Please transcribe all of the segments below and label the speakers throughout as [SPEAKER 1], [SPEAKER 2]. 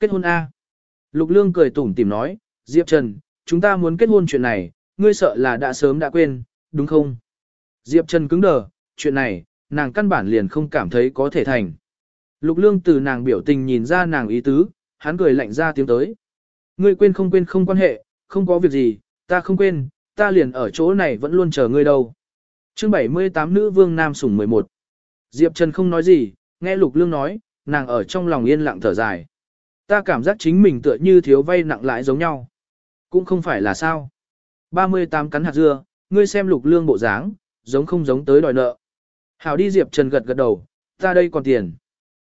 [SPEAKER 1] kết hôn A. Lục Lương cười tủm tỉm nói, Diệp Trần, chúng ta muốn kết hôn chuyện này, ngươi sợ là đã sớm đã quên, đúng không? Diệp Trần cứng đờ, chuyện này, nàng căn bản liền không cảm thấy có thể thành. Lục Lương từ nàng biểu tình nhìn ra nàng ý tứ, hắn cười lạnh ra tiếng tới. Ngươi quên không quên không quan hệ, không có việc gì, ta không quên, ta liền ở chỗ này vẫn luôn chờ ngươi đâu. Chương 78 Nữ Vương Nam Sủng 11 Diệp Trần không nói gì, nghe Lục Lương nói, nàng ở trong lòng yên lặng thở dài. Ta cảm giác chính mình tựa như thiếu vay nặng lãi giống nhau. Cũng không phải là sao. 38 cắn hạt dưa, ngươi xem Lục Lương bộ dáng, giống không giống tới đòi nợ. Hảo đi Diệp Trần gật gật đầu, ta đây còn tiền.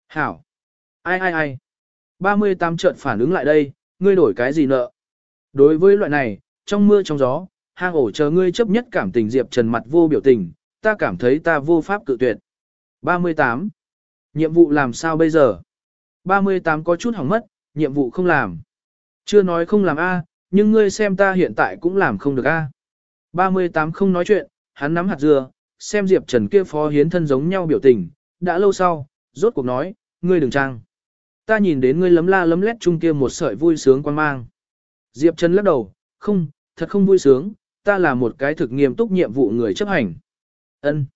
[SPEAKER 1] Hảo. Ai ai ai. 38 trợn phản ứng lại đây, ngươi đổi cái gì nợ. Đối với loại này, trong mưa trong gió, hang ổ chờ ngươi chấp nhất cảm tình Diệp Trần mặt vô biểu tình, ta cảm thấy ta vô pháp cự tuyệt. 38. Nhiệm vụ làm sao bây giờ? 38 có chút hỏng mất, nhiệm vụ không làm. Chưa nói không làm A, nhưng ngươi xem ta hiện tại cũng làm không được A. 38 không nói chuyện, hắn nắm hạt dưa, xem Diệp Trần kia phó hiến thân giống nhau biểu tình, đã lâu sau, rốt cuộc nói, ngươi đừng trang. Ta nhìn đến ngươi lấm la lấm lét chung kia một sợi vui sướng quan mang. Diệp Trần lắc đầu, không, thật không vui sướng, ta là một cái thực nghiêm túc nhiệm vụ người chấp hành. Ân.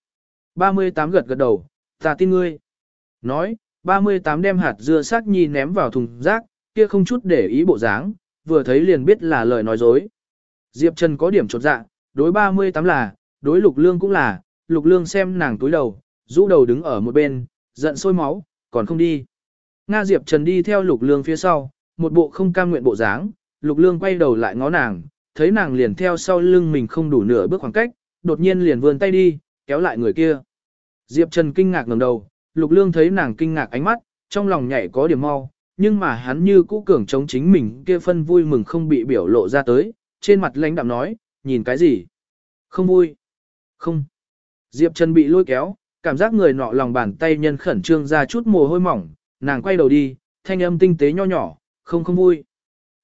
[SPEAKER 1] 38 gật gật đầu, ta tin ngươi. Nói, 38 đem hạt dưa xác nhi ném vào thùng rác, kia không chút để ý bộ dáng, vừa thấy liền biết là lời nói dối. Diệp Trần có điểm chột dạ, đối 38 là, đối lục lương cũng là, lục lương xem nàng túi đầu, rũ đầu đứng ở một bên, giận sôi máu, còn không đi. Nga Diệp Trần đi theo lục lương phía sau, một bộ không cam nguyện bộ dáng, lục lương quay đầu lại ngó nàng, thấy nàng liền theo sau lưng mình không đủ nửa bước khoảng cách, đột nhiên liền vươn tay đi, kéo lại người kia. Diệp Trần kinh ngạc ngẩng đầu, lục lương thấy nàng kinh ngạc ánh mắt, trong lòng nhảy có điểm mau, nhưng mà hắn như cũ cường chống chính mình kia phân vui mừng không bị biểu lộ ra tới, trên mặt lãnh đạm nói, nhìn cái gì? Không vui. Không. Diệp Trần bị lôi kéo, cảm giác người nọ lòng bàn tay nhân khẩn trương ra chút mồ hôi mỏng, nàng quay đầu đi, thanh âm tinh tế nho nhỏ, không không vui.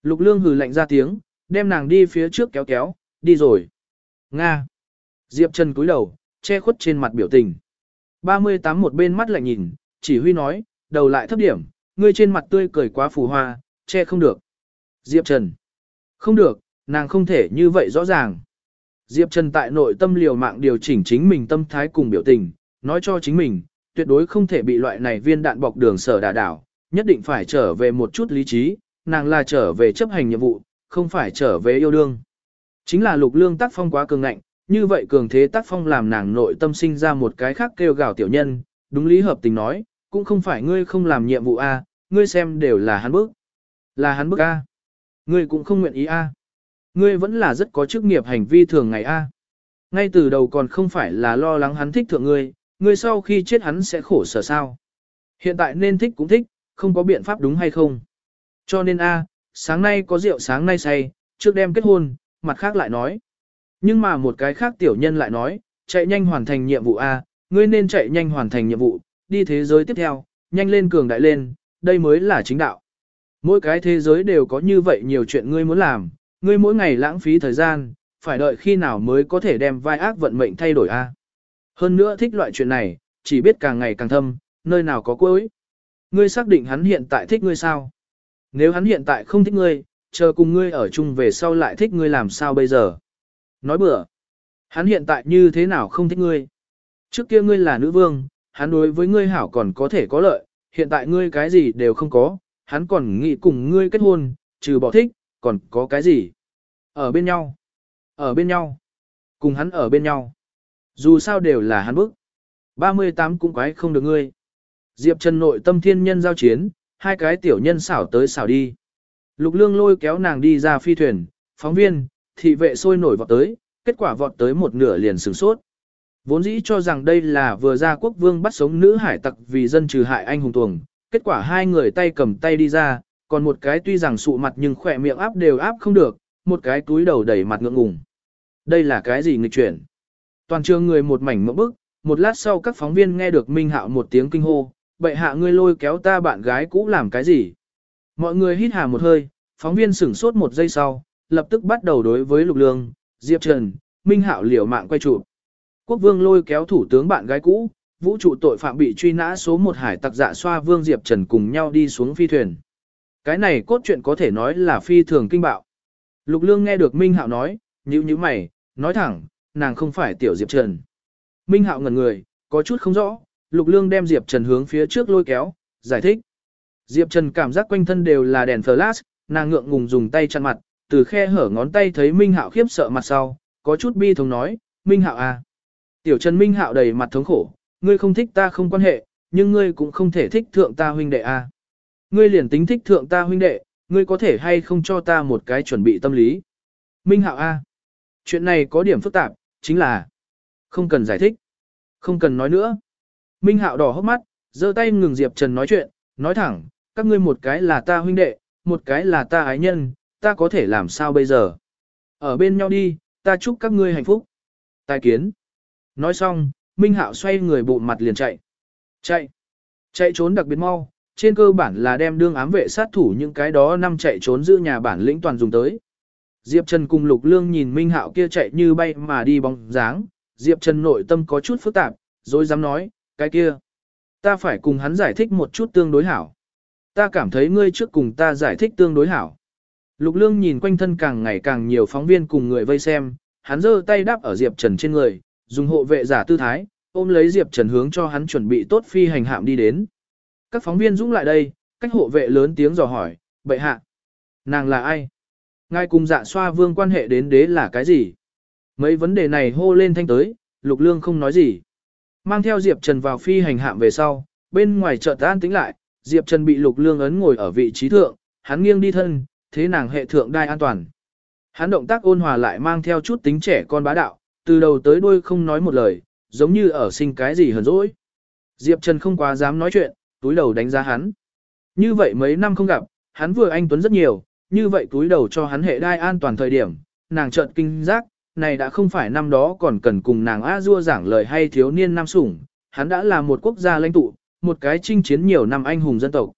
[SPEAKER 1] Lục lương hừ lạnh ra tiếng, đem nàng đi phía trước kéo kéo, đi rồi. Nga. Diệp Trần cúi đầu, che khuất trên mặt biểu tình. 38 một bên mắt lạnh nhìn, chỉ huy nói, đầu lại thấp điểm, ngươi trên mặt tươi cười quá phù hoa, che không được. Diệp Trần. Không được, nàng không thể như vậy rõ ràng. Diệp Trần tại nội tâm liều mạng điều chỉnh chính mình tâm thái cùng biểu tình, nói cho chính mình, tuyệt đối không thể bị loại này viên đạn bọc đường sở đả đảo, nhất định phải trở về một chút lý trí, nàng là trở về chấp hành nhiệm vụ, không phải trở về yêu đương. Chính là lục lương tác phong quá cường ngạnh, như vậy cường thế tác phong làm nàng nội tâm sinh ra một cái khác kêu gào tiểu nhân, đúng lý hợp tình nói, cũng không phải ngươi không làm nhiệm vụ A, ngươi xem đều là hắn bức. Là hắn bức A. Ngươi cũng không nguyện ý A. Ngươi vẫn là rất có chức nghiệp hành vi thường ngày A. Ngay từ đầu còn không phải là lo lắng hắn thích thượng ngươi, ngươi sau khi chết hắn sẽ khổ sở sao. Hiện tại nên thích cũng thích, không có biện pháp đúng hay không. Cho nên A, sáng nay có rượu sáng nay say, trước đêm kết hôn, mặt khác lại nói. Nhưng mà một cái khác tiểu nhân lại nói, chạy nhanh hoàn thành nhiệm vụ A, ngươi nên chạy nhanh hoàn thành nhiệm vụ, đi thế giới tiếp theo, nhanh lên cường đại lên, đây mới là chính đạo. Mỗi cái thế giới đều có như vậy nhiều chuyện ngươi muốn làm, ngươi mỗi ngày lãng phí thời gian, phải đợi khi nào mới có thể đem vai ác vận mệnh thay đổi A. Hơn nữa thích loại chuyện này, chỉ biết càng ngày càng thâm, nơi nào có cuối. Ngươi xác định hắn hiện tại thích ngươi sao? Nếu hắn hiện tại không thích ngươi, chờ cùng ngươi ở chung về sau lại thích ngươi làm sao bây giờ? Nói bừa. Hắn hiện tại như thế nào không thích ngươi? Trước kia ngươi là nữ vương, hắn đối với ngươi hảo còn có thể có lợi, hiện tại ngươi cái gì đều không có, hắn còn nghĩ cùng ngươi kết hôn, trừ bỏ thích, còn có cái gì? Ở bên nhau. Ở bên nhau. Cùng hắn ở bên nhau. Dù sao đều là hắn bức. 38 cũng quái không được ngươi. Diệp Trần nội tâm thiên nhân giao chiến, hai cái tiểu nhân xảo tới xảo đi. Lục lương lôi kéo nàng đi ra phi thuyền, phóng viên, thị vệ sôi nổi vọt tới, kết quả vọt tới một nửa liền sửng sốt. Vốn dĩ cho rằng đây là vừa ra quốc vương bắt sống nữ hải tặc vì dân trừ hại anh hùng tuồng, kết quả hai người tay cầm tay đi ra, còn một cái tuy rằng sụ mặt nhưng khỏe miệng áp đều áp không được, một cái túi đầu đẩy mặt ngượng ngùng. Đây là cái gì nghịch chuyển? Toàn trường người một mảnh mẫu bức, một lát sau các phóng viên nghe được Minh Hạo một tiếng kinh hô, bệ hạ ngươi lôi kéo ta bạn gái cũ làm cái gì? Mọi người hít hà một hơi, phóng viên sửng sốt một giây sau, lập tức bắt đầu đối với lục lương, Diệp Trần, Minh Hạo liều mạng quay chụp. Quốc vương lôi kéo thủ tướng bạn gái cũ, vũ trụ tội phạm bị truy nã số một hải tặc dạ xoa vương Diệp Trần cùng nhau đi xuống phi thuyền. Cái này cốt truyện có thể nói là phi thường kinh bạo. Lục Lương nghe được Minh Hạo nói, nhíu như mày, nói thẳng, nàng không phải tiểu Diệp Trần. Minh Hạo ngẩn người, có chút không rõ, Lục Lương đem Diệp Trần hướng phía trước lôi kéo, giải thích. Diệp Trần cảm giác quanh thân đều là đèn flash, nàng ngượng ngùng dùng tay chặn mặt, từ khe hở ngón tay thấy Minh Hạo khiếp sợ mặt sau, có chút bi thống nói, Minh Hạo à. Tiểu Trần Minh Hạo đầy mặt thống khổ, ngươi không thích ta không quan hệ, nhưng ngươi cũng không thể thích thượng ta huynh đệ à. Ngươi liền tính thích thượng ta huynh đệ, ngươi có thể hay không cho ta một cái chuẩn bị tâm lý. Minh Hạo A. Chuyện này có điểm phức tạp, chính là không cần giải thích, không cần nói nữa. Minh Hạo đỏ hốc mắt, giơ tay ngừng Diệp Trần nói chuyện, nói thẳng, các ngươi một cái là ta huynh đệ, một cái là ta ái nhân, ta có thể làm sao bây giờ? Ở bên nhau đi, ta chúc các ngươi hạnh phúc. Tài kiến. Nói xong, Minh Hạo xoay người bộ mặt liền chạy. Chạy. Chạy trốn đặc biệt mau, trên cơ bản là đem đương ám vệ sát thủ những cái đó năm chạy trốn giữ nhà bản lĩnh toàn dùng tới. Diệp Trần cùng Lục Lương nhìn Minh Hạo kia chạy như bay mà đi bóng dáng, Diệp Trần nội tâm có chút phức tạp, rồi dám nói, cái kia. Ta phải cùng hắn giải thích một chút tương đối hảo. Ta cảm thấy ngươi trước cùng ta giải thích tương đối hảo. Lục Lương nhìn quanh thân càng ngày càng nhiều phóng viên cùng người vây xem, hắn giơ tay đáp ở Diệp Trần trên người, dùng hộ vệ giả tư thái, ôm lấy Diệp Trần hướng cho hắn chuẩn bị tốt phi hành hạm đi đến. Các phóng viên dũng lại đây, cách hộ vệ lớn tiếng dò hỏi, bệ hạ. Nàng là ai? Ngài cùng dạ xoa vương quan hệ đến đế là cái gì? Mấy vấn đề này hô lên thanh tới, lục lương không nói gì. Mang theo Diệp Trần vào phi hành hạm về sau, bên ngoài chợt an tính lại, Diệp Trần bị lục lương ấn ngồi ở vị trí thượng, hắn nghiêng đi thân, thế nàng hệ thượng đai an toàn. Hắn động tác ôn hòa lại mang theo chút tính trẻ con bá đạo, từ đầu tới đuôi không nói một lời, giống như ở sinh cái gì hờn dỗi. Diệp Trần không quá dám nói chuyện, túi đầu đánh giá hắn. Như vậy mấy năm không gặp, hắn vừa anh tuấn rất nhiều, như vậy túi đầu cho hắn hệ đai an toàn thời điểm, nàng chợt kinh giác, này đã không phải năm đó còn cần cùng nàng A Dua giảng lời hay thiếu niên nam sủng, hắn đã là một quốc gia lãnh tụ, một cái chinh chiến nhiều năm anh hùng dân tộc.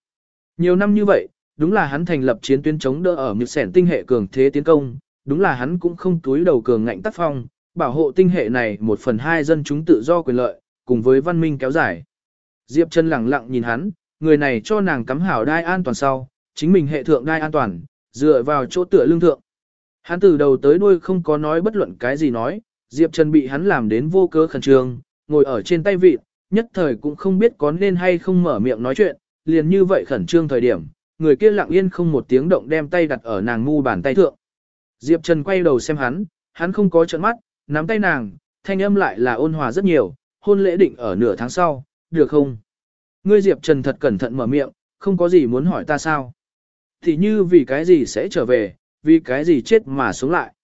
[SPEAKER 1] Nhiều năm như vậy, đúng là hắn thành lập chiến tuyến chống đỡ ở miệt sẻn tinh hệ cường thế tiến công, đúng là hắn cũng không túi đầu cường ngạnh tác phong, bảo hộ tinh hệ này một phần hai dân chúng tự do quyền lợi, cùng với văn minh kéo dài. Diệp Trần lặng lặng nhìn hắn, người này cho nàng cắm hảo đai an toàn sau, chính mình hệ thượng đai an toàn, dựa vào chỗ tựa lương thượng. Hắn từ đầu tới đuôi không có nói bất luận cái gì nói, Diệp Trần bị hắn làm đến vô cớ khẩn trương, ngồi ở trên tay vịt, nhất thời cũng không biết có nên hay không mở miệng nói chuyện, liền như vậy khẩn trương thời điểm, người kia lặng yên không một tiếng động đem tay đặt ở nàng ngu bàn tay thượng. Diệp Trần quay đầu xem hắn, hắn không có trợn mắt, nắm tay nàng, thanh âm lại là ôn hòa rất nhiều, hôn lễ định ở nửa tháng sau, được không? Ngươi Diệp Trần thật cẩn thận mở miệng, không có gì muốn hỏi ta sao? Thì như vì cái gì sẽ trở về, vì cái gì chết mà sống lại?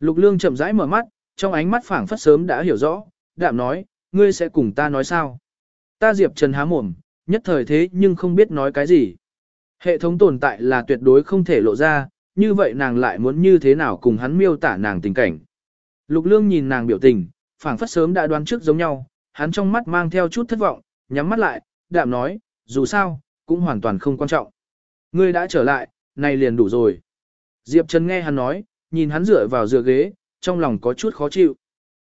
[SPEAKER 1] Lục Lương chậm rãi mở mắt, trong ánh mắt phảng phất sớm đã hiểu rõ, đạm nói, ngươi sẽ cùng ta nói sao? Ta Diệp Trần há mồm, nhất thời thế nhưng không biết nói cái gì. Hệ thống tồn tại là tuyệt đối không thể lộ ra, như vậy nàng lại muốn như thế nào cùng hắn miêu tả nàng tình cảnh. Lục Lương nhìn nàng biểu tình, phảng phất sớm đã đoán trước giống nhau, hắn trong mắt mang theo chút thất vọng, nhắm mắt lại, đạm nói, dù sao, cũng hoàn toàn không quan trọng. Ngươi đã trở lại, này liền đủ rồi. Diệp Trần nghe hắn nói, nhìn hắn dựa vào dựa ghế, trong lòng có chút khó chịu.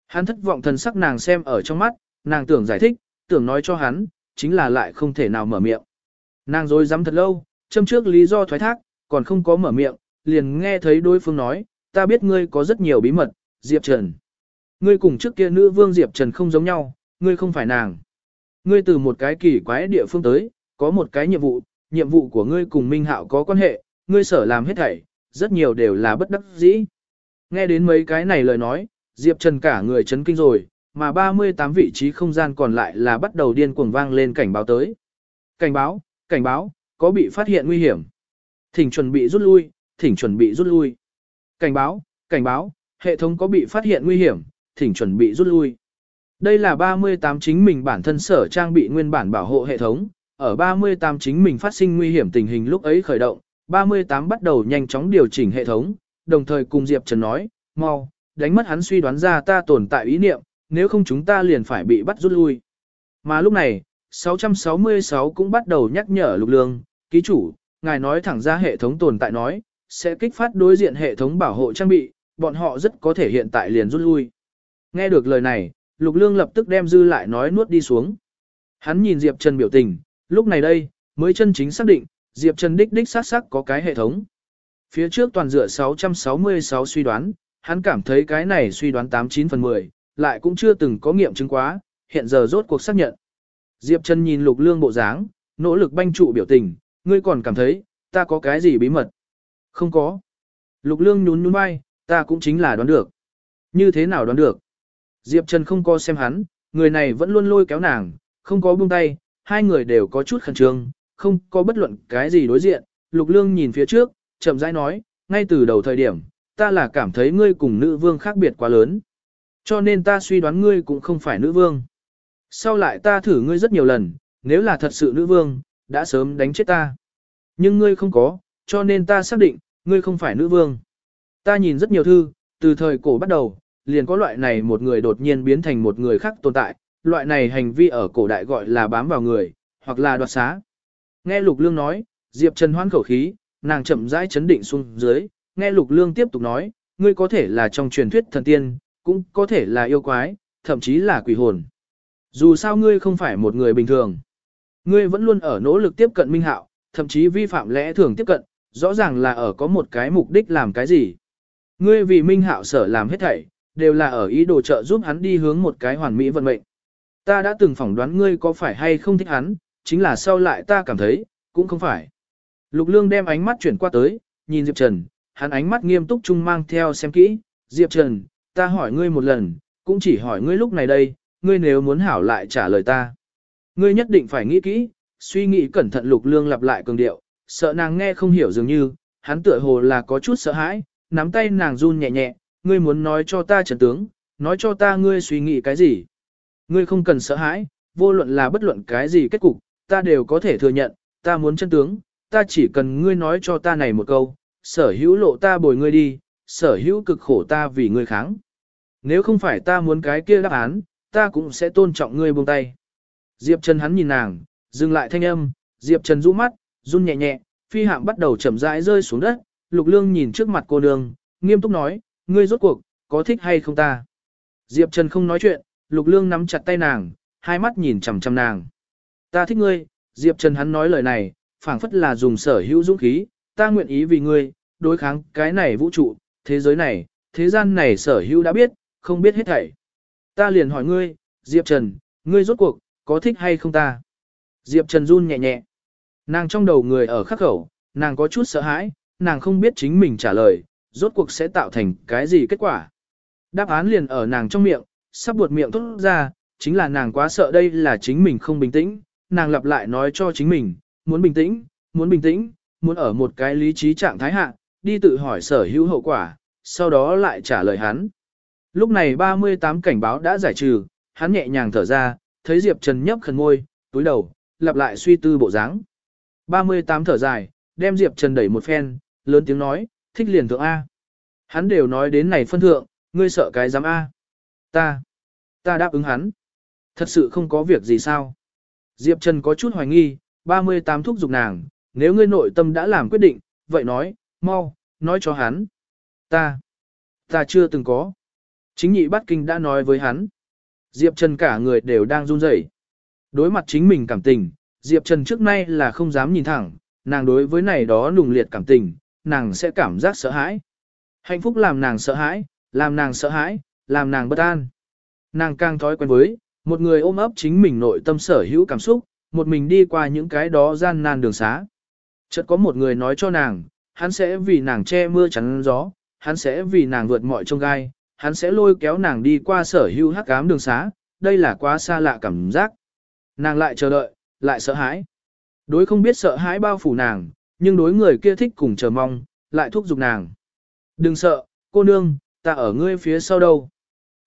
[SPEAKER 1] Hắn thất vọng thần sắc nàng xem ở trong mắt, nàng tưởng giải thích, tưởng nói cho hắn, chính là lại không thể nào mở miệng. Nàng rồi dám thật lâu, châm trước lý do thoái thác, còn không có mở miệng, liền nghe thấy đối phương nói, ta biết ngươi có rất nhiều bí mật, Diệp Trần. Ngươi cùng trước kia nữ vương Diệp Trần không giống nhau, ngươi không phải nàng. Ngươi từ một cái kỳ quái địa phương tới, có một cái nhiệm vụ, nhiệm vụ của ngươi cùng Minh Hạo có quan hệ, ngươi sở làm hết thảy, rất nhiều đều là bất đắc dĩ. Nghe đến mấy cái này lời nói, Diệp Trần cả người chấn kinh rồi, mà 38 vị trí không gian còn lại là bắt đầu điên cuồng vang lên cảnh báo tới. Cảnh báo, cảnh báo, có bị phát hiện nguy hiểm. Thỉnh chuẩn bị rút lui, thỉnh chuẩn bị rút lui. Cảnh báo, cảnh báo, hệ thống có bị phát hiện nguy hiểm, thỉnh chuẩn bị rút lui. Đây là 38 chính mình bản thân sở trang bị nguyên bản bảo hộ hệ thống, ở 38 chính mình phát sinh nguy hiểm tình hình lúc ấy khởi động, 38 bắt đầu nhanh chóng điều chỉnh hệ thống, đồng thời cùng Diệp Trần nói, mau, đánh mất hắn suy đoán ra ta tồn tại ý niệm, nếu không chúng ta liền phải bị bắt rút lui. Mà lúc này, 666 cũng bắt đầu nhắc nhở lục lương, ký chủ, ngài nói thẳng ra hệ thống tồn tại nói, sẽ kích phát đối diện hệ thống bảo hộ trang bị, bọn họ rất có thể hiện tại liền rút lui. Nghe được lời này, Lục Lương lập tức đem dư lại nói nuốt đi xuống. Hắn nhìn Diệp Trần biểu tình, lúc này đây, mới chân chính xác định, Diệp Trần đích đích sát sắc có cái hệ thống. Phía trước toàn dựa 666 suy đoán, hắn cảm thấy cái này suy đoán 89 phần 10, lại cũng chưa từng có nghiệm chứng quá, hiện giờ rốt cuộc xác nhận. Diệp Trần nhìn lục lương bộ dáng, nỗ lực banh trụ biểu tình, ngươi còn cảm thấy, ta có cái gì bí mật? Không có. Lục lương nhún nhún vai, ta cũng chính là đoán được. Như thế nào đoán được? Diệp Trần không có xem hắn, người này vẫn luôn lôi kéo nàng, không có buông tay, hai người đều có chút khẩn trương, không có bất luận cái gì đối diện. Lục lương nhìn phía trước, chậm rãi nói, ngay từ đầu thời điểm, ta là cảm thấy ngươi cùng nữ vương khác biệt quá lớn. Cho nên ta suy đoán ngươi cũng không phải nữ vương. Sau lại ta thử ngươi rất nhiều lần, nếu là thật sự nữ vương, đã sớm đánh chết ta. Nhưng ngươi không có, cho nên ta xác định, ngươi không phải nữ vương. Ta nhìn rất nhiều thư, từ thời cổ bắt đầu, liền có loại này một người đột nhiên biến thành một người khác tồn tại, loại này hành vi ở cổ đại gọi là bám vào người, hoặc là đoạt xá. Nghe Lục Lương nói, Diệp Trần hoan khẩu khí, nàng chậm rãi chấn định xuống dưới, nghe Lục Lương tiếp tục nói, ngươi có thể là trong truyền thuyết thần tiên, cũng có thể là yêu quái, thậm chí là quỷ hồn. Dù sao ngươi không phải một người bình thường. Ngươi vẫn luôn ở nỗ lực tiếp cận Minh Hạo, thậm chí vi phạm lẽ thường tiếp cận, rõ ràng là ở có một cái mục đích làm cái gì. Ngươi vì Minh Hạo sở làm hết thảy, đều là ở ý đồ trợ giúp hắn đi hướng một cái hoàn mỹ vận mệnh. Ta đã từng phỏng đoán ngươi có phải hay không thích hắn, chính là sau lại ta cảm thấy, cũng không phải. Lục Lương đem ánh mắt chuyển qua tới, nhìn Diệp Trần, hắn ánh mắt nghiêm túc chung mang theo xem kỹ. Diệp Trần, ta hỏi ngươi một lần, cũng chỉ hỏi ngươi lúc này đây, ngươi nếu muốn hảo lại trả lời ta. Ngươi nhất định phải nghĩ kỹ, suy nghĩ cẩn thận Lục Lương lặp lại cường điệu, sợ nàng nghe không hiểu dường như, hắn tựa hồ là có chút sợ hãi, nắm tay nàng run nhẹ nhẹ, ngươi muốn nói cho ta trần tướng, nói cho ta ngươi suy nghĩ cái gì. Ngươi không cần sợ hãi, vô luận là bất luận cái gì kết cục, ta đều có thể thừa nhận, ta muốn chân tướng, ta chỉ cần ngươi nói cho ta này một câu, sở hữu lộ ta bồi ngươi đi, sở hữu cực khổ ta vì ngươi kháng. Nếu không phải ta muốn cái kia đáp án, ta cũng sẽ tôn trọng ngươi buông tay. Diệp Trần hắn nhìn nàng, dừng lại thanh âm, Diệp Trần rũ mắt, run nhẹ nhẹ, phi hạm bắt đầu chậm rãi rơi xuống đất, Lục Lương nhìn trước mặt cô nương, nghiêm túc nói, ngươi rốt cuộc, có thích hay không ta? Diệp Trần không nói chuyện, Lục Lương nắm chặt tay nàng, hai mắt nhìn chằm chằm nàng. Ta thích ngươi, Diệp Trần hắn nói lời này, phảng phất là dùng sở hữu dũng khí, ta nguyện ý vì ngươi, đối kháng cái này vũ trụ, thế giới này, thế gian này sở hữu đã biết, không biết hết thảy. Ta liền hỏi ngươi, Diệp Trần, ngươi rốt cuộc, có thích hay không ta? Diệp Trần run nhẹ nhẹ. Nàng trong đầu người ở khắc khẩu, nàng có chút sợ hãi, nàng không biết chính mình trả lời, rốt cuộc sẽ tạo thành cái gì kết quả. Đáp án liền ở nàng trong miệng, sắp buột miệng tốt ra, chính là nàng quá sợ đây là chính mình không bình tĩnh, nàng lặp lại nói cho chính mình, muốn bình tĩnh, muốn bình tĩnh, muốn ở một cái lý trí trạng thái hạ, đi tự hỏi sở hữu hậu quả, sau đó lại trả lời hắn. Lúc này 38 cảnh báo đã giải trừ, hắn nhẹ nhàng thở ra, thấy Diệp Trần nhấp khẩn ngôi túi đầu, lặp lại suy tư bộ dáng. 38 thở dài, đem Diệp Trần đẩy một phen, lớn tiếng nói, thích liền thượng A. Hắn đều nói đến này phân thượng, ngươi sợ cái dám A. Ta, ta đáp ứng hắn. Thật sự không có việc gì sao. Diệp Trần có chút hoài nghi, 38 thúc giục nàng, nếu ngươi nội tâm đã làm quyết định, vậy nói, mau, nói cho hắn. Ta, ta chưa từng có. Chính nhị bắt kinh đã nói với hắn. Diệp Trần cả người đều đang run rẩy. Đối mặt chính mình cảm tình, Diệp Trần trước nay là không dám nhìn thẳng, nàng đối với này đó nùng liệt cảm tình, nàng sẽ cảm giác sợ hãi. Hạnh phúc làm nàng sợ hãi, làm nàng sợ hãi, làm nàng bất an. Nàng càng thói quen với, một người ôm ấp chính mình nội tâm sở hữu cảm xúc, một mình đi qua những cái đó gian nan đường xá. Chợt có một người nói cho nàng, hắn sẽ vì nàng che mưa chắn gió, hắn sẽ vì nàng vượt mọi trông gai, hắn sẽ lôi kéo nàng đi qua sở hữu hắc ám đường xá, đây là quá xa lạ cảm giác. Nàng lại chờ đợi, lại sợ hãi. Đối không biết sợ hãi bao phủ nàng, nhưng đối người kia thích cùng chờ mong, lại thúc giục nàng. Đừng sợ, cô nương, ta ở ngươi phía sau đâu.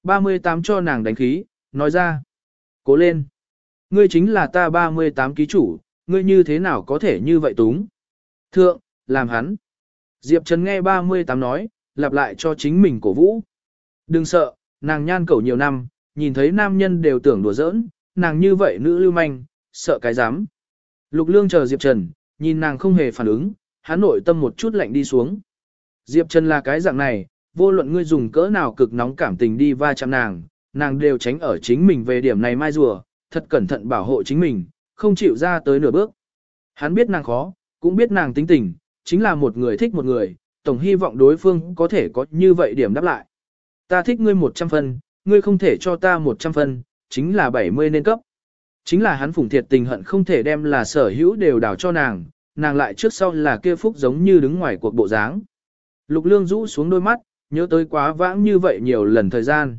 [SPEAKER 1] 38 cho nàng đánh khí, nói ra. Cố lên. Ngươi chính là ta 38 ký chủ, ngươi như thế nào có thể như vậy túng. Thượng, làm hắn. Diệp Trần nghe 38 nói, lặp lại cho chính mình cổ vũ. Đừng sợ, nàng nhan cầu nhiều năm, nhìn thấy nam nhân đều tưởng đùa giỡn, nàng như vậy nữ lưu manh, sợ cái dám. Lục lương chờ Diệp Trần, nhìn nàng không hề phản ứng, hắn nội tâm một chút lạnh đi xuống. Diệp Trần là cái dạng này, vô luận ngươi dùng cỡ nào cực nóng cảm tình đi va chạm nàng, nàng đều tránh ở chính mình về điểm này mai rùa, thật cẩn thận bảo hộ chính mình, không chịu ra tới nửa bước. Hắn biết nàng khó, cũng biết nàng tính tình, chính là một người thích một người, tổng hy vọng đối phương có thể có như vậy điểm đáp lại. Ta thích ngươi 100 phân, ngươi không thể cho ta 100 phân, chính là 70 nên cấp. Chính là hắn phủng thiệt tình hận không thể đem là sở hữu đều đảo cho nàng, nàng lại trước sau là kia phúc giống như đứng ngoài cuộc bộ dáng. Lục lương rũ xuống đôi mắt, nhớ tới quá vãng như vậy nhiều lần thời gian.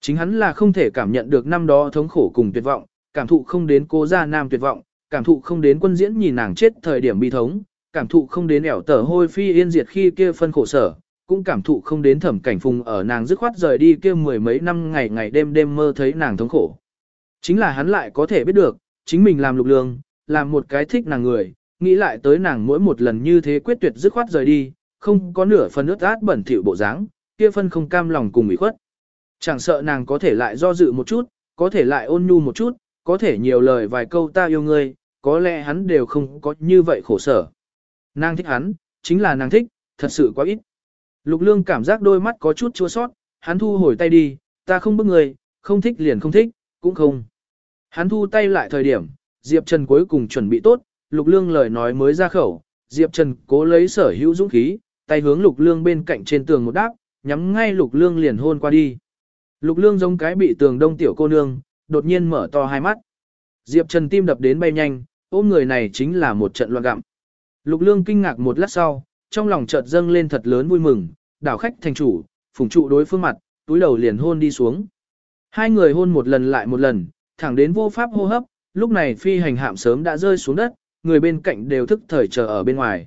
[SPEAKER 1] Chính hắn là không thể cảm nhận được năm đó thống khổ cùng tuyệt vọng, cảm thụ không đến cô gia nam tuyệt vọng, cảm thụ không đến quân diễn nhìn nàng chết thời điểm bi thống, cảm thụ không đến ẻo tở hôi phi yên diệt khi kia phân khổ sở, cũng cảm thụ không đến thẩm cảnh phùng ở nàng dứt khoát rời đi kia mười mấy năm ngày ngày đêm đêm mơ thấy nàng thống khổ. Chính là hắn lại có thể biết được, chính mình làm lục lương, làm một cái thích nàng người, nghĩ lại tới nàng mỗi một lần như thế quyết tuyệt dứt khoát rời đi, không có nửa phần ướt át bẩn thỉu bộ dáng, kia phân không cam lòng cùng ủy khuất. Chẳng sợ nàng có thể lại do dự một chút, có thể lại ôn nhu một chút, có thể nhiều lời vài câu ta yêu ngươi, có lẽ hắn đều không có như vậy khổ sở. Nàng thích hắn, chính là nàng thích, thật sự quá ít. Lục lương cảm giác đôi mắt có chút chua sót, hắn thu hồi tay đi, ta không bức người, không thích liền không thích, cũng không. Hắn thu tay lại thời điểm, Diệp Trần cuối cùng chuẩn bị tốt, lục lương lời nói mới ra khẩu, Diệp Trần cố lấy sở hữu dũng khí, tay hướng lục lương bên cạnh trên tường một đáp, nhắm ngay lục lương liền hôn qua đi. Lục lương giống cái bị tường đông tiểu cô nương, đột nhiên mở to hai mắt. Diệp Trần tim đập đến bay nhanh, ôm người này chính là một trận loạn gặm. Lục lương kinh ngạc một lát sau, trong lòng chợt dâng lên thật lớn vui mừng, đảo khách thành chủ, phùng trụ đối phương mặt, túi đầu liền hôn đi xuống. Hai người hôn một lần lại một lần, thẳng đến vô pháp hô hấp, lúc này phi hành hạm sớm đã rơi xuống đất, người bên cạnh đều thức thời chờ ở bên ngoài.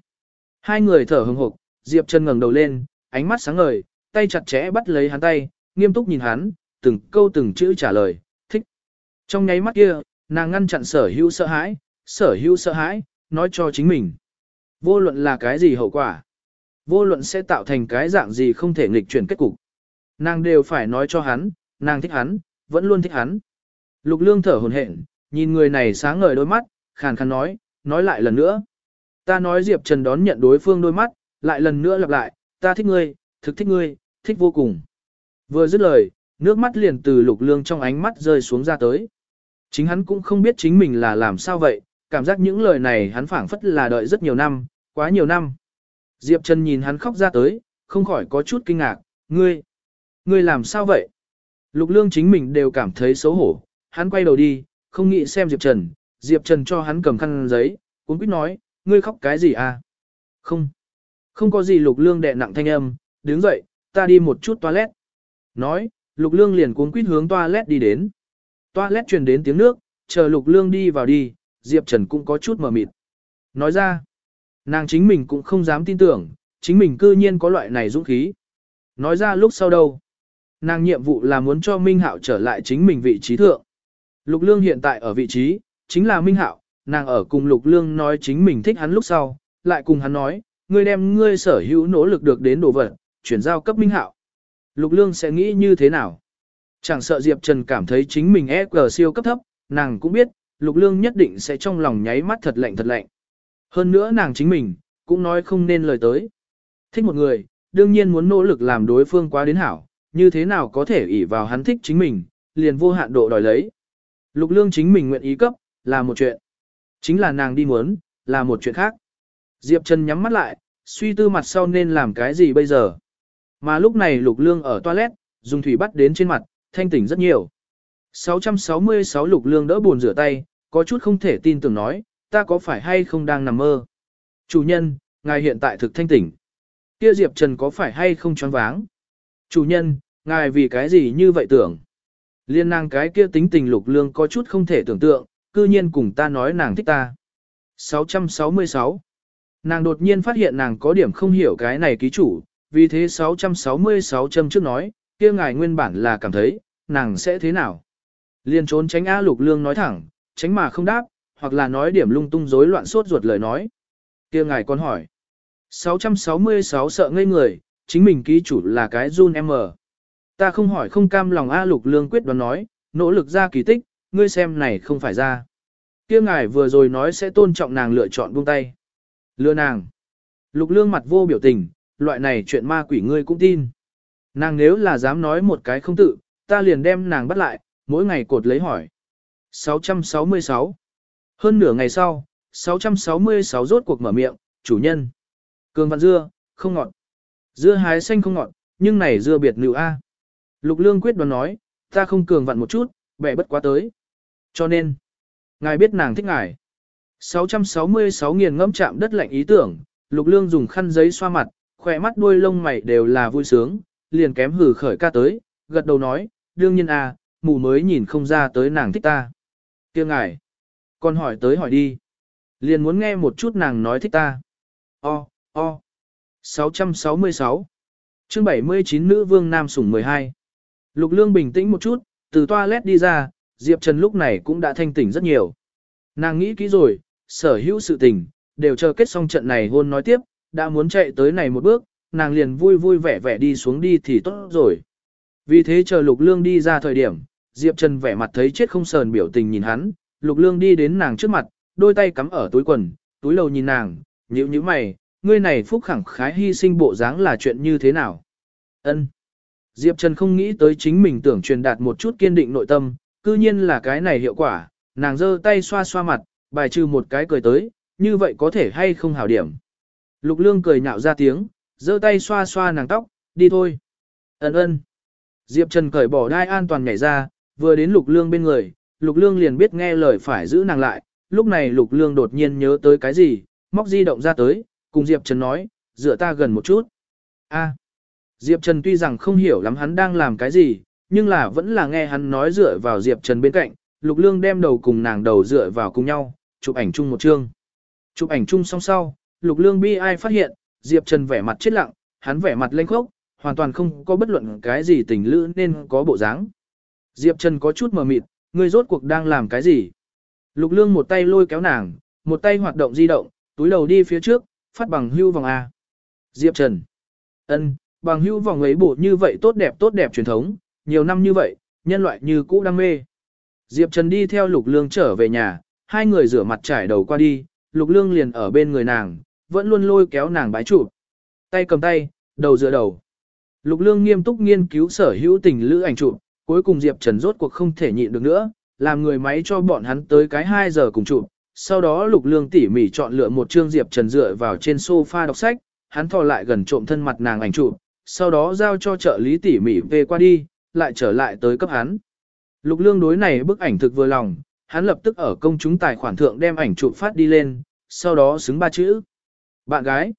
[SPEAKER 1] Hai người thở hừng hực, Diệp Trần ngẩng đầu lên, ánh mắt sáng ngời, tay chặt chẽ bắt lấy hắn tay, nghiêm túc nhìn hắn, từng câu từng chữ trả lời, thích. Trong nháy mắt kia, nàng ngăn chặn sở hữu sợ hãi, sở hữu sợ hãi, nói cho chính mình. Vô luận là cái gì hậu quả, vô luận sẽ tạo thành cái dạng gì không thể nghịch chuyển kết cục. Nàng đều phải nói cho hắn, nàng thích hắn, vẫn luôn thích hắn. Lục lương thở hồn hển, nhìn người này sáng ngời đôi mắt, khàn khàn nói, nói lại lần nữa. Ta nói Diệp Trần đón nhận đối phương đôi mắt, lại lần nữa lặp lại, ta thích ngươi, thực thích ngươi, thích vô cùng. Vừa dứt lời, nước mắt liền từ lục lương trong ánh mắt rơi xuống ra tới. Chính hắn cũng không biết chính mình là làm sao vậy, cảm giác những lời này hắn phảng phất là đợi rất nhiều năm, quá nhiều năm. Diệp Trần nhìn hắn khóc ra tới, không khỏi có chút kinh ngạc, ngươi, ngươi làm sao vậy? Lục lương chính mình đều cảm thấy xấu hổ, hắn quay đầu đi, không nghĩ xem Diệp Trần, Diệp Trần cho hắn cầm khăn giấy, cũng biết nói, ngươi khóc cái gì à? Không, không có gì lục lương đè nặng thanh âm, đứng dậy, ta đi một chút toilet. Nói, lục lương liền cuống quýt hướng toilet đi đến. Toilet truyền đến tiếng nước, chờ lục lương đi vào đi, Diệp Trần cũng có chút mờ mịt. Nói ra, nàng chính mình cũng không dám tin tưởng, chính mình cư nhiên có loại này dũng khí. Nói ra lúc sau đâu. Nàng nhiệm vụ là muốn cho Minh Hạo trở lại chính mình vị trí thượng. Lục Lương hiện tại ở vị trí, chính là Minh Hạo, nàng ở cùng Lục Lương nói chính mình thích hắn lúc sau, lại cùng hắn nói, ngươi đem ngươi sở hữu nỗ lực được đến đồ vật, chuyển giao cấp Minh Hạo. Lục Lương sẽ nghĩ như thế nào? Chẳng sợ Diệp Trần cảm thấy chính mình EQ siêu cấp thấp, nàng cũng biết, Lục Lương nhất định sẽ trong lòng nháy mắt thật lạnh thật lạnh. Hơn nữa nàng chính mình, cũng nói không nên lời tới. Thích một người, đương nhiên muốn nỗ lực làm đối phương quá đến hảo, như thế nào có thể ỷ vào hắn thích chính mình, liền vô hạn độ đòi lấy. Lục Lương chính mình nguyện ý cấp, là một chuyện. Chính là nàng đi muốn, là một chuyện khác. Diệp Trần nhắm mắt lại, suy tư mặt sau nên làm cái gì bây giờ. Mà lúc này Lục Lương ở toilet, dùng thủy bắt đến trên mặt, thanh tỉnh rất nhiều. 666 Lục Lương đỡ buồn rửa tay, có chút không thể tin tưởng nói, ta có phải hay không đang nằm mơ. Chủ nhân, ngài hiện tại thực thanh tỉnh. Kia Diệp Trần có phải hay không choáng váng? Chủ nhân, ngài vì cái gì như vậy tưởng? Liên nàng cái kia tính tình lục lương có chút không thể tưởng tượng, cư nhiên cùng ta nói nàng thích ta. 666 Nàng đột nhiên phát hiện nàng có điểm không hiểu cái này ký chủ, vì thế 666 châm trước nói, kia ngài nguyên bản là cảm thấy, nàng sẽ thế nào? Liên trốn tránh A lục lương nói thẳng, tránh mà không đáp, hoặc là nói điểm lung tung rối loạn sốt ruột lời nói. kia ngài con hỏi. 666 sợ ngây người, chính mình ký chủ là cái Jun M. Ta không hỏi không cam lòng A lục lương quyết đoán nói, nỗ lực ra kỳ tích, ngươi xem này không phải ra. kia ngài vừa rồi nói sẽ tôn trọng nàng lựa chọn buông tay. Lừa nàng. Lục lương mặt vô biểu tình, loại này chuyện ma quỷ ngươi cũng tin. Nàng nếu là dám nói một cái không tự, ta liền đem nàng bắt lại, mỗi ngày cột lấy hỏi. 666 hơn nửa ngày sau, 666 rốt cuộc mở miệng, chủ nhân. Cường vạn dưa, không ngọt. Dưa hái xanh không ngọt, nhưng này dưa biệt nữ A. Lục lương quyết đoán nói, ta không cường vặn một chút, bẻ bất quá tới. Cho nên, ngài biết nàng thích ngài. 666 nghiền ngẫm chạm đất lạnh ý tưởng, lục lương dùng khăn giấy xoa mặt, khỏe mắt đuôi lông mày đều là vui sướng, liền kém hử khởi ca tới, gật đầu nói, đương nhiên à, mù mới nhìn không ra tới nàng thích ta. tiếng ngài, con hỏi tới hỏi đi. Liền muốn nghe một chút nàng nói thích ta. O, o. 666. Chương 79 Nữ Vương Nam Sủng 12. Lục Lương bình tĩnh một chút, từ toilet đi ra, Diệp Trần lúc này cũng đã thanh tỉnh rất nhiều. Nàng nghĩ kỹ rồi, sở hữu sự tình, đều chờ kết xong trận này hôn nói tiếp, đã muốn chạy tới này một bước, nàng liền vui vui vẻ vẻ đi xuống đi thì tốt rồi. Vì thế chờ Lục Lương đi ra thời điểm, Diệp Trần vẻ mặt thấy chết không sờn biểu tình nhìn hắn, Lục Lương đi đến nàng trước mặt, đôi tay cắm ở túi quần, túi lầu nhìn nàng, nhíu nhíu mày, ngươi này phúc khẳng khái hy sinh bộ dáng là chuyện như thế nào? Ân. Diệp Trần không nghĩ tới chính mình tưởng truyền đạt một chút kiên định nội tâm, cư nhiên là cái này hiệu quả, nàng giơ tay xoa xoa mặt, bài trừ một cái cười tới, như vậy có thể hay không hảo điểm. Lục Lương cười nhạo ra tiếng, giơ tay xoa xoa nàng tóc, đi thôi. Ân ân. Diệp Trần cởi bỏ đai an toàn nhảy ra, vừa đến Lục Lương bên người, Lục Lương liền biết nghe lời phải giữ nàng lại, lúc này Lục Lương đột nhiên nhớ tới cái gì, móc di động ra tới, cùng Diệp Trần nói, dựa ta gần một chút. A. Diệp Trần tuy rằng không hiểu lắm hắn đang làm cái gì, nhưng là vẫn là nghe hắn nói dựa vào Diệp Trần bên cạnh, Lục Lương đem đầu cùng nàng đầu dựa vào cùng nhau, chụp ảnh chung một chương. Chụp ảnh chung song sau, Lục Lương bi ai phát hiện, Diệp Trần vẻ mặt chết lặng, hắn vẻ mặt lênh khốc, hoàn toàn không có bất luận cái gì tình lữ nên có bộ dáng. Diệp Trần có chút mờ mịt, ngươi rốt cuộc đang làm cái gì? Lục Lương một tay lôi kéo nàng, một tay hoạt động di động, túi đầu đi phía trước, phát bằng hưu vòng A. Diệp Trần. ân, bằng hưu vòng ấy bộ như vậy tốt đẹp tốt đẹp truyền thống, nhiều năm như vậy, nhân loại như cũ đam mê. Diệp Trần đi theo Lục Lương trở về nhà, hai người rửa mặt trải đầu qua đi, Lục Lương liền ở bên người nàng, vẫn luôn lôi kéo nàng bái trụ. Tay cầm tay, đầu dựa đầu. Lục Lương nghiêm túc nghiên cứu sở hữu tình lữ ảnh chụp, cuối cùng Diệp Trần rốt cuộc không thể nhịn được nữa, làm người máy cho bọn hắn tới cái 2 giờ cùng chụp. Sau đó Lục Lương tỉ mỉ chọn lựa một chương Diệp Trần dựa vào trên sofa đọc sách, hắn thò lại gần trộm thân mặt nàng ảnh chụp, sau đó giao cho trợ lý tỉ mỉ về qua đi, lại trở lại tới cấp hắn. Lục Lương đối này bức ảnh thực vừa lòng, hắn lập tức ở công chúng tài khoản thượng đem ảnh chụp phát đi lên, sau đó xứng ba chữ. Bạn gái.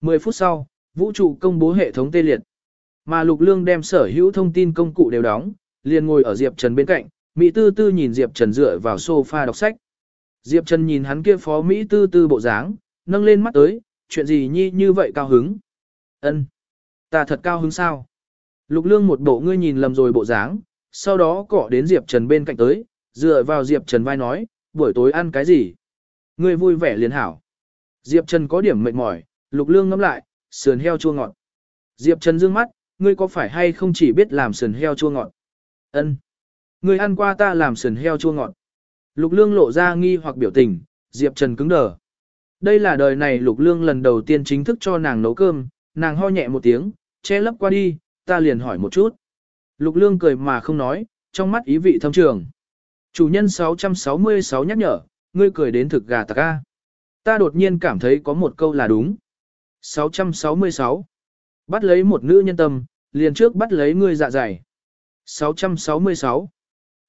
[SPEAKER 1] 10 phút sau, vũ trụ công bố hệ thống tê liệt. Mà Lục Lương đem sở hữu thông tin công cụ đều đóng, liền ngồi ở Diệp Trần bên cạnh, Mỹ Tư Tư nhìn Diệp Trần dựa vào sofa đọc sách. Diệp Trần nhìn hắn kia phó Mỹ Tư Tư bộ dáng, nâng lên mắt tới, chuyện gì nhi như vậy cao hứng. Ân, Ta thật cao hứng sao? Lục Lương một bộ ngươi nhìn lầm rồi bộ dáng, sau đó cỏ đến Diệp Trần bên cạnh tới, dựa vào Diệp Trần vai nói, buổi tối ăn cái gì? Ngươi vui vẻ liền hảo. Diệp Trần có điểm mệt mỏi, Lục Lương ngắm lại, sườn heo chua ngọt. Diệp Trần dương mắt, ngươi có phải hay không chỉ biết làm sườn heo chua ngọt? Ân. người ăn qua ta làm sườn heo chua ngọt. Lục Lương lộ ra nghi hoặc biểu tình, Diệp Trần cứng đờ. Đây là đời này Lục Lương lần đầu tiên chính thức cho nàng nấu cơm, nàng ho nhẹ một tiếng, che lấp qua đi, ta liền hỏi một chút. Lục Lương cười mà không nói, trong mắt ý vị thâm trường. Chủ nhân 666 nhắc nhở, ngươi cười đến thực gà tạc ca. Ta đột nhiên cảm thấy có một câu là đúng. 666. Bắt lấy một nữ nhân tâm, liền trước bắt lấy ngươi dạ dày. 666.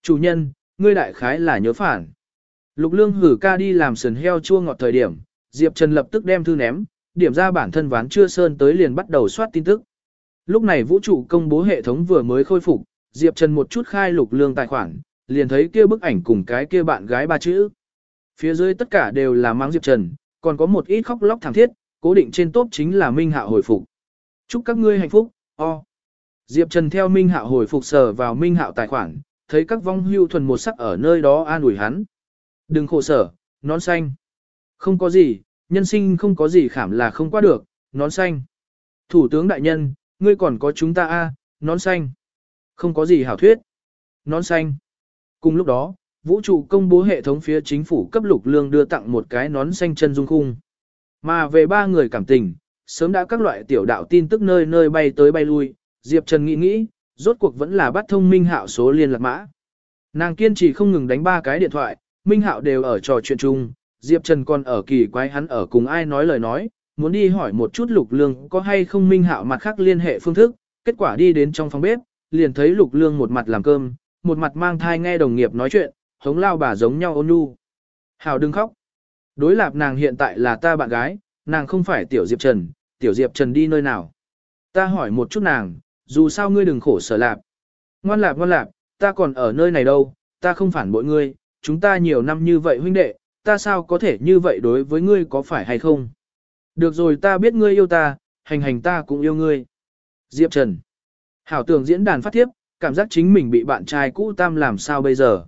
[SPEAKER 1] Chủ nhân, ngươi đại khái là nhớ phản. Lục lương hử ca đi làm sườn heo chua ngọt thời điểm, Diệp Trần lập tức đem thư ném, điểm ra bản thân ván chưa sơn tới liền bắt đầu soát tin tức. Lúc này vũ trụ công bố hệ thống vừa mới khôi phục, Diệp Trần một chút khai lục lương tài khoản, liền thấy kia bức ảnh cùng cái kia bạn gái ba chữ. Phía dưới tất cả đều là mang Diệp Trần, còn có một ít khóc lóc thảm thiết, cố định trên top chính là Minh Hạ hồi phục. Chúc các ngươi hạnh phúc, o. Diệp Trần theo Minh Hạo hồi phục sở vào Minh Hạo tài khoản, thấy các vong hưu thuần một sắc ở nơi đó an ủi hắn. Đừng khổ sở, nón xanh. Không có gì, nhân sinh không có gì khảm là không qua được, nón xanh. Thủ tướng đại nhân, ngươi còn có chúng ta a, nón xanh. Không có gì hảo thuyết. Nón xanh. Cùng lúc đó, vũ trụ công bố hệ thống phía chính phủ cấp lục lương đưa tặng một cái nón xanh chân dung khung. Mà về ba người cảm tình, sớm đã các loại tiểu đạo tin tức nơi nơi bay tới bay lui, Diệp Trần nghĩ nghĩ, rốt cuộc vẫn là bắt thông Minh Hạo số liên lạc mã. Nàng kiên trì không ngừng đánh ba cái điện thoại, Minh Hạo đều ở trò chuyện chung, Diệp Trần còn ở kỳ quái hắn ở cùng ai nói lời nói, muốn đi hỏi một chút Lục Lương có hay không minh hạo mặt khác liên hệ phương thức, kết quả đi đến trong phòng bếp, liền thấy Lục Lương một mặt làm cơm, một mặt mang thai nghe đồng nghiệp nói chuyện, hống lao bà giống nhau ôn nhu. Hảo đừng khóc. Đối lạp nàng hiện tại là ta bạn gái, nàng không phải tiểu Diệp Trần, tiểu Diệp Trần đi nơi nào. Ta hỏi một chút nàng, dù sao ngươi đừng khổ sở lạp. Ngoan lạp ngoan lạp, ta còn ở nơi này đâu, ta không phản bội ngươi, chúng ta nhiều năm như vậy huynh đệ, ta sao có thể như vậy đối với ngươi có phải hay không? Được rồi ta biết ngươi yêu ta, hành hành ta cũng yêu ngươi. Diệp Trần. Hảo tưởng diễn đàn phát tiếp, cảm giác chính mình bị bạn trai cũ tam làm sao bây giờ.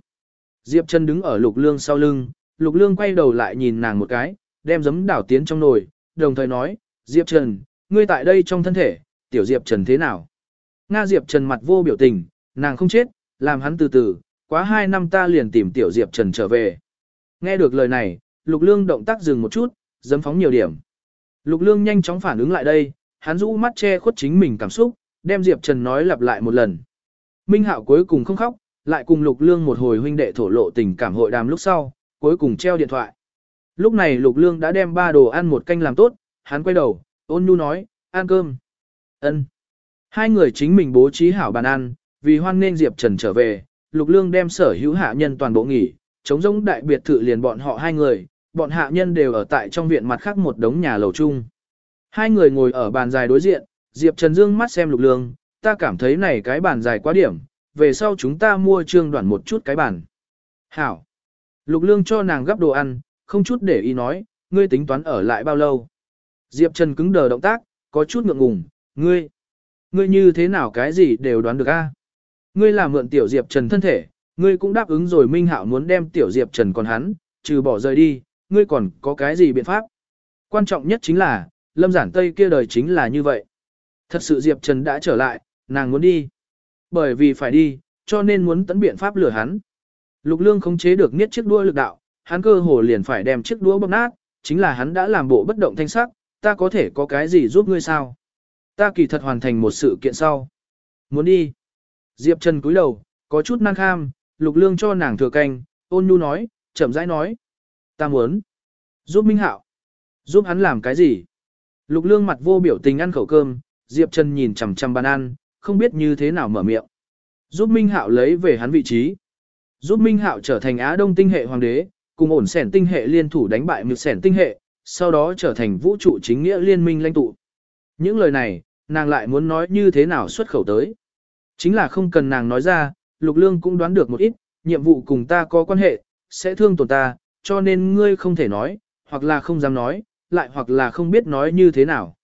[SPEAKER 1] Diệp Trần đứng ở lục lương sau lưng, lục lương quay đầu lại nhìn nàng một cái, đem giấm đảo tiến trong nồi, đồng thời nói, Diệp Trần, ngươi tại đây trong thân thể, tiểu Diệp Trần thế nào? Nga Diệp Trần mặt vô biểu tình, nàng không chết, làm hắn từ từ, quá hai năm ta liền tìm tiểu Diệp Trần trở về. Nghe được lời này, Lục Lương động tác dừng một chút, dấm phóng nhiều điểm. Lục Lương nhanh chóng phản ứng lại đây, hắn rũ mắt che khuất chính mình cảm xúc, đem Diệp Trần nói lặp lại một lần. Minh Hạo cuối cùng không khóc, lại cùng Lục Lương một hồi huynh đệ thổ lộ tình cảm hội đàm lúc sau, cuối cùng treo điện thoại. Lúc này Lục Lương đã đem ba đồ ăn một canh làm tốt, hắn quay đầu, ôn nhu nói, ăn cơm. Ân. Hai người chính mình bố trí hảo bàn ăn, vì hoan nên Diệp Trần trở về, Lục Lương đem sở hữu hạ nhân toàn bộ nghỉ, chống giống đại biệt thự liền bọn họ hai người, bọn hạ nhân đều ở tại trong viện mặt khác một đống nhà lầu chung. Hai người ngồi ở bàn dài đối diện, Diệp Trần Dương mắt xem Lục Lương, ta cảm thấy này cái bàn dài quá điểm, về sau chúng ta mua trương đoạn một chút cái bàn. Hảo. Lục Lương cho nàng gấp đồ ăn, không chút để ý nói, ngươi tính toán ở lại bao lâu. Diệp Trần cứng đờ động tác, có chút ngượng ngùng, ngươi, ngươi như thế nào cái gì đều đoán được a? Ngươi là mượn tiểu Diệp Trần thân thể, ngươi cũng đáp ứng rồi Minh Hạo muốn đem tiểu Diệp Trần còn hắn, trừ bỏ rời đi, ngươi còn có cái gì biện pháp? Quan trọng nhất chính là, Lâm Giản Tây kia đời chính là như vậy. Thật sự Diệp Trần đã trở lại, nàng muốn đi. Bởi vì phải đi, cho nên muốn tấn biện pháp lừa hắn. Lục Lương khống chế được niết chiếc đua lực đạo, hắn cơ hồ liền phải đem chiếc đũa bóp nát, chính là hắn đã làm bộ bất động thanh sắc, ta có thể có cái gì giúp ngươi sao? Ta kỳ thật hoàn thành một sự kiện sau. Muốn đi. Diệp Trần cúi đầu, có chút năng kham, lục lương cho nàng thừa canh, ôn nhu nói, chậm rãi nói. Ta muốn. Giúp Minh Hạo. Giúp hắn làm cái gì? Lục lương mặt vô biểu tình ăn khẩu cơm, Diệp Trần nhìn chằm chằm bàn ăn, không biết như thế nào mở miệng. Giúp Minh Hạo lấy về hắn vị trí. Giúp Minh Hạo trở thành Á Đông tinh hệ hoàng đế, cùng ổn sẻn tinh hệ liên thủ đánh bại mực sẻn tinh hệ, sau đó trở thành vũ trụ chính nghĩa liên minh lãnh tụ. Những lời này, nàng lại muốn nói như thế nào xuất khẩu tới. Chính là không cần nàng nói ra, Lục Lương cũng đoán được một ít, nhiệm vụ cùng ta có quan hệ, sẽ thương tổn ta, cho nên ngươi không thể nói, hoặc là không dám nói, lại hoặc là không biết nói như thế nào.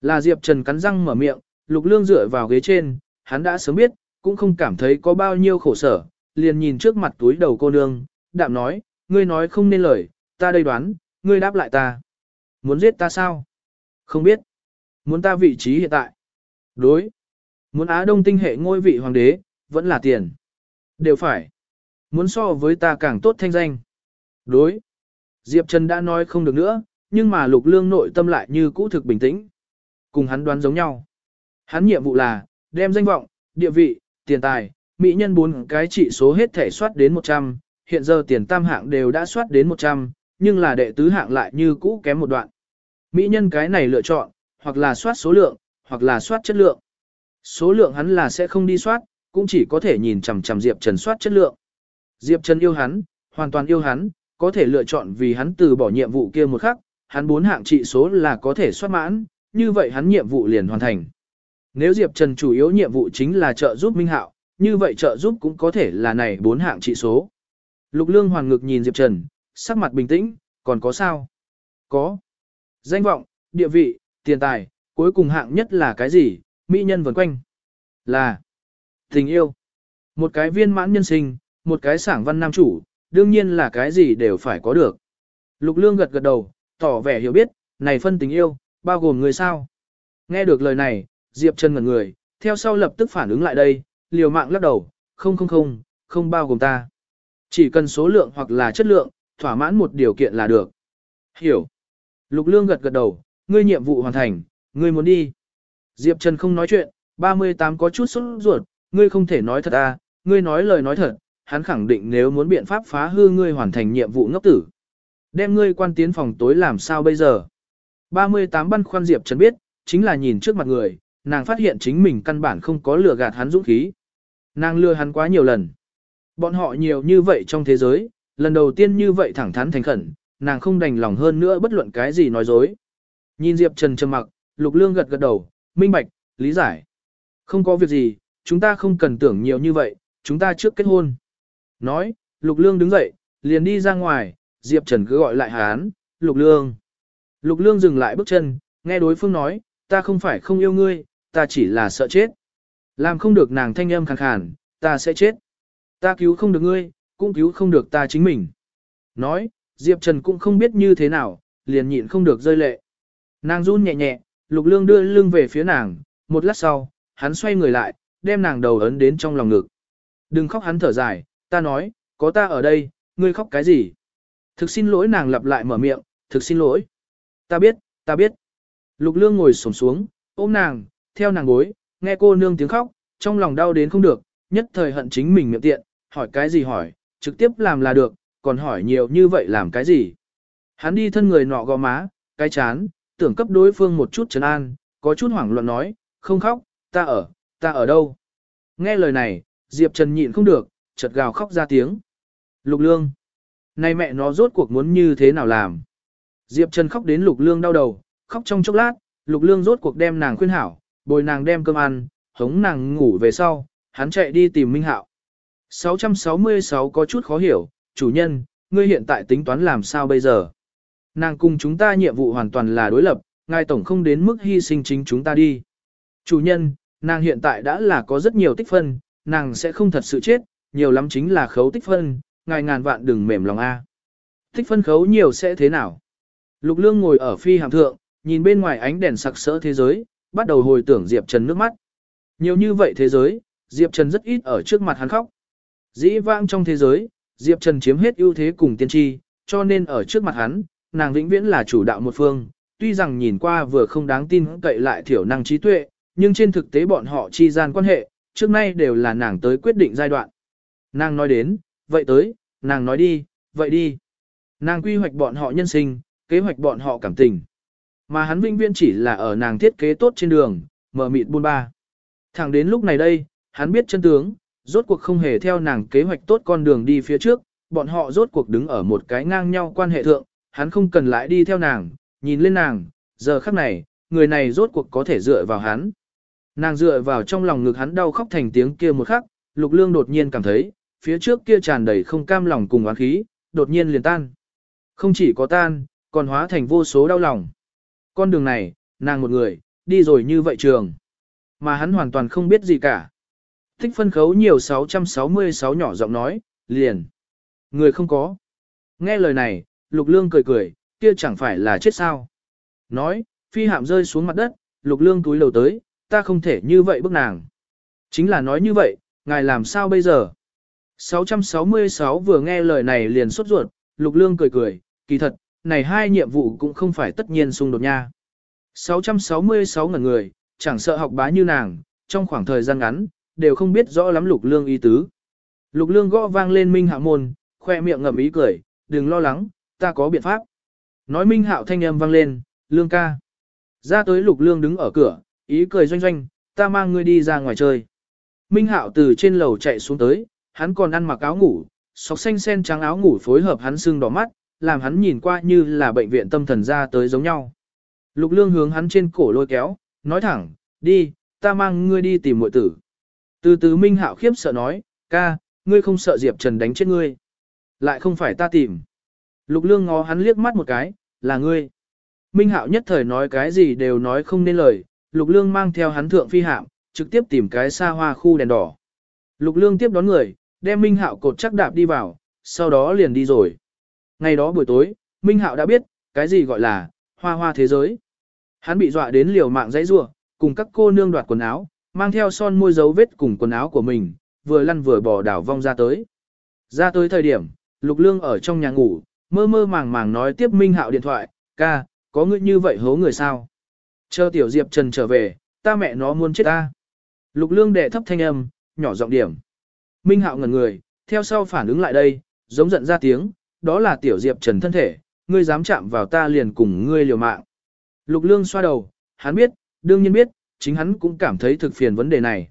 [SPEAKER 1] Là Diệp Trần cắn răng mở miệng, Lục Lương dựa vào ghế trên, hắn đã sớm biết, cũng không cảm thấy có bao nhiêu khổ sở, liền nhìn trước mặt túi đầu cô nương, đạm nói, ngươi nói không nên lời, ta đây đoán, ngươi đáp lại ta. Muốn giết ta sao? Không biết. Muốn ta vị trí hiện tại? Đối. Muốn Á Đông tinh hệ ngôi vị hoàng đế, vẫn là tiền. Đều phải. Muốn so với ta càng tốt thanh danh. Đối. Diệp Trần đã nói không được nữa, nhưng mà lục lương nội tâm lại như cũ thực bình tĩnh. Cùng hắn đoán giống nhau. Hắn nhiệm vụ là, đem danh vọng, địa vị, tiền tài, mỹ nhân bốn cái trị số hết thể soát đến 100, hiện giờ tiền tam hạng đều đã soát đến 100, nhưng là đệ tứ hạng lại như cũ kém một đoạn. Mỹ nhân cái này lựa chọn, hoặc là soát số lượng, hoặc là soát chất lượng. Số lượng hắn là sẽ không đi soát, cũng chỉ có thể nhìn chằm chằm Diệp Trần soát chất lượng. Diệp Trần yêu hắn, hoàn toàn yêu hắn, có thể lựa chọn vì hắn từ bỏ nhiệm vụ kia một khắc, hắn bốn hạng trị số là có thể soát mãn, như vậy hắn nhiệm vụ liền hoàn thành. Nếu Diệp Trần chủ yếu nhiệm vụ chính là trợ giúp Minh Hạo, như vậy trợ giúp cũng có thể là này bốn hạng trị số. Lục Lương hoàn ngực nhìn Diệp Trần, sắc mặt bình tĩnh, còn có sao? Có. Danh vọng, địa vị, tiền tài, cuối cùng hạng nhất là cái gì? Mỹ nhân vần quanh. Là tình yêu. Một cái viên mãn nhân sinh, một cái sảng văn nam chủ, đương nhiên là cái gì đều phải có được. Lục Lương gật gật đầu, tỏ vẻ hiểu biết, này phân tình yêu, bao gồm người sao. Nghe được lời này, Diệp Trần ngẩn người, theo sau lập tức phản ứng lại đây, liều mạng lắc đầu, không không không, không bao gồm ta. Chỉ cần số lượng hoặc là chất lượng, thỏa mãn một điều kiện là được. Hiểu. Lục Lương gật gật đầu, ngươi nhiệm vụ hoàn thành, ngươi muốn đi. Diệp Trần không nói chuyện, 38 có chút sốt ruột, ngươi không thể nói thật à, ngươi nói lời nói thật, hắn khẳng định nếu muốn biện pháp phá hư ngươi hoàn thành nhiệm vụ ngốc tử. đem ngươi quan tiến phòng tối làm sao bây giờ. 38 băn khoăn Diệp Trần biết, chính là nhìn trước mặt người, nàng phát hiện chính mình căn bản không có lừa gạt hắn dũng khí. Nàng lừa hắn quá nhiều lần. Bọn họ nhiều như vậy trong thế giới, lần đầu tiên như vậy thẳng thắn thành khẩn, nàng không đành lòng hơn nữa bất luận cái gì nói dối. Nhìn Diệp Trần trầm mặc, Lục Lương gật gật đầu, minh bạch, lý giải. Không có việc gì, chúng ta không cần tưởng nhiều như vậy, chúng ta trước kết hôn. Nói, Lục Lương đứng dậy, liền đi ra ngoài, Diệp Trần cứ gọi lại hắn, Lục Lương. Lục Lương dừng lại bước chân, nghe đối phương nói, ta không phải không yêu ngươi, ta chỉ là sợ chết. Làm không được nàng thanh âm khàn khàn, ta sẽ chết. Ta cứu không được ngươi, cũng cứu không được ta chính mình. Nói, Diệp Trần cũng không biết như thế nào, liền nhịn không được rơi lệ. Nàng run nhẹ nhẹ, Lục Lương đưa lưng về phía nàng, một lát sau, hắn xoay người lại, đem nàng đầu ấn đến trong lòng ngực. Đừng khóc hắn thở dài, ta nói, có ta ở đây, ngươi khóc cái gì? Thực xin lỗi nàng lặp lại mở miệng, thực xin lỗi. Ta biết, ta biết. Lục Lương ngồi xổm xuống, ôm nàng, theo nàng gối, nghe cô nương tiếng khóc, trong lòng đau đến không được, nhất thời hận chính mình miệng tiện, hỏi cái gì hỏi, trực tiếp làm là được, còn hỏi nhiều như vậy làm cái gì. Hắn đi thân người nọ gò má, cái chán, tưởng cấp đối phương một chút trấn an, có chút hoảng loạn nói, không khóc, ta ở, ta ở đâu. Nghe lời này, Diệp Trần nhịn không được, chợt gào khóc ra tiếng. Lục Lương. Này mẹ nó rốt cuộc muốn như thế nào làm? Diệp Trần khóc đến Lục Lương đau đầu, khóc trong chốc lát, Lục Lương rốt cuộc đem nàng khuyên hảo, bồi nàng đem cơm ăn, hống nàng ngủ về sau, hắn chạy đi tìm Minh Hạo. 666 có chút khó hiểu, chủ nhân, ngươi hiện tại tính toán làm sao bây giờ? Nàng cùng chúng ta nhiệm vụ hoàn toàn là đối lập, ngài tổng không đến mức hy sinh chính chúng ta đi. Chủ nhân, nàng hiện tại đã là có rất nhiều tích phân, nàng sẽ không thật sự chết, nhiều lắm chính là khấu tích phân, ngài ngàn vạn đừng mềm lòng A. À. Tích phân khấu nhiều sẽ thế nào? Lục lương ngồi ở phi hàm thượng, nhìn bên ngoài ánh đèn sặc sỡ thế giới, bắt đầu hồi tưởng Diệp Trần nước mắt. Nhiều như vậy thế giới, Diệp Trần rất ít ở trước mặt hắn khóc. Dĩ vãng trong thế giới, Diệp Trần chiếm hết ưu thế cùng tiên tri, cho nên ở trước mặt hắn, nàng vĩnh viễn là chủ đạo một phương, tuy rằng nhìn qua vừa không đáng tin cậy lại thiểu năng trí tuệ, nhưng trên thực tế bọn họ chi gian quan hệ, trước nay đều là nàng tới quyết định giai đoạn. Nàng nói đến, vậy tới, nàng nói đi, vậy đi. Nàng quy hoạch bọn họ nhân sinh, kế hoạch bọn họ cảm tình. Mà hắn vĩnh viễn chỉ là ở nàng thiết kế tốt trên đường, mở mịt buôn ba. Thẳng đến lúc này đây, hắn biết chân tướng, rốt cuộc không hề theo nàng kế hoạch tốt con đường đi phía trước, bọn họ rốt cuộc đứng ở một cái ngang nhau quan hệ thượng, hắn không cần lại đi theo nàng, nhìn lên nàng, giờ khắc này, người này rốt cuộc có thể dựa vào hắn. Nàng dựa vào trong lòng ngực hắn đau khóc thành tiếng kia một khắc, lục lương đột nhiên cảm thấy, phía trước kia tràn đầy không cam lòng cùng oán khí, đột nhiên liền tan. Không chỉ có tan, còn hóa thành vô số đau lòng. Con đường này, nàng một người, đi rồi như vậy trường. Mà hắn hoàn toàn không biết gì cả. Thích phân khấu nhiều 666 nhỏ giọng nói, liền. Người không có. Nghe lời này, lục lương cười cười, kia chẳng phải là chết sao. Nói, phi hạm rơi xuống mặt đất, lục lương túi lầu tới, ta không thể như vậy bức nàng. Chính là nói như vậy, ngài làm sao bây giờ? 666 vừa nghe lời này liền sốt ruột, lục lương cười cười, kỳ thật, này hai nhiệm vụ cũng không phải tất nhiên xung đột nha. 666 ngẩn người, chẳng sợ học bá như nàng, trong khoảng thời gian ngắn, đều không biết rõ lắm lục lương ý tứ. Lục lương gõ vang lên minh hạ môn, khoe miệng ngậm ý cười, đừng lo lắng, ta có biện pháp. Nói minh hạo thanh âm vang lên, lương ca. Ra tới lục lương đứng ở cửa, ý cười doanh doanh, ta mang ngươi đi ra ngoài chơi. Minh hạo từ trên lầu chạy xuống tới, hắn còn ăn mặc áo ngủ, sọc xanh sen trắng áo ngủ phối hợp hắn sưng đỏ mắt, làm hắn nhìn qua như là bệnh viện tâm thần ra tới giống nhau. Lục lương hướng hắn trên cổ lôi kéo, nói thẳng, đi, ta mang ngươi đi tìm muội tử. Từ từ Minh Hạo khiếp sợ nói, ca, ngươi không sợ Diệp Trần đánh chết ngươi. Lại không phải ta tìm. Lục lương ngó hắn liếc mắt một cái, là ngươi. Minh Hạo nhất thời nói cái gì đều nói không nên lời, Lục lương mang theo hắn thượng phi hạm, trực tiếp tìm cái xa hoa khu đèn đỏ. Lục lương tiếp đón người, đem Minh Hạo cột chắc đạp đi vào, sau đó liền đi rồi. Ngày đó buổi tối, Minh Hạo đã biết, cái gì gọi là, hoa hoa thế giới. Hắn bị dọa đến liều mạng dãy rua, cùng các cô nương đoạt quần áo, mang theo son môi dấu vết cùng quần áo của mình, vừa lăn vừa bò đảo vong ra tới. Ra tới thời điểm, Lục Lương ở trong nhà ngủ, mơ mơ màng màng nói tiếp Minh Hạo điện thoại, ca, có ngươi như vậy hố người sao? Chờ tiểu Diệp Trần trở về, ta mẹ nó muốn chết ta. Lục Lương đệ thấp thanh âm, nhỏ giọng điểm. Minh Hạo ngẩn người, theo sau phản ứng lại đây, giống giận ra tiếng, đó là tiểu Diệp Trần thân thể, ngươi dám chạm vào ta liền cùng ngươi liều mạng. Lục lương xoa đầu, hắn biết, đương nhiên biết, chính hắn cũng cảm thấy thực phiền vấn đề này.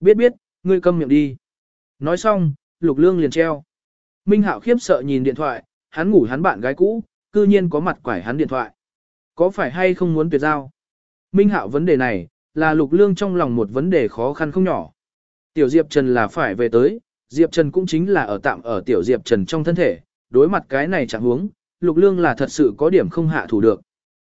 [SPEAKER 1] Biết biết, ngươi câm miệng đi. Nói xong, lục lương liền treo. Minh Hạo khiếp sợ nhìn điện thoại, hắn ngủ hắn bạn gái cũ, cư nhiên có mặt quải hắn điện thoại. Có phải hay không muốn tuyệt giao? Minh Hạo vấn đề này, là lục lương trong lòng một vấn đề khó khăn không nhỏ. Tiểu Diệp Trần là phải về tới, Diệp Trần cũng chính là ở tạm ở Tiểu Diệp Trần trong thân thể, đối mặt cái này chẳng huống, lục lương là thật sự có điểm không hạ thủ được.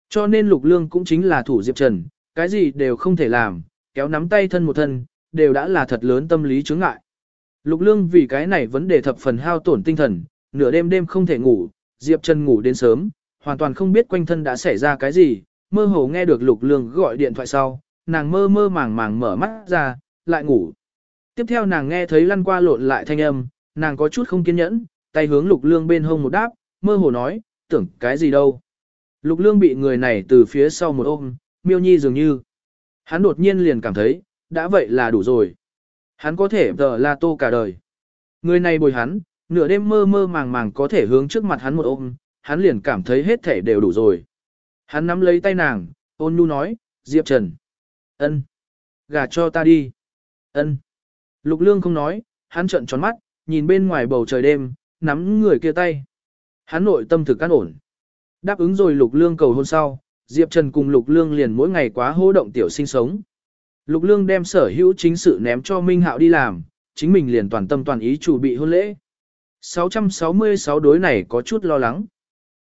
[SPEAKER 1] Cho nên lục lương cũng chính là thủ Diệp Trần, cái gì đều không thể làm, kéo nắm tay thân một thân, đều đã là thật lớn tâm lý chướng ngại. Lục lương vì cái này vấn đề thập phần hao tổn tinh thần, nửa đêm đêm không thể ngủ, Diệp Trần ngủ đến sớm, hoàn toàn không biết quanh thân đã xảy ra cái gì, mơ hồ nghe được lục lương gọi điện thoại sau, nàng mơ mơ màng màng mở mắt ra, lại ngủ. Tiếp theo nàng nghe thấy lăn qua lộn lại thanh âm, nàng có chút không kiên nhẫn, tay hướng lục lương bên hông một đáp, mơ hồ nói, tưởng cái gì đâu. Lục lương bị người này từ phía sau một ôm, miêu nhi dường như. Hắn đột nhiên liền cảm thấy, đã vậy là đủ rồi. Hắn có thể tờ la tô cả đời. Người này bồi hắn, nửa đêm mơ mơ màng màng có thể hướng trước mặt hắn một ôm, hắn liền cảm thấy hết thể đều đủ rồi. Hắn nắm lấy tay nàng, ôn nhu nói, Diệp Trần. ân, Gả cho ta đi. ân. Lục lương không nói, hắn trợn tròn mắt, nhìn bên ngoài bầu trời đêm, nắm người kia tay. Hắn nội tâm thực an ổn. Đáp ứng rồi lục lương cầu hôn sau, Diệp Trần cùng lục lương liền mỗi ngày quá hô động tiểu sinh sống. Lục lương đem sở hữu chính sự ném cho Minh Hạo đi làm, chính mình liền toàn tâm toàn ý chủ bị hôn lễ. 666 đối này có chút lo lắng.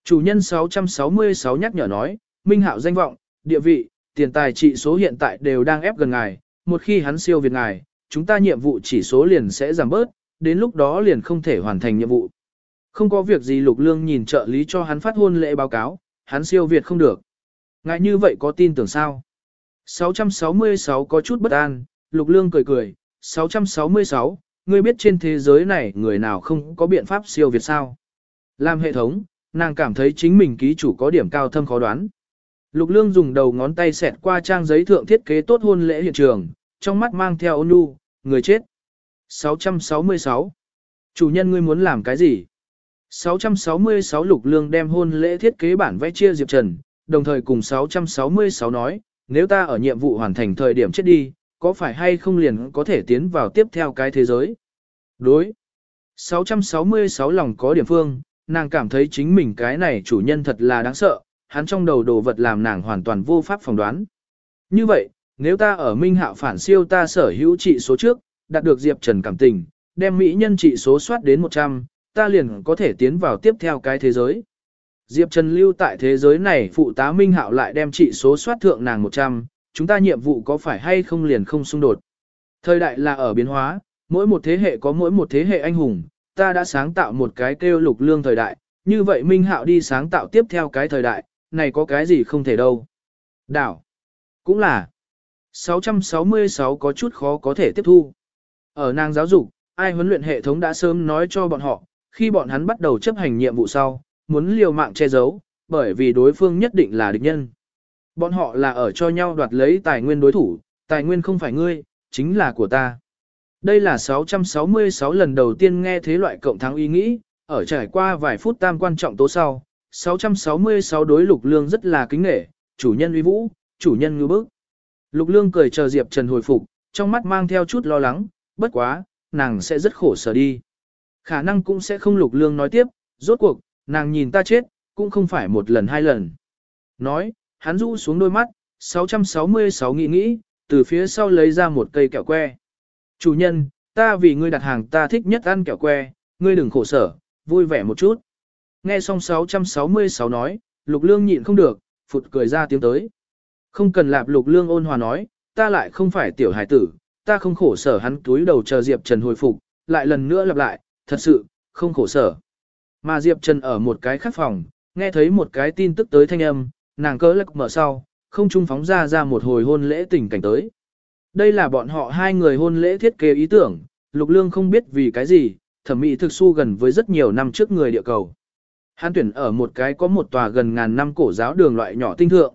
[SPEAKER 1] Chủ nhân 666 nhắc nhở nói, Minh Hạo danh vọng, địa vị, tiền tài trị số hiện tại đều đang ép gần ngài, một khi hắn siêu việt ngài, chúng ta nhiệm vụ chỉ số liền sẽ giảm bớt, đến lúc đó liền không thể hoàn thành nhiệm vụ. Không có việc gì Lục Lương nhìn trợ lý cho hắn phát hôn lễ báo cáo, hắn siêu việt không được. Ngại như vậy có tin tưởng sao? 666 có chút bất an, Lục Lương cười cười, 666, ngươi biết trên thế giới này người nào không có biện pháp siêu việt sao? Làm hệ thống, nàng cảm thấy chính mình ký chủ có điểm cao thâm khó đoán. Lục Lương dùng đầu ngón tay xẹt qua trang giấy thượng thiết kế tốt hôn lễ hiện trường, trong mắt mang theo ôn nhu, người chết. 666. Chủ nhân ngươi muốn làm cái gì? 666 Lục Lương đem hôn lễ thiết kế bản vẽ chia Diệp Trần, đồng thời cùng 666 nói, nếu ta ở nhiệm vụ hoàn thành thời điểm chết đi, có phải hay không liền có thể tiến vào tiếp theo cái thế giới? Đối. 666 lòng có điểm phương, nàng cảm thấy chính mình cái này chủ nhân thật là đáng sợ, hắn trong đầu đồ vật làm nàng hoàn toàn vô pháp phỏng đoán. Như vậy, nếu ta ở Minh Hạo phản siêu ta sở hữu trị số trước, đạt được Diệp Trần cảm tình, đem mỹ nhân trị số soát đến 100, ta liền có thể tiến vào tiếp theo cái thế giới. Diệp Trần lưu tại thế giới này phụ tá Minh Hạo lại đem trị số soát thượng nàng 100, chúng ta nhiệm vụ có phải hay không liền không xung đột. Thời đại là ở biến hóa, mỗi một thế hệ có mỗi một thế hệ anh hùng, ta đã sáng tạo một cái kêu lục lương thời đại, như vậy Minh Hạo đi sáng tạo tiếp theo cái thời đại, này có cái gì không thể đâu. Đảo, cũng là, 666 có chút khó có thể tiếp thu. Ở nàng giáo dục, ai huấn luyện hệ thống đã sớm nói cho bọn họ, khi bọn hắn bắt đầu chấp hành nhiệm vụ sau, muốn liều mạng che giấu, bởi vì đối phương nhất định là địch nhân. Bọn họ là ở cho nhau đoạt lấy tài nguyên đối thủ, tài nguyên không phải ngươi, chính là của ta. Đây là 666 lần đầu tiên nghe thế loại cộng thắng ý nghĩ, ở trải qua vài phút tam quan trọng tố sau, 666 đối lục lương rất là kính nghệ, chủ nhân uy vũ, chủ nhân ngư bức. Lục lương cười chờ Diệp Trần hồi phục, trong mắt mang theo chút lo lắng, bất quá, nàng sẽ rất khổ sở đi. Khả năng cũng sẽ không lục lương nói tiếp, rốt cuộc, nàng nhìn ta chết, cũng không phải một lần hai lần. Nói, hắn rũ xuống đôi mắt, 666 nghĩ nghĩ, từ phía sau lấy ra một cây kẹo que. Chủ nhân, ta vì ngươi đặt hàng ta thích nhất ăn kẹo que, ngươi đừng khổ sở, vui vẻ một chút. Nghe xong 666 nói, lục lương nhịn không được, phụt cười ra tiếng tới. Không cần lạp lục lương ôn hòa nói, ta lại không phải tiểu hải tử, ta không khổ sở hắn túi đầu chờ Diệp Trần hồi phục, lại lần nữa lặp lại, thật sự, không khổ sở. Mà Diệp Trần ở một cái khác phòng, nghe thấy một cái tin tức tới thanh âm, nàng cỡ lắc mở sau, không trung phóng ra ra một hồi hôn lễ tình cảnh tới. Đây là bọn họ hai người hôn lễ thiết kế ý tưởng, Lục Lương không biết vì cái gì, thẩm mỹ thực su gần với rất nhiều năm trước người địa cầu. Hán tuyển ở một cái có một tòa gần ngàn năm cổ giáo đường loại nhỏ tinh thượng.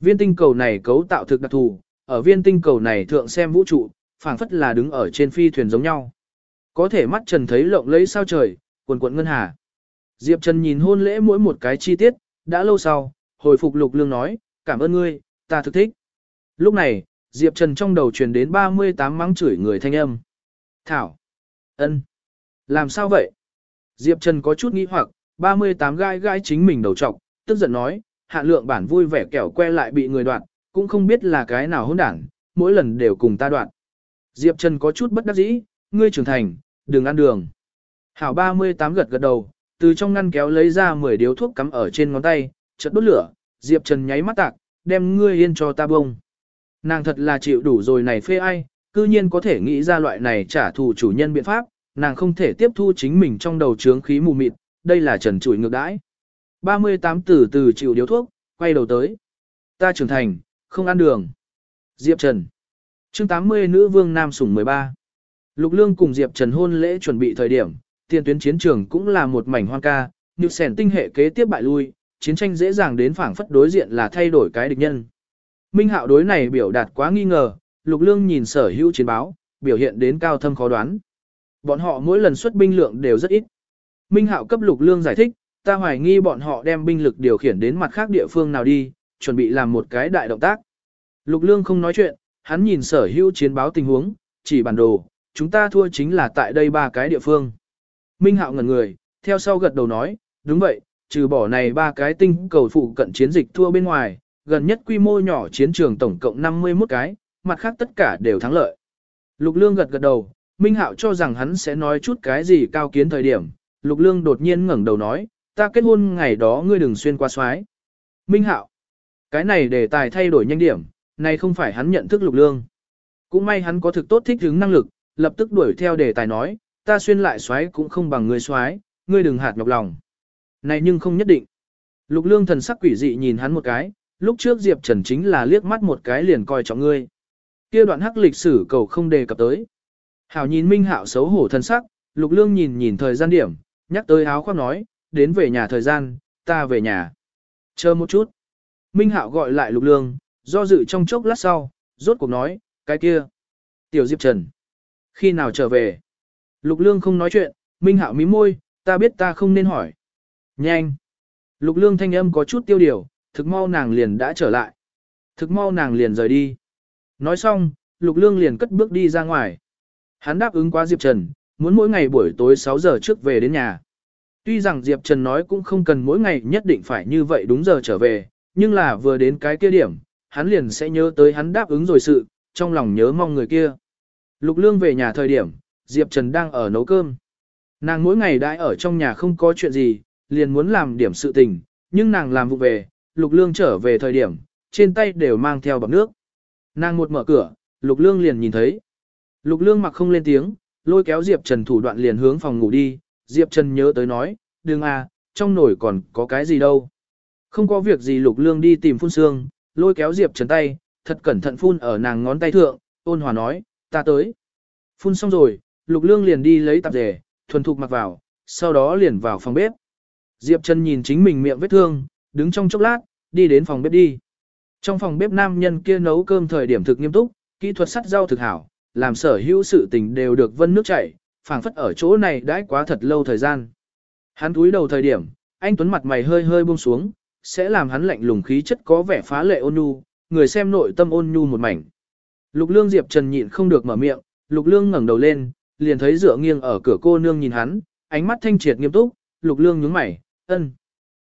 [SPEAKER 1] Viên tinh cầu này cấu tạo thực đặc thù, ở viên tinh cầu này thượng xem vũ trụ, phảng phất là đứng ở trên phi thuyền giống nhau. Có thể mắt trần thấy lộng lấy sao trời, quần quận ngân hà. Diệp Trần nhìn hôn lễ mỗi một cái chi tiết, đã lâu sau, hồi phục Lục Lương nói, cảm ơn ngươi, ta thực thích. Lúc này, Diệp Trần trong đầu truyền đến 38 mắng chửi người thanh âm. Thảo. ân, Làm sao vậy? Diệp Trần có chút nghi hoặc, 38 gai gai chính mình đầu trọc, tức giận nói, hạ lượng bản vui vẻ kẻo que lại bị người đoạn, cũng không biết là cái nào hỗn đảng, mỗi lần đều cùng ta đoạn. Diệp Trần có chút bất đắc dĩ, ngươi trưởng thành, đừng ăn đường. Hảo 38 gật gật đầu, từ trong ngăn kéo lấy ra 10 điếu thuốc cắm ở trên ngón tay, chợt đốt lửa, Diệp Trần nháy mắt tạc, đem ngươi yên cho ta bông. Nàng thật là chịu đủ rồi này phê ai, cư nhiên có thể nghĩ ra loại này trả thù chủ nhân biện pháp, nàng không thể tiếp thu chính mình trong đầu trướng khí mù mịt, đây là trần trụi ngược đãi. 38 từ từ chịu điếu thuốc, quay đầu tới. Ta trưởng thành, không ăn đường. Diệp Trần. chương 80 nữ vương nam sủng 13. Lục Lương cùng Diệp Trần hôn lễ chuẩn bị thời điểm, tiền tuyến chiến trường cũng là một mảnh hoang ca, nhược sẻn tinh hệ kế tiếp bại lui, chiến tranh dễ dàng đến phảng phất đối diện là thay đổi cái địch nhân. Minh Hạo đối này biểu đạt quá nghi ngờ, Lục Lương nhìn sở hữu chiến báo, biểu hiện đến cao thâm khó đoán. Bọn họ mỗi lần xuất binh lượng đều rất ít. Minh Hạo cấp Lục Lương giải thích, ta hoài nghi bọn họ đem binh lực điều khiển đến mặt khác địa phương nào đi, chuẩn bị làm một cái đại động tác. Lục Lương không nói chuyện, hắn nhìn sở hữu chiến báo tình huống, chỉ bản đồ, chúng ta thua chính là tại đây ba cái địa phương. Minh Hạo ngẩn người, theo sau gật đầu nói, đúng vậy, trừ bỏ này ba cái tinh cầu phụ cận chiến dịch thua bên ngoài, gần nhất quy mô nhỏ chiến trường tổng cộng 51 cái, mặt khác tất cả đều thắng lợi. Lục Lương gật gật đầu, Minh Hạo cho rằng hắn sẽ nói chút cái gì cao kiến thời điểm, Lục Lương đột nhiên ngẩng đầu nói, ta kết hôn ngày đó ngươi đừng xuyên qua xoái. Minh Hạo, cái này để tài thay đổi nhanh điểm, này không phải hắn nhận thức Lục Lương. Cũng may hắn có thực tốt thích hứng năng lực, lập tức đuổi theo đề tài nói, ta xuyên lại xoái cũng không bằng ngươi xoái, ngươi đừng hạt nhọc lòng. Này nhưng không nhất định. Lục lương thần sắc quỷ dị nhìn hắn một cái, lúc trước Diệp Trần chính là liếc mắt một cái liền coi trọng ngươi. kia đoạn hắc lịch sử cầu không đề cập tới. Hảo nhìn Minh Hạo xấu hổ thần sắc, Lục Lương nhìn nhìn thời gian điểm, nhắc tới áo khoác nói, đến về nhà thời gian, ta về nhà. Chờ một chút. Minh Hạo gọi lại Lục Lương, do dự trong chốc lát sau, rốt cuộc nói, cái kia. Tiểu Diệp Trần. Khi nào trở về? Lục Lương không nói chuyện, Minh Hạo mí môi, ta biết ta không nên hỏi. Nhanh! Lục Lương thanh âm có chút tiêu điều, thực mau nàng liền đã trở lại. Thực mau nàng liền rời đi. Nói xong, Lục Lương liền cất bước đi ra ngoài. Hắn đáp ứng quá Diệp Trần, muốn mỗi ngày buổi tối 6 giờ trước về đến nhà. Tuy rằng Diệp Trần nói cũng không cần mỗi ngày nhất định phải như vậy đúng giờ trở về, nhưng là vừa đến cái kia điểm, hắn liền sẽ nhớ tới hắn đáp ứng rồi sự, trong lòng nhớ mong người kia. Lục Lương về nhà thời điểm, Diệp Trần đang ở nấu cơm. Nàng mỗi ngày đãi ở trong nhà không có chuyện gì, liền muốn làm điểm sự tình, nhưng nàng làm vụ về, Lục Lương trở về thời điểm, trên tay đều mang theo bọc nước. Nàng một mở cửa, Lục Lương liền nhìn thấy. Lục Lương mặc không lên tiếng, lôi kéo Diệp Trần thủ đoạn liền hướng phòng ngủ đi, Diệp Trần nhớ tới nói, đừng à, trong nồi còn có cái gì đâu. Không có việc gì Lục Lương đi tìm phun xương, lôi kéo Diệp Trần tay, thật cẩn thận phun ở nàng ngón tay thượng, ôn hòa nói, ta tới. Phun xong rồi, Lục Lương liền đi lấy tạp dề, thuần thục mặc vào, sau đó liền vào phòng bếp. Diệp Trần nhìn chính mình miệng vết thương, đứng trong chốc lát, đi đến phòng bếp đi. Trong phòng bếp nam nhân kia nấu cơm thời điểm thực nghiêm túc, kỹ thuật sắt rau thực hảo, làm sở hữu sự tình đều được vân nước chảy, phảng phất ở chỗ này đãi quá thật lâu thời gian. Hắn túi đầu thời điểm, anh Tuấn mặt mày hơi hơi buông xuống, sẽ làm hắn lạnh lùng khí chất có vẻ phá lệ ôn nhu, người xem nội tâm ôn nhu một mảnh. Lục Lương Diệp Trần nhịn không được mở miệng, Lục Lương ngẩng đầu lên, liền thấy dựa nghiêng ở cửa cô nương nhìn hắn, ánh mắt thanh triệt nghiêm túc, Lục Lương nhướng mày, ân.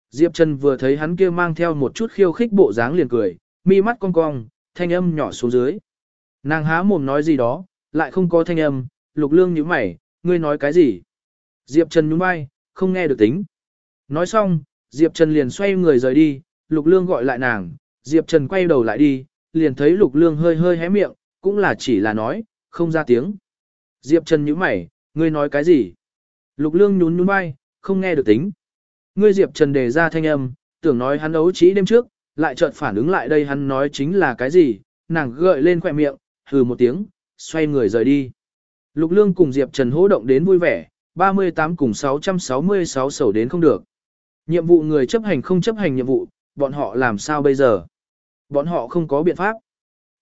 [SPEAKER 1] Diệp Trần vừa thấy hắn kia mang theo một chút khiêu khích bộ dáng liền cười, mi mắt cong cong, thanh âm nhỏ xuống dưới. Nàng há mồm nói gì đó, lại không có thanh âm, Lục Lương nhíu mày, ngươi nói cái gì? Diệp Trần nhún vai, không nghe được tính. Nói xong, Diệp Trần liền xoay người rời đi, Lục Lương gọi lại nàng, Diệp Trần quay đầu lại đi, liền thấy Lục Lương hơi hơi hé miệng, cũng là chỉ là nói, không ra tiếng. Diệp Trần nhíu mày, ngươi nói cái gì? Lục Lương nhún nhún vai, không nghe được tính. Ngươi Diệp Trần đề ra thanh âm, tưởng nói hắn ấu trí đêm trước, lại chợt phản ứng lại đây hắn nói chính là cái gì, nàng gợi lên khỏe miệng, hừ một tiếng, xoay người rời đi. Lục Lương cùng Diệp Trần hỗ động đến vui vẻ, 38 cùng 666 sầu đến không được. Nhiệm vụ người chấp hành không chấp hành nhiệm vụ, bọn họ làm sao bây giờ? Bọn họ không có biện pháp.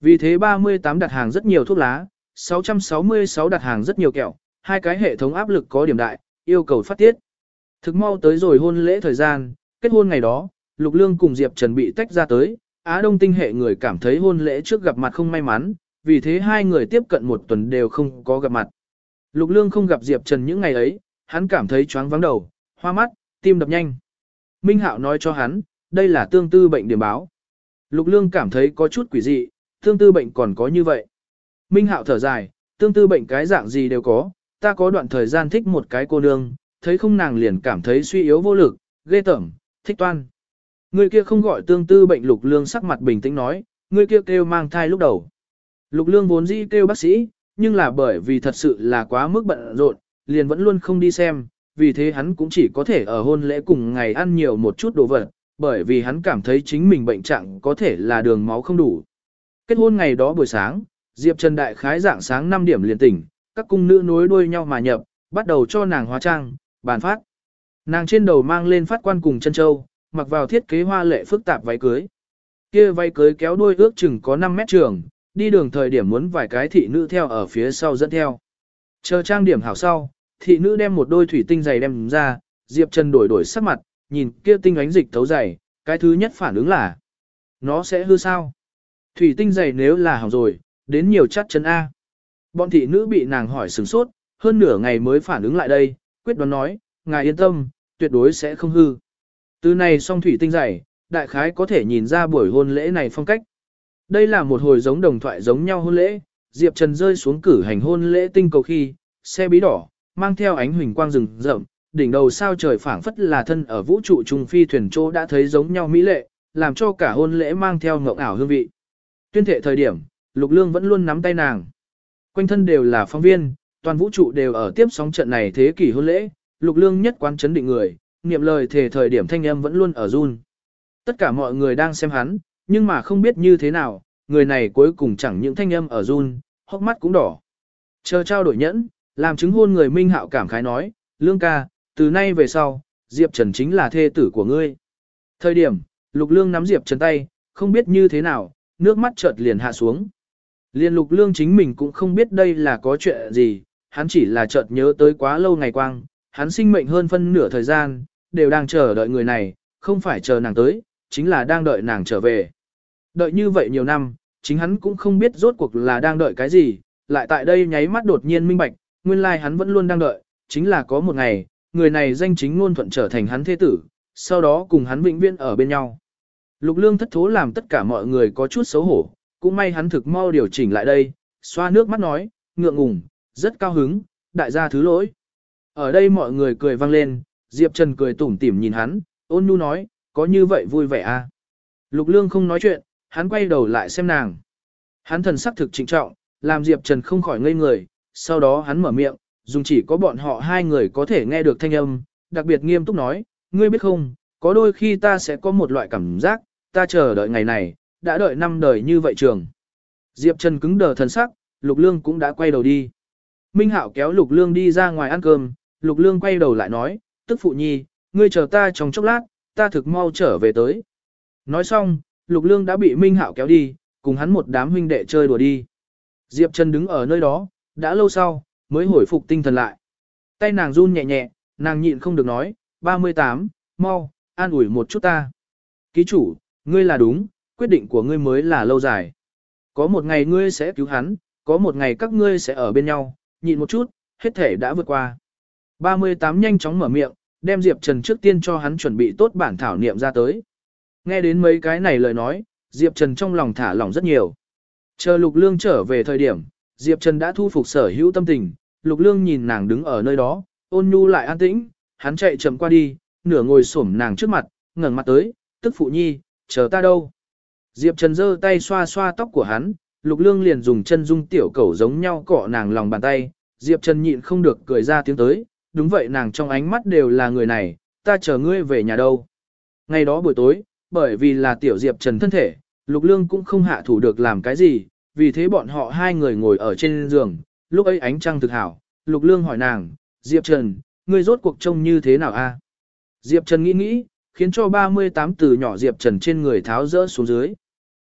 [SPEAKER 1] Vì thế 38 đặt hàng rất nhiều thuốc lá, 666 đặt hàng rất nhiều kẹo, hai cái hệ thống áp lực có điểm đại, yêu cầu phát tiết. Thực mau tới rồi hôn lễ thời gian, kết hôn ngày đó, Lục Lương cùng Diệp Trần bị tách ra tới, Á Đông tinh hệ người cảm thấy hôn lễ trước gặp mặt không may mắn, vì thế hai người tiếp cận một tuần đều không có gặp mặt. Lục Lương không gặp Diệp Trần những ngày ấy, hắn cảm thấy choáng vắng đầu, hoa mắt, tim đập nhanh. Minh Hạo nói cho hắn, đây là tương tư bệnh điểm báo. Lục Lương cảm thấy có chút quỷ dị, tương tư bệnh còn có như vậy. Minh Hạo thở dài, tương tư bệnh cái dạng gì đều có, ta có đoạn thời gian thích một cái cô nương, thấy không nàng liền cảm thấy suy yếu vô lực, ghê tởm, thích toan. Người kia không gọi tương tư bệnh Lục Lương sắc mặt bình tĩnh nói, người kia kêu mang thai lúc đầu. Lục Lương vốn dĩ kêu bác sĩ, nhưng là bởi vì thật sự là quá mức bận rộn, liền vẫn luôn không đi xem, vì thế hắn cũng chỉ có thể ở hôn lễ cùng ngày ăn nhiều một chút đồ vật, bởi vì hắn cảm thấy chính mình bệnh trạng có thể là đường máu không đủ. Kết hôn ngày đó buổi sáng, Diệp Trần Đại khái dạng sáng 5 điểm liền tỉnh, các cung nữ nối đuôi nhau mà nhập, bắt đầu cho nàng hóa trang, bàn phát. Nàng trên đầu mang lên phát quan cùng chân châu, mặc vào thiết kế hoa lệ phức tạp váy cưới. Kia váy cưới kéo đuôi ước chừng có 5 mét trường, đi đường thời điểm muốn vài cái thị nữ theo ở phía sau dẫn theo. Chờ trang điểm hảo sau, thị nữ đem một đôi thủy tinh giày đem ra, Diệp Trần đổi đổi sắc mặt, nhìn kia tinh ánh dịch thấu giày, cái thứ nhất phản ứng là nó sẽ hư sao? Thủy tinh giày nếu là hỏng rồi, đến nhiều chắc chân A. Bọn thị nữ bị nàng hỏi sừng sốt, hơn nửa ngày mới phản ứng lại đây, quyết đoán nói, ngài yên tâm, tuyệt đối sẽ không hư. Từ này song thủy tinh dày, đại khái có thể nhìn ra buổi hôn lễ này phong cách. Đây là một hồi giống đồng thoại giống nhau hôn lễ, Diệp Trần rơi xuống cử hành hôn lễ tinh cầu khi, xe bí đỏ, mang theo ánh huỳnh quang rừng rậm, đỉnh đầu sao trời phảng phất là thân ở vũ trụ trung phi thuyền chỗ đã thấy giống nhau mỹ lệ, làm cho cả hôn lễ mang theo ngộng ảo hương vị. Tuyên thệ thời điểm, Lục Lương vẫn luôn nắm tay nàng. Quanh thân đều là phóng viên, toàn vũ trụ đều ở tiếp sóng trận này thế kỷ hôn lễ, Lục Lương nhất quán chấn định người, niệm lời thề thời điểm thanh âm vẫn luôn ở run. Tất cả mọi người đang xem hắn, nhưng mà không biết như thế nào, người này cuối cùng chẳng những thanh âm ở run, hốc mắt cũng đỏ. Chờ trao đổi nhẫn, làm chứng hôn người Minh Hạo cảm khái nói, Lương ca, từ nay về sau, Diệp Trần chính là thê tử của ngươi. Thời điểm, Lục Lương nắm Diệp Trần tay, không biết như thế nào, nước mắt chợt liền hạ xuống. Liên Lục Lương chính mình cũng không biết đây là có chuyện gì, hắn chỉ là chợt nhớ tới quá lâu ngày quang, hắn sinh mệnh hơn phân nửa thời gian, đều đang chờ đợi người này, không phải chờ nàng tới, chính là đang đợi nàng trở về. Đợi như vậy nhiều năm, chính hắn cũng không biết rốt cuộc là đang đợi cái gì, lại tại đây nháy mắt đột nhiên minh bạch, nguyên lai like hắn vẫn luôn đang đợi, chính là có một ngày, người này danh chính ngôn thuận trở thành hắn thế tử, sau đó cùng hắn vĩnh viễn ở bên nhau. Lục lương thất thố làm tất cả mọi người có chút xấu hổ, cũng may hắn thực mau điều chỉnh lại đây, xoa nước mắt nói, ngượng ngùng, rất cao hứng, đại gia thứ lỗi. Ở đây mọi người cười vang lên, Diệp Trần cười tủm tỉm nhìn hắn, ôn nhu nói, có như vậy vui vẻ à. Lục lương không nói chuyện, hắn quay đầu lại xem nàng. Hắn thần sắc thực trịnh trọng, làm Diệp Trần không khỏi ngây người, sau đó hắn mở miệng, dùng chỉ có bọn họ hai người có thể nghe được thanh âm, đặc biệt nghiêm túc nói, ngươi biết không, có đôi khi ta sẽ có một loại cảm giác, ta chờ đợi ngày này, đã đợi năm đời như vậy trường. Diệp Trần cứng đờ thần sắc, Lục Lương cũng đã quay đầu đi. Minh Hạo kéo Lục Lương đi ra ngoài ăn cơm, Lục Lương quay đầu lại nói, tức phụ nhi, ngươi chờ ta trong chốc lát, ta thực mau trở về tới. Nói xong, Lục Lương đã bị Minh Hạo kéo đi, cùng hắn một đám huynh đệ chơi đùa đi. Diệp Trần đứng ở nơi đó, đã lâu sau, mới hồi phục tinh thần lại. Tay nàng run nhẹ nhẹ, nàng nhịn không được nói, 38, mau, an ủi một chút ta. Ký chủ, ngươi là đúng, quyết định của ngươi mới là lâu dài. Có một ngày ngươi sẽ cứu hắn, có một ngày các ngươi sẽ ở bên nhau, nhịn một chút, hết thể đã vượt qua. 38 nhanh chóng mở miệng, đem Diệp Trần trước tiên cho hắn chuẩn bị tốt bản thảo niệm ra tới. Nghe đến mấy cái này lời nói, Diệp Trần trong lòng thả lỏng rất nhiều. Chờ Lục Lương trở về thời điểm, Diệp Trần đã thu phục sở hữu tâm tình, Lục Lương nhìn nàng đứng ở nơi đó, ôn nhu lại an tĩnh, hắn chạy chậm qua đi, nửa ngồi xổm nàng trước mặt, ngẩng mặt tới, tức phụ nhi, chờ ta đâu. Diệp Trần giơ tay xoa xoa tóc của hắn, Lục Lương liền dùng chân dung tiểu cẩu giống nhau cọ nàng lòng bàn tay, Diệp Trần nhịn không được cười ra tiếng tới, đúng vậy nàng trong ánh mắt đều là người này, ta chờ ngươi về nhà đâu. Ngày đó buổi tối, bởi vì là tiểu Diệp Trần thân thể, Lục Lương cũng không hạ thủ được làm cái gì, vì thế bọn họ hai người ngồi ở trên giường, lúc ấy ánh trăng thực hảo, Lục Lương hỏi nàng, Diệp Trần, ngươi rốt cuộc trông như thế nào a? Diệp Trần nghĩ nghĩ, khiến cho 38 từ nhỏ Diệp Trần trên người tháo rỡ xuống dưới.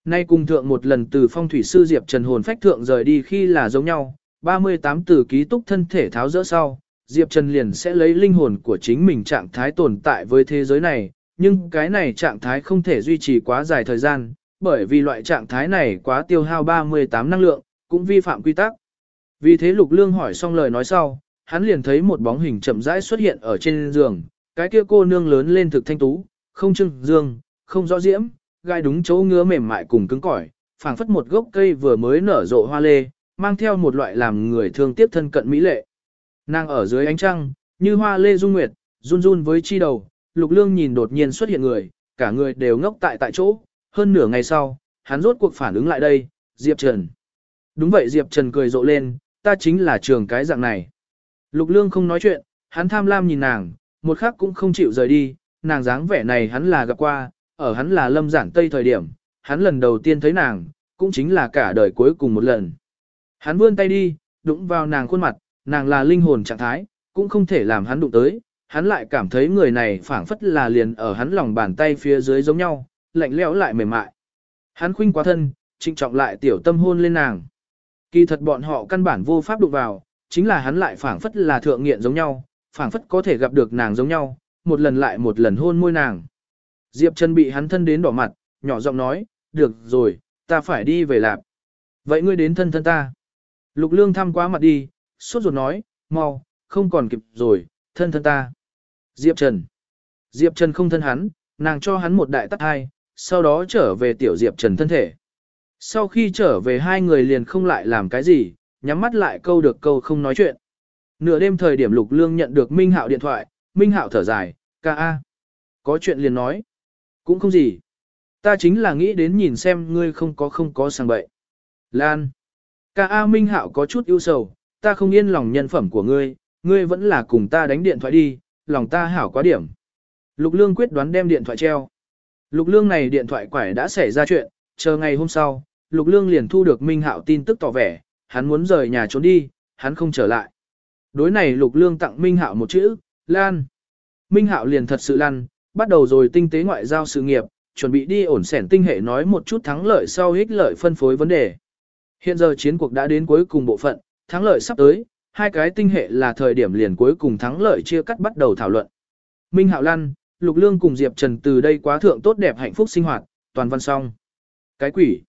[SPEAKER 1] Nay cùng thượng một lần từ phong thủy sư Diệp Trần hồn phách thượng rời đi khi là giống nhau, 38 từ ký túc thân thể tháo rỡ sau, Diệp Trần liền sẽ lấy linh hồn của chính mình trạng thái tồn tại với thế giới này, nhưng cái này trạng thái không thể duy trì quá dài thời gian, bởi vì loại trạng thái này quá tiêu hao 38 năng lượng, cũng vi phạm quy tắc. Vì thế Lục Lương hỏi xong lời nói sau, hắn liền thấy một bóng hình chậm rãi xuất hiện ở trên giường, cái kia cô nương lớn lên thực thanh tú, không trưng dương, không rõ diễm, gai đúng chỗ ngứa mềm mại cùng cứng cỏi, phảng phất một gốc cây vừa mới nở rộ hoa lê, mang theo một loại làm người thương tiếc thân cận mỹ lệ. Nàng ở dưới ánh trăng, như hoa lê dung nguyệt, run run với chi đầu, lục lương nhìn đột nhiên xuất hiện người, cả người đều ngốc tại tại chỗ, hơn nửa ngày sau, hắn rốt cuộc phản ứng lại đây, Diệp Trần. Đúng vậy Diệp Trần cười rộ lên, ta chính là trường cái dạng này. Lục lương không nói chuyện, hắn tham lam nhìn nàng, một khắc cũng không chịu rời đi, nàng dáng vẻ này hắn là gặp qua, ở hắn là lâm giản tây thời điểm, hắn lần đầu tiên thấy nàng, cũng chính là cả đời cuối cùng một lần. Hắn vươn tay đi, đụng vào nàng khuôn mặt, nàng là linh hồn trạng thái, cũng không thể làm hắn đụng tới, hắn lại cảm thấy người này phảng phất là liền ở hắn lòng bàn tay phía dưới giống nhau, lạnh lẽo lại mềm mại. Hắn khuynh quá thân, trịnh trọng lại tiểu tâm hôn lên nàng. Kỳ thật bọn họ căn bản vô pháp đụng vào, chính là hắn lại phảng phất là thượng nghiện giống nhau, phảng phất có thể gặp được nàng giống nhau, một lần lại một lần hôn môi nàng. Diệp Trần bị hắn thân đến đỏ mặt, nhỏ giọng nói, được rồi, ta phải đi về lạp. Vậy ngươi đến thân thân ta. Lục lương thăm quá mặt đi, suốt ruột nói, mau, không còn kịp rồi, thân thân ta. Diệp Trần. Diệp Trần không thân hắn, nàng cho hắn một đại tắt hai, sau đó trở về tiểu Diệp Trần thân thể. Sau khi trở về hai người liền không lại làm cái gì, nhắm mắt lại câu được câu không nói chuyện. Nửa đêm thời điểm Lục Lương nhận được Minh Hạo điện thoại, Minh Hạo thở dài, ca a, có chuyện liền nói, cũng không gì. Ta chính là nghĩ đến nhìn xem ngươi không có không có sang bậy. Lan, ca a Minh Hạo có chút ưu sầu, ta không yên lòng nhân phẩm của ngươi, ngươi vẫn là cùng ta đánh điện thoại đi, lòng ta hảo quá điểm. Lục Lương quyết đoán đem điện thoại treo. Lục Lương này điện thoại quải đã xảy ra chuyện, chờ ngày hôm sau, Lục Lương liền thu được Minh Hạo tin tức tỏ vẻ, hắn muốn rời nhà trốn đi, hắn không trở lại. Đối này Lục Lương tặng Minh Hạo một chữ, Lan. Minh Hạo liền thật sự lăn, bắt đầu rồi tinh tế ngoại giao sự nghiệp, chuẩn bị đi ổn sẻn tinh hệ nói một chút thắng lợi sau ích lợi phân phối vấn đề. Hiện giờ chiến cuộc đã đến cuối cùng bộ phận, thắng lợi sắp tới, hai cái tinh hệ là thời điểm liền cuối cùng thắng lợi chia cắt bắt đầu thảo luận. Minh Hạo lăn, Lục Lương cùng Diệp Trần từ đây quá thượng tốt đẹp hạnh phúc sinh hoạt, toàn văn xong. Cái quỷ.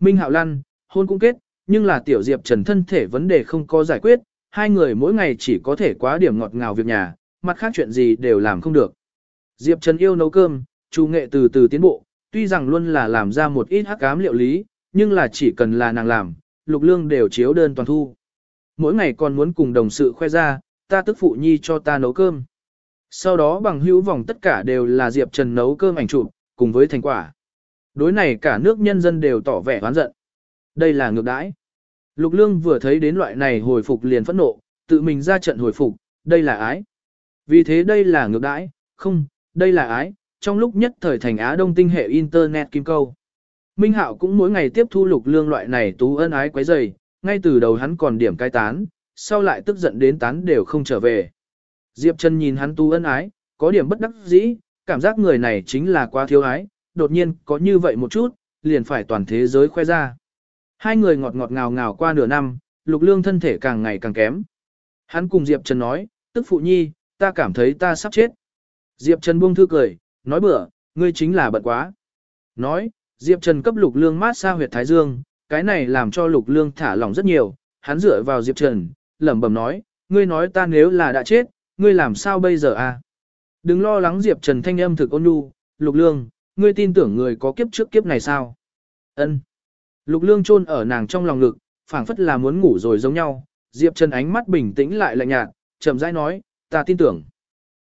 [SPEAKER 1] Minh Hạo lăn, hôn cũng kết, nhưng là tiểu Diệp Trần thân thể vấn đề không có giải quyết, hai người mỗi ngày chỉ có thể quá điểm ngọt ngào việc nhà, mặt khác chuyện gì đều làm không được. Diệp Trần yêu nấu cơm, chủ nghệ từ từ tiến bộ, tuy rằng luôn là làm ra một ít hắc ám liệu lý, nhưng là chỉ cần là nàng làm, Lục Lương đều chiếu đơn toàn thu. Mỗi ngày còn muốn cùng đồng sự khoe ra, ta tức phụ nhi cho ta nấu cơm. Sau đó bằng hữu vòng tất cả đều là Diệp Trần nấu cơm ảnh chụp, cùng với thành quả. Đối này cả nước nhân dân đều tỏ vẻ oán giận. Đây là ngược đãi. Lục Lương vừa thấy đến loại này hồi phục liền phẫn nộ, tự mình ra trận hồi phục, đây là ái. Vì thế đây là ngược đãi, không, đây là ái, trong lúc nhất thời thành Á Đông tinh hệ Internet kim câu. Minh Hạo cũng mỗi ngày tiếp thu Lục Lương loại này tú ân ái quấy rầy, ngay từ đầu hắn còn điểm cai tán, sau lại tức giận đến tán đều không trở về. Diệp Trần nhìn hắn tú ân ái, có điểm bất đắc dĩ, cảm giác người này chính là quá thiếu ái, đột nhiên có như vậy một chút, liền phải toàn thế giới khoe ra. Hai người ngọt ngọt ngào ngào qua nửa năm, lục lương thân thể càng ngày càng kém. Hắn cùng Diệp Trần nói, tức phụ nhi, ta cảm thấy ta sắp chết. Diệp Trần buông thư cười, nói bữa, ngươi chính là bận quá. Nói, Diệp Trần cấp lục lương mát xa huyệt thái dương, cái này làm cho lục lương thả lỏng rất nhiều, hắn dựa vào Diệp Trần, lẩm bẩm nói, ngươi nói ta nếu là đã chết, ngươi làm sao bây giờ à? Đừng lo lắng Diệp Trần thanh âm thực ôn nhu, lục lương, ngươi tin tưởng người có kiếp trước kiếp này sao? Ân. Lục lương chôn ở nàng trong lòng ngực, phảng phất là muốn ngủ rồi giống nhau, Diệp Trần ánh mắt bình tĩnh lại lạnh nhạt, chậm rãi nói, ta tin tưởng.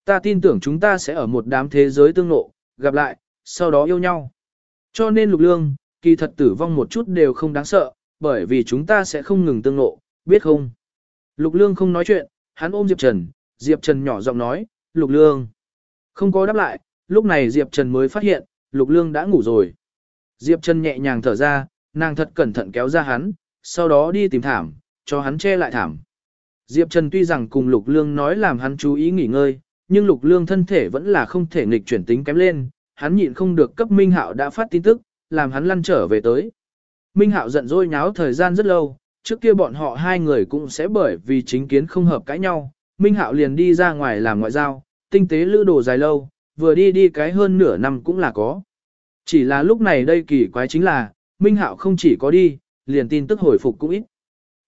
[SPEAKER 1] Ta tin tưởng chúng ta sẽ ở một đám thế giới tương nộ, gặp lại, sau đó yêu nhau. Cho nên lục lương, kỳ thật tử vong một chút đều không đáng sợ, bởi vì chúng ta sẽ không ngừng tương nộ, biết không? Lục lương không nói chuyện, hắn ôm Diệp Trần, Diệp Trần nhỏ giọng nói, lục lương. Không có đáp lại, lúc này Diệp Trần mới phát hiện, lục lương đã ngủ rồi. Diệp Trần nhẹ nhàng thở ra, nàng thật cẩn thận kéo ra hắn, sau đó đi tìm thảm, cho hắn che lại thảm. Diệp Trần tuy rằng cùng lục lương nói làm hắn chú ý nghỉ ngơi, nhưng lục lương thân thể vẫn là không thể nghịch chuyển tính kém lên, hắn nhịn không được cấp Minh Hạo đã phát tin tức, làm hắn lăn trở về tới. Minh Hạo giận dỗi nháo thời gian rất lâu, trước kia bọn họ hai người cũng sẽ bởi vì chính kiến không hợp cãi nhau, Minh Hạo liền đi ra ngoài làm ngoại giao, tinh tế lữ đồ dài lâu, vừa đi đi cái hơn nửa năm cũng là có. Chỉ là lúc này đây kỳ quái chính là, Minh Hạo không chỉ có đi, liền tin tức hồi phục cũng ít.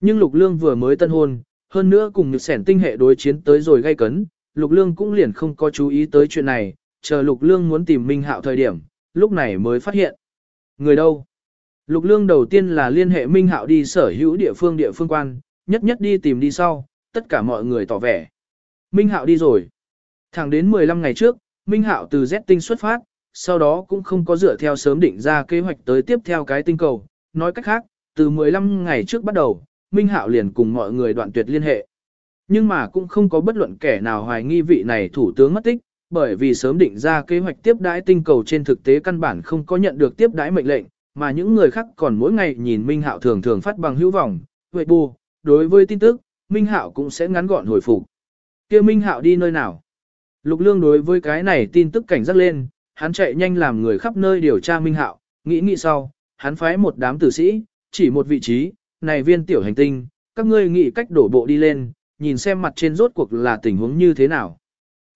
[SPEAKER 1] Nhưng Lục Lương vừa mới tân hôn, hơn nữa cùng nhược sẻn tinh hệ đối chiến tới rồi gây cấn, Lục Lương cũng liền không có chú ý tới chuyện này, chờ Lục Lương muốn tìm Minh Hạo thời điểm, lúc này mới phát hiện. Người đâu? Lục Lương đầu tiên là liên hệ Minh Hạo đi sở hữu địa phương địa phương quan, nhất nhất đi tìm đi sau, tất cả mọi người tỏ vẻ. Minh Hạo đi rồi. Thẳng đến 15 ngày trước, Minh Hạo từ Z tinh xuất phát, sau đó cũng không có dựa theo sớm định ra kế hoạch tới tiếp theo cái tinh cầu. Nói cách khác, từ 15 ngày trước bắt đầu, Minh Hạo liền cùng mọi người đoạn tuyệt liên hệ. Nhưng mà cũng không có bất luận kẻ nào hoài nghi vị này thủ tướng mất tích, bởi vì sớm định ra kế hoạch tiếp đãi tinh cầu trên thực tế căn bản không có nhận được tiếp đãi mệnh lệnh, mà những người khác còn mỗi ngày nhìn Minh Hạo thường thường phát bằng hữu vọng, vậy bù, đối với tin tức, Minh Hạo cũng sẽ ngắn gọn hồi phục. Kia Minh Hạo đi nơi nào? Lục Lương đối với cái này tin tức cảnh giác lên, hắn chạy nhanh làm người khắp nơi điều tra Minh Hạo, nghĩ nghĩ sau, hắn phái một đám tử sĩ, chỉ một vị trí, này viên tiểu hành tinh, các ngươi nghĩ cách đổ bộ đi lên, nhìn xem mặt trên rốt cuộc là tình huống như thế nào.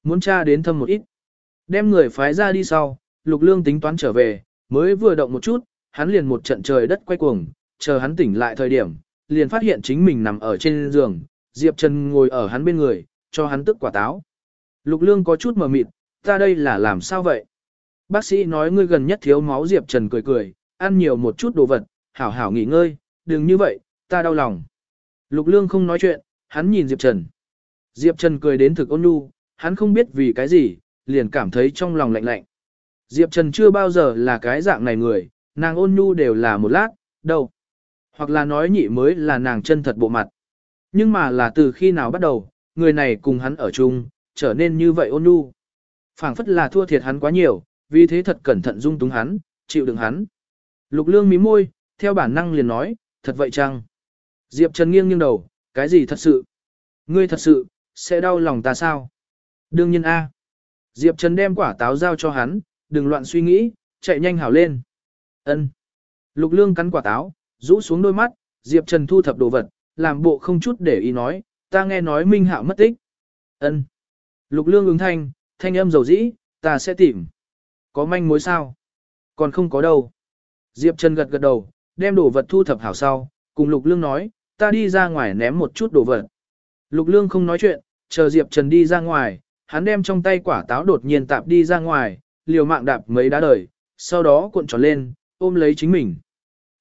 [SPEAKER 1] Muốn tra đến thâm một ít. Đem người phái ra đi sau, Lục Lương tính toán trở về, mới vừa động một chút, hắn liền một trận trời đất quay cuồng, chờ hắn tỉnh lại thời điểm, liền phát hiện chính mình nằm ở trên giường, Diệp Trần ngồi ở hắn bên người, cho hắn tức quả táo. Lục Lương có chút mờ mịt, ta đây là làm sao vậy? Bác sĩ nói ngươi gần nhất thiếu máu Diệp Trần cười cười, ăn nhiều một chút đồ vật, hảo hảo nghỉ ngơi, đừng như vậy, ta đau lòng. Lục Lương không nói chuyện, hắn nhìn Diệp Trần. Diệp Trần cười đến thực ôn nhu, hắn không biết vì cái gì, liền cảm thấy trong lòng lạnh lạnh. Diệp Trần chưa bao giờ là cái dạng này người, nàng ôn nhu đều là một lát, đâu. Hoặc là nói nhị mới là nàng chân thật bộ mặt. Nhưng mà là từ khi nào bắt đầu, người này cùng hắn ở chung, trở nên như vậy ôn nhu. phảng phất là thua thiệt hắn quá nhiều, vì thế thật cẩn thận dung túng hắn, chịu đựng hắn. Lục lương mí môi, theo bản năng liền nói, thật vậy chăng? Diệp Trần nghiêng nghiêng đầu, cái gì thật sự? Ngươi thật sự, sẽ đau lòng ta sao? Đương nhiên A. Diệp Trần đem quả táo giao cho hắn, đừng loạn suy nghĩ, chạy nhanh hảo lên. Ân. Lục lương cắn quả táo, rũ xuống đôi mắt, Diệp Trần thu thập đồ vật, làm bộ không chút để ý nói, ta nghe nói Minh Hạo mất tích. Ân. Lục lương ứng thanh, thanh âm dầu dĩ, ta sẽ tìm. Có manh mối sao? Còn không có đâu. Diệp Trần gật gật đầu, đem đồ vật thu thập hảo sau, cùng Lục Lương nói, ta đi ra ngoài ném một chút đồ vật. Lục Lương không nói chuyện, chờ Diệp Trần đi ra ngoài, hắn đem trong tay quả táo đột nhiên tạp đi ra ngoài, liều mạng đạp mấy đá đời, sau đó cuộn tròn lên, ôm lấy chính mình.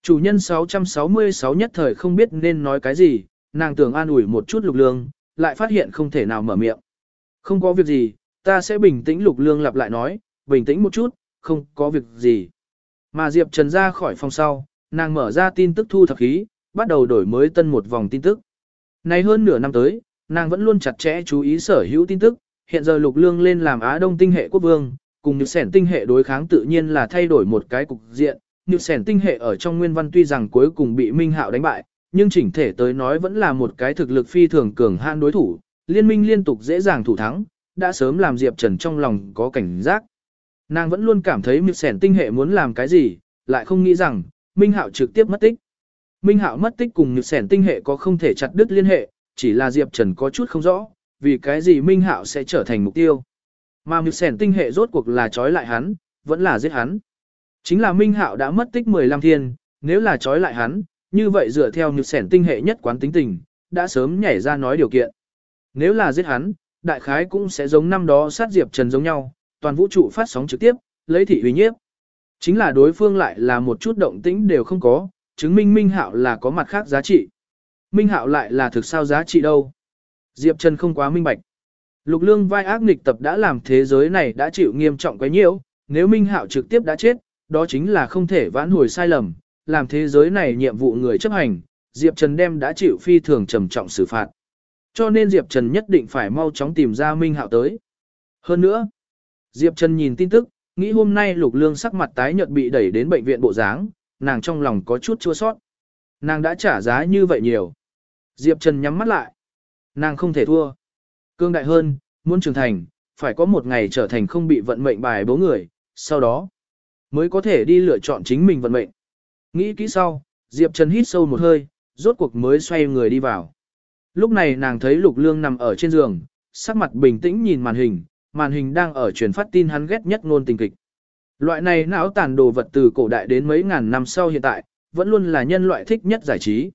[SPEAKER 1] Chủ nhân 666 nhất thời không biết nên nói cái gì, nàng tưởng an ủi một chút Lục Lương, lại phát hiện không thể nào mở miệng. Không có việc gì, ta sẽ bình tĩnh Lục Lương lặp lại nói, bình tĩnh một chút, không có việc gì. Mà Diệp Trần ra khỏi phòng sau, nàng mở ra tin tức thu thập khí, bắt đầu đổi mới tân một vòng tin tức. Nay hơn nửa năm tới, nàng vẫn luôn chặt chẽ chú ý sở hữu tin tức, hiện giờ lục lương lên làm Á Đông tinh hệ quốc vương, cùng nhược sẻn tinh hệ đối kháng tự nhiên là thay đổi một cái cục diện. Nhược sẻn tinh hệ ở trong nguyên văn tuy rằng cuối cùng bị Minh Hạo đánh bại, nhưng chỉnh thể tới nói vẫn là một cái thực lực phi thường cường hạn đối thủ, liên minh liên tục dễ dàng thủ thắng, đã sớm làm Diệp Trần trong lòng có cảnh giác. Nàng vẫn luôn cảm thấy Nhược sẻn tinh hệ muốn làm cái gì, lại không nghĩ rằng, Minh Hạo trực tiếp mất tích. Minh Hạo mất tích cùng nhược sẻn tinh hệ có không thể chặt đứt liên hệ, chỉ là Diệp Trần có chút không rõ, vì cái gì Minh Hạo sẽ trở thành mục tiêu. Mà nhược sẻn tinh hệ rốt cuộc là trói lại hắn, vẫn là giết hắn. Chính là Minh Hạo đã mất tích 15 thiên, nếu là trói lại hắn, như vậy dựa theo nhược sẻn tinh hệ nhất quán tính tình, đã sớm nhảy ra nói điều kiện. Nếu là giết hắn, đại khái cũng sẽ giống năm đó sát Diệp Trần giống nhau, toàn vũ trụ phát sóng trực tiếp, lấy thị uy nhiếp. Chính là đối phương lại là một chút động tĩnh đều không có, chứng minh Minh Hạo là có mặt khác giá trị. Minh Hạo lại là thực sao giá trị đâu. Diệp Trần không quá minh bạch. Lục lương vai ác nghịch tập đã làm thế giới này đã chịu nghiêm trọng quá nhiều, nếu Minh Hạo trực tiếp đã chết, đó chính là không thể vãn hồi sai lầm, làm thế giới này nhiệm vụ người chấp hành, Diệp Trần đem đã chịu phi thường trầm trọng xử phạt. Cho nên Diệp Trần nhất định phải mau chóng tìm ra Minh Hạo tới. Hơn nữa, Diệp Trần nhìn tin tức, nghĩ hôm nay Lục Lương sắc mặt tái nhợt bị đẩy đến bệnh viện bộ dáng, nàng trong lòng có chút chua sót. Nàng đã trả giá như vậy nhiều. Diệp Trần nhắm mắt lại. Nàng không thể thua. Cương đại hơn, muốn trưởng thành, phải có một ngày trở thành không bị vận mệnh bài bố người, sau đó mới có thể đi lựa chọn chính mình vận mệnh. Nghĩ kỹ sau, Diệp Trần hít sâu một hơi, rốt cuộc mới xoay người đi vào. lúc này nàng thấy Lục Lương nằm ở trên giường, sắc mặt bình tĩnh nhìn màn hình, màn hình đang ở truyền phát tin hắn ghét nhất ngôn tình kịch. Loại này não tàn đồ vật từ cổ đại đến mấy ngàn năm sau hiện tại, vẫn luôn là nhân loại thích nhất giải trí.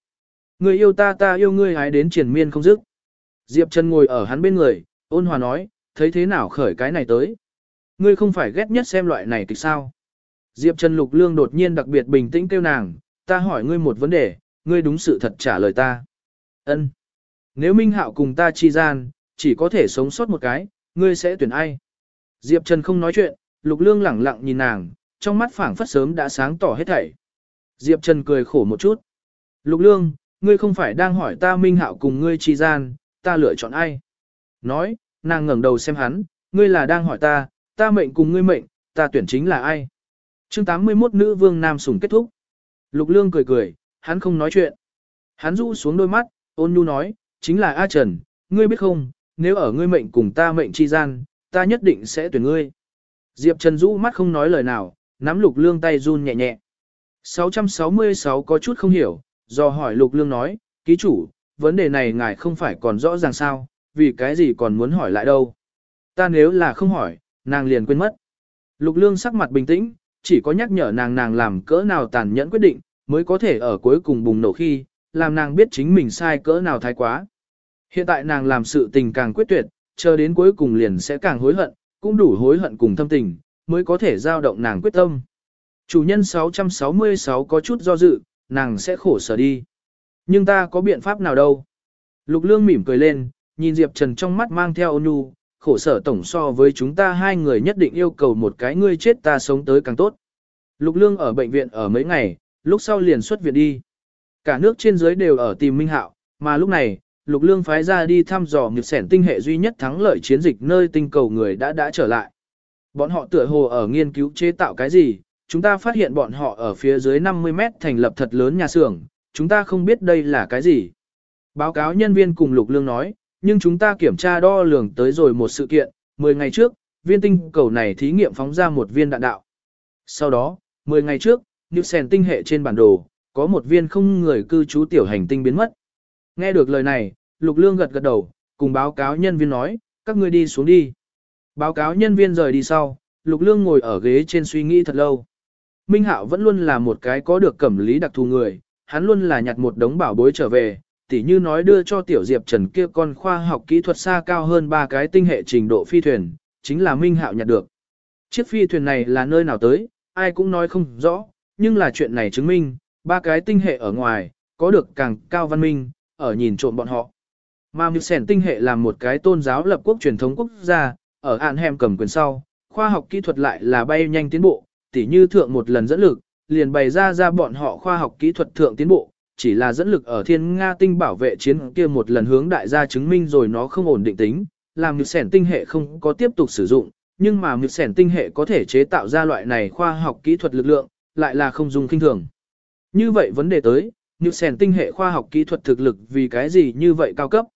[SPEAKER 1] Người yêu ta ta yêu ngươi hái đến triền miên không dứt. Diệp Trần ngồi ở hắn bên người, ôn hòa nói, thấy thế nào khởi cái này tới. Ngươi không phải ghét nhất xem loại này kịch sao. Diệp Trần Lục Lương đột nhiên đặc biệt bình tĩnh kêu nàng, ta hỏi ngươi một vấn đề, ngươi đúng sự thật trả lời ta. Ân. Nếu Minh Hạo cùng ta chi gian, chỉ có thể sống sót một cái, ngươi sẽ tuyển ai? Diệp Trần không nói chuyện, Lục Lương lẳng lặng nhìn nàng, trong mắt phảng phất sớm đã sáng tỏ hết thảy. Diệp Trần cười khổ một chút. Lục Lương, ngươi không phải đang hỏi ta Minh Hạo cùng ngươi chi gian, ta lựa chọn ai? Nói, nàng ngẩng đầu xem hắn, ngươi là đang hỏi ta, ta mệnh cùng ngươi mệnh, ta tuyển chính là ai? Chương 81 nữ vương nam sủng kết thúc. Lục Lương cười cười, hắn không nói chuyện. Hắn rũ xuống đôi mắt, ôn nhu nói, chính là A Trần, ngươi biết không, nếu ở ngươi mệnh cùng ta mệnh chi gian, ta nhất định sẽ tuyển ngươi. Diệp Trần rũ mắt không nói lời nào, nắm Lục Lương tay run nhẹ nhẹ. 666 có chút không hiểu, do hỏi Lục Lương nói, ký chủ, vấn đề này ngài không phải còn rõ ràng sao, vì cái gì còn muốn hỏi lại đâu. Ta nếu là không hỏi, nàng liền quên mất. Lục Lương sắc mặt bình tĩnh, chỉ có nhắc nhở nàng nàng làm cỡ nào tàn nhẫn quyết định, mới có thể ở cuối cùng bùng nổ khi, làm nàng biết chính mình sai cỡ nào thái quá. Hiện tại nàng làm sự tình càng quyết tuyệt, chờ đến cuối cùng liền sẽ càng hối hận, cũng đủ hối hận cùng thâm tình, mới có thể giao động nàng quyết tâm. Chủ nhân 666 có chút do dự, nàng sẽ khổ sở đi. Nhưng ta có biện pháp nào đâu. Lục lương mỉm cười lên, nhìn Diệp Trần trong mắt mang theo ôn nhu, khổ sở tổng so với chúng ta hai người nhất định yêu cầu một cái ngươi chết ta sống tới càng tốt. Lục lương ở bệnh viện ở mấy ngày, lúc sau liền xuất viện đi. Cả nước trên dưới đều ở tìm Minh Hạo, mà lúc này, Lục Lương phái ra đi thăm dò nghiệp sẻn tinh hệ duy nhất thắng lợi chiến dịch nơi tinh cầu người đã đã trở lại. Bọn họ tựa hồ ở nghiên cứu chế tạo cái gì, chúng ta phát hiện bọn họ ở phía dưới 50 mét thành lập thật lớn nhà xưởng, chúng ta không biết đây là cái gì. Báo cáo nhân viên cùng Lục Lương nói, nhưng chúng ta kiểm tra đo lường tới rồi một sự kiện, 10 ngày trước, viên tinh cầu này thí nghiệm phóng ra một viên đạn đạo. Sau đó, 10 ngày trước, New Sen tinh hệ trên bản đồ, có một viên không người cư trú tiểu hành tinh biến mất. Nghe được lời này, Lục Lương gật gật đầu, cùng báo cáo nhân viên nói, các ngươi đi xuống đi. Báo cáo nhân viên rời đi sau, Lục Lương ngồi ở ghế trên suy nghĩ thật lâu. Minh Hạo vẫn luôn là một cái có được cẩm lý đặc thù người, hắn luôn là nhặt một đống bảo bối trở về, tỉ như nói đưa cho Tiểu Diệp Trần kia con khoa học kỹ thuật xa cao hơn ba cái tinh hệ trình độ phi thuyền, chính là Minh Hạo nhặt được. Chiếc phi thuyền này là nơi nào tới, ai cũng nói không rõ, nhưng là chuyện này chứng minh, ba cái tinh hệ ở ngoài, có được càng cao văn minh, ở nhìn trộm bọn họ. Mà Mưu Sẻn tinh hệ là một cái tôn giáo lập quốc truyền thống quốc gia, ở hạn Hèm cầm quyền sau, khoa học kỹ thuật lại là bay nhanh tiến bộ, tỉ như thượng một lần dẫn lực, liền bày ra ra bọn họ khoa học kỹ thuật thượng tiến bộ, chỉ là dẫn lực ở thiên Nga tinh bảo vệ chiến kia một lần hướng đại gia chứng minh rồi nó không ổn định tính, làm Mưu Sẻn tinh hệ không có tiếp tục sử dụng, nhưng mà Mưu Sẻn tinh hệ có thể chế tạo ra loại này khoa học kỹ thuật lực lượng, lại là không dùng kinh thường. Như vậy vấn đề tới, New sẻn tinh hệ khoa học kỹ thuật thực lực vì cái gì như vậy cao cấp?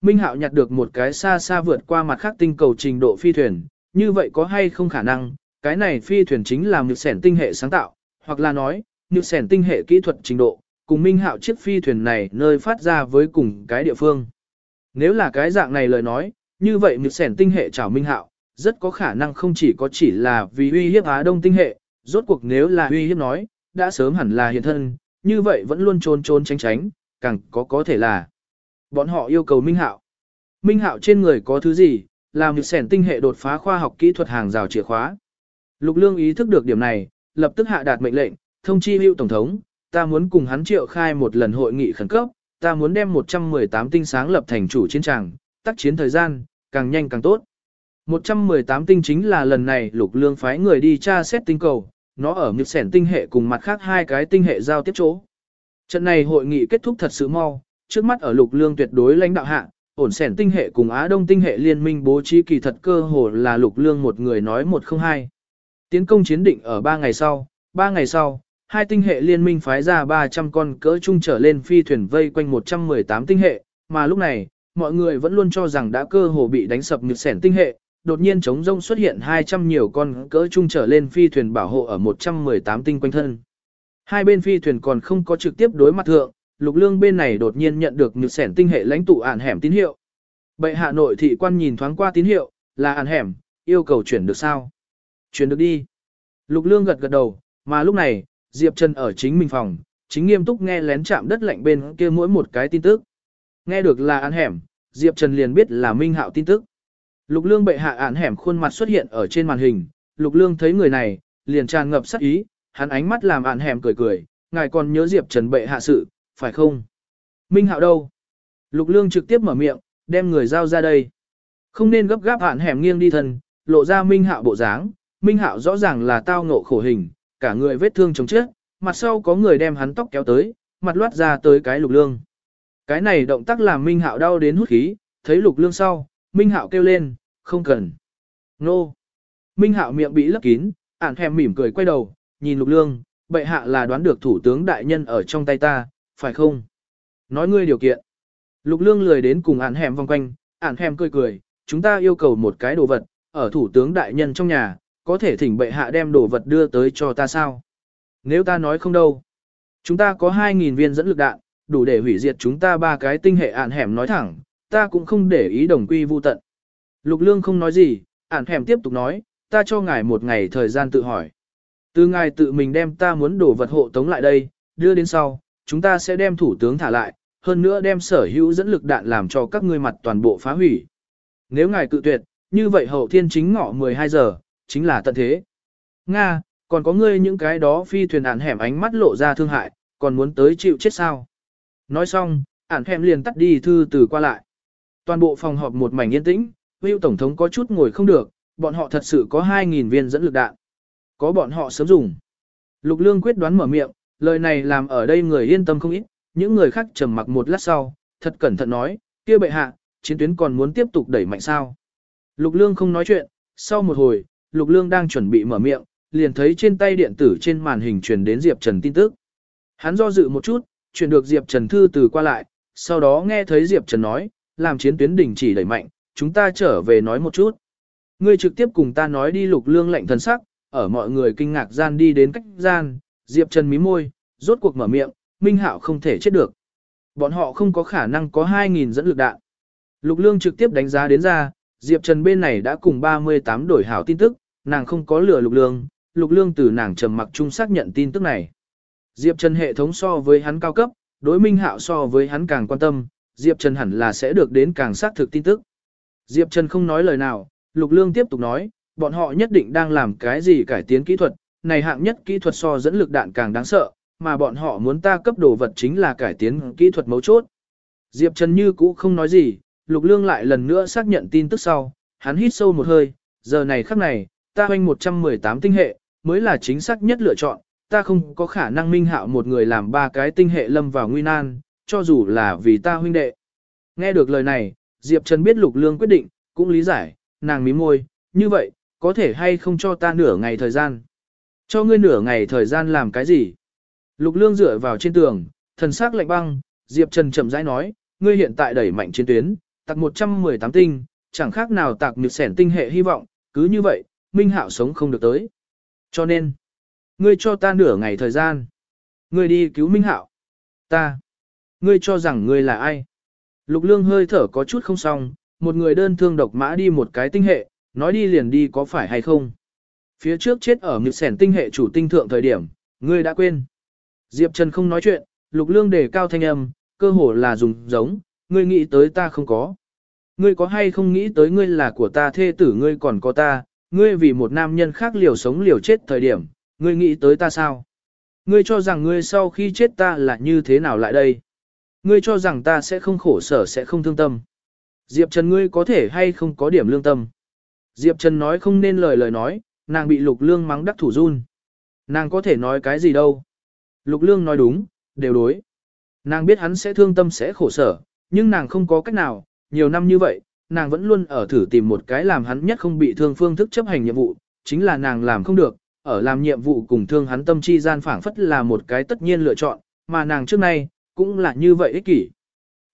[SPEAKER 1] Minh Hạo nhặt được một cái xa xa vượt qua mặt khác tinh cầu trình độ phi thuyền, như vậy có hay không khả năng, cái này phi thuyền chính là New sẻn tinh hệ sáng tạo, hoặc là nói, như sẻn tinh hệ kỹ thuật trình độ, cùng Minh Hạo chiếc phi thuyền này nơi phát ra với cùng cái địa phương. Nếu là cái dạng này lời nói, như vậy như sẻn tinh hệ chào Minh Hạo, rất có khả năng không chỉ có chỉ là vì uy hiếp Á Đông tinh hệ, rốt cuộc nếu là uy hiếp nói, đã sớm hẳn là hiện thân, như vậy vẫn luôn trốn trốn tránh tránh, càng có có thể là. Bọn họ yêu cầu Minh Hạo. Minh Hạo trên người có thứ gì, làm như sẻn tinh hệ đột phá khoa học kỹ thuật hàng rào chìa khóa. Lục Lương ý thức được điểm này, lập tức hạ đạt mệnh lệnh, thông chi hữu tổng thống, ta muốn cùng hắn triệu khai một lần hội nghị khẩn cấp, ta muốn đem 118 tinh sáng lập thành chủ chiến tràng, tác chiến thời gian, càng nhanh càng tốt. 118 tinh chính là lần này lục lương phái người đi tra xét tinh cầu, nó ở nhược sẻn tinh hệ cùng mặt khác hai cái tinh hệ giao tiếp chỗ. Trận này hội nghị kết thúc thật sự mau, trước mắt ở lục lương tuyệt đối lãnh đạo hạ, ổn sẻn tinh hệ cùng Á Đông tinh hệ liên minh bố trí kỳ thật cơ hồ là lục lương một người nói một không hai. Tiến công chiến định ở 3 ngày sau, 3 ngày sau, hai tinh hệ liên minh phái ra 300 con cỡ trung trở lên phi thuyền vây quanh 118 tinh hệ, mà lúc này, mọi người vẫn luôn cho rằng đã cơ hồ bị đánh sập nhược sẻn tinh hệ, đột nhiên chống rông xuất hiện 200 nhiều con cỡ trung trở lên phi thuyền bảo hộ ở 118 tinh quanh thân. Hai bên phi thuyền còn không có trực tiếp đối mặt thượng, lục lương bên này đột nhiên nhận được nhược sẻn tinh hệ lãnh tụ ản hẻm tín hiệu. Bệ hạ nội thị quan nhìn thoáng qua tín hiệu, là ản hẻm, yêu cầu chuyển được sao? Chuyển được đi. Lục lương gật gật đầu, mà lúc này, Diệp Trần ở chính mình phòng, chính nghiêm túc nghe lén chạm đất lạnh bên kia mỗi một cái tin tức. Nghe được là án hẻm, Diệp Trần liền biết là Minh Hạo tin tức. Lục lương bệ hạ án hẻm khuôn mặt xuất hiện ở trên màn hình, lục lương thấy người này, liền tràn ngập sắc ý, hắn ánh mắt làm án hẻm cười cười, ngài còn nhớ Diệp Trần bệ hạ sự, phải không? Minh Hạo đâu? Lục Lương trực tiếp mở miệng, đem người giao ra đây. Không nên gấp gáp án hẻm nghiêng đi thân, lộ ra Minh Hạo bộ dáng. Minh Hạo rõ ràng là tao ngộ khổ hình, cả người vết thương chống chết, mặt sau có người đem hắn tóc kéo tới, mặt loát ra tới cái Lục Lương. Cái này động tác làm Minh Hạo đau đến hút khí, thấy Lục Lương sau, Minh Hạo kêu lên, không cần. Nô. Minh Hạo miệng bị lấp kín, ản thèm mỉm cười quay đầu, nhìn Lục Lương, bệ hạ là đoán được thủ tướng đại nhân ở trong tay ta, phải không? Nói ngươi điều kiện. Lục lương lười đến cùng ản hẻm vòng quanh, ản hẻm cười cười, chúng ta yêu cầu một cái đồ vật, ở thủ tướng đại nhân trong nhà, có thể thỉnh bệ hạ đem đồ vật đưa tới cho ta sao? Nếu ta nói không đâu. Chúng ta có 2.000 viên dẫn lực đạn, đủ để hủy diệt chúng ta ba cái tinh hệ ản hẻm nói thẳng, ta cũng không để ý đồng quy vu tận. Lục lương không nói gì, ản hẻm tiếp tục nói, ta cho ngài một ngày thời gian tự hỏi. Từ ngài tự mình đem ta muốn đổ vật hộ tống lại đây, đưa đến sau, chúng ta sẽ đem thủ tướng thả lại, hơn nữa đem sở hữu dẫn lực đạn làm cho các ngươi mặt toàn bộ phá hủy. Nếu ngài cự tuyệt, như vậy hậu thiên chính ngọ 12 giờ, chính là tận thế. Nga, còn có ngươi những cái đó phi thuyền ản hẻm ánh mắt lộ ra thương hại, còn muốn tới chịu chết sao. Nói xong, ản hẻm liền tắt đi thư từ qua lại. Toàn bộ phòng họp một mảnh yên tĩnh, Hưu Tổng thống có chút ngồi không được, bọn họ thật sự có 2.000 viên dẫn lực đạn. Có bọn họ sớm dùng. Lục Lương quyết đoán mở miệng, lời này làm ở đây người yên tâm không ít, những người khác trầm mặc một lát sau, thật cẩn thận nói, kia bệ hạ, chiến tuyến còn muốn tiếp tục đẩy mạnh sao. Lục Lương không nói chuyện, sau một hồi, Lục Lương đang chuẩn bị mở miệng, liền thấy trên tay điện tử trên màn hình truyền đến Diệp Trần tin tức. Hắn do dự một chút, truyền được Diệp Trần thư từ qua lại, sau đó nghe thấy Diệp Trần nói, làm chiến tuyến đỉnh chỉ đẩy mạnh, chúng ta trở về nói một chút. Ngươi trực tiếp cùng ta nói đi Lục Lương lệnh thần sắc, ở mọi người kinh ngạc gian đi đến cách gian, Diệp Trần mí môi, rốt cuộc mở miệng, Minh Hạo không thể chết được. Bọn họ không có khả năng có 2.000 dẫn lực đạn. Lục Lương trực tiếp đánh giá đến ra, Diệp Trần bên này đã cùng 38 đổi hảo tin tức, nàng không có lừa Lục Lương, Lục Lương từ nàng trầm mặc chung xác nhận tin tức này. Diệp Trần hệ thống so với hắn cao cấp, đối Minh Hạo so với hắn càng quan tâm, Diệp Trần hẳn là sẽ được đến càng xác thực tin tức. Diệp Trần không nói lời nào, Lục Lương tiếp tục nói, bọn họ nhất định đang làm cái gì cải tiến kỹ thuật, này hạng nhất kỹ thuật so dẫn lực đạn càng đáng sợ, mà bọn họ muốn ta cấp đồ vật chính là cải tiến kỹ thuật mấu chốt. Diệp Trần như cũ không nói gì, Lục Lương lại lần nữa xác nhận tin tức sau, hắn hít sâu một hơi, giờ này khắc này, ta hoanh 118 tinh hệ, mới là chính xác nhất lựa chọn, ta không có khả năng minh hạo một người làm ba cái tinh hệ lâm vào nguy nan, cho dù là vì ta huynh đệ. Nghe được lời này, Diệp Trần biết Lục Lương quyết định, cũng lý giải, nàng mím môi, như vậy, có thể hay không cho ta nửa ngày thời gian. Cho ngươi nửa ngày thời gian làm cái gì? Lục lương dựa vào trên tường, thần sắc lạnh băng, Diệp Trần chậm rãi nói, ngươi hiện tại đẩy mạnh chiến tuyến, tạc 118 tinh, chẳng khác nào tạc nhược sẻn tinh hệ hy vọng, cứ như vậy, Minh Hạo sống không được tới. Cho nên, ngươi cho ta nửa ngày thời gian. Ngươi đi cứu Minh Hạo. Ta. Ngươi cho rằng ngươi là ai? Lục lương hơi thở có chút không xong, một người đơn thương độc mã đi một cái tinh hệ, nói đi liền đi có phải hay không? Phía trước chết ở nhược sẻn tinh hệ chủ tinh thượng thời điểm, ngươi đã quên. Diệp Trần không nói chuyện, lục lương đề cao thanh âm, cơ hồ là dùng giống, ngươi nghĩ tới ta không có. Ngươi có hay không nghĩ tới ngươi là của ta thê tử ngươi còn có ta, ngươi vì một nam nhân khác liều sống liều chết thời điểm, ngươi nghĩ tới ta sao? Ngươi cho rằng ngươi sau khi chết ta là như thế nào lại đây? Ngươi cho rằng ta sẽ không khổ sở sẽ không thương tâm. Diệp Trần ngươi có thể hay không có điểm lương tâm. Diệp Trần nói không nên lời lời nói, nàng bị lục lương mắng đắc thủ run. Nàng có thể nói cái gì đâu. Lục lương nói đúng, đều đối. Nàng biết hắn sẽ thương tâm sẽ khổ sở, nhưng nàng không có cách nào, nhiều năm như vậy, nàng vẫn luôn ở thử tìm một cái làm hắn nhất không bị thương phương thức chấp hành nhiệm vụ, chính là nàng làm không được, ở làm nhiệm vụ cùng thương hắn tâm chi gian phảng phất là một cái tất nhiên lựa chọn, mà nàng trước nay, cũng là như vậy ích kỷ.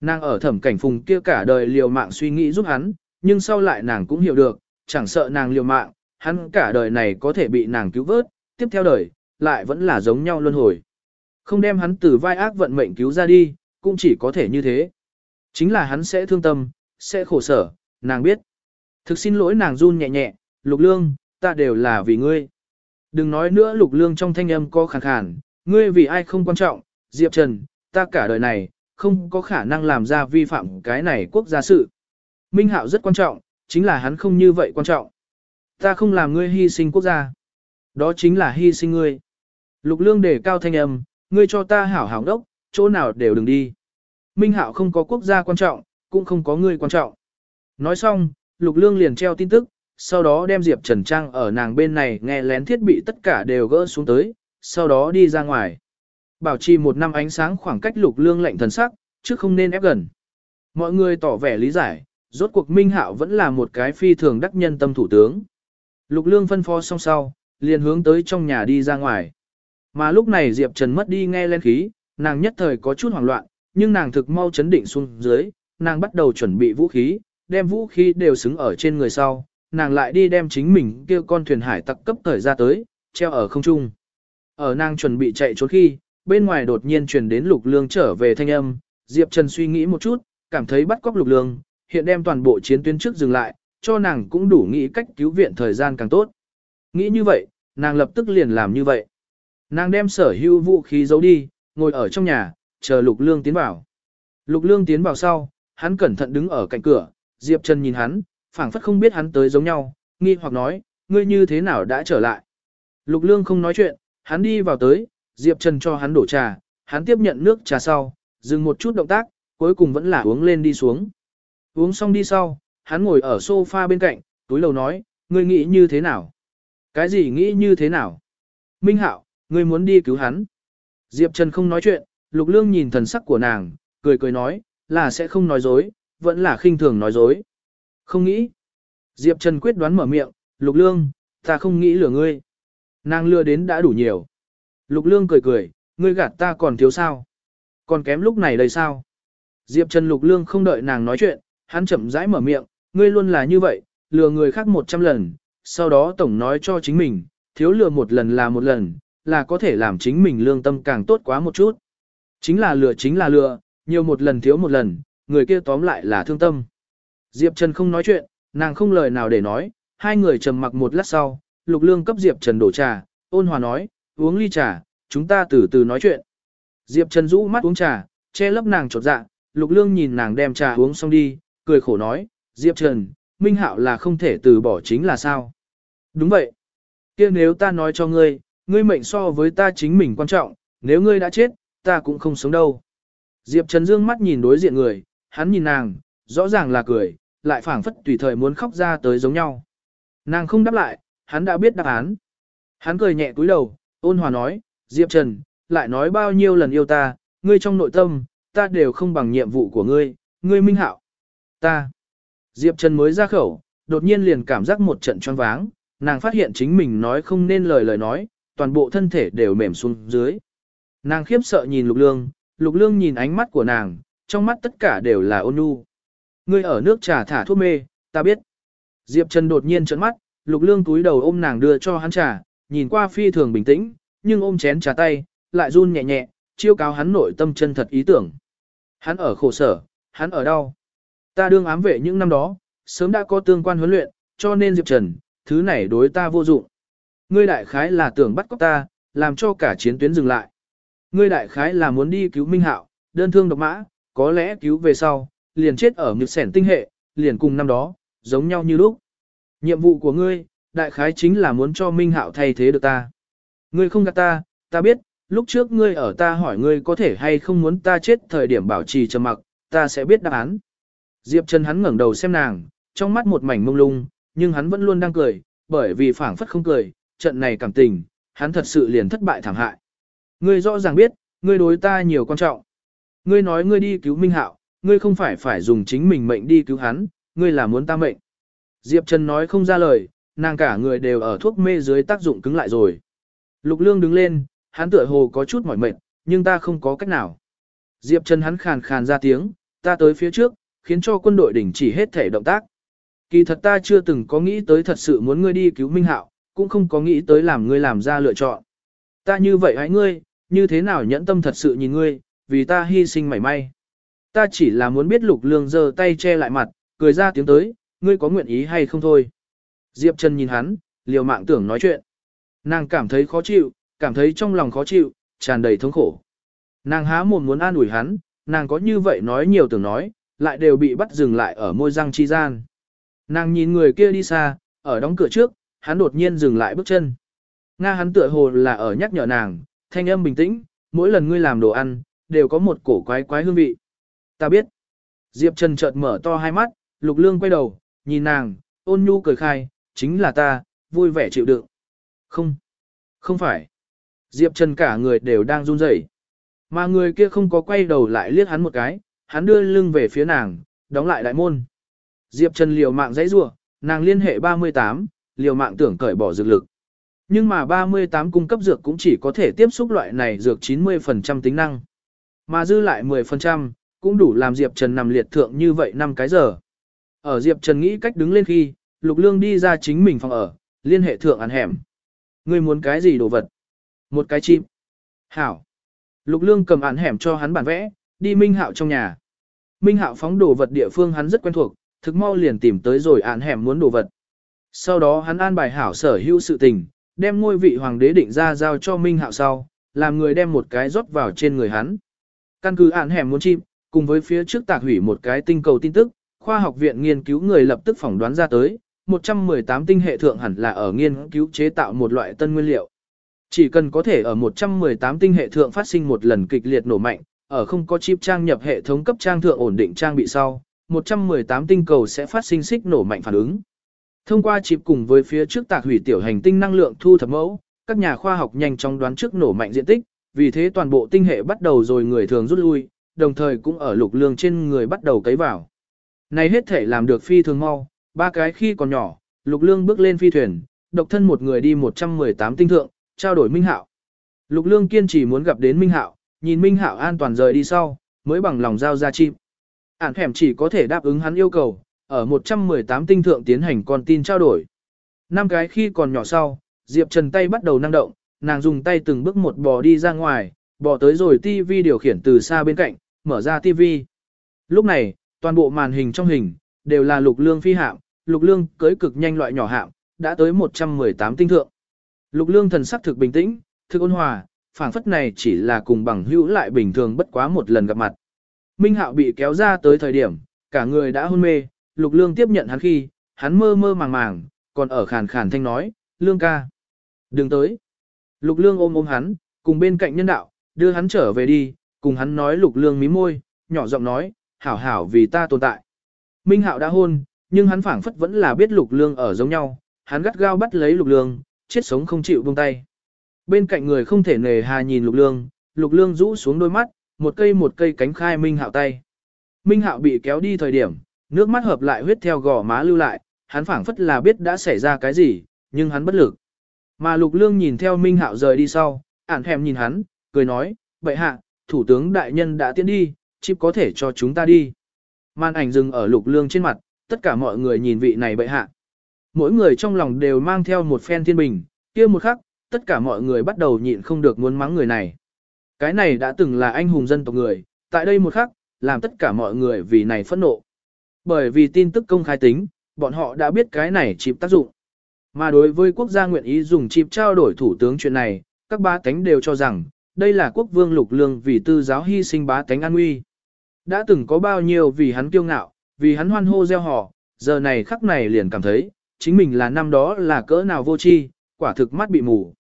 [SPEAKER 1] Nàng ở thẩm cảnh phùng kia cả đời liều mạng suy nghĩ giúp hắn, nhưng sau lại nàng cũng hiểu được, chẳng sợ nàng liều mạng, hắn cả đời này có thể bị nàng cứu vớt, tiếp theo đời, lại vẫn là giống nhau luân hồi. Không đem hắn từ vai ác vận mệnh cứu ra đi, cũng chỉ có thể như thế. Chính là hắn sẽ thương tâm, sẽ khổ sở, nàng biết. Thực xin lỗi nàng run nhẹ nhẹ, lục lương, ta đều là vì ngươi. Đừng nói nữa lục lương trong thanh âm có khàn khàn, ngươi vì ai không quan trọng, Diệp Trần, ta cả đời này, không có khả năng làm ra vi phạm cái này quốc gia sự. Minh Hạo rất quan trọng, chính là hắn không như vậy quan trọng. Ta không làm ngươi hy sinh quốc gia. Đó chính là hy sinh ngươi. Lục lương đề cao thanh âm, ngươi cho ta hảo hảo đốc, chỗ nào đều đừng đi. Minh Hạo không có quốc gia quan trọng, cũng không có người quan trọng. Nói xong, Lục Lương liền treo tin tức, sau đó đem Diệp Trần Trang ở nàng bên này nghe lén thiết bị tất cả đều gỡ xuống tới, sau đó đi ra ngoài. Bảo trì một năm ánh sáng khoảng cách Lục Lương lệnh thần sắc, chứ không nên ép gần. Mọi người tỏ vẻ lý giải, rốt cuộc Minh Hạo vẫn là một cái phi thường đắc nhân tâm thủ tướng. Lục Lương phân phó xong sau, liền hướng tới trong nhà đi ra ngoài. Mà lúc này Diệp Trần mất đi nghe lên khí, nàng nhất thời có chút hoảng loạn, nhưng nàng thực mau chấn định xuống dưới, nàng bắt đầu chuẩn bị vũ khí, đem vũ khí đều xứng ở trên người sau, nàng lại đi đem chính mình kêu con thuyền hải tặc cấp thời ra tới, treo ở không trung. Ở nàng chuẩn bị chạy trốn khi, bên ngoài đột nhiên truyền đến lục lương trở về thanh âm, Diệp Trần suy nghĩ một chút, cảm thấy bắt cóc lục lương, hiện đem toàn bộ chiến tuyến trước dừng lại, cho nàng cũng đủ nghĩ cách cứu viện thời gian càng tốt. Nghĩ như vậy, nàng lập tức liền làm như vậy. Nàng đem sở hữu vũ khí giấu đi, ngồi ở trong nhà, chờ Lục Lương tiến vào. Lục Lương tiến vào sau, hắn cẩn thận đứng ở cạnh cửa, Diệp Trần nhìn hắn, phảng phất không biết hắn tới giống nhau, nghi hoặc nói, ngươi như thế nào đã trở lại. Lục Lương không nói chuyện, hắn đi vào tới, Diệp Trần cho hắn đổ trà, hắn tiếp nhận nước trà sau, dừng một chút động tác, cuối cùng vẫn là uống lên đi xuống. Uống xong đi sau, hắn ngồi ở sofa bên cạnh, túi lầu nói, ngươi nghĩ như thế nào? Cái gì nghĩ như thế nào? Minh Hạo, ngươi muốn đi cứu hắn. Diệp Trần không nói chuyện, Lục Lương nhìn thần sắc của nàng, cười cười nói, là sẽ không nói dối, vẫn là khinh thường nói dối. Không nghĩ. Diệp Trần quyết đoán mở miệng, Lục Lương, ta không nghĩ lừa ngươi. Nàng lừa đến đã đủ nhiều. Lục Lương cười cười, ngươi gạt ta còn thiếu sao? Còn kém lúc này đây sao? Diệp Trần Lục Lương không đợi nàng nói chuyện, hắn chậm rãi mở miệng, ngươi luôn là như vậy, lừa người khác một trăm lần, sau đó tổng nói cho chính mình, thiếu lừa một lần là một lần, là có thể làm chính mình lương tâm càng tốt quá một chút. Chính là lừa chính là lừa, nhiều một lần thiếu một lần, người kia tóm lại là thương tâm. Diệp Trần không nói chuyện, nàng không lời nào để nói, hai người trầm mặc một lát sau, Lục Lương cấp Diệp Trần đổ trà, ôn hòa nói, uống ly trà, chúng ta từ từ nói chuyện. Diệp Trần rũ mắt uống trà, che lấp nàng chột dạ, Lục Lương nhìn nàng đem trà uống xong đi, cười khổ nói, Diệp Trần, Minh Hạo là không thể từ bỏ chính là sao? Đúng vậy. kia nếu ta nói cho ngươi, ngươi mệnh so với ta chính mình quan trọng, nếu ngươi đã chết, ta cũng không sống đâu. Diệp Trần dương mắt nhìn đối diện người, hắn nhìn nàng, rõ ràng là cười, lại phảng phất tùy thời muốn khóc ra tới giống nhau. Nàng không đáp lại, hắn đã biết đáp án. Hắn cười nhẹ cúi đầu, ôn hòa nói, Diệp Trần, lại nói bao nhiêu lần yêu ta, ngươi trong nội tâm, ta đều không bằng nhiệm vụ của ngươi, ngươi minh hạo. Ta. Diệp Trần mới ra khẩu, đột nhiên liền cảm giác một trận choáng váng, nàng phát hiện chính mình nói không nên lời lời nói, toàn bộ thân thể đều mềm xuống dưới. Nàng khiếp sợ nhìn Lục Lương, Lục Lương nhìn ánh mắt của nàng, trong mắt tất cả đều là ôn nhu. Ngươi ở nước trà thả thuốc mê, ta biết. Diệp Trần đột nhiên trợn mắt, Lục Lương túi đầu ôm nàng đưa cho hắn trà, nhìn qua phi thường bình tĩnh, nhưng ôm chén trà tay, lại run nhẹ nhẹ, chiêu cáo hắn nội tâm chân thật ý tưởng. Hắn ở khổ sở, hắn ở đau. Ta đương ám vệ những năm đó, sớm đã có tương quan huấn luyện, cho nên Diệp Trần, thứ này đối ta vô dụng. Ngươi đại khái là tưởng bắt cóc ta, làm cho cả chiến tuyến dừng lại. Ngươi đại khái là muốn đi cứu Minh Hạo, đơn thương độc mã, có lẽ cứu về sau, liền chết ở nhược sẻn tinh hệ, liền cùng năm đó, giống nhau như lúc. Nhiệm vụ của ngươi, đại khái chính là muốn cho Minh Hạo thay thế được ta. Ngươi không gạt ta, ta biết, lúc trước ngươi ở ta hỏi ngươi có thể hay không muốn ta chết thời điểm bảo trì trầm mặc, ta sẽ biết đáp án. Diệp Trần hắn ngẩng đầu xem nàng, trong mắt một mảnh mông lung, nhưng hắn vẫn luôn đang cười, bởi vì phảng phất không cười, trận này cảm tình, hắn thật sự liền thất bại thảm hại. Ngươi rõ ràng biết, ngươi đối ta nhiều quan trọng. Ngươi nói ngươi đi cứu Minh Hạo, ngươi không phải phải dùng chính mình mệnh đi cứu hắn, ngươi là muốn ta mệnh. Diệp Trần nói không ra lời, nàng cả người đều ở thuốc mê dưới tác dụng cứng lại rồi. Lục Lương đứng lên, hắn tựa hồ có chút mỏi mệt, nhưng ta không có cách nào. Diệp Trần hắn khàn khàn ra tiếng, ta tới phía trước, khiến cho quân đội đình chỉ hết thể động tác. Kỳ thật ta chưa từng có nghĩ tới thật sự muốn ngươi đi cứu Minh Hạo, cũng không có nghĩ tới làm ngươi làm ra lựa chọn. Ta như vậy hãy ngươi, như thế nào nhẫn tâm thật sự nhìn ngươi, vì ta hy sinh mảy may. Ta chỉ là muốn biết lục lương giơ tay che lại mặt, cười ra tiếng tới, ngươi có nguyện ý hay không thôi. Diệp Trần nhìn hắn, liều mạng tưởng nói chuyện. Nàng cảm thấy khó chịu, cảm thấy trong lòng khó chịu, tràn đầy thống khổ. Nàng há mồm muốn an ủi hắn, nàng có như vậy nói nhiều tưởng nói, lại đều bị bắt dừng lại ở môi răng chi gian. Nàng nhìn người kia đi xa, ở đóng cửa trước, hắn đột nhiên dừng lại bước chân. Nga hắn tựa hồ là ở nhắc nhở nàng, thanh âm bình tĩnh, mỗi lần ngươi làm đồ ăn, đều có một cổ quái quái hương vị. Ta biết. Diệp Trần chợt mở to hai mắt, Lục Lương quay đầu, nhìn nàng, ôn nhu cười khai, chính là ta, vui vẻ chịu đựng. Không, không phải. Diệp Trần cả người đều đang run rẩy, Mà người kia không có quay đầu lại liếc hắn một cái, hắn đưa lưng về phía nàng, đóng lại đại môn. Diệp Trần liều mạng dãy rủa, nàng liên hệ 38, liều mạng tưởng cởi bỏ dược lực. Nhưng mà 38 cung cấp dược cũng chỉ có thể tiếp xúc loại này dược 90% tính năng. Mà dư lại 10%, cũng đủ làm Diệp Trần nằm liệt thượng như vậy năm cái giờ. Ở Diệp Trần nghĩ cách đứng lên khi, Lục Lương đi ra chính mình phòng ở, liên hệ thượng ăn hẻm. Ngươi muốn cái gì đồ vật? Một cái chim. Hảo. Lục Lương cầm án hẻm cho hắn bản vẽ, đi Minh Hạo trong nhà. Minh Hạo phóng đồ vật địa phương hắn rất quen thuộc, thực mau liền tìm tới rồi án hẻm muốn đồ vật. Sau đó hắn an bài hảo sở hữu sự tình, đem ngôi vị hoàng đế định ra giao cho Minh Hạo sau, làm người đem một cái rót vào trên người hắn. Căn cứ án hẻm muốn chim, cùng với phía trước tạc hủy một cái tinh cầu tin tức, khoa học viện nghiên cứu người lập tức phỏng đoán ra tới, 118 tinh hệ thượng hẳn là ở nghiên cứu chế tạo một loại tân nguyên liệu. Chỉ cần có thể ở 118 tinh hệ thượng phát sinh một lần kịch liệt nổ mạnh, ở không có chip trang nhập hệ thống cấp trang thượng ổn định trang bị sau, 118 tinh cầu sẽ phát sinh xích nổ mạnh phản ứng. Thông qua chip cùng với phía trước tạc hủy tiểu hành tinh năng lượng thu thập mẫu, các nhà khoa học nhanh chóng đoán trước nổ mạnh diện tích, vì thế toàn bộ tinh hệ bắt đầu rồi người thường rút lui, đồng thời cũng ở lục lương trên người bắt đầu cấy vào. Này hết thể làm được phi thường mau, ba cái khi còn nhỏ, lục lương bước lên phi thuyền, độc thân một người đi 118 tinh thượng, trao đổi Minh Hạo. Lục lương kiên trì muốn gặp đến Minh Hạo, nhìn Minh Hạo an toàn rời đi sau, mới bằng lòng giao ra chim. Ản hẻm chỉ có thể đáp ứng hắn yêu cầu, ở 118 tinh thượng tiến hành con tin trao đổi. Năm cái khi còn nhỏ sau, Diệp Trần tay bắt đầu năng động, nàng dùng tay từng bước một bò đi ra ngoài, bò tới rồi TV điều khiển từ xa bên cạnh, mở ra TV. Lúc này, toàn bộ màn hình trong hình, đều là lục lương phi hạm, lục lương cưới cực nhanh loại nhỏ hạm, đã tới 118 tinh thượng. Lục lương thần sắc thực bình tĩnh, thực ôn hòa, phảng phất này chỉ là cùng bằng hữu lại bình thường bất quá một lần gặp mặt. Minh hạo bị kéo ra tới thời điểm, cả người đã hôn mê, lục lương tiếp nhận hắn khi, hắn mơ mơ màng màng, còn ở khàn khàn thanh nói, lương ca. Đừng tới. Lục lương ôm ôm hắn, cùng bên cạnh nhân đạo, đưa hắn trở về đi, cùng hắn nói lục lương mí môi, nhỏ giọng nói, hảo hảo vì ta tồn tại. Minh Hạo đã hôn, nhưng hắn phảng phất vẫn là biết lục lương ở giống nhau, hắn gắt gao bắt lấy lục lương, chết sống không chịu buông tay. Bên cạnh người không thể nề hà nhìn lục lương, lục lương rũ xuống đôi mắt, một cây một cây cánh khai Minh Hạo tay. Minh Hạo bị kéo đi thời điểm, nước mắt hợp lại huyết theo gò má lưu lại, hắn phảng phất là biết đã xảy ra cái gì, nhưng hắn bất lực. Mà lục lương nhìn theo Minh Hạo rời đi sau, ản thèm nhìn hắn, cười nói, bệ hạ, thủ tướng đại nhân đã tiến đi, chip có thể cho chúng ta đi. Màn ảnh dừng ở lục lương trên mặt, tất cả mọi người nhìn vị này bệ hạ. Mỗi người trong lòng đều mang theo một phen thiên bình, kia một khắc, tất cả mọi người bắt đầu nhịn không được muốn mắng người này. Cái này đã từng là anh hùng dân tộc người, tại đây một khắc, làm tất cả mọi người vì này phẫn nộ. Bởi vì tin tức công khai tính, bọn họ đã biết cái này chip tác dụng. Mà đối với quốc gia nguyện ý dùng chip trao đổi thủ tướng chuyện này, các bá tánh đều cho rằng, đây là quốc vương lục lương vì tư giáo hy sinh bá tánh an nguy. Đã từng có bao nhiêu vì hắn kiêu ngạo, vì hắn hoan hô gieo họ, giờ này khắc này liền cảm thấy, chính mình là năm đó là cỡ nào vô tri, quả thực mắt bị mù.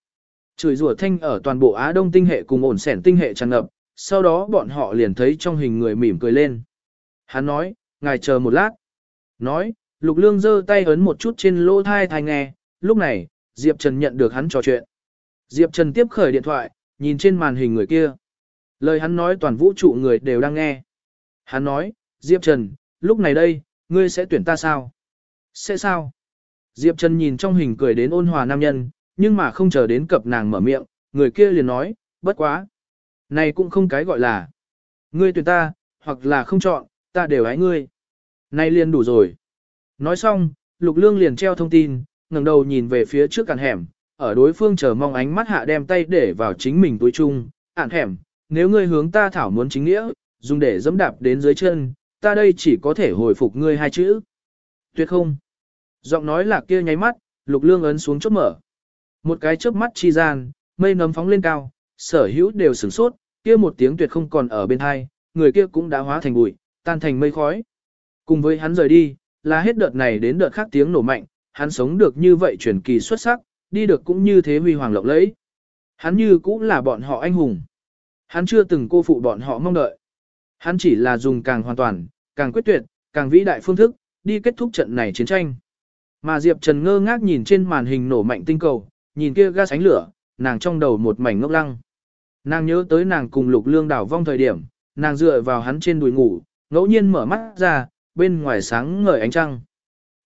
[SPEAKER 1] Chửi rủa thanh ở toàn bộ Á Đông tinh hệ cùng ổn sẻn tinh hệ tràn ngập, sau đó bọn họ liền thấy trong hình người mỉm cười lên. Hắn nói, ngài chờ một lát. Nói, lục lương giơ tay ấn một chút trên lỗ thai thai nghe, lúc này, Diệp Trần nhận được hắn trò chuyện. Diệp Trần tiếp khởi điện thoại, nhìn trên màn hình người kia. Lời hắn nói toàn vũ trụ người đều đang nghe. Hắn nói, Diệp Trần, lúc này đây, ngươi sẽ tuyển ta sao? Sẽ sao? Diệp Trần nhìn trong hình cười đến ôn hòa nam nhân, nhưng mà không chờ đến cập nàng mở miệng, người kia liền nói, bất quá. Này cũng không cái gọi là. Ngươi tuyển ta, hoặc là không chọn, ta đều ái ngươi nay liền đủ rồi. Nói xong, Lục Lương liền treo thông tin, ngẩng đầu nhìn về phía trước cản hẻm, ở đối phương chờ mong ánh mắt hạ đem tay để vào chính mình túi chung, ản hẻm, nếu ngươi hướng ta thảo muốn chính nghĩa, dùng để dẫm đạp đến dưới chân, ta đây chỉ có thể hồi phục ngươi hai chữ. Tuyệt không. Giọng nói là kia nháy mắt, lục lương ấn xuống chốt mở. Một cái chớp mắt chi gian, mây nấm phóng lên cao, sở hữu đều sửng sốt, kia một tiếng tuyệt không còn ở bên hai, người kia cũng đã hóa thành bụi, tan thành mây khói. Cùng với hắn rời đi, là hết đợt này đến đợt khác tiếng nổ mạnh, hắn sống được như vậy truyền kỳ xuất sắc, đi được cũng như thế huy hoàng lộng lẫy. Hắn như cũng là bọn họ anh hùng. Hắn chưa từng cô phụ bọn họ mong đợi. Hắn chỉ là dùng càng hoàn toàn, càng quyết tuyệt, càng vĩ đại phương thức, đi kết thúc trận này chiến tranh. Mà Diệp Trần ngơ ngác nhìn trên màn hình nổ mạnh tinh cầu, nhìn kia ga sánh lửa, nàng trong đầu một mảnh ngốc lăng. Nàng nhớ tới nàng cùng lục lương đảo vong thời điểm, nàng dựa vào hắn trên đùi ngủ, ngẫu nhiên mở mắt ra, bên ngoài sáng ngời ánh trăng.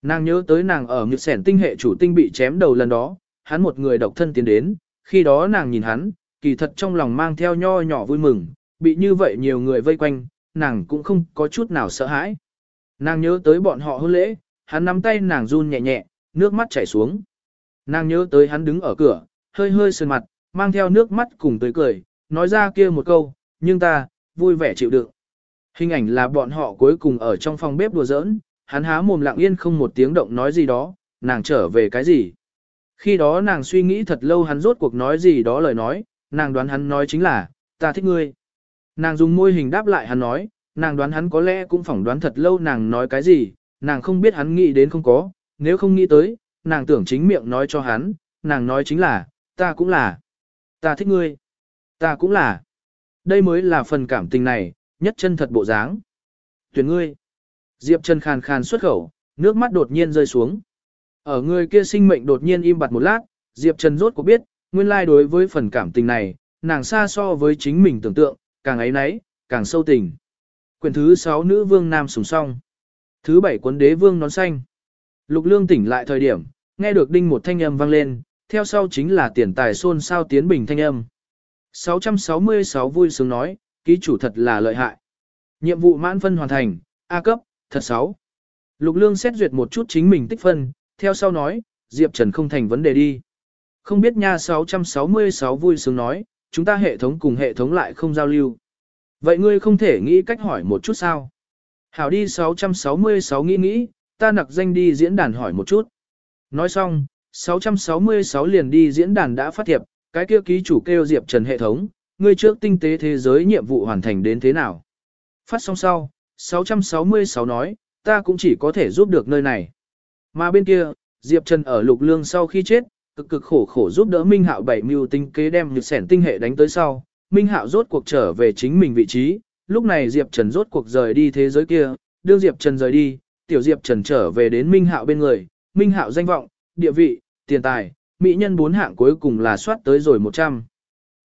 [SPEAKER 1] Nàng nhớ tới nàng ở nhược sẻn tinh hệ chủ tinh bị chém đầu lần đó, hắn một người độc thân tiến đến, khi đó nàng nhìn hắn, kỳ thật trong lòng mang theo nho nhỏ vui mừng, bị như vậy nhiều người vây quanh, nàng cũng không có chút nào sợ hãi. Nàng nhớ tới bọn họ hôn lễ, hắn nắm tay nàng run nhẹ nhẹ, nước mắt chảy xuống. Nàng nhớ tới hắn đứng ở cửa, hơi hơi sườn mặt, mang theo nước mắt cùng tới cười, nói ra kia một câu, nhưng ta, vui vẻ chịu đựng. Hình ảnh là bọn họ cuối cùng ở trong phòng bếp đùa giỡn, hắn há mồm lặng yên không một tiếng động nói gì đó, nàng trở về cái gì. Khi đó nàng suy nghĩ thật lâu hắn rốt cuộc nói gì đó lời nói, nàng đoán hắn nói chính là, ta thích ngươi. Nàng dùng môi hình đáp lại hắn nói, nàng đoán hắn có lẽ cũng phỏng đoán thật lâu nàng nói cái gì, nàng không biết hắn nghĩ đến không có, nếu không nghĩ tới, nàng tưởng chính miệng nói cho hắn, nàng nói chính là, ta cũng là, ta thích ngươi, ta cũng là. Đây mới là phần cảm tình này, nhất chân thật bộ dáng. Tuyển ngươi. Diệp Trần khàn khàn xuất khẩu, nước mắt đột nhiên rơi xuống. Ở người kia sinh mệnh đột nhiên im bặt một lát, Diệp Trần rốt cuộc biết, nguyên lai đối với phần cảm tình này, nàng xa so với chính mình tưởng tượng, càng ấy nấy, càng sâu tình. Quyển thứ 6 nữ vương nam sùng song. Thứ 7 cuốn đế vương nón xanh. Lục lương tỉnh lại thời điểm, nghe được đinh một thanh âm vang lên, theo sau chính là tiền tài xôn sao tiến bình thanh âm. 666 vui sướng nói, ký chủ thật là lợi hại. Nhiệm vụ mãn phân hoàn thành, A cấp, thật 6. Lục lương xét duyệt một chút chính mình tích phân, theo sau nói, Diệp Trần không thành vấn đề đi. Không biết nha 666 vui sướng nói, chúng ta hệ thống cùng hệ thống lại không giao lưu. Vậy ngươi không thể nghĩ cách hỏi một chút sao? Hảo đi 666 nghĩ nghĩ, ta nặc danh đi diễn đàn hỏi một chút. Nói xong, 666 liền đi diễn đàn đã phát thiệp, cái kia ký chủ kêu Diệp Trần hệ thống, ngươi trước tinh tế thế giới nhiệm vụ hoàn thành đến thế nào. Phát xong sau, 666 nói, ta cũng chỉ có thể giúp được nơi này. Mà bên kia, Diệp Trần ở lục lương sau khi chết, cực cực khổ khổ giúp đỡ Minh Hạo bảy mưu tinh kế đem nhược sẻn tinh hệ đánh tới sau. Minh Hạo rốt cuộc trở về chính mình vị trí, lúc này Diệp Trần rốt cuộc rời đi thế giới kia, đưa Diệp Trần rời đi, tiểu Diệp Trần trở về đến Minh Hạo bên người, Minh Hạo danh vọng, địa vị, tiền tài, mỹ nhân bốn hạng cuối cùng là soát tới rồi 100.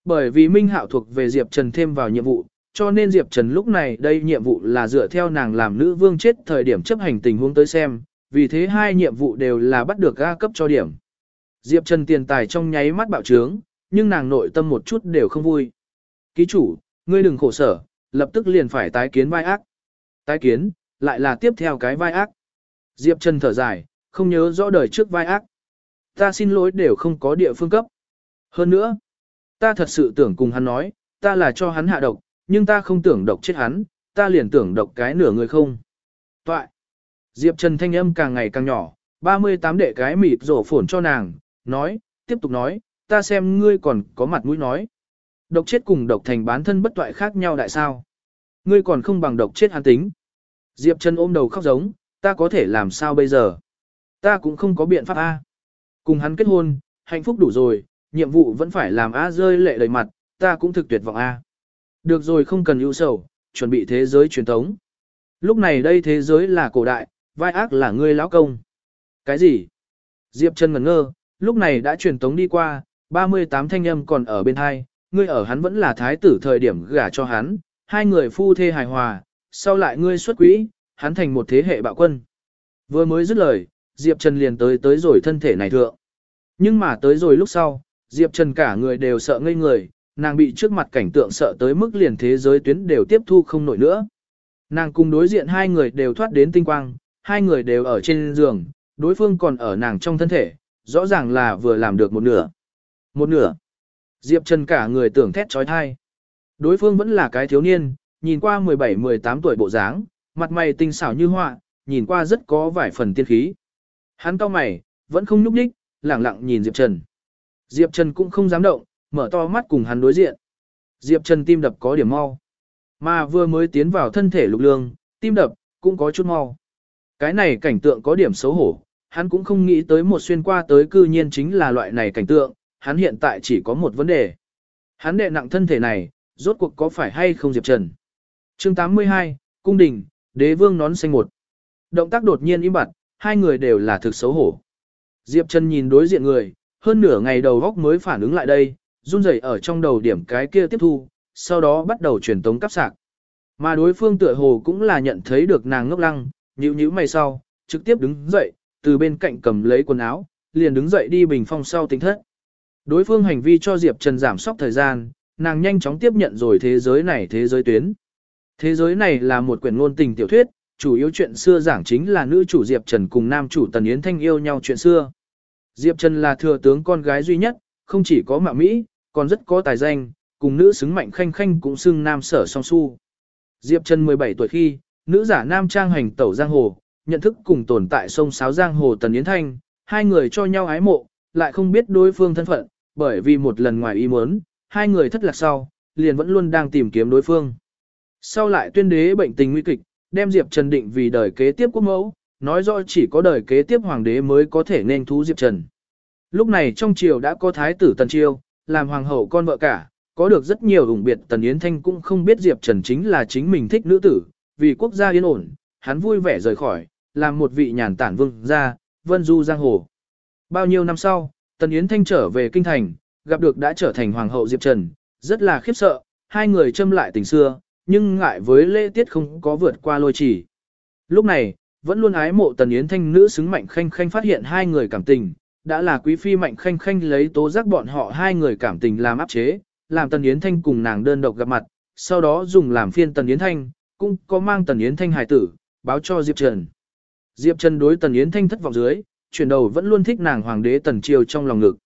[SPEAKER 1] Bởi vì Minh Hạo thuộc về Diệp Trần thêm vào nhiệm vụ, cho nên Diệp Trần lúc này đây nhiệm vụ là dựa theo nàng làm nữ vương chết thời điểm chấp hành tình huống tới xem, vì thế hai nhiệm vụ đều là bắt được ga cấp cho điểm. Diệp Trần tiền tài trong nháy mắt bạo trướng, nhưng nàng nội tâm một chút đều không vui. Ký chủ, ngươi đừng khổ sở, lập tức liền phải tái kiến vai ác. Tái kiến, lại là tiếp theo cái vai ác. Diệp Trần thở dài, không nhớ rõ đời trước vai ác. Ta xin lỗi đều không có địa phương cấp. Hơn nữa, ta thật sự tưởng cùng hắn nói, ta là cho hắn hạ độc, nhưng ta không tưởng độc chết hắn, ta liền tưởng độc cái nửa người không. Toại. Diệp Trần thanh âm càng ngày càng nhỏ, 38 đệ cái mịt rổ phổn cho nàng, nói, tiếp tục nói, ta xem ngươi còn có mặt mũi nói. Độc chết cùng độc thành bán thân bất toại khác nhau đại sao? Ngươi còn không bằng độc chết hắn tính. Diệp Trần ôm đầu khóc giống, ta có thể làm sao bây giờ? Ta cũng không có biện pháp A. Cùng hắn kết hôn, hạnh phúc đủ rồi, nhiệm vụ vẫn phải làm A rơi lệ đầy mặt, ta cũng thực tuyệt vọng A. Được rồi không cần ưu sầu, chuẩn bị thế giới truyền thống. Lúc này đây thế giới là cổ đại, vai ác là ngươi lão công. Cái gì? Diệp Trần ngẩn ngơ, lúc này đã truyền tống đi qua, 38 thanh âm còn ở bên hai, ngươi ở hắn vẫn là thái tử thời điểm gả cho hắn, hai người phu thê hài hòa, sau lại ngươi xuất quỹ, hắn thành một thế hệ bạo quân. Vừa mới dứt lời, Diệp Trần liền tới tới rồi thân thể này thượng. Nhưng mà tới rồi lúc sau, Diệp Trần cả người đều sợ ngây người, nàng bị trước mặt cảnh tượng sợ tới mức liền thế giới tuyến đều tiếp thu không nổi nữa. Nàng cùng đối diện hai người đều thoát đến tinh quang, hai người đều ở trên giường, đối phương còn ở nàng trong thân thể, rõ ràng là vừa làm được một nửa. Một nửa. Diệp Trần cả người tưởng thét trói thai. Đối phương vẫn là cái thiếu niên, nhìn qua 17-18 tuổi bộ dáng, mặt mày tinh xảo như họa, nhìn qua rất có vài phần tiên khí. Hắn cao mày, vẫn không nhúc nhích, lẳng lặng nhìn Diệp Trần. Diệp Trần cũng không dám động, mở to mắt cùng hắn đối diện. Diệp Trần tim đập có điểm mau. Mà vừa mới tiến vào thân thể lục lương, tim đập, cũng có chút mau. Cái này cảnh tượng có điểm xấu hổ, hắn cũng không nghĩ tới một xuyên qua tới cư nhiên chính là loại này cảnh tượng, hắn hiện tại chỉ có một vấn đề. Hắn đệ nặng thân thể này, rốt cuộc có phải hay không Diệp Trần. chương 82, Cung đình, đế vương nón xanh một. Động tác đột nhiên im bặt, hai người đều là thực xấu hổ. Diệp Trần nhìn đối diện người, hơn nửa ngày đầu góc mới phản ứng lại đây, run rẩy ở trong đầu điểm cái kia tiếp thu, sau đó bắt đầu truyền tống cắp sạc. Mà đối phương tựa hồ cũng là nhận thấy được nàng ngốc lăng, nhíu nhíu mày sau, trực tiếp đứng dậy, từ bên cạnh cầm lấy quần áo, liền đứng dậy đi bình phong sau tính thất. Đối phương hành vi cho Diệp Trần giảm sóc thời gian, nàng nhanh chóng tiếp nhận rồi thế giới này thế giới tuyến. Thế giới này là một quyển ngôn tình tiểu thuyết, chủ yếu chuyện xưa giảng chính là nữ chủ Diệp Trần cùng nam chủ Tần Yến Thanh yêu nhau chuyện xưa. Diệp Trần là thừa tướng con gái duy nhất, không chỉ có mạo mỹ, còn rất có tài danh, cùng nữ xứng mạnh khanh khanh cũng xưng nam sở song su. Diệp Trần 17 tuổi khi, nữ giả nam trang hành tẩu giang hồ, nhận thức cùng tồn tại sông sáo giang hồ Tần Yến Thanh, hai người cho nhau ái mộ, lại không biết đối phương thân phận, bởi vì một lần ngoài ý muốn, hai người thất lạc sau, liền vẫn luôn đang tìm kiếm đối phương. Sau lại tuyên đế bệnh tình nguy kịch, đem Diệp Trần định vì đời kế tiếp quốc mẫu, nói rõ chỉ có đời kế tiếp hoàng đế mới có thể nên thú Diệp Trần. Lúc này trong triều đã có thái tử Tần Chiêu, làm hoàng hậu con vợ cả, có được rất nhiều ủng biệt Tần Yến Thanh cũng không biết Diệp Trần chính là chính mình thích nữ tử, vì quốc gia yên ổn, hắn vui vẻ rời khỏi, làm một vị nhàn tản vương gia, vân du giang hồ. Bao nhiêu năm sau, Tần Yến Thanh trở về kinh thành, gặp được đã trở thành hoàng hậu Diệp Trần, rất là khiếp sợ, hai người châm lại tình xưa, nhưng ngại với lễ tiết không có vượt qua lôi chỉ. Lúc này, vẫn luôn ái mộ Tần Yến Thanh nữ xứng mạnh khanh khanh phát hiện hai người cảm tình, đã là quý phi mạnh khanh khanh lấy tố giác bọn họ hai người cảm tình làm áp chế, làm Tần Yến Thanh cùng nàng đơn độc gặp mặt, sau đó dùng làm phiên Tần Yến Thanh, cũng có mang Tần Yến Thanh hài tử, báo cho Diệp Trần. Diệp Trần đối Tần Yến Thanh thất vọng dưới, chuyển đầu vẫn luôn thích nàng hoàng đế Tần Chiêu trong lòng ngực.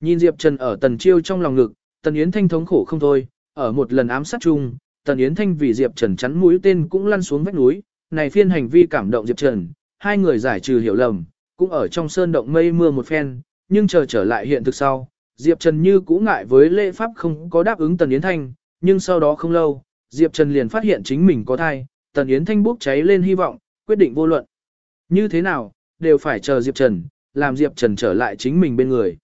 [SPEAKER 1] Nhìn Diệp Trần ở Tần Chiêu trong lòng ngực, Tần Yến Thanh thống khổ không thôi, ở một lần ám sát chung, Tần Yến Thanh vì Diệp Trần chắn mũi tên cũng lăn xuống vách núi, này phiên hành vi cảm động Diệp Trần, hai người giải trừ hiểu lầm, cũng ở trong sơn động mây mưa một phen, nhưng chờ trở lại hiện thực sau, Diệp Trần như cũ ngại với lễ pháp không có đáp ứng Tần Yến Thanh, nhưng sau đó không lâu, Diệp Trần liền phát hiện chính mình có thai, Tần Yến Thanh bốc cháy lên hy vọng, quyết định vô luận. Như thế nào, đều phải chờ Diệp Trần, làm Diệp Trần trở lại chính mình bên người.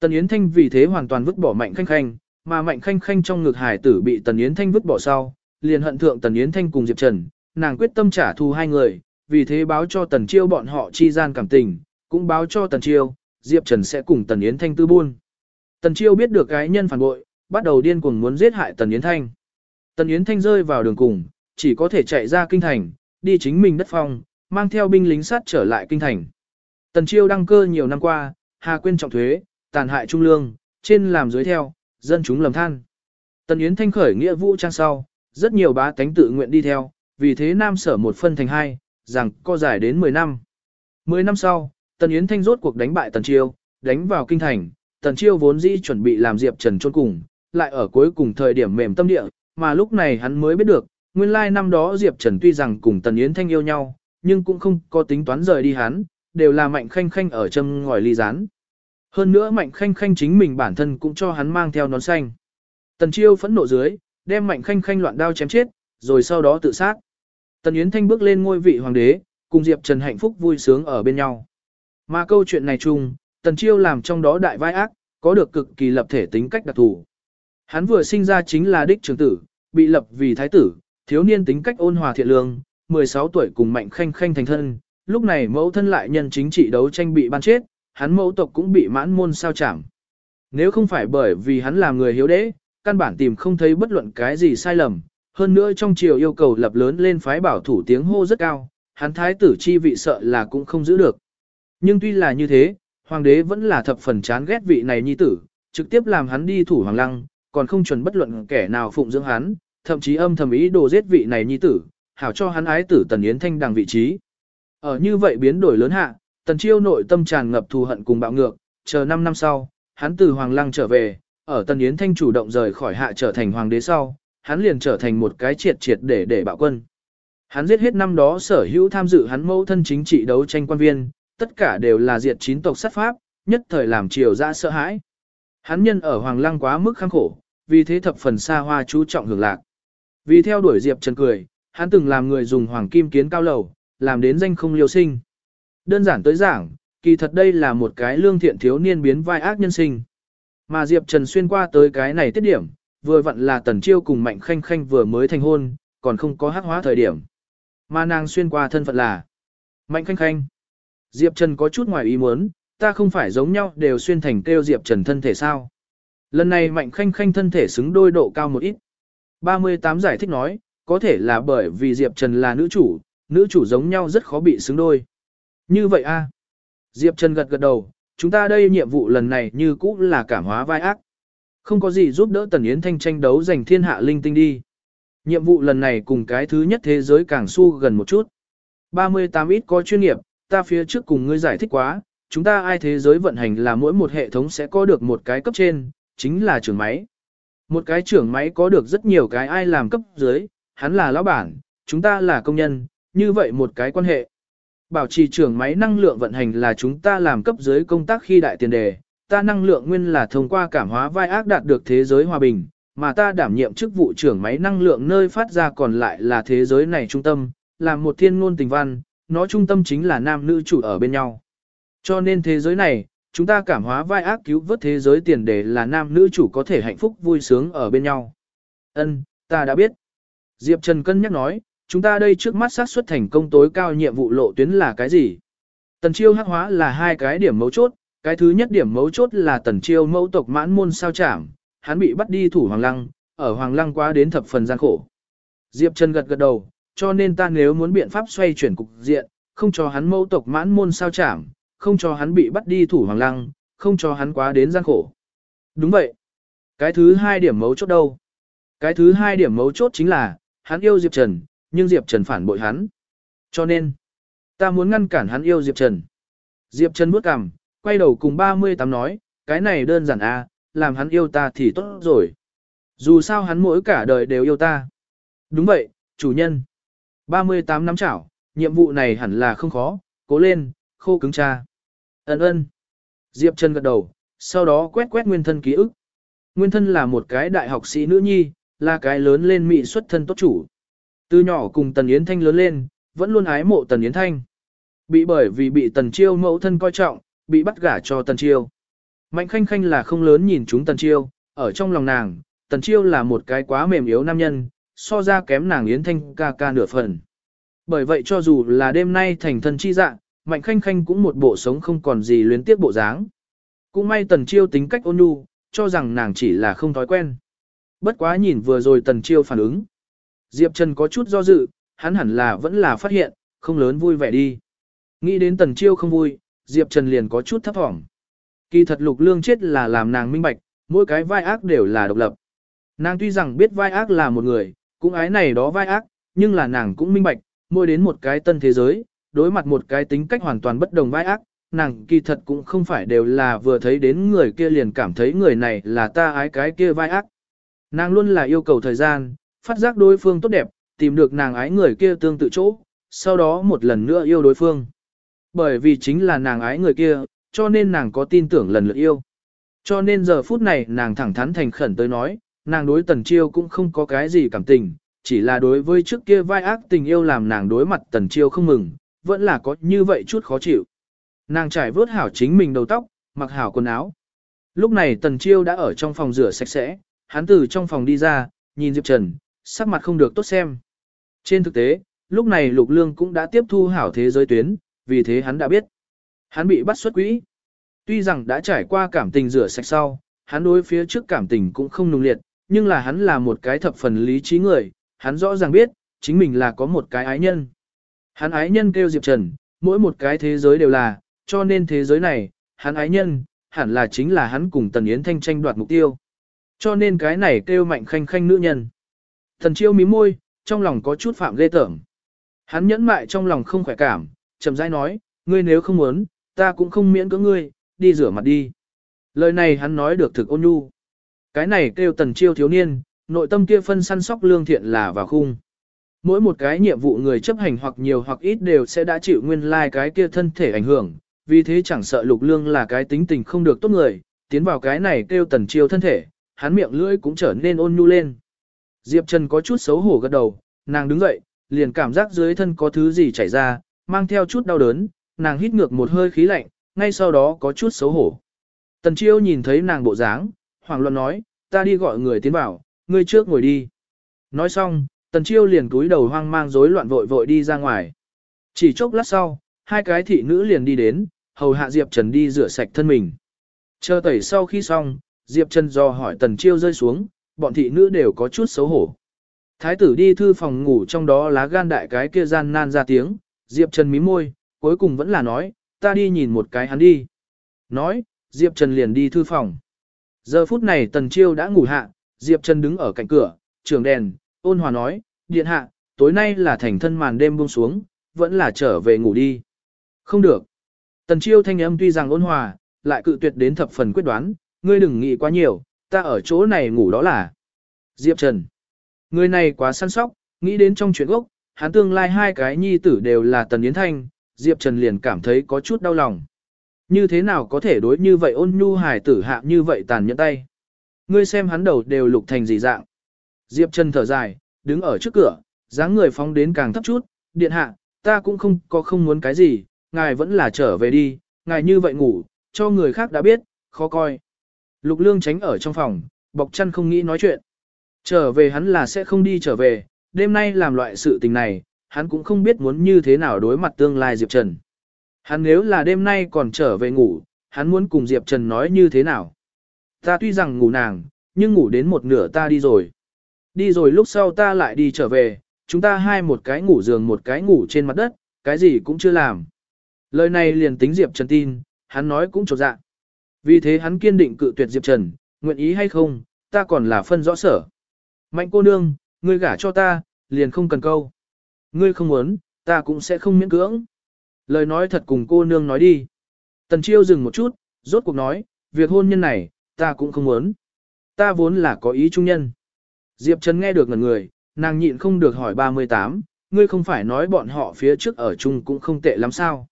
[SPEAKER 1] Tần Yến Thanh vì thế hoàn toàn vứt bỏ Mạnh Khanh Khanh, mà Mạnh Khanh Khanh trong ngực hải tử bị Tần Yến Thanh vứt bỏ sau, liền hận thượng Tần Yến Thanh cùng Diệp Trần, nàng quyết tâm trả thù hai người, vì thế báo cho Tần Chiêu bọn họ chi gian cảm tình, cũng báo cho Tần Chiêu, Diệp Trần sẽ cùng Tần Yến Thanh tư buôn. Tần Chiêu biết được cái nhân phản bội, bắt đầu điên cuồng muốn giết hại Tần Yến Thanh. Tần Yến Thanh rơi vào đường cùng, chỉ có thể chạy ra kinh thành, đi chính mình đất phong, mang theo binh lính sát trở lại kinh thành. Tần Chiêu đăng cơ nhiều năm qua, hà quên trọng thuế, tàn hại trung lương, trên làm dưới theo, dân chúng lầm than. Tần Yến Thanh khởi nghĩa vũ trang sau, rất nhiều bá tánh tự nguyện đi theo, vì thế Nam sở một phân thành hai, rằng co dài đến 10 năm. 10 năm sau, Tần Yến Thanh rốt cuộc đánh bại Tần Chiêu, đánh vào kinh thành, Tần Chiêu vốn dĩ chuẩn bị làm Diệp Trần chôn cùng, lại ở cuối cùng thời điểm mềm tâm địa, mà lúc này hắn mới biết được, nguyên lai năm đó Diệp Trần tuy rằng cùng Tần Yến Thanh yêu nhau, nhưng cũng không có tính toán rời đi hắn, đều là mạnh khanh khanh ở châm ngòi ly rán. Hơn nữa mạnh khanh khanh chính mình bản thân cũng cho hắn mang theo nón xanh. Tần Chiêu phẫn nộ dưới, đem mạnh khanh khanh loạn đao chém chết, rồi sau đó tự sát. Tần Yến Thanh bước lên ngôi vị hoàng đế, cùng Diệp Trần hạnh phúc vui sướng ở bên nhau. Mà câu chuyện này chung, Tần Chiêu làm trong đó đại vai ác, có được cực kỳ lập thể tính cách đặc thù. Hắn vừa sinh ra chính là đích trưởng tử, bị lập vì thái tử, thiếu niên tính cách ôn hòa thiện lương, 16 tuổi cùng mạnh khanh khanh thành thân, lúc này mẫu thân lại nhân chính trị đấu tranh bị ban chết, hắn mẫu tộc cũng bị mãn môn sao chảm. Nếu không phải bởi vì hắn là người hiếu đế, căn bản tìm không thấy bất luận cái gì sai lầm, hơn nữa trong triều yêu cầu lập lớn lên phái bảo thủ tiếng hô rất cao, hắn thái tử chi vị sợ là cũng không giữ được. Nhưng tuy là như thế, hoàng đế vẫn là thập phần chán ghét vị này nhi tử, trực tiếp làm hắn đi thủ hoàng lăng, còn không chuẩn bất luận kẻ nào phụng dưỡng hắn, thậm chí âm thầm ý đồ giết vị này nhi tử, hảo cho hắn ái tử Tần Yến Thanh đằng vị trí. Ở như vậy biến đổi lớn hạ, Tần Chiêu nội tâm tràn ngập thù hận cùng bạo ngược, chờ 5 năm sau, hắn từ Hoàng Lăng trở về, ở Tần Yến Thanh chủ động rời khỏi hạ trở thành hoàng đế sau, hắn liền trở thành một cái triệt triệt để để bạo quân. Hắn giết hết năm đó sở hữu tham dự hắn mẫu thân chính trị đấu tranh quan viên, tất cả đều là diệt chín tộc sát pháp, nhất thời làm triều ra sợ hãi. Hắn nhân ở Hoàng Lăng quá mức khăng khổ, vì thế thập phần xa hoa chú trọng hưởng lạc. Vì theo đuổi Diệp Trần cười, hắn từng làm người dùng hoàng kim kiến cao lầu, làm đến danh không liêu sinh. Đơn giản tới giảng, kỳ thật đây là một cái lương thiện thiếu niên biến vai ác nhân sinh. Mà Diệp Trần xuyên qua tới cái này tiết điểm, vừa vặn là Tần Chiêu cùng Mạnh Khanh Khanh vừa mới thành hôn, còn không có hắc hóa thời điểm. Mà nàng xuyên qua thân phận là Mạnh Khanh Khanh. Diệp Trần có chút ngoài ý muốn, ta không phải giống nhau đều xuyên thành kêu Diệp Trần thân thể sao. Lần này Mạnh Khanh Khanh thân thể xứng đôi độ cao một ít. 38 giải thích nói, có thể là bởi vì Diệp Trần là nữ chủ, nữ chủ giống nhau rất khó bị xứng đôi. Như vậy a Diệp Trần gật gật đầu, chúng ta đây nhiệm vụ lần này như cũ là cảm hóa vai ác. Không có gì giúp đỡ Tần Yến Thanh tranh đấu giành thiên hạ linh tinh đi. Nhiệm vụ lần này cùng cái thứ nhất thế giới càng su gần một chút. 38 ít có chuyên nghiệp, ta phía trước cùng ngươi giải thích quá, chúng ta ai thế giới vận hành là mỗi một hệ thống sẽ có được một cái cấp trên, chính là trưởng máy. Một cái trưởng máy có được rất nhiều cái ai làm cấp dưới, hắn là lão bản, chúng ta là công nhân, như vậy một cái quan hệ. Bảo trì trưởng máy năng lượng vận hành là chúng ta làm cấp dưới công tác khi đại tiền đề, ta năng lượng nguyên là thông qua cảm hóa vai ác đạt được thế giới hòa bình, mà ta đảm nhiệm chức vụ trưởng máy năng lượng nơi phát ra còn lại là thế giới này trung tâm, là một thiên ngôn tình văn, nó trung tâm chính là nam nữ chủ ở bên nhau. Cho nên thế giới này, chúng ta cảm hóa vai ác cứu vớt thế giới tiền đề là nam nữ chủ có thể hạnh phúc vui sướng ở bên nhau. Ân, ta đã biết. Diệp Trần cân nhắc nói, chúng ta đây trước mắt xác suất thành công tối cao nhiệm vụ lộ tuyến là cái gì? Tần chiêu hắc hóa là hai cái điểm mấu chốt, cái thứ nhất điểm mấu chốt là tần chiêu mẫu tộc mãn môn sao chảm, hắn bị bắt đi thủ Hoàng Lăng, ở Hoàng Lăng quá đến thập phần gian khổ. Diệp Trần gật gật đầu, cho nên ta nếu muốn biện pháp xoay chuyển cục diện, không cho hắn mẫu tộc mãn môn sao chảm, không cho hắn bị bắt đi thủ Hoàng Lăng, không cho hắn quá đến gian khổ. Đúng vậy. Cái thứ hai điểm mấu chốt đâu? Cái thứ hai điểm mấu chốt chính là, hắn yêu Diệp Trần, nhưng Diệp Trần phản bội hắn. Cho nên, ta muốn ngăn cản hắn yêu Diệp Trần. Diệp Trần bước cằm, quay đầu cùng 38 nói, cái này đơn giản à, làm hắn yêu ta thì tốt rồi. Dù sao hắn mỗi cả đời đều yêu ta. Đúng vậy, chủ nhân. 38 nắm chảo, nhiệm vụ này hẳn là không khó, cố lên, khô cứng cha. Ấn ơn. Diệp Trần gật đầu, sau đó quét quét nguyên thân ký ức. Nguyên thân là một cái đại học sĩ nữ nhi, là cái lớn lên mị xuất thân tốt chủ. Từ nhỏ cùng Tần Yến Thanh lớn lên, vẫn luôn ái mộ Tần Yến Thanh. Bị bởi vì bị Tần Chiêu mẫu thân coi trọng, bị bắt gả cho Tần Chiêu. Mạnh khanh khanh là không lớn nhìn chúng Tần Chiêu, ở trong lòng nàng, Tần Chiêu là một cái quá mềm yếu nam nhân, so ra kém nàng Yến Thanh ca ca nửa phần. Bởi vậy cho dù là đêm nay thành thân chi dạng, Mạnh khanh khanh cũng một bộ sống không còn gì luyến tiếc bộ dáng. Cũng may Tần Chiêu tính cách ôn nhu, cho rằng nàng chỉ là không thói quen. Bất quá nhìn vừa rồi Tần Chiêu phản ứng. Diệp Trần có chút do dự, hắn hẳn là vẫn là phát hiện, không lớn vui vẻ đi. Nghĩ đến Tần Chiêu không vui, Diệp Trần liền có chút thấp thỏm. Kỳ thật lục lương chết là làm nàng minh bạch, mỗi cái vai ác đều là độc lập. Nàng tuy rằng biết vai ác là một người, cũng ái này đó vai ác, nhưng là nàng cũng minh bạch, mỗi đến một cái tân thế giới, đối mặt một cái tính cách hoàn toàn bất đồng vai ác, nàng kỳ thật cũng không phải đều là vừa thấy đến người kia liền cảm thấy người này là ta ái cái kia vai ác. Nàng luôn là yêu cầu thời gian, phát giác đối phương tốt đẹp, tìm được nàng ái người kia tương tự chỗ, sau đó một lần nữa yêu đối phương. Bởi vì chính là nàng ái người kia, cho nên nàng có tin tưởng lần lượt yêu. Cho nên giờ phút này nàng thẳng thắn thành khẩn tới nói, nàng đối tần chiêu cũng không có cái gì cảm tình, chỉ là đối với trước kia vai ác tình yêu làm nàng đối mặt tần chiêu không mừng, vẫn là có như vậy chút khó chịu. Nàng trải vớt hảo chính mình đầu tóc, mặc hảo quần áo. Lúc này tần chiêu đã ở trong phòng rửa sạch sẽ, hắn từ trong phòng đi ra, nhìn Diệp Trần, sắc mặt không được tốt xem. Trên thực tế, lúc này Lục Lương cũng đã tiếp thu hảo thế giới tuyến, vì thế hắn đã biết. Hắn bị bắt xuất quỹ. Tuy rằng đã trải qua cảm tình rửa sạch sau, hắn đối phía trước cảm tình cũng không nung liệt, nhưng là hắn là một cái thập phần lý trí người, hắn rõ ràng biết, chính mình là có một cái ái nhân. Hắn ái nhân kêu Diệp Trần, mỗi một cái thế giới đều là, cho nên thế giới này, hắn ái nhân, hẳn là chính là hắn cùng Tần Yến Thanh tranh đoạt mục tiêu. Cho nên cái này kêu mạnh khanh khanh nữ nhân. Thần chiêu mí môi, trong lòng có chút phạm ghê tởm. Hắn nhẫn mại trong lòng không khỏe cảm, chậm rãi nói, ngươi nếu không muốn, ta cũng không miễn cưỡng ngươi, đi rửa mặt đi. Lời này hắn nói được thực ôn nhu. Cái này kêu tần chiêu thiếu niên, nội tâm kia phân săn sóc lương thiện là vào khung. Mỗi một cái nhiệm vụ người chấp hành hoặc nhiều hoặc ít đều sẽ đã chịu nguyên lai like cái kia thân thể ảnh hưởng, vì thế chẳng sợ lục lương là cái tính tình không được tốt người, tiến vào cái này kêu tần chiêu thân thể, hắn miệng lưỡi cũng trở nên ôn nhu lên. Diệp Trần có chút xấu hổ gật đầu, nàng đứng dậy, liền cảm giác dưới thân có thứ gì chảy ra, mang theo chút đau đớn, nàng hít ngược một hơi khí lạnh, ngay sau đó có chút xấu hổ. Tần Chiêu nhìn thấy nàng bộ dáng, hoảng loạn nói, ta đi gọi người tiến vào, ngươi trước ngồi đi. Nói xong, Tần Chiêu liền túi đầu hoang mang rối loạn vội vội đi ra ngoài. Chỉ chốc lát sau, hai cái thị nữ liền đi đến, hầu hạ Diệp Trần đi rửa sạch thân mình. Chờ tẩy sau khi xong, Diệp Trần do hỏi Tần Chiêu rơi xuống, bọn thị nữ đều có chút xấu hổ. Thái tử đi thư phòng ngủ trong đó lá gan đại cái kia gian nan ra tiếng, Diệp Trần mím môi, cuối cùng vẫn là nói, ta đi nhìn một cái hắn đi. Nói, Diệp Trần liền đi thư phòng. Giờ phút này Tần Chiêu đã ngủ hạ, Diệp Trần đứng ở cạnh cửa, trường đèn, ôn hòa nói, điện hạ, tối nay là thành thân màn đêm buông xuống, vẫn là trở về ngủ đi. Không được. Tần Chiêu thanh âm tuy rằng ôn hòa, lại cự tuyệt đến thập phần quyết đoán, ngươi đừng nghĩ quá nhiều, ta ở chỗ này ngủ đó là. Diệp Trần. Người này quá săn sóc, nghĩ đến trong chuyện gốc, hắn tương lai hai cái nhi tử đều là Tần Yến Thanh, Diệp Trần liền cảm thấy có chút đau lòng. Như thế nào có thể đối như vậy ôn nhu hài tử hạ như vậy tàn nhẫn tay. Ngươi xem hắn đầu đều lục thành gì dạng. Diệp Trần thở dài, đứng ở trước cửa, dáng người phóng đến càng thấp chút, điện hạ, ta cũng không có không muốn cái gì, ngài vẫn là trở về đi, ngài như vậy ngủ, cho người khác đã biết, khó coi. Lục lương tránh ở trong phòng, bọc chăn không nghĩ nói chuyện. Trở về hắn là sẽ không đi trở về, đêm nay làm loại sự tình này, hắn cũng không biết muốn như thế nào đối mặt tương lai Diệp Trần. Hắn nếu là đêm nay còn trở về ngủ, hắn muốn cùng Diệp Trần nói như thế nào. Ta tuy rằng ngủ nàng, nhưng ngủ đến một nửa ta đi rồi. Đi rồi lúc sau ta lại đi trở về, chúng ta hai một cái ngủ giường một cái ngủ trên mặt đất, cái gì cũng chưa làm. Lời này liền tính Diệp Trần tin, hắn nói cũng trột dạ. Vì thế hắn kiên định cự tuyệt Diệp Trần, nguyện ý hay không, ta còn là phân rõ sở. Mạnh cô nương, ngươi gả cho ta, liền không cần câu. Ngươi không muốn, ta cũng sẽ không miễn cưỡng. Lời nói thật cùng cô nương nói đi. Tần chiêu dừng một chút, rốt cuộc nói, việc hôn nhân này, ta cũng không muốn. Ta vốn là có ý trung nhân. Diệp Trần nghe được ngần người, nàng nhịn không được hỏi 38, ngươi không phải nói bọn họ phía trước ở chung cũng không tệ lắm sao.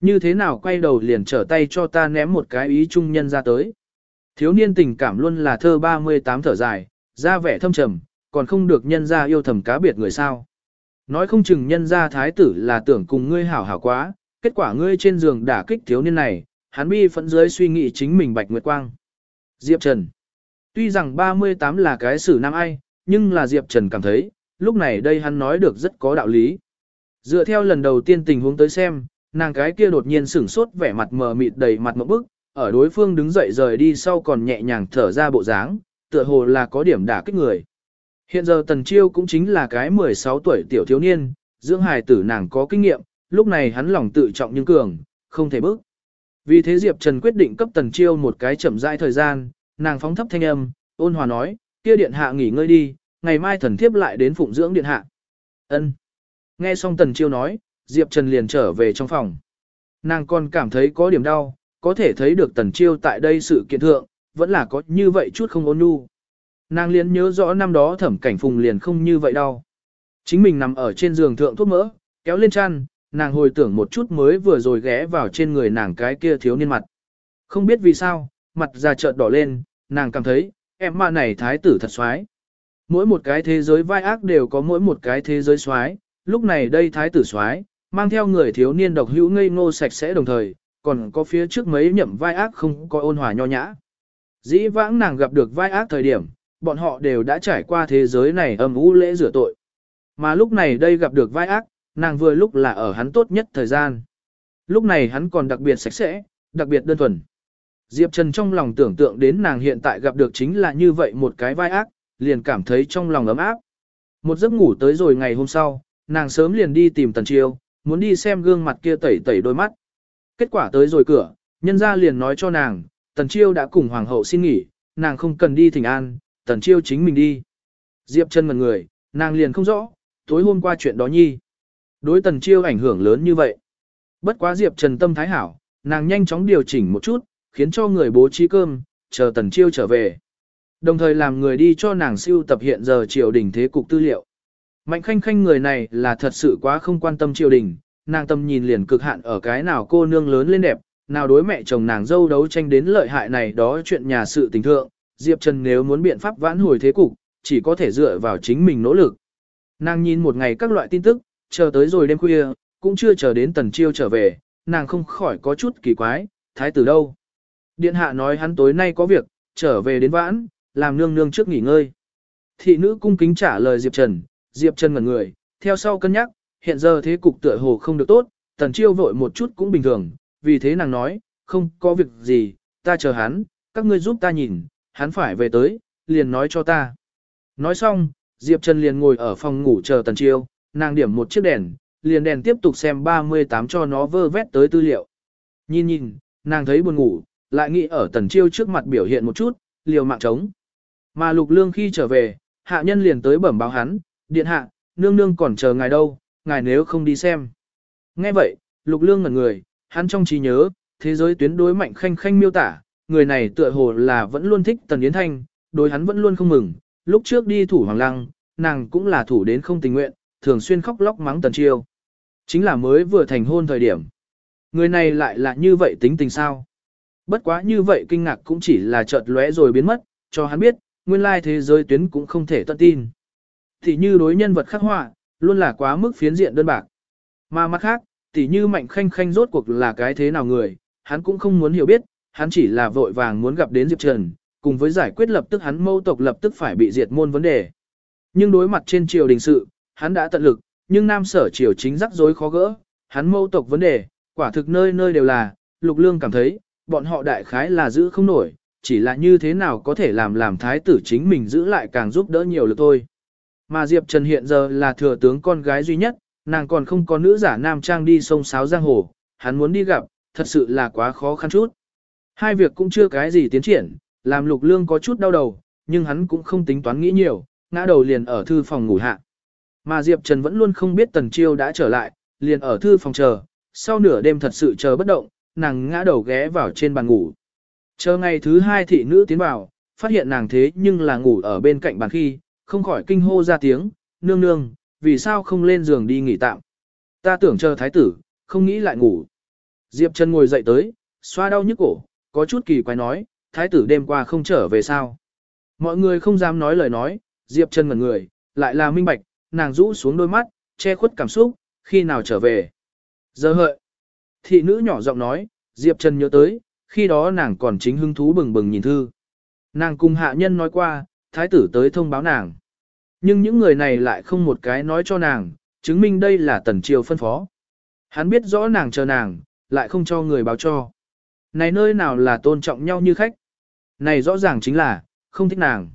[SPEAKER 1] Như thế nào quay đầu liền trở tay cho ta ném một cái ý trung nhân ra tới. Thiếu niên tình cảm luôn là thơ 38 thở dài, ra vẻ thâm trầm, còn không được nhân ra yêu thầm cá biệt người sao. Nói không chừng nhân ra thái tử là tưởng cùng ngươi hảo hảo quá, kết quả ngươi trên giường đả kích thiếu niên này, hắn bi phẫn dưới suy nghĩ chính mình bạch nguyệt quang. Diệp Trần Tuy rằng 38 là cái xử nam ai, nhưng là Diệp Trần cảm thấy, lúc này đây hắn nói được rất có đạo lý. Dựa theo lần đầu tiên tình huống tới xem, nàng cái kia đột nhiên sửng sốt vẻ mặt mờ mịt đầy mặt mộng bức, ở đối phương đứng dậy rời đi sau còn nhẹ nhàng thở ra bộ dáng, tựa hồ là có điểm đả kích người. Hiện giờ Tần Chiêu cũng chính là cái 16 tuổi tiểu thiếu niên, dưỡng hài tử nàng có kinh nghiệm, lúc này hắn lòng tự trọng nhưng cường, không thể bước. Vì thế Diệp Trần quyết định cấp Tần Chiêu một cái chậm rãi thời gian, nàng phóng thấp thanh âm, ôn hòa nói, kia điện hạ nghỉ ngơi đi, ngày mai thần thiếp lại đến phụng dưỡng điện hạ. Ân. Nghe xong Tần Chiêu nói, Diệp Trần liền trở về trong phòng. Nàng còn cảm thấy có điểm đau, có thể thấy được Tần Chiêu tại đây sự kiện thượng, vẫn là có như vậy chút không ôn nhu. Nàng liền nhớ rõ năm đó thẩm cảnh phùng liền không như vậy đâu. Chính mình nằm ở trên giường thượng thuốc mỡ, kéo lên chăn, nàng hồi tưởng một chút mới vừa rồi ghé vào trên người nàng cái kia thiếu niên mặt. Không biết vì sao, mặt già trợn đỏ lên, nàng cảm thấy, em mà này thái tử thật xoái. Mỗi một cái thế giới vai ác đều có mỗi một cái thế giới xoái, lúc này đây thái tử xoái, mang theo người thiếu niên độc hữu ngây ngô sạch sẽ đồng thời, còn có phía trước mấy nhậm vai ác không có ôn hòa nho nhã. Dĩ vãng nàng gặp được vai ác thời điểm, bọn họ đều đã trải qua thế giới này âm u lễ rửa tội. Mà lúc này đây gặp được vai ác, nàng vừa lúc là ở hắn tốt nhất thời gian. Lúc này hắn còn đặc biệt sạch sẽ, đặc biệt đơn thuần. Diệp Trần trong lòng tưởng tượng đến nàng hiện tại gặp được chính là như vậy một cái vai ác, liền cảm thấy trong lòng ấm áp. Một giấc ngủ tới rồi ngày hôm sau, nàng sớm liền đi tìm Tần Chiêu, muốn đi xem gương mặt kia tẩy tẩy đôi mắt. Kết quả tới rồi cửa, nhân ra liền nói cho nàng, Tần Chiêu đã cùng Hoàng hậu xin nghỉ, nàng không cần đi thỉnh an, Tần Chiêu chính mình đi. Diệp chân ngần người, nàng liền không rõ, tối hôm qua chuyện đó nhi. Đối Tần Chiêu ảnh hưởng lớn như vậy. Bất quá Diệp Trần tâm thái hảo, nàng nhanh chóng điều chỉnh một chút, khiến cho người bố trí cơm, chờ Tần Chiêu trở về. đồng thời làm người đi cho nàng siêu tập hiện giờ triều đình thế cục tư liệu. Mạnh khanh khanh người này là thật sự quá không quan tâm triều đình, nàng tâm nhìn liền cực hạn ở cái nào cô nương lớn lên đẹp, nào đối mẹ chồng nàng dâu đấu tranh đến lợi hại này đó chuyện nhà sự tình thượng, Diệp Trần nếu muốn biện pháp vãn hồi thế cục, chỉ có thể dựa vào chính mình nỗ lực. Nàng nhìn một ngày các loại tin tức, chờ tới rồi đêm khuya, cũng chưa chờ đến tần chiêu trở về, nàng không khỏi có chút kỳ quái, thái tử đâu. Điện hạ nói hắn tối nay có việc, trở về đến vãn, làm nương nương trước nghỉ ngơi. Thị nữ cung kính trả lời Diệp Trần, Diệp Trần ngẩn người, theo sau cân nhắc, hiện giờ thế cục tựa hồ không được tốt, tần chiêu vội một chút cũng bình thường, vì thế nàng nói, không có việc gì, ta chờ hắn, các ngươi giúp ta nhìn, hắn phải về tới, liền nói cho ta. Nói xong, Diệp Trần liền ngồi ở phòng ngủ chờ tần chiêu, nàng điểm một chiếc đèn, liền đèn tiếp tục xem 38 cho nó vơ vét tới tư liệu. Nhìn nhìn, nàng thấy buồn ngủ, lại nghĩ ở tần chiêu trước mặt biểu hiện một chút, liều mạng trống. Mà lục lương khi trở về, hạ nhân liền tới bẩm báo hắn, điện hạ, nương nương còn chờ ngài đâu, ngài nếu không đi xem. Nghe vậy, lục lương ngẩn người, hắn trong trí nhớ, thế giới tuyến đối mạnh khanh khanh miêu tả, người này tựa hồ là vẫn luôn thích tần yến thanh, đối hắn vẫn luôn không mừng, lúc trước đi thủ hoàng lăng, nàng cũng là thủ đến không tình nguyện, thường xuyên khóc lóc mắng tần chiêu. Chính là mới vừa thành hôn thời điểm. Người này lại là như vậy tính tình sao? Bất quá như vậy kinh ngạc cũng chỉ là chợt lóe rồi biến mất, cho hắn biết, nguyên lai thế giới tuyến cũng không thể tận tin. Thì như đối nhân vật khắc họa, luôn là quá mức phiến diện đơn bạc. Mà mặt khác, tỉ như mạnh khanh khanh rốt cuộc là cái thế nào người, hắn cũng không muốn hiểu biết, hắn chỉ là vội vàng muốn gặp đến Diệp Trần, cùng với giải quyết lập tức hắn mâu tộc lập tức phải bị diệt môn vấn đề. Nhưng đối mặt trên triều đình sự, hắn đã tận lực, nhưng nam sở triều chính rắc rối khó gỡ, hắn mâu tộc vấn đề, quả thực nơi nơi đều là, lục lương cảm thấy, bọn họ đại khái là giữ không nổi, chỉ là như thế nào có thể làm làm thái tử chính mình giữ lại càng giúp đỡ nhiều lực thôi. Mà Diệp Trần hiện giờ là thừa tướng con gái duy nhất, nàng còn không có nữ giả nam trang đi sông sáo giang hồ, hắn muốn đi gặp, thật sự là quá khó khăn chút. Hai việc cũng chưa cái gì tiến triển, làm lục lương có chút đau đầu, nhưng hắn cũng không tính toán nghĩ nhiều, ngã đầu liền ở thư phòng ngủ hạ. Mà Diệp Trần vẫn luôn không biết Tần Chiêu đã trở lại, liền ở thư phòng chờ, sau nửa đêm thật sự chờ bất động, nàng ngã đầu ghé vào trên bàn ngủ. Chờ ngày thứ hai thị nữ tiến vào, phát hiện nàng thế nhưng là ngủ ở bên cạnh bàn khi, không khỏi kinh hô ra tiếng, nương nương, vì sao không lên giường đi nghỉ tạm. Ta tưởng chờ thái tử, không nghĩ lại ngủ. Diệp Trần ngồi dậy tới, xoa đau nhức cổ, có chút kỳ quái nói, thái tử đêm qua không trở về sao. Mọi người không dám nói lời nói, Diệp Trần ngẩn người, lại là minh bạch, nàng rũ xuống đôi mắt, che khuất cảm xúc, khi nào trở về. Giờ hợi. Thị nữ nhỏ giọng nói, Diệp Trần nhớ tới, khi đó nàng còn chính hứng thú bừng bừng nhìn thư. Nàng cùng hạ nhân nói qua, thái tử tới thông báo nàng. Nhưng những người này lại không một cái nói cho nàng, chứng minh đây là tần triều phân phó. Hắn biết rõ nàng chờ nàng, lại không cho người báo cho. Này nơi nào là tôn trọng nhau như khách. Này rõ ràng chính là, không thích nàng.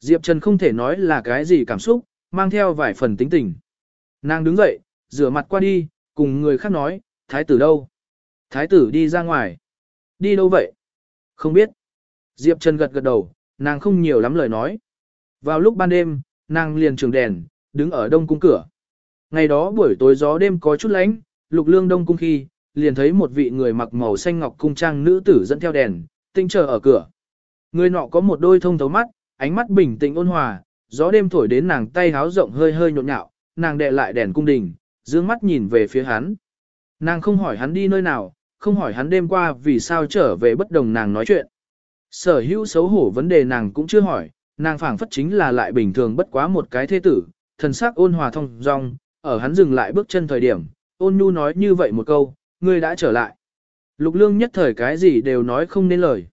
[SPEAKER 1] Diệp Trần không thể nói là cái gì cảm xúc, mang theo vài phần tính tình. Nàng đứng dậy, rửa mặt qua đi, cùng người khác nói, thái tử đâu? Thái tử đi ra ngoài. Đi đâu vậy? Không biết. Diệp Trần gật gật đầu, nàng không nhiều lắm lời nói. Vào lúc ban đêm, nàng liền trường đèn, đứng ở đông cung cửa. Ngày đó buổi tối gió đêm có chút lạnh, lục lương đông cung khi, liền thấy một vị người mặc màu xanh ngọc cung trang nữ tử dẫn theo đèn, tinh chờ ở cửa. Người nọ có một đôi thông thấu mắt, ánh mắt bình tĩnh ôn hòa, gió đêm thổi đến nàng tay háo rộng hơi hơi nhộn nhạo, nàng đệ lại đèn cung đình, dương mắt nhìn về phía hắn. Nàng không hỏi hắn đi nơi nào, không hỏi hắn đêm qua vì sao trở về bất đồng nàng nói chuyện. Sở hữu xấu hổ vấn đề nàng cũng chưa hỏi, nàng phảng phất chính là lại bình thường bất quá một cái thế tử, thần sắc ôn hòa thông dong, ở hắn dừng lại bước chân thời điểm, ôn nhu nói như vậy một câu, ngươi đã trở lại. Lục lương nhất thời cái gì đều nói không nên lời.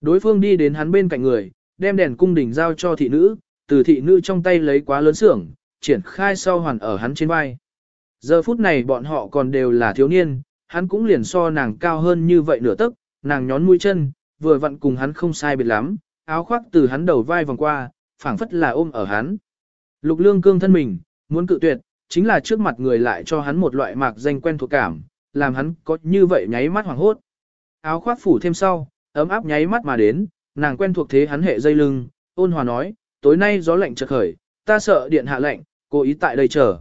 [SPEAKER 1] Đối phương đi đến hắn bên cạnh người, đem đèn cung đình giao cho thị nữ, từ thị nữ trong tay lấy quá lớn xưởng, triển khai sau hoàn ở hắn trên vai. Giờ phút này bọn họ còn đều là thiếu niên, hắn cũng liền so nàng cao hơn như vậy nửa tấc, nàng nhón mũi chân, vừa vặn cùng hắn không sai biệt lắm, áo khoác từ hắn đầu vai vòng qua, phảng phất là ôm ở hắn. Lục lương cương thân mình, muốn cự tuyệt, chính là trước mặt người lại cho hắn một loại mạc danh quen thuộc cảm, làm hắn có như vậy nháy mắt hoàng hốt. Áo khoác phủ thêm sau, ấm áp nháy mắt mà đến, nàng quen thuộc thế hắn hệ dây lưng, ôn hòa nói, tối nay gió lạnh chợt khởi, ta sợ điện hạ lạnh, cố ý tại đây chờ.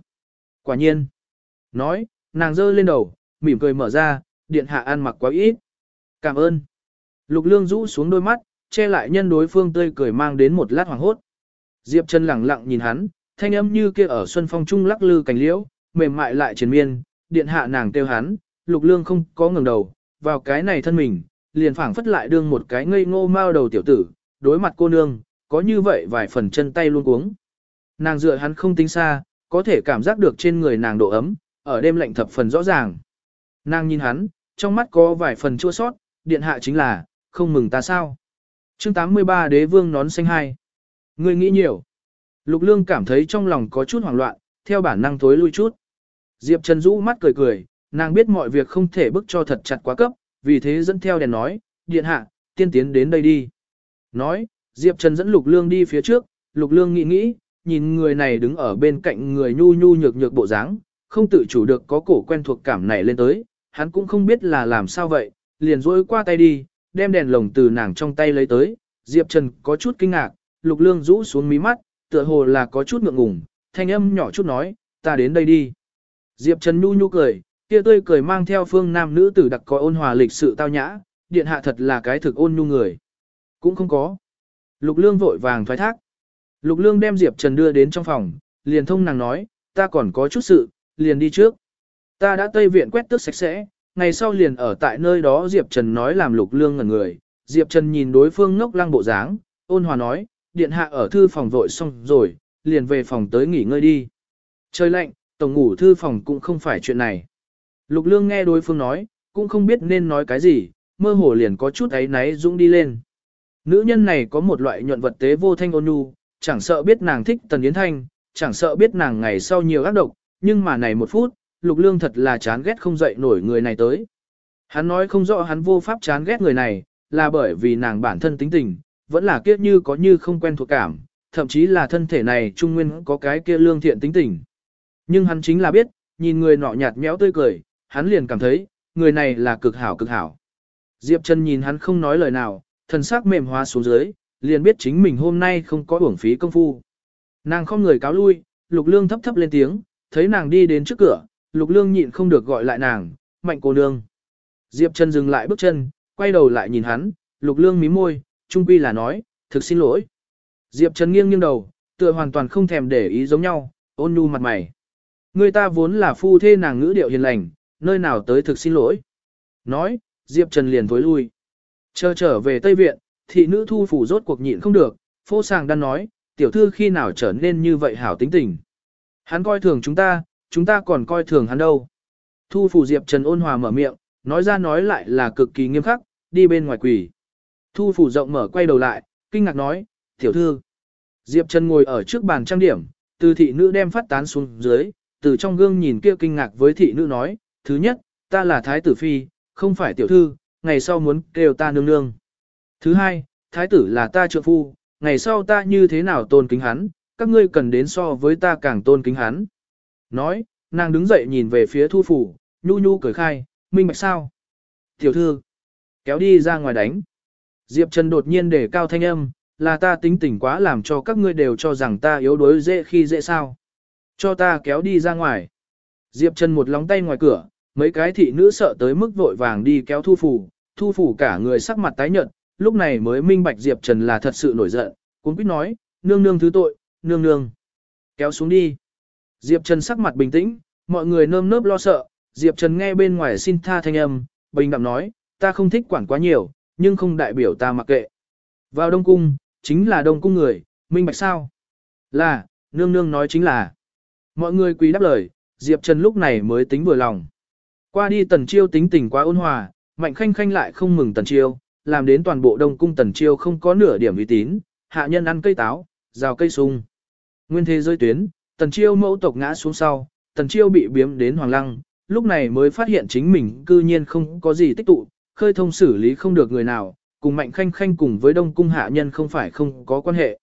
[SPEAKER 1] Quả nhiên. Nói, nàng giơ lên đầu, mỉm cười mở ra, điện hạ ăn mặc quá ít. Cảm ơn. Lục lương rũ xuống đôi mắt, che lại nhân đối phương tươi cười mang đến một lát hoàng hốt. Diệp chân lặng lặng nhìn hắn, thanh âm như kia ở xuân phong trung lắc lư cành liễu, mềm mại lại triền miên, điện hạ nàng kêu hắn, lục lương không có ngừng đầu, vào cái này thân mình, liền phảng phất lại đương một cái ngây ngô mao đầu tiểu tử, đối mặt cô nương, có như vậy vài phần chân tay luôn cuống. Nàng dựa hắn không tính xa, có thể cảm giác được trên người nàng độ ấm, ở đêm lạnh thập phần rõ ràng. Nàng nhìn hắn, trong mắt có vài phần chua sót, điện hạ chính là, không mừng ta sao. chương 83 đế vương nón xanh hai. Người nghĩ nhiều. Lục lương cảm thấy trong lòng có chút hoảng loạn, theo bản năng tối lui chút. Diệp Trần rũ mắt cười cười, nàng biết mọi việc không thể bức cho thật chặt quá cấp, vì thế dẫn theo đèn nói, điện hạ, tiên tiến đến đây đi. Nói, Diệp Trần dẫn Lục Lương đi phía trước, Lục Lương nghĩ nghĩ, nhìn người này đứng ở bên cạnh người nhu nhu nhược nhược bộ dáng, không tự chủ được có cổ quen thuộc cảm này lên tới, hắn cũng không biết là làm sao vậy, liền rỗi qua tay đi, đem đèn lồng từ nàng trong tay lấy tới, Diệp Trần có chút kinh ngạc, Lục Lương rũ xuống mí mắt, tựa hồ là có chút ngượng ngùng, thanh âm nhỏ chút nói, ta đến đây đi. Diệp Trần nhu nhu cười, kia tươi cười mang theo phương nam nữ tử đặc có ôn hòa lịch sự tao nhã, điện hạ thật là cái thực ôn nhu người. Cũng không có. Lục Lương vội vàng thoái thác. Lục Lương đem Diệp Trần đưa đến trong phòng, liền thông nàng nói, ta còn có chút sự, liền đi trước. Ta đã tây viện quét tước sạch sẽ, ngày sau liền ở tại nơi đó Diệp Trần nói làm Lục Lương ngẩn người. Diệp Trần nhìn đối phương ngốc lăng bộ dáng, ôn hòa nói, điện hạ ở thư phòng vội xong rồi, liền về phòng tới nghỉ ngơi đi. Trời lạnh, tổng ngủ thư phòng cũng không phải chuyện này. Lục Lương nghe đối phương nói, cũng không biết nên nói cái gì, mơ hồ liền có chút ấy náy dũng đi lên. Nữ nhân này có một loại nhuận vật tế vô thanh ôn nhu, chẳng sợ biết nàng thích Tần Yến Thanh, chẳng sợ biết nàng ngày sau nhiều ác độc, nhưng mà này một phút, Lục Lương thật là chán ghét không dậy nổi người này tới. Hắn nói không rõ hắn vô pháp chán ghét người này, là bởi vì nàng bản thân tính tình, vẫn là kiếp như có như không quen thuộc cảm, thậm chí là thân thể này trung nguyên có cái kia lương thiện tính tình. Nhưng hắn chính là biết, nhìn người nọ nhạt nhẽo tươi cười, hắn liền cảm thấy, người này là cực hảo cực hảo. Diệp Trần nhìn hắn không nói lời nào, thần sắc mềm hóa xuống dưới, liền biết chính mình hôm nay không có uổng phí công phu. Nàng không người cáo lui, Lục Lương thấp thấp lên tiếng, thấy nàng đi đến trước cửa, Lục Lương nhịn không được gọi lại nàng, mạnh cô nương. Diệp Trần dừng lại bước chân, quay đầu lại nhìn hắn, Lục Lương mím môi, trung quy là nói, thực xin lỗi. Diệp Trần nghiêng nghiêng đầu, tựa hoàn toàn không thèm để ý giống nhau, ôn nhu mặt mày. Người ta vốn là phu thê nàng ngữ điệu hiền lành, nơi nào tới thực xin lỗi. Nói, Diệp Trần liền thối lui. Chờ trở về Tây Viện, thị nữ thu phủ rốt cuộc nhịn không được, phô sàng đang nói, tiểu thư khi nào trở nên như vậy hảo tính tình. Hắn coi thường chúng ta, chúng ta còn coi thường hắn đâu. Thu phủ Diệp Trần ôn hòa mở miệng, nói ra nói lại là cực kỳ nghiêm khắc, đi bên ngoài quỷ. Thu phủ rộng mở quay đầu lại, kinh ngạc nói, tiểu thư. Diệp Trần ngồi ở trước bàn trang điểm, từ thị nữ đem phát tán xuống dưới, từ trong gương nhìn kia kinh ngạc với thị nữ nói, thứ nhất, ta là thái tử phi, không phải tiểu thư, ngày sau muốn kêu ta nương nương. Thứ hai, thái tử là ta trượng phu, ngày sau ta như thế nào tôn kính hắn, các ngươi cần đến so với ta càng tôn kính hắn. Nói, nàng đứng dậy nhìn về phía thu phủ, nhu nhu cười khai, minh bạch sao. Tiểu thư, kéo đi ra ngoài đánh. Diệp Trần đột nhiên để cao thanh âm, là ta tính tỉnh quá làm cho các ngươi đều cho rằng ta yếu đuối dễ khi dễ sao. Cho ta kéo đi ra ngoài. Diệp Trần một lóng tay ngoài cửa, mấy cái thị nữ sợ tới mức vội vàng đi kéo thu phủ, thu phủ cả người sắc mặt tái nhợt, lúc này mới minh bạch Diệp Trần là thật sự nổi giận, cuốn quýt nói, nương nương thứ tội, nương nương. Kéo xuống đi. Diệp Trần sắc mặt bình tĩnh, mọi người nơm nớp lo sợ, Diệp Trần nghe bên ngoài xin tha thanh âm, bình đạm nói, ta không thích quản quá nhiều, nhưng không đại biểu ta mặc kệ. Vào Đông Cung, chính là Đông Cung người, minh bạch sao? Là, nương nương nói chính là. Mọi người quý đáp lời, Diệp Trần lúc này mới tính vừa lòng. Qua đi Tần Chiêu tính tình quá ôn hòa, Mạnh Khanh Khanh lại không mừng Tần Chiêu, làm đến toàn bộ Đông Cung Tần Chiêu không có nửa điểm uy tín, hạ nhân ăn cây táo, rào cây sung. Nguyên thế rơi tuyến, Tần Chiêu mẫu tộc ngã xuống sau, Tần Chiêu bị biếm đến Hoàng Lăng, lúc này mới phát hiện chính mình cư nhiên không có gì tích tụ, khơi thông xử lý không được người nào, cùng Mạnh Khanh Khanh cùng với Đông Cung hạ nhân không phải không có quan hệ.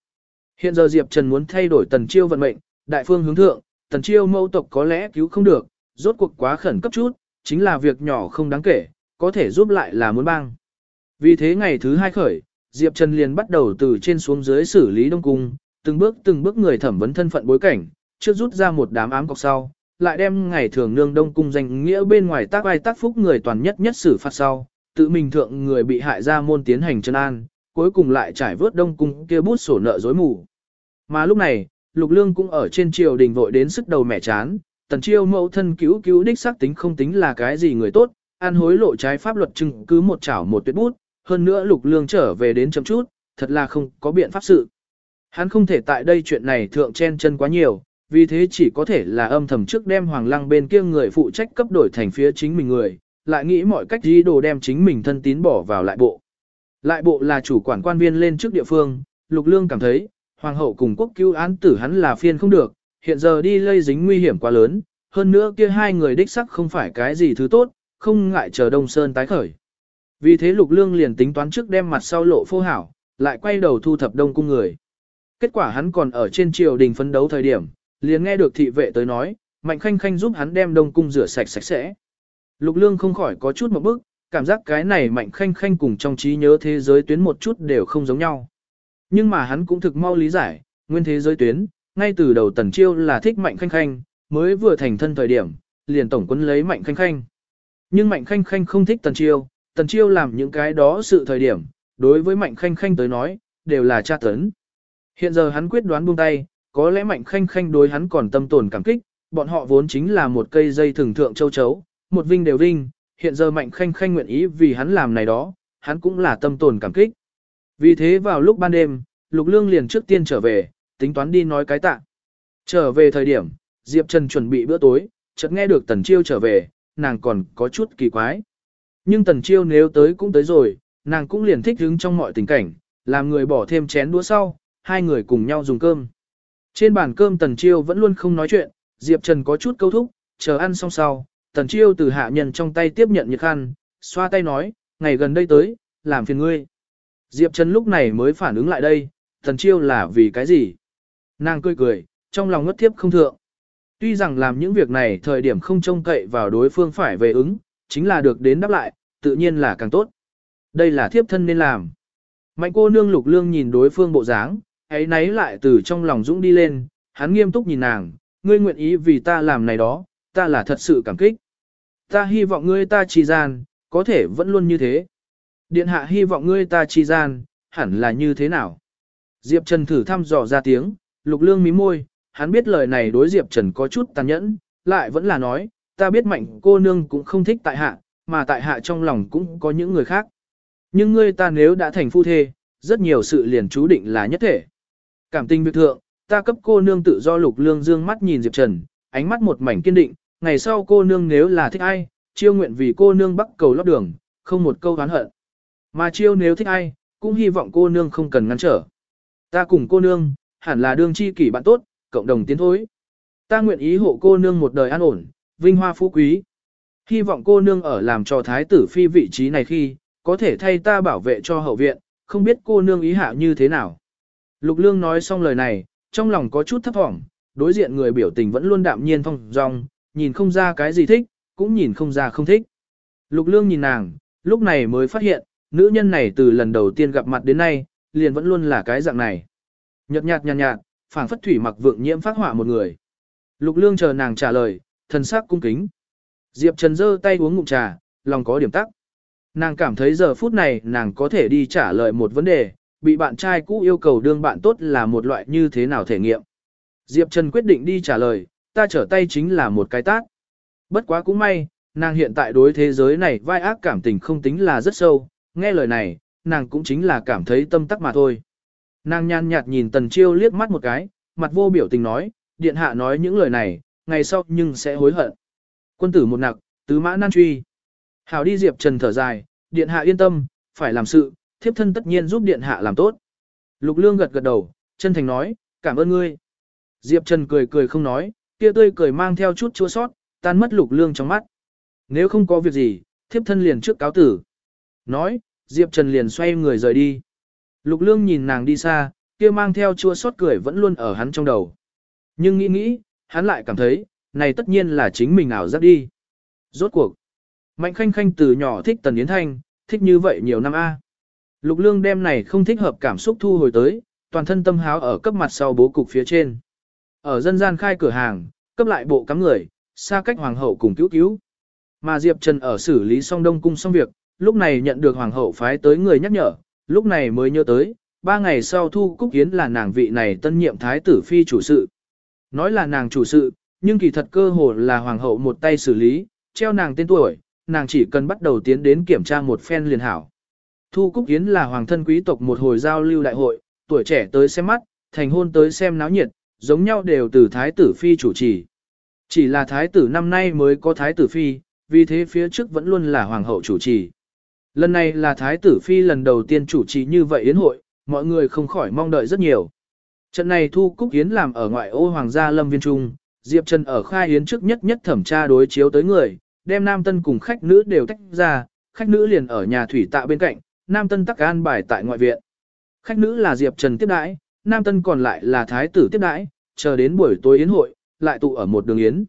[SPEAKER 1] Hiện giờ Diệp Trần muốn thay đổi Tần Chiêu vận mệnh, đại phương hướng thượng, Tần Chiêu mẫu tộc có lẽ cứu không được, rốt cuộc quá khẩn cấp chút, chính là việc nhỏ không đáng kể, có thể giúp lại là muốn bang. Vì thế ngày thứ hai khởi, Diệp Trần liền bắt đầu từ trên xuống dưới xử lý đông cung, từng bước từng bước người thẩm vấn thân phận bối cảnh, trước rút ra một đám ám cọc sau, lại đem ngày thường nương đông cung danh nghĩa bên ngoài tác ai tác phúc người toàn nhất nhất xử phạt sau, tự mình thượng người bị hại ra môn tiến hành chân an, cuối cùng lại trải vớt đông cung kia bút sổ nợ dối mù. Mà lúc này, Lục Lương cũng ở trên triều đình vội đến sức đầu mẻ chán, tần chiêu mẫu thân cứu cứu đích xác tính không tính là cái gì người tốt, ăn hối lộ trái pháp luật chứng cứ một chảo một tuyệt bút, hơn nữa Lục Lương trở về đến chậm chút, thật là không có biện pháp sự. Hắn không thể tại đây chuyện này thượng chen chân quá nhiều, vì thế chỉ có thể là âm thầm trước đem Hoàng Lăng bên kia người phụ trách cấp đổi thành phía chính mình người, lại nghĩ mọi cách di đồ đem chính mình thân tín bỏ vào lại bộ. Lại bộ là chủ quản quan viên lên trước địa phương, Lục Lương cảm thấy, Hoàng hậu cùng quốc cứu án tử hắn là phiên không được, hiện giờ đi lây dính nguy hiểm quá lớn, hơn nữa kia hai người đích sắc không phải cái gì thứ tốt, không ngại chờ Đông Sơn tái khởi. Vì thế Lục Lương liền tính toán trước đem mặt sau lộ phô hảo, lại quay đầu thu thập đông cung người. Kết quả hắn còn ở trên triều đình phấn đấu thời điểm, liền nghe được thị vệ tới nói, Mạnh Khanh Khanh giúp hắn đem đông cung rửa sạch sạch sẽ. Lục Lương không khỏi có chút một bức, cảm giác cái này Mạnh Khanh Khanh cùng trong trí nhớ thế giới tuyến một chút đều không giống nhau. Nhưng mà hắn cũng thực mau lý giải, nguyên thế giới tuyến, ngay từ đầu tần chiêu là thích Mạnh Khanh Khanh, mới vừa thành thân thời điểm, liền tổng quân lấy Mạnh Khanh Khanh. Nhưng Mạnh Khanh Khanh không thích tần chiêu, tần chiêu làm những cái đó sự thời điểm, đối với Mạnh Khanh Khanh tới nói, đều là tra tấn. Hiện giờ hắn quyết đoán buông tay, có lẽ Mạnh Khanh Khanh đối hắn còn tâm tồn cảm kích, bọn họ vốn chính là một cây dây thường thượng châu chấu, một vinh đều vinh, hiện giờ Mạnh Khanh Khanh nguyện ý vì hắn làm này đó, hắn cũng là tâm tồn cảm kích. Vì thế vào lúc ban đêm, Lục Lương liền trước tiên trở về, tính toán đi nói cái tạ. Trở về thời điểm, Diệp Trần chuẩn bị bữa tối, chợt nghe được Tần Chiêu trở về, nàng còn có chút kỳ quái. Nhưng Tần Chiêu nếu tới cũng tới rồi, nàng cũng liền thích hứng trong mọi tình cảnh, làm người bỏ thêm chén đũa sau, hai người cùng nhau dùng cơm. Trên bàn cơm Tần Chiêu vẫn luôn không nói chuyện, Diệp Trần có chút câu thúc, chờ ăn xong sau, Tần Chiêu từ hạ nhân trong tay tiếp nhận nhiệt khăn, xoa tay nói, ngày gần đây tới, làm phiền ngươi. Diệp Trần lúc này mới phản ứng lại đây, Tần Chiêu là vì cái gì? Nàng cười cười, trong lòng ngất tiếp không thượng. Tuy rằng làm những việc này thời điểm không trông cậy vào đối phương phải về ứng, chính là được đến đáp lại, tự nhiên là càng tốt. Đây là thiếp thân nên làm. Mạnh cô nương lục lương nhìn đối phương bộ dáng, ấy náy lại từ trong lòng dũng đi lên, hắn nghiêm túc nhìn nàng, ngươi nguyện ý vì ta làm này đó, ta là thật sự cảm kích. Ta hy vọng ngươi ta trì gian, có thể vẫn luôn như thế. Điện hạ hy vọng ngươi ta trì gian, hẳn là như thế nào? Diệp Trần thử thăm dò ra tiếng, lục lương mí môi, hắn biết lời này đối Diệp Trần có chút tàn nhẫn, lại vẫn là nói, ta biết mạnh cô nương cũng không thích tại hạ, mà tại hạ trong lòng cũng có những người khác. Nhưng ngươi ta nếu đã thành phu thê, rất nhiều sự liền chú định là nhất thể. Cảm tình việc thượng, ta cấp cô nương tự do lục lương dương mắt nhìn Diệp Trần, ánh mắt một mảnh kiên định, ngày sau cô nương nếu là thích ai, chiêu nguyện vì cô nương bắt cầu lót đường, không một câu oán hận. Mà chiêu nếu thích ai, cũng hy vọng cô nương không cần ngăn trở. Ta cùng cô nương, hẳn là đương chi kỷ bạn tốt, cộng đồng tiến thối. Ta nguyện ý hộ cô nương một đời an ổn, vinh hoa phú quý. Hy vọng cô nương ở làm cho thái tử phi vị trí này khi, có thể thay ta bảo vệ cho hậu viện, không biết cô nương ý hạ như thế nào. Lục lương nói xong lời này, trong lòng có chút thấp thỏm, đối diện người biểu tình vẫn luôn đạm nhiên phong dong, nhìn không ra cái gì thích, cũng nhìn không ra không thích. Lục lương nhìn nàng, lúc này mới phát hiện, nữ nhân này từ lần đầu tiên gặp mặt đến nay, liền vẫn luôn là cái dạng này nhợt nhạt nhạt nhạt, phảng phất thủy mặc vượng nhiễm phát hỏa một người. Lục lương chờ nàng trả lời, thần sắc cung kính. Diệp Trần giơ tay uống ngụm trà, lòng có điểm tắc. Nàng cảm thấy giờ phút này nàng có thể đi trả lời một vấn đề, bị bạn trai cũ yêu cầu đương bạn tốt là một loại như thế nào thể nghiệm. Diệp Trần quyết định đi trả lời, ta trở tay chính là một cái tác. Bất quá cũng may, nàng hiện tại đối thế giới này vai ác cảm tình không tính là rất sâu, nghe lời này, nàng cũng chính là cảm thấy tâm tắc mà thôi. Nàng nhàn nhạt nhìn Tần Chiêu liếc mắt một cái, mặt vô biểu tình nói, điện hạ nói những lời này, ngày sau nhưng sẽ hối hận. Quân tử một nặc, tứ mã nan truy. Hảo đi Diệp Trần thở dài, điện hạ yên tâm, phải làm sự, thiếp thân tất nhiên giúp điện hạ làm tốt. Lục Lương gật gật đầu, chân thành nói, cảm ơn ngươi. Diệp Trần cười cười không nói, kia tươi cười mang theo chút chua sót, tan mất Lục Lương trong mắt. Nếu không có việc gì, thiếp thân liền trước cáo tử. Nói, Diệp Trần liền xoay người rời đi. Lục Lương nhìn nàng đi xa, kia mang theo chua xót cười vẫn luôn ở hắn trong đầu. Nhưng nghĩ nghĩ, hắn lại cảm thấy, này tất nhiên là chính mình ảo giác đi. Rốt cuộc. Mạnh khanh khanh từ nhỏ thích Tần Yến Thanh, thích như vậy nhiều năm A. Lục lương đem này không thích hợp cảm xúc thu hồi tới, toàn thân tâm háo ở cấp mặt sau bố cục phía trên. Ở dân gian khai cửa hàng, cấp lại bộ cắm người, xa cách hoàng hậu cùng cứu cứu. Mà Diệp Trần ở xử lý xong đông cung xong việc, lúc này nhận được hoàng hậu phái tới người nhắc nhở, lúc này mới nhớ tới, ba ngày sau Thu Cúc Yến là nàng vị này tân nhiệm thái tử phi chủ sự. Nói là nàng chủ sự, nhưng kỳ thật cơ hồ là hoàng hậu một tay xử lý, treo nàng tên tuổi, nàng chỉ cần bắt đầu tiến đến kiểm tra một phen liền hảo. Thu Cúc Yến là hoàng thân quý tộc một hồi giao lưu đại hội, tuổi trẻ tới xem mắt, thành hôn tới xem náo nhiệt, giống nhau đều từ thái tử phi chủ trì. Chỉ là thái tử năm nay mới có thái tử phi, vì thế phía trước vẫn luôn là hoàng hậu chủ trì. Lần này là thái tử phi lần đầu tiên chủ trì như vậy yến hội, mọi người không khỏi mong đợi rất nhiều. Trận này Thu Cúc Yến làm ở ngoại ô hoàng gia lâm viên trung, Diệp Trần ở khai yến trước nhất nhất thẩm tra đối chiếu tới người, đem nam tân cùng khách nữ đều tách ra, khách nữ liền ở nhà thủy tạ bên cạnh, nam tân tắc an bài tại ngoại viện. Khách nữ là Diệp Trần tiếp đãi, nam tân còn lại là thái tử tiếp đãi, chờ đến buổi tối yến hội, lại tụ ở một đường yến.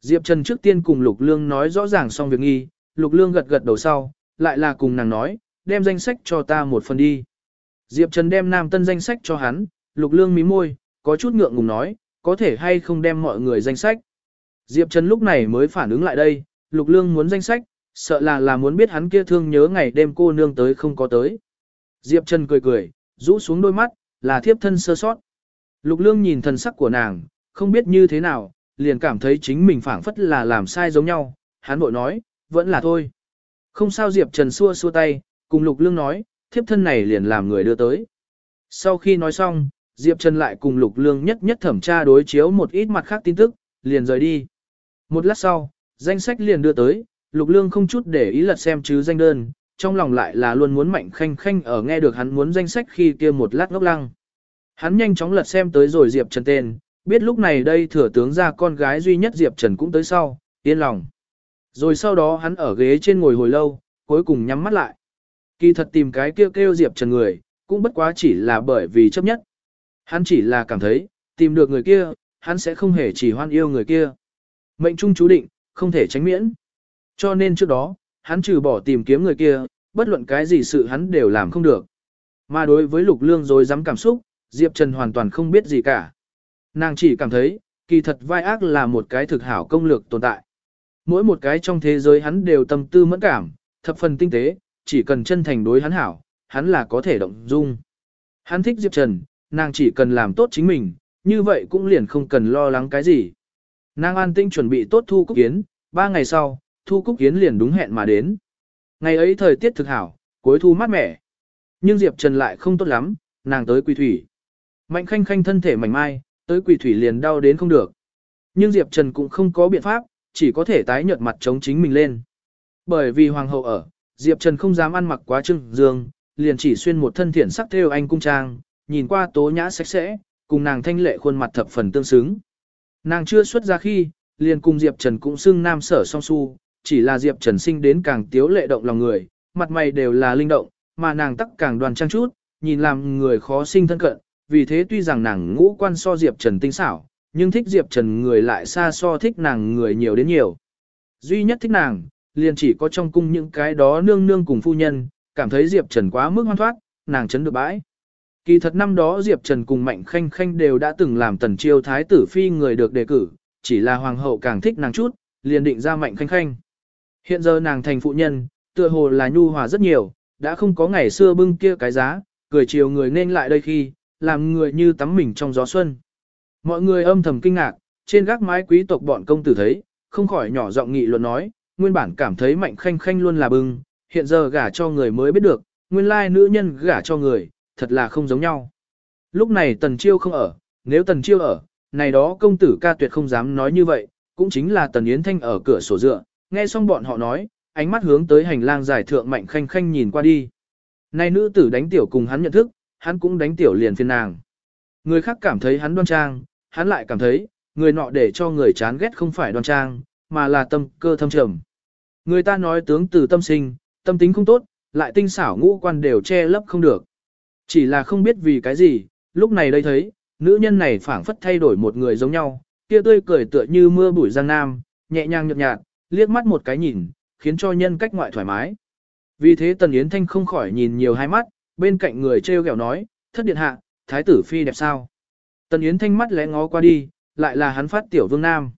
[SPEAKER 1] Diệp Trần trước tiên cùng Lục Lương nói rõ ràng xong việc nghi, Lục Lương gật gật đầu sau, lại là cùng nàng nói, đem danh sách cho ta một phần đi. Diệp Trần đem nam tân danh sách cho hắn, Lục Lương mí môi, có chút ngượng ngùng nói, có thể hay không đem mọi người danh sách. Diệp Trần lúc này mới phản ứng lại đây, Lục Lương muốn danh sách, sợ là là muốn biết hắn kia thương nhớ ngày đêm cô nương tới không có tới. Diệp Trần cười cười, rũ xuống đôi mắt, là thiếp thân sơ sót. Lục Lương nhìn thần sắc của nàng, không biết như thế nào, liền cảm thấy chính mình phản phất là làm sai giống nhau, hắn bội nói, vẫn là thôi. Không sao Diệp Trần xua xua tay, cùng Lục Lương nói, thiếp thân này liền làm người đưa tới. Sau khi nói xong, Diệp Trần lại cùng Lục Lương nhất nhất thẩm tra đối chiếu một ít mặt khác tin tức, liền rời đi. Một lát sau, danh sách liền đưa tới, Lục Lương không chút để ý lật xem chứ danh đơn, trong lòng lại là luôn muốn mạnh khanh khanh ở nghe được hắn muốn danh sách khi kia một lát ngốc lăng. Hắn nhanh chóng lật xem tới rồi Diệp Trần tên, biết lúc này đây thừa tướng ra con gái duy nhất Diệp Trần cũng tới sau, yên lòng. Rồi sau đó hắn ở ghế trên ngồi hồi lâu, cuối cùng nhắm mắt lại. Kỳ thật tìm cái kêu kêu Diệp Trần người, cũng bất quá chỉ là bởi vì chấp nhất. Hắn chỉ là cảm thấy, tìm được người kia, hắn sẽ không hề chỉ hoan yêu người kia. Mệnh trung chú định, không thể tránh miễn. Cho nên trước đó, hắn trừ bỏ tìm kiếm người kia, bất luận cái gì sự hắn đều làm không được. Mà đối với lục lương rồi dám cảm xúc, Diệp Trần hoàn toàn không biết gì cả. Nàng chỉ cảm thấy, kỳ thật vai ác là một cái thực hảo công lược tồn tại. Mỗi một cái trong thế giới hắn đều tâm tư mẫn cảm, thập phần tinh tế, chỉ cần chân thành đối hắn hảo, hắn là có thể động dung. Hắn thích Diệp Trần, nàng chỉ cần làm tốt chính mình, như vậy cũng liền không cần lo lắng cái gì. Nàng an tinh chuẩn bị tốt thu cúc kiến, ba ngày sau, thu cúc kiến liền đúng hẹn mà đến. Ngày ấy thời tiết thực hảo, cuối thu mát mẻ. Nhưng Diệp Trần lại không tốt lắm, nàng tới quỳ thủy. Mạnh khanh khanh thân thể mảnh mai, tới quỳ thủy liền đau đến không được. Nhưng Diệp Trần cũng không có biện pháp, chỉ có thể tái nhợt mặt chống chính mình lên. Bởi vì hoàng hậu ở, Diệp Trần không dám ăn mặc quá trưng dương, liền chỉ xuyên một thân thiện sắc theo anh cung trang, nhìn qua tố nhã sạch sẽ, cùng nàng thanh lệ khuôn mặt thập phần tương xứng. Nàng chưa xuất ra khi, liền cùng Diệp Trần cũng xưng nam sở song su, chỉ là Diệp Trần sinh đến càng tiếu lệ động lòng người, mặt mày đều là linh động, mà nàng tắc càng đoàn trang chút, nhìn làm người khó sinh thân cận, vì thế tuy rằng nàng ngũ quan so Diệp Trần tinh xảo, nhưng thích Diệp Trần người lại xa so thích nàng người nhiều đến nhiều. Duy nhất thích nàng, liền chỉ có trong cung những cái đó nương nương cùng phu nhân, cảm thấy Diệp Trần quá mức hoan thoát, nàng chấn được bãi. Kỳ thật năm đó Diệp Trần cùng Mạnh Khanh Khanh đều đã từng làm tần chiêu thái tử phi người được đề cử, chỉ là hoàng hậu càng thích nàng chút, liền định ra Mạnh Khanh Khanh. Hiện giờ nàng thành phụ nhân, tựa hồ là nhu hòa rất nhiều, đã không có ngày xưa bưng kia cái giá, cười chiều người nên lại đây khi, làm người như tắm mình trong gió xuân. Mọi người âm thầm kinh ngạc, trên gác mái quý tộc bọn công tử thấy, không khỏi nhỏ giọng nghị luận nói, nguyên bản cảm thấy Mạnh Khanh Khanh luôn là bưng, hiện giờ gả cho người mới biết được, nguyên lai nữ nhân gả cho người, thật là không giống nhau. Lúc này Tần Chiêu không ở, nếu Tần Chiêu ở, này đó công tử ca tuyệt không dám nói như vậy, cũng chính là Tần Yến Thanh ở cửa sổ dựa, nghe xong bọn họ nói, ánh mắt hướng tới hành lang giải thượng mạnh khanh khanh nhìn qua đi. Này nữ tử đánh tiểu cùng hắn nhận thức, hắn cũng đánh tiểu liền phiền nàng. Người khác cảm thấy hắn đoan trang, hắn lại cảm thấy, người nọ để cho người chán ghét không phải đoan trang, mà là tâm cơ thâm trầm. Người ta nói tướng từ tâm sinh, tâm tính không tốt, lại tinh xảo ngũ quan đều che lấp không được. Chỉ là không biết vì cái gì, lúc này đây thấy, nữ nhân này phảng phất thay đổi một người giống nhau, kia tươi cười tựa như mưa bụi giang nam, nhẹ nhàng nhợt nhạt, liếc mắt một cái nhìn, khiến cho nhân cách ngoại thoải mái. Vì thế Tần Yến Thanh không khỏi nhìn nhiều hai mắt, bên cạnh người treo gẹo nói, thất điện hạ, thái tử phi đẹp sao. Tần Yến Thanh mắt lẽ ngó qua đi, lại là hắn phát tiểu Vương Nam.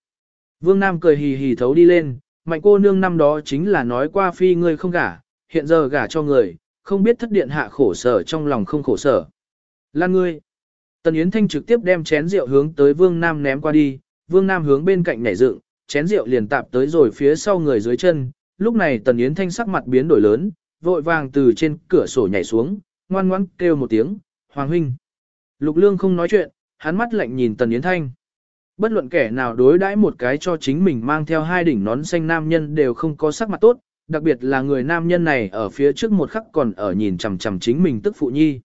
[SPEAKER 1] Vương Nam cười hì hì thấu đi lên, mạnh cô nương năm đó chính là nói qua phi ngươi không gả, hiện giờ gả cho người, không biết thất điện hạ khổ sở trong lòng không khổ sở. Lan ngươi. Tần Yến Thanh trực tiếp đem chén rượu hướng tới Vương Nam ném qua đi, Vương Nam hướng bên cạnh nhảy dựng, chén rượu liền tạp tới rồi phía sau người dưới chân. Lúc này Tần Yến Thanh sắc mặt biến đổi lớn, vội vàng từ trên cửa sổ nhảy xuống, ngoan ngoãn kêu một tiếng, Hoàng Huynh. Lục Lương không nói chuyện, hắn mắt lạnh nhìn Tần Yến Thanh. Bất luận kẻ nào đối đãi một cái cho chính mình mang theo hai đỉnh nón xanh nam nhân đều không có sắc mặt tốt, đặc biệt là người nam nhân này ở phía trước một khắc còn ở nhìn chằm chằm chính mình tức phụ nhi.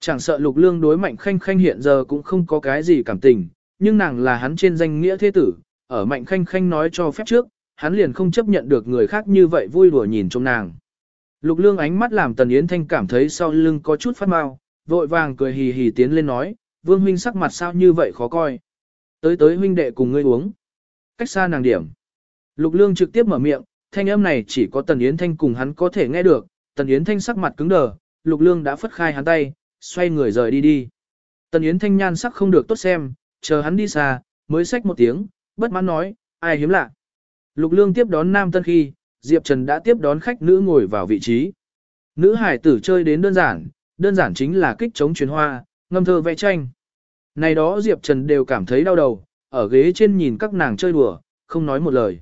[SPEAKER 1] Chẳng sợ lục lương đối mạnh khanh khanh hiện giờ cũng không có cái gì cảm tình, nhưng nàng là hắn trên danh nghĩa thế tử, ở mạnh khanh khanh nói cho phép trước, hắn liền không chấp nhận được người khác như vậy vui đùa nhìn trong nàng. Lục lương ánh mắt làm tần yến thanh cảm thấy sau lưng có chút phát mau, vội vàng cười hì hì tiến lên nói, vương huynh sắc mặt sao như vậy khó coi. Tới tới huynh đệ cùng ngươi uống. Cách xa nàng điểm. Lục lương trực tiếp mở miệng, thanh âm này chỉ có tần yến thanh cùng hắn có thể nghe được, tần yến thanh sắc mặt cứng đờ, lục lương đã phất khai hắn tay, xoay người rời đi đi. Tần Yến Thanh nhan sắc không được tốt xem, chờ hắn đi xa, mới xách một tiếng, bất mãn nói, ai hiếm lạ. Lục Lương tiếp đón Nam Tân khi, Diệp Trần đã tiếp đón khách nữ ngồi vào vị trí. Nữ hải tử chơi đến đơn giản, đơn giản chính là kích chống truyền hoa, ngâm thơ vẽ tranh. Này đó Diệp Trần đều cảm thấy đau đầu, ở ghế trên nhìn các nàng chơi đùa, không nói một lời.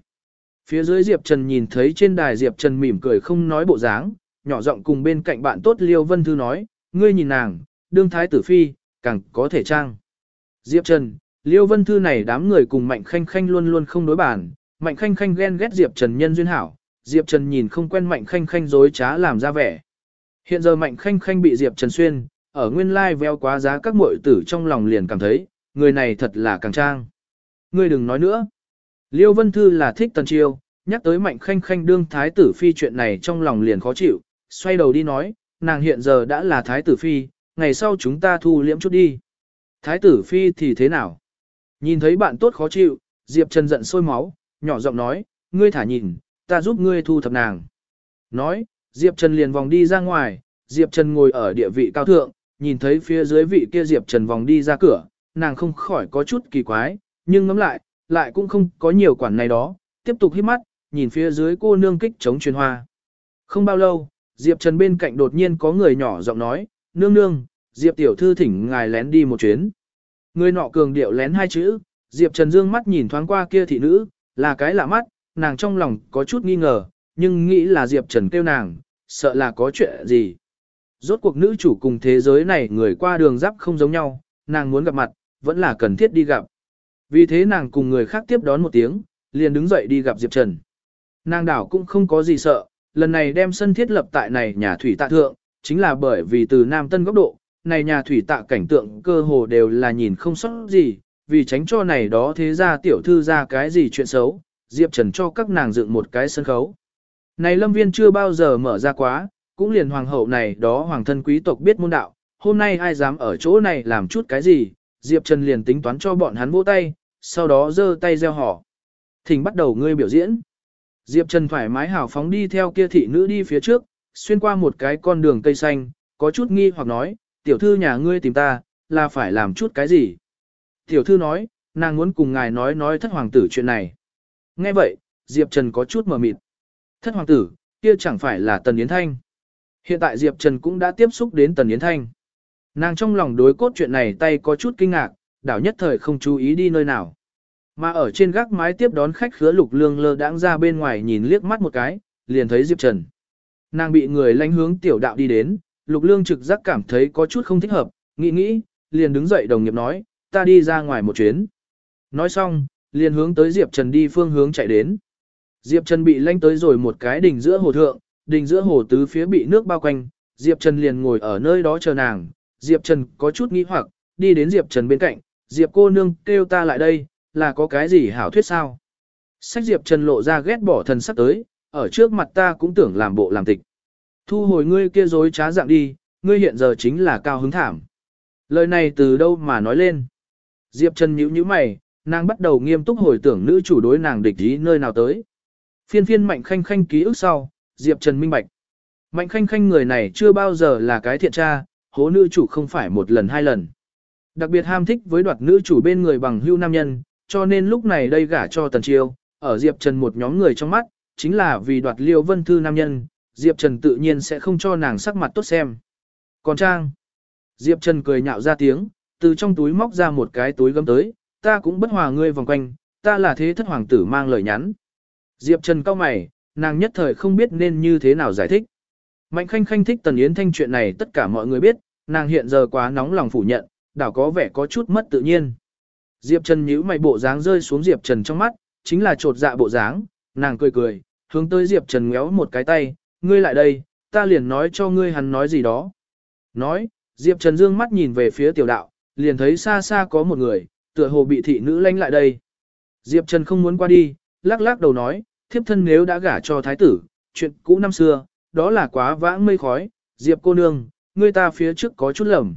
[SPEAKER 1] Phía dưới Diệp Trần nhìn thấy trên đài Diệp Trần mỉm cười không nói bộ dáng, nhỏ giọng cùng bên cạnh bạn tốt Liêu Vân Thư nói, ngươi nhìn nàng, đương thái tử phi, càng có thể trang. Diệp Trần, Liêu Vân Thư này đám người cùng Mạnh Khanh Khanh luôn luôn không đối bản, Mạnh Khanh Khanh ghen ghét Diệp Trần nhân duyên hảo, Diệp Trần nhìn không quen Mạnh Khanh Khanh dối trá làm ra vẻ. Hiện giờ Mạnh Khanh Khanh bị Diệp Trần xuyên, ở nguyên lai like veo quá giá các muội tử trong lòng liền cảm thấy, người này thật là càng trang. Ngươi đừng nói nữa. Liêu Vân Thư là thích Tần Chiêu, nhắc tới Mạnh Khanh Khanh đương thái tử phi chuyện này trong lòng liền khó chịu, xoay đầu đi nói, nàng hiện giờ đã là thái tử phi, ngày sau chúng ta thu liễm chút đi. Thái tử phi thì thế nào? Nhìn thấy bạn tốt khó chịu, Diệp Trần giận sôi máu, nhỏ giọng nói, ngươi thả nhìn, ta giúp ngươi thu thập nàng. Nói, Diệp Trần liền vòng đi ra ngoài, Diệp Trần ngồi ở địa vị cao thượng, nhìn thấy phía dưới vị kia Diệp Trần vòng đi ra cửa, nàng không khỏi có chút kỳ quái, nhưng ngắm lại, lại cũng không có nhiều quản này đó, tiếp tục hít mắt, nhìn phía dưới cô nương kích chống truyền hoa. Không bao lâu, Diệp Trần bên cạnh đột nhiên có người nhỏ giọng nói, nương nương, Diệp tiểu thư thỉnh ngài lén đi một chuyến. Người nọ cường điệu lén hai chữ, Diệp Trần dương mắt nhìn thoáng qua kia thị nữ, là cái lạ mắt, nàng trong lòng có chút nghi ngờ, nhưng nghĩ là Diệp Trần kêu nàng, sợ là có chuyện gì. Rốt cuộc nữ chủ cùng thế giới này người qua đường giáp không giống nhau, nàng muốn gặp mặt, vẫn là cần thiết đi gặp. Vì thế nàng cùng người khác tiếp đón một tiếng, liền đứng dậy đi gặp Diệp Trần. Nàng đảo cũng không có gì sợ, lần này đem sân thiết lập tại này nhà thủy tạ thượng, chính là bởi vì từ Nam Tân góc độ, này nhà thủy tạ cảnh tượng cơ hồ đều là nhìn không sót gì, vì tránh cho này đó thế ra tiểu thư ra cái gì chuyện xấu, Diệp Trần cho các nàng dựng một cái sân khấu. Này lâm viên chưa bao giờ mở ra quá, cũng liền hoàng hậu này đó hoàng thân quý tộc biết môn đạo, hôm nay ai dám ở chỗ này làm chút cái gì, Diệp Trần liền tính toán cho bọn hắn vỗ tay, sau đó giơ tay gieo họ. Thỉnh bắt đầu ngươi biểu diễn. Diệp Trần thoải mái hào phóng đi theo kia thị nữ đi phía trước, xuyên qua một cái con đường cây xanh, có chút nghi hoặc nói, tiểu thư nhà ngươi tìm ta, là phải làm chút cái gì? Tiểu thư nói, nàng muốn cùng ngài nói nói thất hoàng tử chuyện này. Nghe vậy, Diệp Trần có chút mờ mịt. Thất hoàng tử, kia chẳng phải là Tần Yến Thanh. Hiện tại Diệp Trần cũng đã tiếp xúc đến Tần Yến Thanh. Nàng trong lòng đối cốt chuyện này tay có chút kinh ngạc, đảo nhất thời không chú ý đi nơi nào. Mà ở trên gác mái tiếp đón khách khứa lục lương lơ đãng ra bên ngoài nhìn liếc mắt một cái, liền thấy Diệp Trần. Nàng bị người lánh hướng tiểu đạo đi đến, lục lương trực giác cảm thấy có chút không thích hợp, nghĩ nghĩ, liền đứng dậy đồng nghiệp nói, ta đi ra ngoài một chuyến. Nói xong, liền hướng tới Diệp Trần đi phương hướng chạy đến. Diệp Trần bị lánh tới rồi một cái đỉnh giữa hồ thượng, Đình giữa hồ tứ phía bị nước bao quanh, Diệp Trần liền ngồi ở nơi đó chờ nàng. Diệp Trần có chút nghĩ hoặc, đi đến Diệp Trần bên cạnh, Diệp cô nương kêu ta lại đây, là có cái gì hảo thuyết sao? Sách Diệp Trần lộ ra ghét bỏ thần sắc tới, ở trước mặt ta cũng tưởng làm bộ làm tịch. Thu hồi ngươi kia dối trá dạng đi, ngươi hiện giờ chính là cao hứng thảm. Lời này từ đâu mà nói lên? Diệp Trần nhíu nhíu mày, nàng bắt đầu nghiêm túc hồi tưởng nữ chủ đối nàng địch ý nơi nào tới. Phiên phiên mạnh khanh khanh ký ức sau, Diệp Trần minh bạch. Mạnh khanh khanh người này chưa bao giờ là cái thiện tra, hố nữ chủ không phải một lần hai lần. Đặc biệt ham thích với đoạt nữ chủ bên người bằng hưu nam nhân, cho nên lúc này đây gả cho Tần Chiêu, ở Diệp Trần một nhóm người trong mắt, chính là vì đoạt Liêu Vân Thư nam nhân, Diệp Trần tự nhiên sẽ không cho nàng sắc mặt tốt xem. Còn Trang, Diệp Trần cười nhạo ra tiếng, từ trong túi móc ra một cái túi gấm tới, ta cũng bất hòa ngươi vòng quanh, ta là thế thất hoàng tử mang lời nhắn. Diệp Trần cao mày, nàng nhất thời không biết nên như thế nào giải thích. Mạnh khanh khanh thích Tần Yến Thanh chuyện này tất cả mọi người biết, nàng hiện giờ quá nóng lòng phủ nhận, đảo có vẻ có chút mất tự nhiên. Diệp Trần nhíu mày bộ dáng rơi xuống Diệp Trần trong mắt, chính là trột dạ bộ dáng, nàng cười cười, hướng tới Diệp Trần ngéo một cái tay, ngươi lại đây, ta liền nói cho ngươi hắn nói gì đó. Nói, Diệp Trần dương mắt nhìn về phía tiểu đạo, liền thấy xa xa có một người, tựa hồ bị thị nữ lánh lại đây. Diệp Trần không muốn qua đi, lắc lắc đầu nói, thiếp thân nếu đã gả cho thái tử, chuyện cũ năm xưa, đó là quá vãng mây khói, Diệp cô nương, ngươi ta phía trước có chút lầm.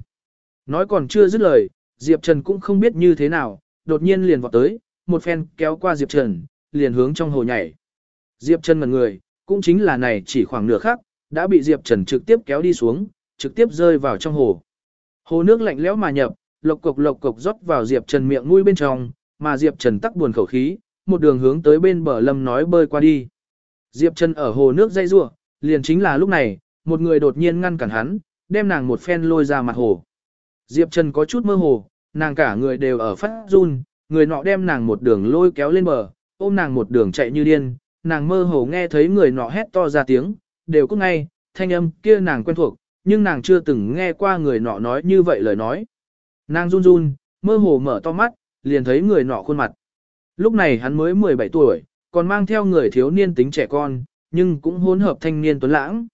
[SPEAKER 1] Nói còn chưa dứt lời, Diệp Trần cũng không biết như thế nào, đột nhiên liền vọt tới, một phen kéo qua Diệp Trần, liền hướng trong hồ nhảy. Diệp Trần ngẩn người, cũng chính là này chỉ khoảng nửa khắc, đã bị Diệp Trần trực tiếp kéo đi xuống, trực tiếp rơi vào trong hồ. Hồ nước lạnh lẽo mà nhập, lộc cục lộc cục rót vào Diệp Trần miệng mũi bên trong, mà Diệp Trần tắc buồn khẩu khí, một đường hướng tới bên bờ lâm nói bơi qua đi. Diệp Trần ở hồ nước dây rua, liền chính là lúc này, một người đột nhiên ngăn cản hắn, đem nàng một phen lôi ra mặt hồ. Diệp Trần có chút mơ hồ, nàng cả người đều ở phát run, người nọ đem nàng một đường lôi kéo lên bờ, ôm nàng một đường chạy như điên, nàng mơ hồ nghe thấy người nọ hét to ra tiếng, đều cũng ngay, thanh âm kia nàng quen thuộc, nhưng nàng chưa từng nghe qua người nọ nói như vậy lời nói. Nàng run run, mơ hồ mở to mắt, liền thấy người nọ khuôn mặt. Lúc này hắn mới 17 tuổi, còn mang theo người thiếu niên tính trẻ con, nhưng cũng hỗn hợp thanh niên tuấn lãng.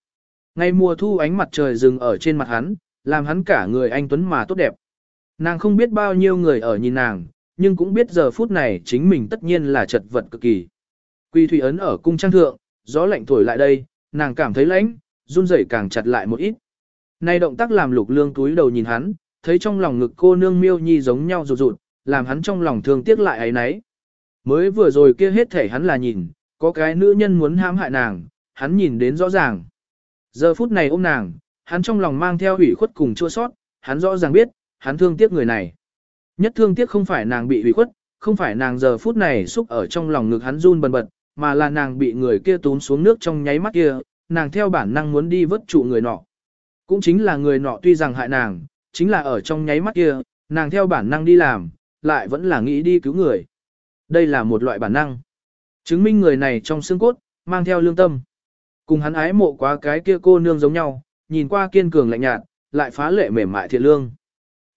[SPEAKER 1] Ngày mùa thu ánh mặt trời dừng ở trên mặt hắn, làm hắn cả người anh tuấn mà tốt đẹp. Nàng không biết bao nhiêu người ở nhìn nàng, nhưng cũng biết giờ phút này chính mình tất nhiên là chật vật cực kỳ. Quy thủy ấn ở cung trang thượng, gió lạnh thổi lại đây, nàng cảm thấy lạnh, run rẩy càng chặt lại một ít. Này động tác làm lục lương túi đầu nhìn hắn, thấy trong lòng ngực cô nương miêu nhi giống nhau rụt rụt, làm hắn trong lòng thương tiếc lại ấy nấy. Mới vừa rồi kia hết thể hắn là nhìn, có cái nữ nhân muốn hãm hại nàng, hắn nhìn đến rõ ràng. Giờ phút này ôm nàng, hắn trong lòng mang theo hủy khuất cùng chua sót, hắn rõ ràng biết, hắn thương tiếc người này. Nhất thương tiếc không phải nàng bị hủy khuất, không phải nàng giờ phút này xúc ở trong lòng ngực hắn run bần bật, mà là nàng bị người kia tún xuống nước trong nháy mắt kia, nàng theo bản năng muốn đi vớt trụ người nọ. Cũng chính là người nọ tuy rằng hại nàng, chính là ở trong nháy mắt kia, nàng theo bản năng đi làm, lại vẫn là nghĩ đi cứu người. Đây là một loại bản năng. Chứng minh người này trong xương cốt, mang theo lương tâm. Cùng hắn ái mộ quá cái kia cô nương giống nhau, nhìn qua kiên cường lạnh nhạt, lại phá lệ mềm mại thiện lương.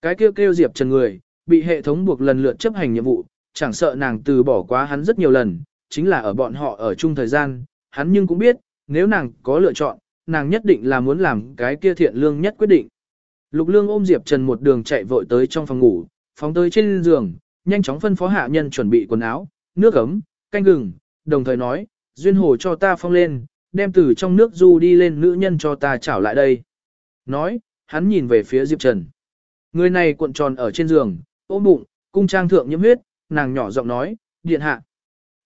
[SPEAKER 1] Cái kia kêu, kêu Diệp Trần người, bị hệ thống buộc lần lượt chấp hành nhiệm vụ, chẳng sợ nàng từ bỏ quá hắn rất nhiều lần, chính là ở bọn họ ở chung thời gian, hắn nhưng cũng biết, nếu nàng có lựa chọn, nàng nhất định là muốn làm cái kia thiện lương nhất quyết định. Lục lương ôm Diệp Trần một đường chạy vội tới trong phòng ngủ, phóng tới trên giường, nhanh chóng phân phó hạ nhân chuẩn bị quần áo, nước ấm, canh gừng, đồng thời nói, duyên hồ cho ta phong lên, đem từ trong nước du đi lên nữ nhân cho ta chảo lại đây. Nói, hắn nhìn về phía Diệp Trần. Người này cuộn tròn ở trên giường, ôm bụng, cung trang thượng nhiễm huyết, nàng nhỏ giọng nói, điện hạ.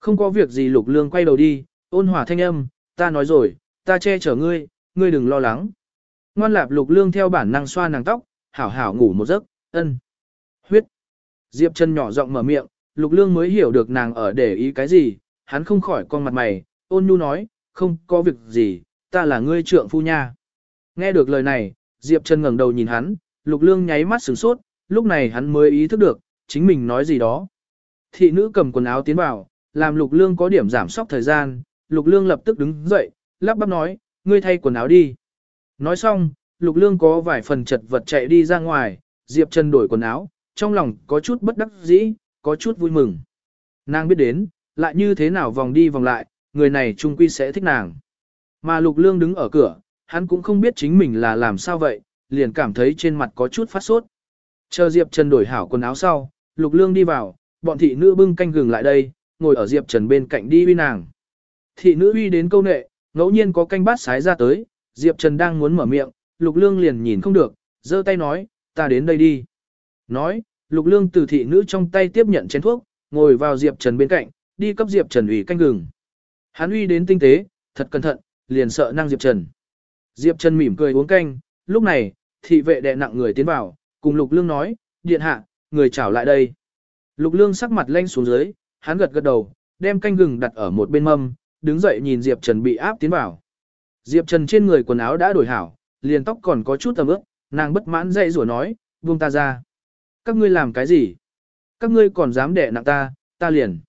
[SPEAKER 1] Không có việc gì lục lương quay đầu đi, ôn hòa thanh âm, ta nói rồi, ta che chở ngươi, ngươi đừng lo lắng. Ngoan lạp lục lương theo bản năng xoa nàng tóc, hảo hảo ngủ một giấc, ân. Huyết. Diệp Trần nhỏ giọng mở miệng, lục lương mới hiểu được nàng ở để ý cái gì, hắn không khỏi con mặt mày, ôn nhu nói, không có việc gì, ta là ngươi trượng phu nha. Nghe được lời này, Diệp Trần ngẩng đầu nhìn hắn, lục lương nháy mắt sửng sốt, lúc này hắn mới ý thức được, chính mình nói gì đó. Thị nữ cầm quần áo tiến vào, làm lục lương có điểm giảm sóc thời gian, lục lương lập tức đứng dậy, lắp bắp nói, ngươi thay quần áo đi. Nói xong, lục lương có vài phần chật vật chạy đi ra ngoài, Diệp Trần đổi quần áo, trong lòng có chút bất đắc dĩ, có chút vui mừng. Nàng biết đến, lại như thế nào vòng đi vòng lại, người này trung quy sẽ thích nàng. Mà lục lương đứng ở cửa, hắn cũng không biết chính mình là làm sao vậy, liền cảm thấy trên mặt có chút phát sốt. Chờ Diệp Trần đổi hảo quần áo sau, lục lương đi vào, bọn thị nữ bưng canh gừng lại đây, ngồi ở Diệp Trần bên cạnh đi uy nàng. Thị nữ uy đến câu nệ, ngẫu nhiên có canh bát sái ra tới, Diệp Trần đang muốn mở miệng, Lục Lương liền nhìn không được, giơ tay nói, ta đến đây đi. Nói, Lục Lương từ thị nữ trong tay tiếp nhận chén thuốc, ngồi vào Diệp Trần bên cạnh, đi cấp Diệp Trần ủy canh gừng. Hắn uy đến tinh tế, thật cẩn thận, liền sợ năng Diệp Trần. Diệp Trần mỉm cười uống canh, lúc này, thị vệ đệ nặng người tiến vào, cùng Lục Lương nói, điện hạ, người chào lại đây. Lục Lương sắc mặt lanh xuống dưới, hắn gật gật đầu, đem canh gừng đặt ở một bên mâm, đứng dậy nhìn Diệp Trần bị áp tiến vào. Diệp Trần trên người quần áo đã đổi hảo, liền tóc còn có chút ẩm ướt, nàng bất mãn dậy rủa nói, buông ta ra. Các ngươi làm cái gì? Các ngươi còn dám đẻ nặng ta, ta liền.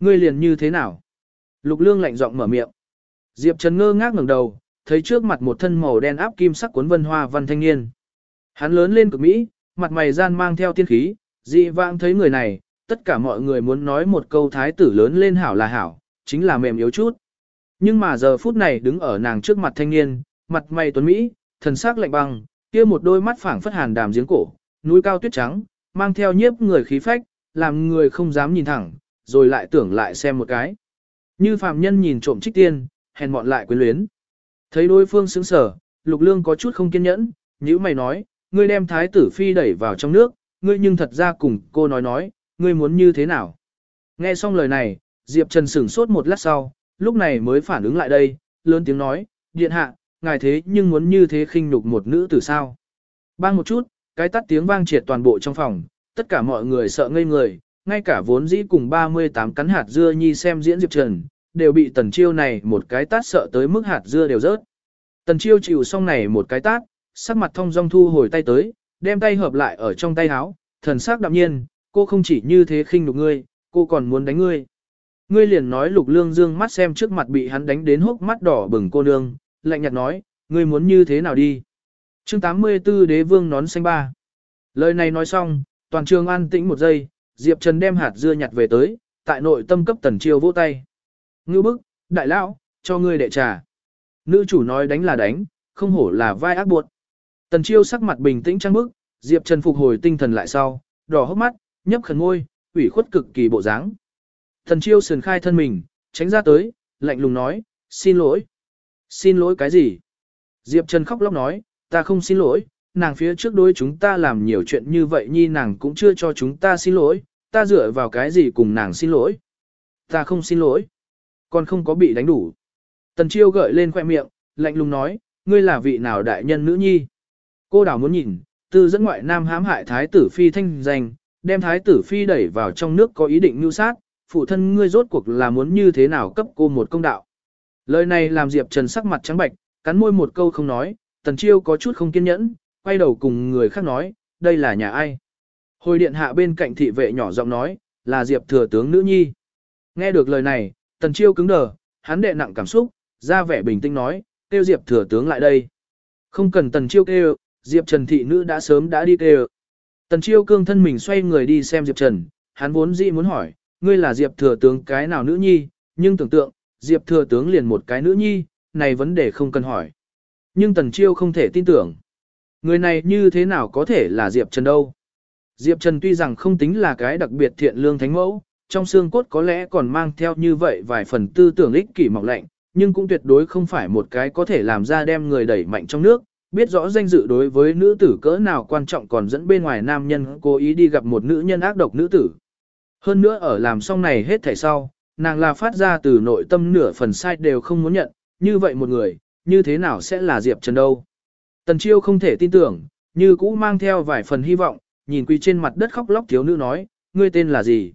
[SPEAKER 1] Ngươi liền như thế nào? Lục lương lạnh giọng mở miệng. Diệp Trần ngơ ngác ngẩng đầu, thấy trước mặt một thân màu đen áp kim sắc cuốn vân hoa văn thanh niên. Hắn lớn lên cực Mỹ, mặt mày gian mang theo tiên khí, dị vãng thấy người này, tất cả mọi người muốn nói một câu thái tử lớn lên hảo là hảo, chính là mềm yếu chút. Nhưng mà giờ phút này đứng ở nàng trước mặt thanh niên, mặt mày tuấn Mỹ, thần sắc lạnh băng, kia một đôi mắt phảng phất hàn đàm giếng cổ, núi cao tuyết trắng, mang theo nhiếp người khí phách, làm người không dám nhìn thẳng, rồi lại tưởng lại xem một cái. Như phàm nhân nhìn trộm trích tiên, hèn mọn lại quyến luyến. Thấy đối phương sững sở, lục lương có chút không kiên nhẫn, nhữ mày nói, ngươi đem thái tử phi đẩy vào trong nước, ngươi nhưng thật ra cùng cô nói nói, ngươi muốn như thế nào. Nghe xong lời này, Diệp Trần sửng sốt một lát sau, lúc này mới phản ứng lại đây, lớn tiếng nói, điện hạ, ngài thế nhưng muốn như thế khinh nhục một nữ tử sao. Bang một chút, cái tắt tiếng vang triệt toàn bộ trong phòng, tất cả mọi người sợ ngây người, ngay cả vốn dĩ cùng 38 cắn hạt dưa nhi xem diễn Diệp Trần, đều bị tần chiêu này một cái tát sợ tới mức hạt dưa đều rớt. Tần chiêu chịu xong này một cái tát, sắc mặt thông dong thu hồi tay tới, đem tay hợp lại ở trong tay áo, thần sắc đạm nhiên, cô không chỉ như thế khinh nhục ngươi, cô còn muốn đánh ngươi. Ngươi liền nói lục lương dương mắt xem trước mặt bị hắn đánh đến hốc mắt đỏ bừng cô nương, lạnh nhạt nói, ngươi muốn như thế nào đi chương 84 đế vương nón xanh ba. Lời này nói xong, toàn trường an tĩnh một giây, Diệp Trần đem hạt dưa nhặt về tới, tại nội tâm cấp tần chiêu vỗ tay. Ngưu bức, đại lão, cho ngươi đệ trà. Nữ chủ nói đánh là đánh, không hổ là vai ác buộc. Tần chiêu sắc mặt bình tĩnh trăng bức, Diệp Trần phục hồi tinh thần lại sau, đỏ hốc mắt, nhấp khẩn ngôi, ủy khuất cực kỳ bộ dáng. Tần chiêu sườn khai thân mình, tránh ra tới, lạnh lùng nói, xin lỗi. Xin lỗi cái gì? Diệp Trần khóc lóc nói, ta không xin lỗi, nàng phía trước đối chúng ta làm nhiều chuyện như vậy nhi nàng cũng chưa cho chúng ta xin lỗi, ta dựa vào cái gì cùng nàng xin lỗi. Ta không xin lỗi. Còn không có bị đánh đủ. Tần chiêu gợi lên khoẻ miệng, lạnh lùng nói, ngươi là vị nào đại nhân nữ nhi. Cô đảo muốn nhìn, tư dẫn ngoại nam hãm hại thái tử phi thanh danh, đem thái tử phi đẩy vào trong nước có ý định mưu sát, phụ thân ngươi rốt cuộc là muốn như thế nào cấp cô một công đạo. Lời này làm Diệp Trần sắc mặt trắng bạch, cắn môi một câu không nói, tần chiêu có chút không kiên nhẫn, quay đầu cùng người khác nói, đây là nhà ai. Hồi điện hạ bên cạnh thị vệ nhỏ giọng nói, là Diệp thừa tướng nữ nhi. Nghe được lời này, tần chiêu cứng đờ, hắn đệ nặng cảm xúc, ra vẻ bình tĩnh nói, kêu Diệp thừa tướng lại đây. Không cần tần chiêu kêu, Diệp Trần thị nữ đã sớm đã đi kêu. Tần chiêu cương thân mình xoay người đi xem Diệp Trần, hắn vốn dĩ muốn hỏi, ngươi là Diệp thừa tướng cái nào nữ nhi, nhưng tưởng tượng, Diệp thừa tướng liền một cái nữ nhi, này vấn đề không cần hỏi. Nhưng tần chiêu không thể tin tưởng. Người này như thế nào có thể là Diệp Trần đâu? Diệp Trần tuy rằng không tính là cái đặc biệt thiện lương thánh mẫu, trong xương cốt có lẽ còn mang theo như vậy vài phần tư tưởng ích kỷ mỏng lạnh, nhưng cũng tuyệt đối không phải một cái có thể làm ra đem người đẩy mạnh trong nước, biết rõ danh dự đối với nữ tử cỡ nào quan trọng còn dẫn bên ngoài nam nhân cố ý đi gặp một nữ nhân ác độc nữ tử. Hơn nữa ở làm xong này hết thảy sau, nàng là phát ra từ nội tâm nửa phần sai đều không muốn nhận, như vậy một người, như thế nào sẽ là Diệp Trần đâu. Tần Chiêu không thể tin tưởng, như cũ mang theo vài phần hy vọng, nhìn quỳ trên mặt đất khóc lóc thiếu nữ nói, ngươi tên là gì?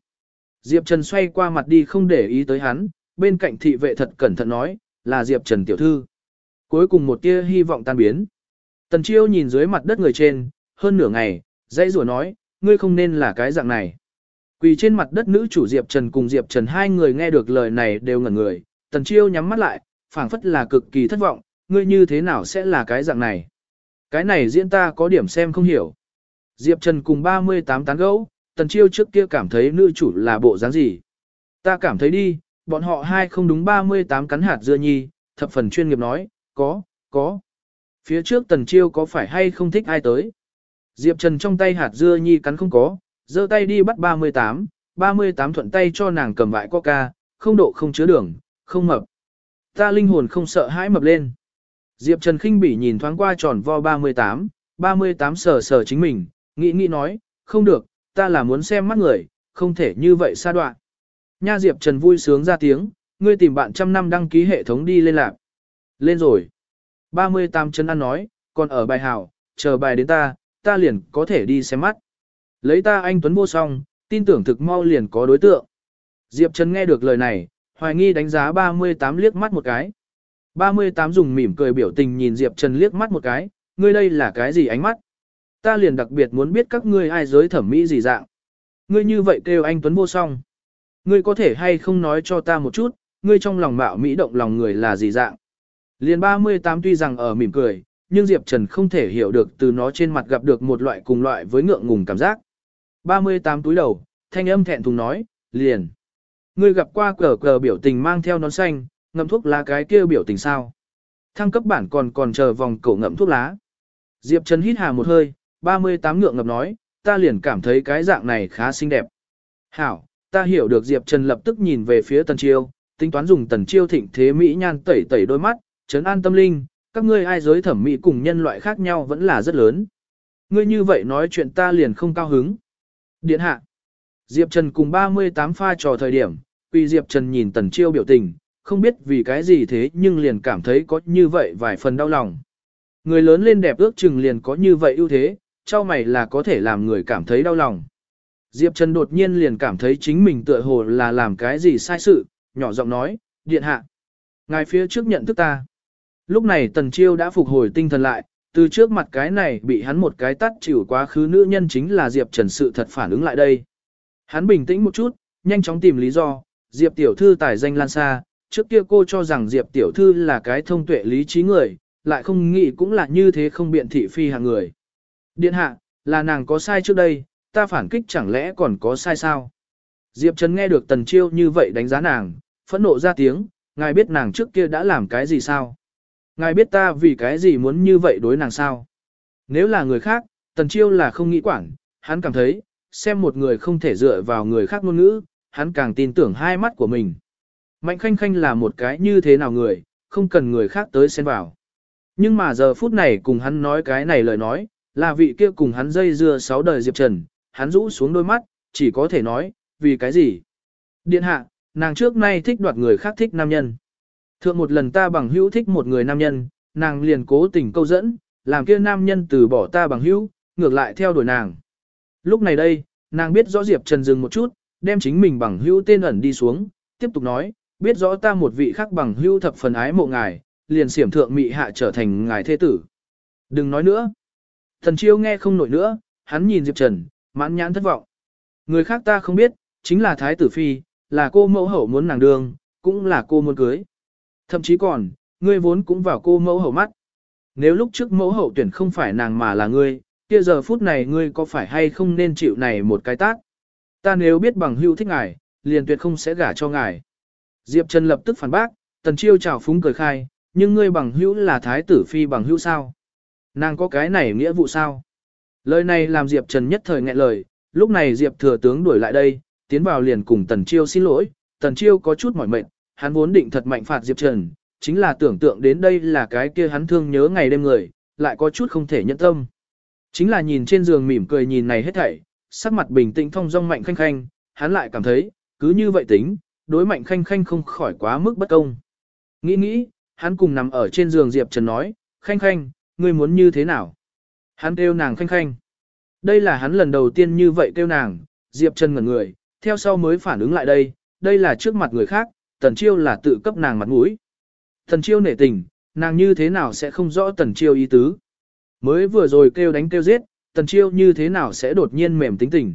[SPEAKER 1] Diệp Trần xoay qua mặt đi không để ý tới hắn, bên cạnh thị vệ thật cẩn thận nói, là Diệp Trần tiểu thư. Cuối cùng một tia hy vọng tan biến. Tần Chiêu nhìn dưới mặt đất người trên, hơn nửa ngày, dãy rủa nói, ngươi không nên là cái dạng này. Quỳ trên mặt đất nữ chủ Diệp Trần cùng Diệp Trần hai người nghe được lời này đều ngẩn người, Tần Chiêu nhắm mắt lại, phảng phất là cực kỳ thất vọng, ngươi như thế nào sẽ là cái dạng này. Cái này diễn ta có điểm xem không hiểu. Diệp Trần cùng 38 tán gấu, Tần Chiêu trước kia cảm thấy nữ chủ là bộ dáng gì. Ta cảm thấy đi, bọn họ hai không đúng 38 cắn hạt dưa nhi, thập phần chuyên nghiệp nói, có, có. Phía trước Tần Chiêu có phải hay không thích ai tới. Diệp Trần trong tay hạt dưa nhi cắn không có, giơ tay đi bắt 38, 38 thuận tay cho nàng cầm vại coca, không độ không chứa đường, không mập. Ta linh hồn không sợ hãi mập lên. Diệp Trần khinh bỉ nhìn thoáng qua tròn vo 38, 38 sờ sờ chính mình, nghĩ nghĩ nói, không được, ta là muốn xem mắt người, không thể như vậy xa đoạn. Nha Diệp Trần vui sướng ra tiếng, ngươi tìm bạn trăm năm đăng ký hệ thống đi lên lạc. Lên rồi. 38 chân ăn nói, còn ở bài hảo, chờ bài đến ta, ta liền có thể đi xem mắt. Lấy ta anh Tuấn vô song, tin tưởng thực mau liền có đối tượng. Diệp Trần nghe được lời này, hoài nghi đánh giá 38 liếc mắt một cái. 38 dùng mỉm cười biểu tình nhìn Diệp Trần liếc mắt một cái, ngươi đây là cái gì ánh mắt? Ta liền đặc biệt muốn biết các ngươi ai giới thẩm mỹ gì dạng. Ngươi như vậy kêu anh Tuấn vô song. Ngươi có thể hay không nói cho ta một chút, ngươi trong lòng mạo mỹ động lòng người là gì dạng? Liền 38 tuy rằng ở mỉm cười, nhưng Diệp Trần không thể hiểu được từ nó trên mặt gặp được một loại cùng loại với ngượng ngùng cảm giác. 38 túi đầu, thanh âm thẹn thùng nói, liền. Ngươi gặp qua cờ cờ biểu tình mang theo nón xanh, ngậm thuốc lá cái kia biểu tình sao. Thăng cấp bản còn còn chờ vòng cổ ngậm thuốc lá. Diệp Trần hít hà một hơi, 38 ngượng ngập nói, ta liền cảm thấy cái dạng này khá xinh đẹp. Hảo, ta hiểu được Diệp Trần lập tức nhìn về phía Tần Chiêu, tính toán dùng Tần Chiêu thịnh thế mỹ nhan tẩy tẩy đôi mắt, trấn an tâm linh, các ngươi ai giới thẩm mỹ cùng nhân loại khác nhau vẫn là rất lớn. Ngươi như vậy nói chuyện ta liền không cao hứng. Điện hạ. Diệp Trần cùng 38 pha trò thời điểm, vì Diệp Trần nhìn Tần Chiêu biểu tình, không biết vì cái gì thế nhưng liền cảm thấy có như vậy vài phần đau lòng. Người lớn lên đẹp ước chừng liền có như vậy ưu thế, cho mày là có thể làm người cảm thấy đau lòng. Diệp Trần đột nhiên liền cảm thấy chính mình tựa hồ là làm cái gì sai sự, nhỏ giọng nói, điện hạ. Ngài phía trước nhận thức ta. Lúc này Tần Chiêu đã phục hồi tinh thần lại, từ trước mặt cái này bị hắn một cái tắt chịu quá khứ nữ nhân chính là Diệp Trần sự thật phản ứng lại đây. Hắn bình tĩnh một chút, nhanh chóng tìm lý do, Diệp tiểu thư tài danh lan xa, trước kia cô cho rằng Diệp tiểu thư là cái thông tuệ lý trí người, lại không nghĩ cũng là như thế không biện thị phi hạng người. Điện hạ, là nàng có sai trước đây, ta phản kích chẳng lẽ còn có sai sao? Diệp Trần nghe được Tần Chiêu như vậy đánh giá nàng, phẫn nộ ra tiếng, ngài biết nàng trước kia đã làm cái gì sao? Ngài biết ta vì cái gì muốn như vậy đối nàng sao? Nếu là người khác, Tần Chiêu là không nghĩ quản, hắn cảm thấy, xem một người không thể dựa vào người khác ngôn ngữ, hắn càng tin tưởng hai mắt của mình. Mạnh khanh khanh là một cái như thế nào người, không cần người khác tới xen vào. Nhưng mà giờ phút này cùng hắn nói cái này lời nói, là vị kia cùng hắn dây dưa sáu đời Diệp Trần, hắn rũ xuống đôi mắt, chỉ có thể nói, vì cái gì? Điện hạ, nàng trước nay thích đoạt người khác thích nam nhân. Thượng một lần ta bằng hữu thích một người nam nhân, nàng liền cố tình câu dẫn, làm kia nam nhân từ bỏ ta bằng hữu, ngược lại theo đuổi nàng. Lúc này đây, nàng biết rõ Diệp Trần dừng một chút, đem chính mình bằng hữu tên ẩn đi xuống, tiếp tục nói, biết rõ ta một vị khác bằng hữu thập phần ái mộ ngài, liền xiểm thượng mị hạ trở thành ngài thế tử. Đừng nói nữa. Thần chiêu nghe không nổi nữa, hắn nhìn Diệp Trần, mãn nhãn thất vọng. Người khác ta không biết, chính là thái tử phi, là cô mẫu hậu muốn nàng đường cũng là cô muốn cưới. Thậm chí còn, ngươi vốn cũng vào cô mẫu hậu mắt. Nếu lúc trước mẫu hậu tuyển không phải nàng mà là ngươi, kia giờ phút này ngươi có phải hay không nên chịu này một cái tác? Ta nếu biết bằng hữu thích ngài, liền tuyệt không sẽ gả cho ngài. Diệp Trần lập tức phản bác, tần chiêu chào phúng cười khai, nhưng ngươi bằng hữu là thái tử phi bằng hữu sao? Nàng có cái này nghĩa vụ sao? Lời này làm Diệp Trần nhất thời nghẹn lời, lúc này Diệp thừa tướng đuổi lại đây, tiến vào liền cùng tần chiêu xin lỗi, tần chiêu có chút mỏi mệt, hắn vốn định thật mạnh phạt Diệp Trần, chính là tưởng tượng đến đây là cái kia hắn thương nhớ ngày đêm người, lại có chút không thể nhận tâm. Chính là nhìn trên giường mỉm cười nhìn này hết thảy, sắc mặt bình tĩnh thông dong mạnh khanh khanh, hắn lại cảm thấy, cứ như vậy tính, đối mạnh khanh khanh không khỏi quá mức bất công. Nghĩ nghĩ, hắn cùng nằm ở trên giường Diệp Trần nói, khanh khanh, ngươi muốn như thế nào? Hắn kêu nàng khanh khanh. Đây là hắn lần đầu tiên như vậy kêu nàng, Diệp Trần ngẩn người, theo sau mới phản ứng lại đây, đây là trước mặt người khác, Tần Chiêu là tự cấp nàng mặt mũi. Tần Chiêu nể tình, nàng như thế nào sẽ không rõ Tần Chiêu ý tứ. Mới vừa rồi kêu đánh kêu giết, Tần Chiêu như thế nào sẽ đột nhiên mềm tính tình.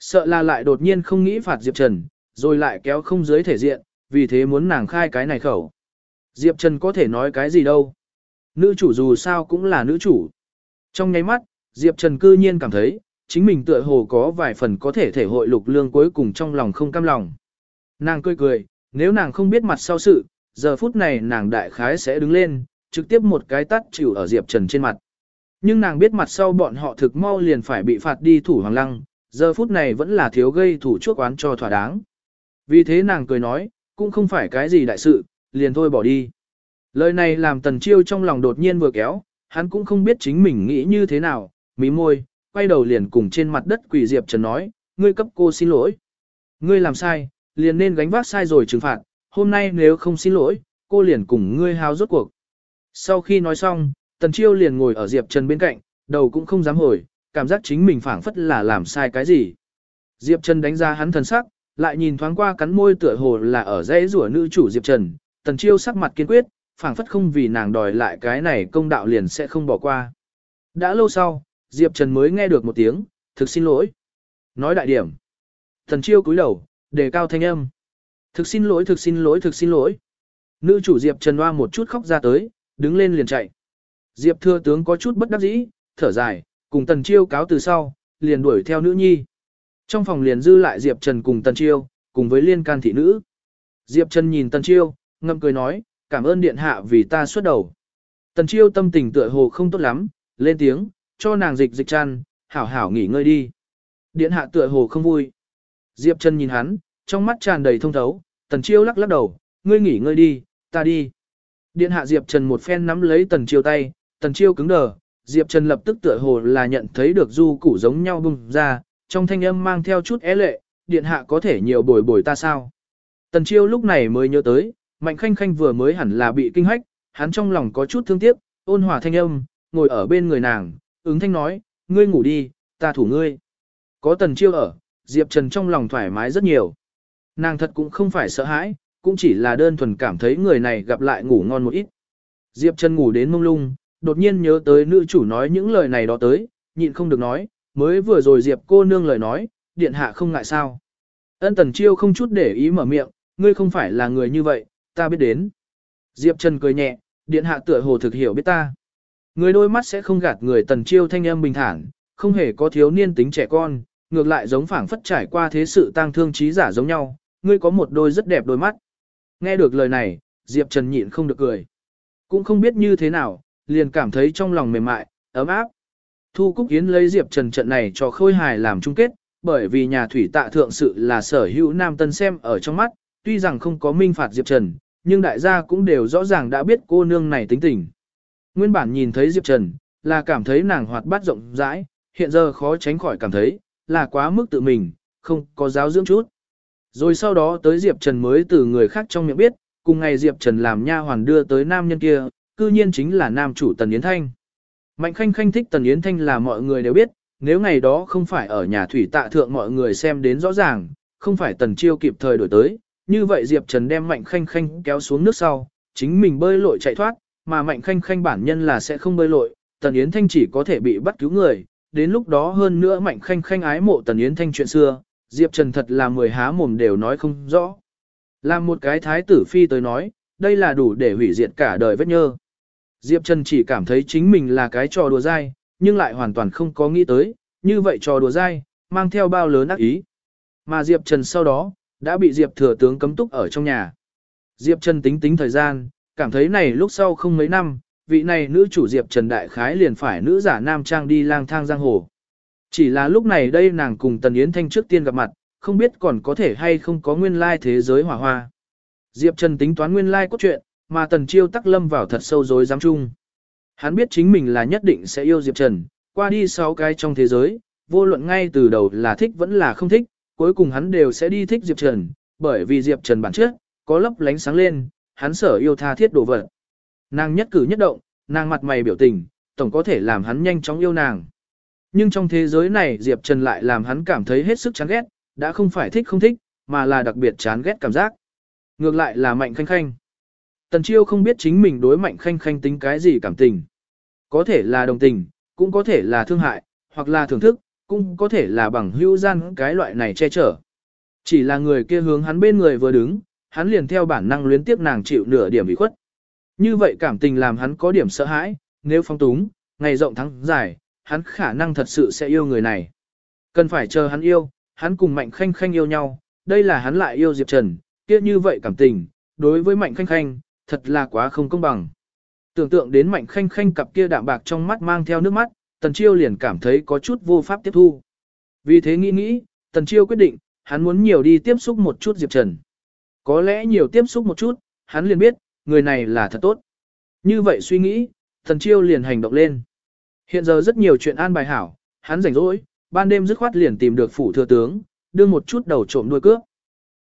[SPEAKER 1] Sợ là lại đột nhiên không nghĩ phạt Diệp Trần, rồi lại kéo không dưới thể diện, vì thế muốn nàng khai cái này khẩu. Diệp Trần có thể nói cái gì đâu. Nữ chủ dù sao cũng là nữ chủ. Trong nháy mắt, Diệp Trần cư nhiên cảm thấy, chính mình tựa hồ có vài phần có thể thể hội lục lương cuối cùng trong lòng không cam lòng. Nàng cười cười, nếu nàng không biết mặt sau sự, giờ phút này nàng đại khái sẽ đứng lên, trực tiếp một cái tắt chịu ở Diệp Trần trên mặt. Nhưng nàng biết mặt sau bọn họ thực mau liền phải bị phạt đi thủ hoàng lăng, giờ phút này vẫn là thiếu gây thủ chuốc oán cho thỏa đáng. Vì thế nàng cười nói, cũng không phải cái gì đại sự, liền thôi bỏ đi. Lời này làm tần chiêu trong lòng đột nhiên vừa kéo, hắn cũng không biết chính mình nghĩ như thế nào, mí môi, quay đầu liền cùng trên mặt đất quỷ Diệp Trần nói, ngươi cấp cô xin lỗi. Ngươi làm sai, liền nên gánh vác sai rồi trừng phạt, hôm nay nếu không xin lỗi, cô liền cùng ngươi hao rốt cuộc. Sau khi nói xong, tần chiêu liền ngồi ở Diệp Trần bên cạnh, đầu cũng không dám hồi, cảm giác chính mình phảng phất là làm sai cái gì. Diệp Trần đánh ra hắn thần sắc, lại nhìn thoáng qua cắn môi tựa hồ là ở dãy rủa nữ chủ Diệp Trần, tần chiêu sắc mặt kiên quyết, phảng phất không vì nàng đòi lại cái này công đạo liền sẽ không bỏ qua. Đã lâu sau, Diệp Trần mới nghe được một tiếng, thực xin lỗi. Nói đại điểm. Tần chiêu cúi đầu, đề cao thanh âm. Thực xin lỗi, thực xin lỗi, thực xin lỗi. Nữ chủ Diệp Trần Hoa một chút khóc ra tới, đứng lên liền chạy. Diệp thừa tướng có chút bất đắc dĩ, thở dài, cùng tần chiêu cáo từ sau, liền đuổi theo nữ nhi. Trong phòng liền dư lại Diệp Trần cùng tần chiêu, cùng với liên can thị nữ. Diệp Trần nhìn tần chiêu, ngâm cười nói, cảm ơn điện hạ vì ta xuất đầu. Tần chiêu tâm tình tựa hồ không tốt lắm, lên tiếng, cho nàng dịch dịch chăn, hảo hảo nghỉ ngơi đi. Điện hạ tựa hồ không vui. Diệp Trần nhìn hắn, trong mắt tràn đầy thông thấu, tần chiêu lắc lắc đầu, ngươi nghỉ ngơi đi, ta đi. Điện hạ Diệp Trần một phen nắm lấy tần chiêu tay, tần chiêu cứng đờ, Diệp Trần lập tức tựa hồ là nhận thấy được du củ giống nhau bùng ra, trong thanh âm mang theo chút é lệ, điện hạ có thể nhiều bồi bồi ta sao. Tần chiêu lúc này mới nhớ tới, mạnh khanh khanh vừa mới hẳn là bị kinh hách, hắn trong lòng có chút thương tiếc, ôn hòa thanh âm, ngồi ở bên người nàng, ứng thanh nói, ngươi ngủ đi, ta thủ ngươi. Có tần chiêu ở, Diệp Trần trong lòng thoải mái rất nhiều. Nàng thật cũng không phải sợ hãi, cũng chỉ là đơn thuần cảm thấy người này gặp lại ngủ ngon một ít. Diệp Trần ngủ đến mông lung, đột nhiên nhớ tới nữ chủ nói những lời này đó tới, nhịn không được nói, mới vừa rồi Diệp cô nương lời nói, điện hạ không ngại sao. Ân tần chiêu không chút để ý mở miệng, ngươi không phải là người như vậy, ta biết đến. Diệp Trần cười nhẹ, điện hạ tựa hồ thực hiểu biết ta. Người đôi mắt sẽ không gạt người tần chiêu thanh âm bình thản, không hề có thiếu niên tính trẻ con, ngược lại giống phảng phất trải qua thế sự tang thương trí giả giống nhau, ngươi có một đôi rất đẹp đôi mắt. Nghe được lời này, Diệp Trần nhịn không được cười. Cũng không biết như thế nào, liền cảm thấy trong lòng mềm mại, ấm áp. Thu Cúc Yến lấy Diệp Trần trận này cho khôi hài làm chung kết, bởi vì nhà thủy tạ thượng sự là sở hữu nam tân xem ở trong mắt, tuy rằng không có minh phạt Diệp Trần, nhưng đại gia cũng đều rõ ràng đã biết cô nương này tính tình. Nguyên bản nhìn thấy Diệp Trần, là cảm thấy nàng hoạt bát rộng rãi, hiện giờ khó tránh khỏi cảm thấy, là quá mức tự mình, không có giáo dưỡng chút. Rồi sau đó tới Diệp Trần mới từ người khác trong miệng biết, cùng ngày Diệp Trần làm nha hoàn đưa tới nam nhân kia, cư nhiên chính là nam chủ Tần Yến Thanh. Mạnh khanh khanh thích Tần Yến Thanh là mọi người đều biết, nếu ngày đó không phải ở nhà thủy tạ thượng mọi người xem đến rõ ràng, không phải Tần Chiêu kịp thời đổi tới, như vậy Diệp Trần đem Mạnh khanh khanh kéo xuống nước sau, chính mình bơi lội chạy thoát, mà Mạnh khanh khanh bản nhân là sẽ không bơi lội, Tần Yến Thanh chỉ có thể bị bắt cứu người, đến lúc đó hơn nữa Mạnh khanh khanh ái mộ Tần Yến Thanh chuyện xưa, Diệp Trần thật là mười há mồm đều nói không rõ. Làm một cái thái tử phi tới nói, đây là đủ để hủy diệt cả đời vết nhơ. Diệp Trần chỉ cảm thấy chính mình là cái trò đùa dai, nhưng lại hoàn toàn không có nghĩ tới, như vậy trò đùa dai, mang theo bao lớn ác ý. Mà Diệp Trần sau đó, đã bị Diệp thừa tướng cấm túc ở trong nhà. Diệp Trần tính tính thời gian, cảm thấy này lúc sau không mấy năm, vị này nữ chủ Diệp Trần Đại Khái liền phải nữ giả nam trang đi lang thang giang hồ. Chỉ là lúc này đây nàng cùng Tần Yến Thanh trước tiên gặp mặt, không biết còn có thể hay không có nguyên lai thế giới hỏa hoa. Diệp Trần tính toán nguyên lai cốt truyện, mà Tần Chiêu tắc lâm vào thật sâu rối giám chung. Hắn biết chính mình là nhất định sẽ yêu Diệp Trần, qua đi sáu cái trong thế giới, vô luận ngay từ đầu là thích vẫn là không thích, cuối cùng hắn đều sẽ đi thích Diệp Trần, bởi vì Diệp Trần bản chất, có lấp lánh sáng lên, hắn sở yêu tha thiết đồ vật. Nàng nhất cử nhất động, nàng mặt mày biểu tình, tổng có thể làm hắn nhanh chóng yêu nàng. Nhưng trong thế giới này Diệp Trần lại làm hắn cảm thấy hết sức chán ghét, đã không phải thích không thích, mà là đặc biệt chán ghét cảm giác. Ngược lại là mạnh khanh khanh. Tần Chiêu không biết chính mình đối mạnh khanh khanh tính cái gì cảm tình. Có thể là đồng tình, cũng có thể là thương hại, hoặc là thưởng thức, cũng có thể là bằng hữu gian cái loại này che chở. Chỉ là người kia hướng hắn bên người vừa đứng, hắn liền theo bản năng luyến tiếp nàng chịu nửa điểm bị khuất. Như vậy cảm tình làm hắn có điểm sợ hãi, nếu phong túng, ngày rộng tháng dài, hắn khả năng thật sự sẽ yêu người này. Cần phải chờ hắn yêu, hắn cùng Mạnh Khanh Khanh yêu nhau, đây là hắn lại yêu Diệp Trần, kia như vậy cảm tình, đối với Mạnh Khanh Khanh, thật là quá không công bằng. Tưởng tượng đến Mạnh Khanh Khanh cặp kia đạm bạc trong mắt mang theo nước mắt, Tần Chiêu liền cảm thấy có chút vô pháp tiếp thu. Vì thế nghĩ nghĩ, Tần Chiêu quyết định, hắn muốn nhiều đi tiếp xúc một chút Diệp Trần. Có lẽ nhiều tiếp xúc một chút, hắn liền biết, người này là thật tốt. Như vậy suy nghĩ, Tần Chiêu liền hành động lên. Hiện giờ rất nhiều chuyện an bài hảo, hắn rảnh rỗi, ban đêm dứt khoát liền tìm được phủ thừa tướng, đưa một chút đầu trộm đuôi cướp.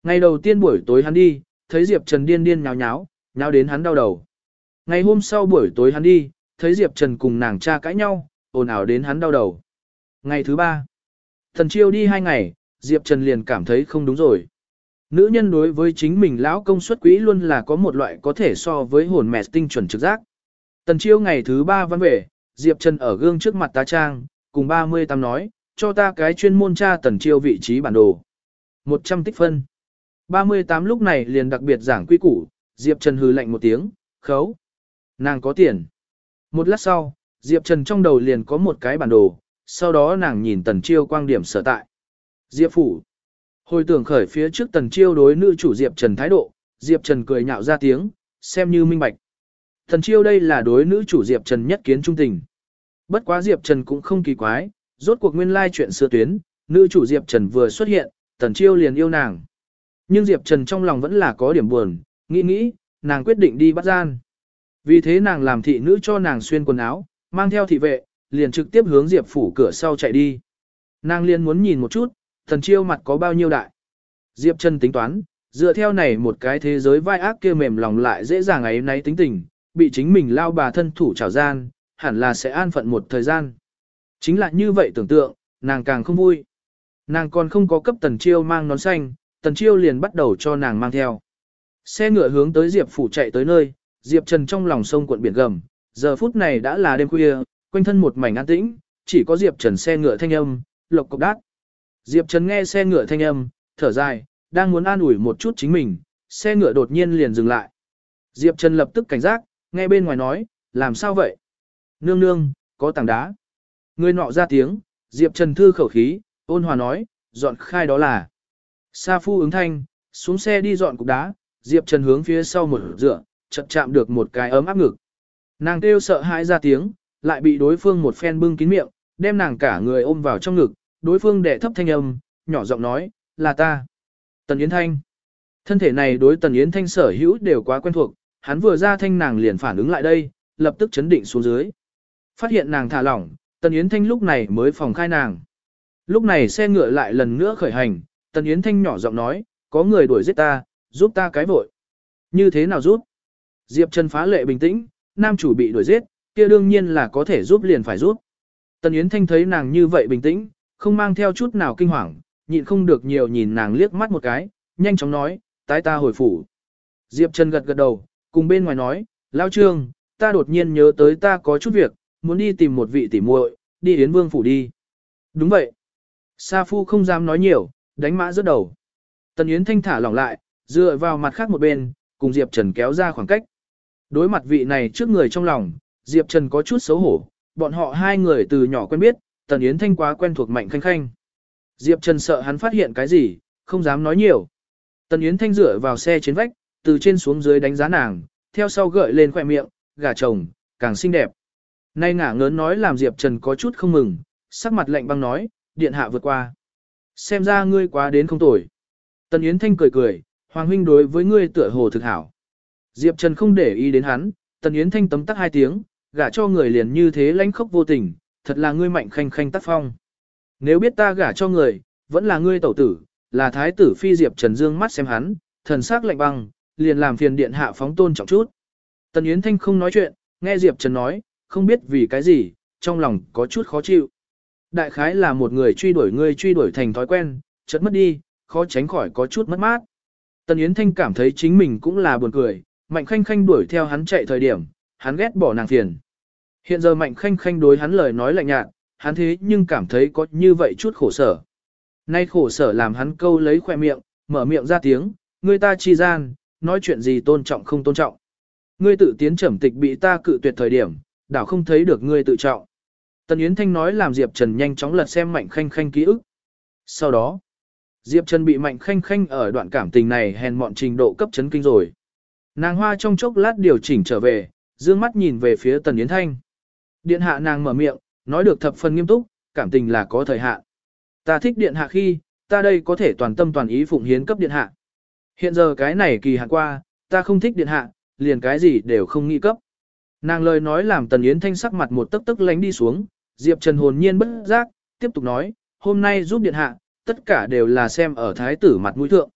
[SPEAKER 1] Ngày đầu tiên buổi tối hắn đi, thấy Diệp Trần điên điên nháo nháo, nào đến hắn đau đầu. Ngày hôm sau buổi tối hắn đi, thấy Diệp Trần cùng nàng cha cãi nhau, ồn ào đến hắn đau đầu. Ngày thứ ba, thần chiêu đi hai ngày, Diệp Trần liền cảm thấy không đúng rồi. Nữ nhân đối với chính mình lão công suất quỹ luôn là có một loại có thể so với hồn mẹ tinh chuẩn trực giác. Tần chiêu ngày thứ ba văn về, Diệp Trần ở gương trước mặt tá trang, cùng 38 nói, cho ta cái chuyên môn tra tần chiêu vị trí bản đồ. 100 tích phân. 38 lúc này liền đặc biệt giảng quy củ, Diệp Trần hừ lạnh một tiếng, khấu. Nàng có tiền. Một lát sau, Diệp Trần trong đầu liền có một cái bản đồ, sau đó nàng nhìn tần chiêu quang điểm sở tại. Diệp Phủ. Hồi tưởng khởi phía trước tần chiêu đối nữ chủ Diệp Trần thái độ, Diệp Trần cười nhạo ra tiếng, xem như minh bạch. Tần chiêu đây là đối nữ chủ Diệp Trần nhất kiến trung tình. Bất quá Diệp Trần cũng không kỳ quái, rốt cuộc nguyên lai chuyện xưa tuyến, nữ chủ Diệp Trần vừa xuất hiện, tần chiêu liền yêu nàng. Nhưng Diệp Trần trong lòng vẫn là có điểm buồn, nghĩ nghĩ, nàng quyết định đi bắt gian. Vì thế nàng làm thị nữ cho nàng xuyên quần áo, mang theo thị vệ, liền trực tiếp hướng Diệp phủ cửa sau chạy đi. Nàng liền muốn nhìn một chút, thần chiêu mặt có bao nhiêu đại. Diệp chân tính toán, dựa theo này một cái thế giới vai ác kia mềm lòng lại dễ dàng ấy náy tính tình, bị chính mình lao bà thân thủ trào gian, hẳn là sẽ an phận một thời gian. Chính là như vậy tưởng tượng, nàng càng không vui. Nàng còn không có cấp tần chiêu mang nón xanh, tần chiêu liền bắt đầu cho nàng mang theo. Xe ngựa hướng tới Diệp phủ chạy tới nơi, Diệp Trần trong lòng sông cuộn biển gầm, giờ phút này đã là đêm khuya, quanh thân một mảnh an tĩnh, chỉ có Diệp Trần xe ngựa thanh âm, lộc cục đát. Diệp Trần nghe xe ngựa thanh âm, thở dài, đang muốn an ủi một chút chính mình, xe ngựa đột nhiên liền dừng lại. Diệp Trần lập tức cảnh giác, nghe bên ngoài nói, làm sao vậy? Nương nương, có tảng đá. Người nọ ra tiếng, Diệp Trần thư khẩu khí, ôn hòa nói, dọn khai đó là. Sa phu ứng thanh, xuống xe đi dọn cục đá, Diệp Trần hướng phía sau một dựa, chợt chạm được một cái ấm áp ngực. Nàng kêu sợ hãi ra tiếng, lại bị đối phương một phen bưng kín miệng, đem nàng cả người ôm vào trong ngực, đối phương đệ thấp thanh âm, nhỏ giọng nói, là ta. Tần Yến Thanh. Thân thể này đối Tần Yến Thanh sở hữu đều quá quen thuộc, hắn vừa ra thanh nàng liền phản ứng lại đây, lập tức chấn định xuống dưới. Phát hiện nàng thả lỏng, Tần Yến Thanh lúc này mới phòng khai nàng. Lúc này xe ngựa lại lần nữa khởi hành, Tần Yến Thanh nhỏ giọng nói, có người đuổi giết ta, giúp ta cái vội. Như thế nào giúp? Diệp Trần phá lệ bình tĩnh, nam chủ bị đuổi giết, kia đương nhiên là có thể giúp liền phải giúp. Tần Yến Thanh thấy nàng như vậy bình tĩnh, không mang theo chút nào kinh hoàng, nhịn không được nhiều nhìn nàng liếc mắt một cái, nhanh chóng nói, tái ta hồi phủ. Diệp Trần gật gật đầu, cùng bên ngoài nói, Lao Trương, ta đột nhiên nhớ tới ta có chút việc, muốn đi tìm một vị tỉ muội, đi Yến Vương phủ đi. Đúng vậy. Sa Phu không dám nói nhiều, đánh mã rớt đầu. Tần Yến Thanh thả lỏng lại, dựa vào mặt khác một bên, cùng Diệp Trần kéo ra khoảng cách. Đối mặt vị này trước người trong lòng, Diệp Trần có chút xấu hổ, bọn họ hai người từ nhỏ quen biết, Tần Yến Thanh quá quen thuộc Mạnh Khanh Khanh. Diệp Trần sợ hắn phát hiện cái gì, không dám nói nhiều. Tần Yến Thanh dựa vào xe trên vách, từ trên xuống dưới đánh giá nàng, theo sau gợi lên khỏe miệng, gà chồng, càng xinh đẹp. Nay ngả ngớn nói làm Diệp Trần có chút không mừng, sắc mặt lạnh băng nói, điện hạ vượt qua. Xem ra ngươi quá đến không tồi. Tần Yến Thanh cười cười, Hoàng huynh đối với ngươi tựa hồ thực hảo. Diệp Trần không để ý đến hắn, Tần Yến Thanh tấm tắc hai tiếng, gả cho người liền như thế lãnh khốc vô tình, thật là ngươi mạnh khanh khanh tác phong. Nếu biết ta gả cho người, vẫn là ngươi tẩu tử, là thái tử phi Diệp Trần dương mắt xem hắn, thần sắc lạnh băng, liền làm phiền điện hạ phóng tôn trọng chút. Tần Yến Thanh không nói chuyện, nghe Diệp Trần nói, không biết vì cái gì, trong lòng có chút khó chịu. Đại khái là một người truy đuổi ngươi truy đuổi thành thói quen, chợt mất đi, khó tránh khỏi có chút mất mát. Tần Yến Thanh cảm thấy chính mình cũng là buồn cười, Mạnh Khanh Khanh đuổi theo hắn chạy thời điểm, hắn ghét bỏ nàng phiền. Hiện giờ Mạnh Khanh Khanh đối hắn lời nói lạnh nhạt, hắn thế nhưng cảm thấy có như vậy chút khổ sở. Nay khổ sở làm hắn câu lấy khoe miệng, mở miệng ra tiếng, người ta chi gian, nói chuyện gì tôn trọng không tôn trọng. Ngươi tự tiến trầm tịch bị ta cự tuyệt thời điểm, đảo không thấy được ngươi tự trọng. Tần Yến Thanh nói làm Diệp Trần nhanh chóng lật xem Mạnh Khanh Khanh ký ức. Sau đó, Diệp Trần bị Mạnh Khanh Khanh ở đoạn cảm tình này hèn mọn trình độ cấp chấn kinh rồi. Nàng hoa trong chốc lát điều chỉnh trở về, dương mắt nhìn về phía Tần Yến Thanh. Điện hạ nàng mở miệng, nói được thập phần nghiêm túc, cảm tình là có thời hạn. Ta thích điện hạ khi, ta đây có thể toàn tâm toàn ý phụng hiến cấp điện hạ. Hiện giờ cái này kỳ hạn qua, ta không thích điện hạ, liền cái gì đều không nghĩ cấp. Nàng lời nói làm Tần Yến Thanh sắc mặt một tức tức lánh đi xuống, Diệp Trần hồn nhiên bất giác, tiếp tục nói, hôm nay giúp điện hạ, tất cả đều là xem ở thái tử mặt mũi thượng.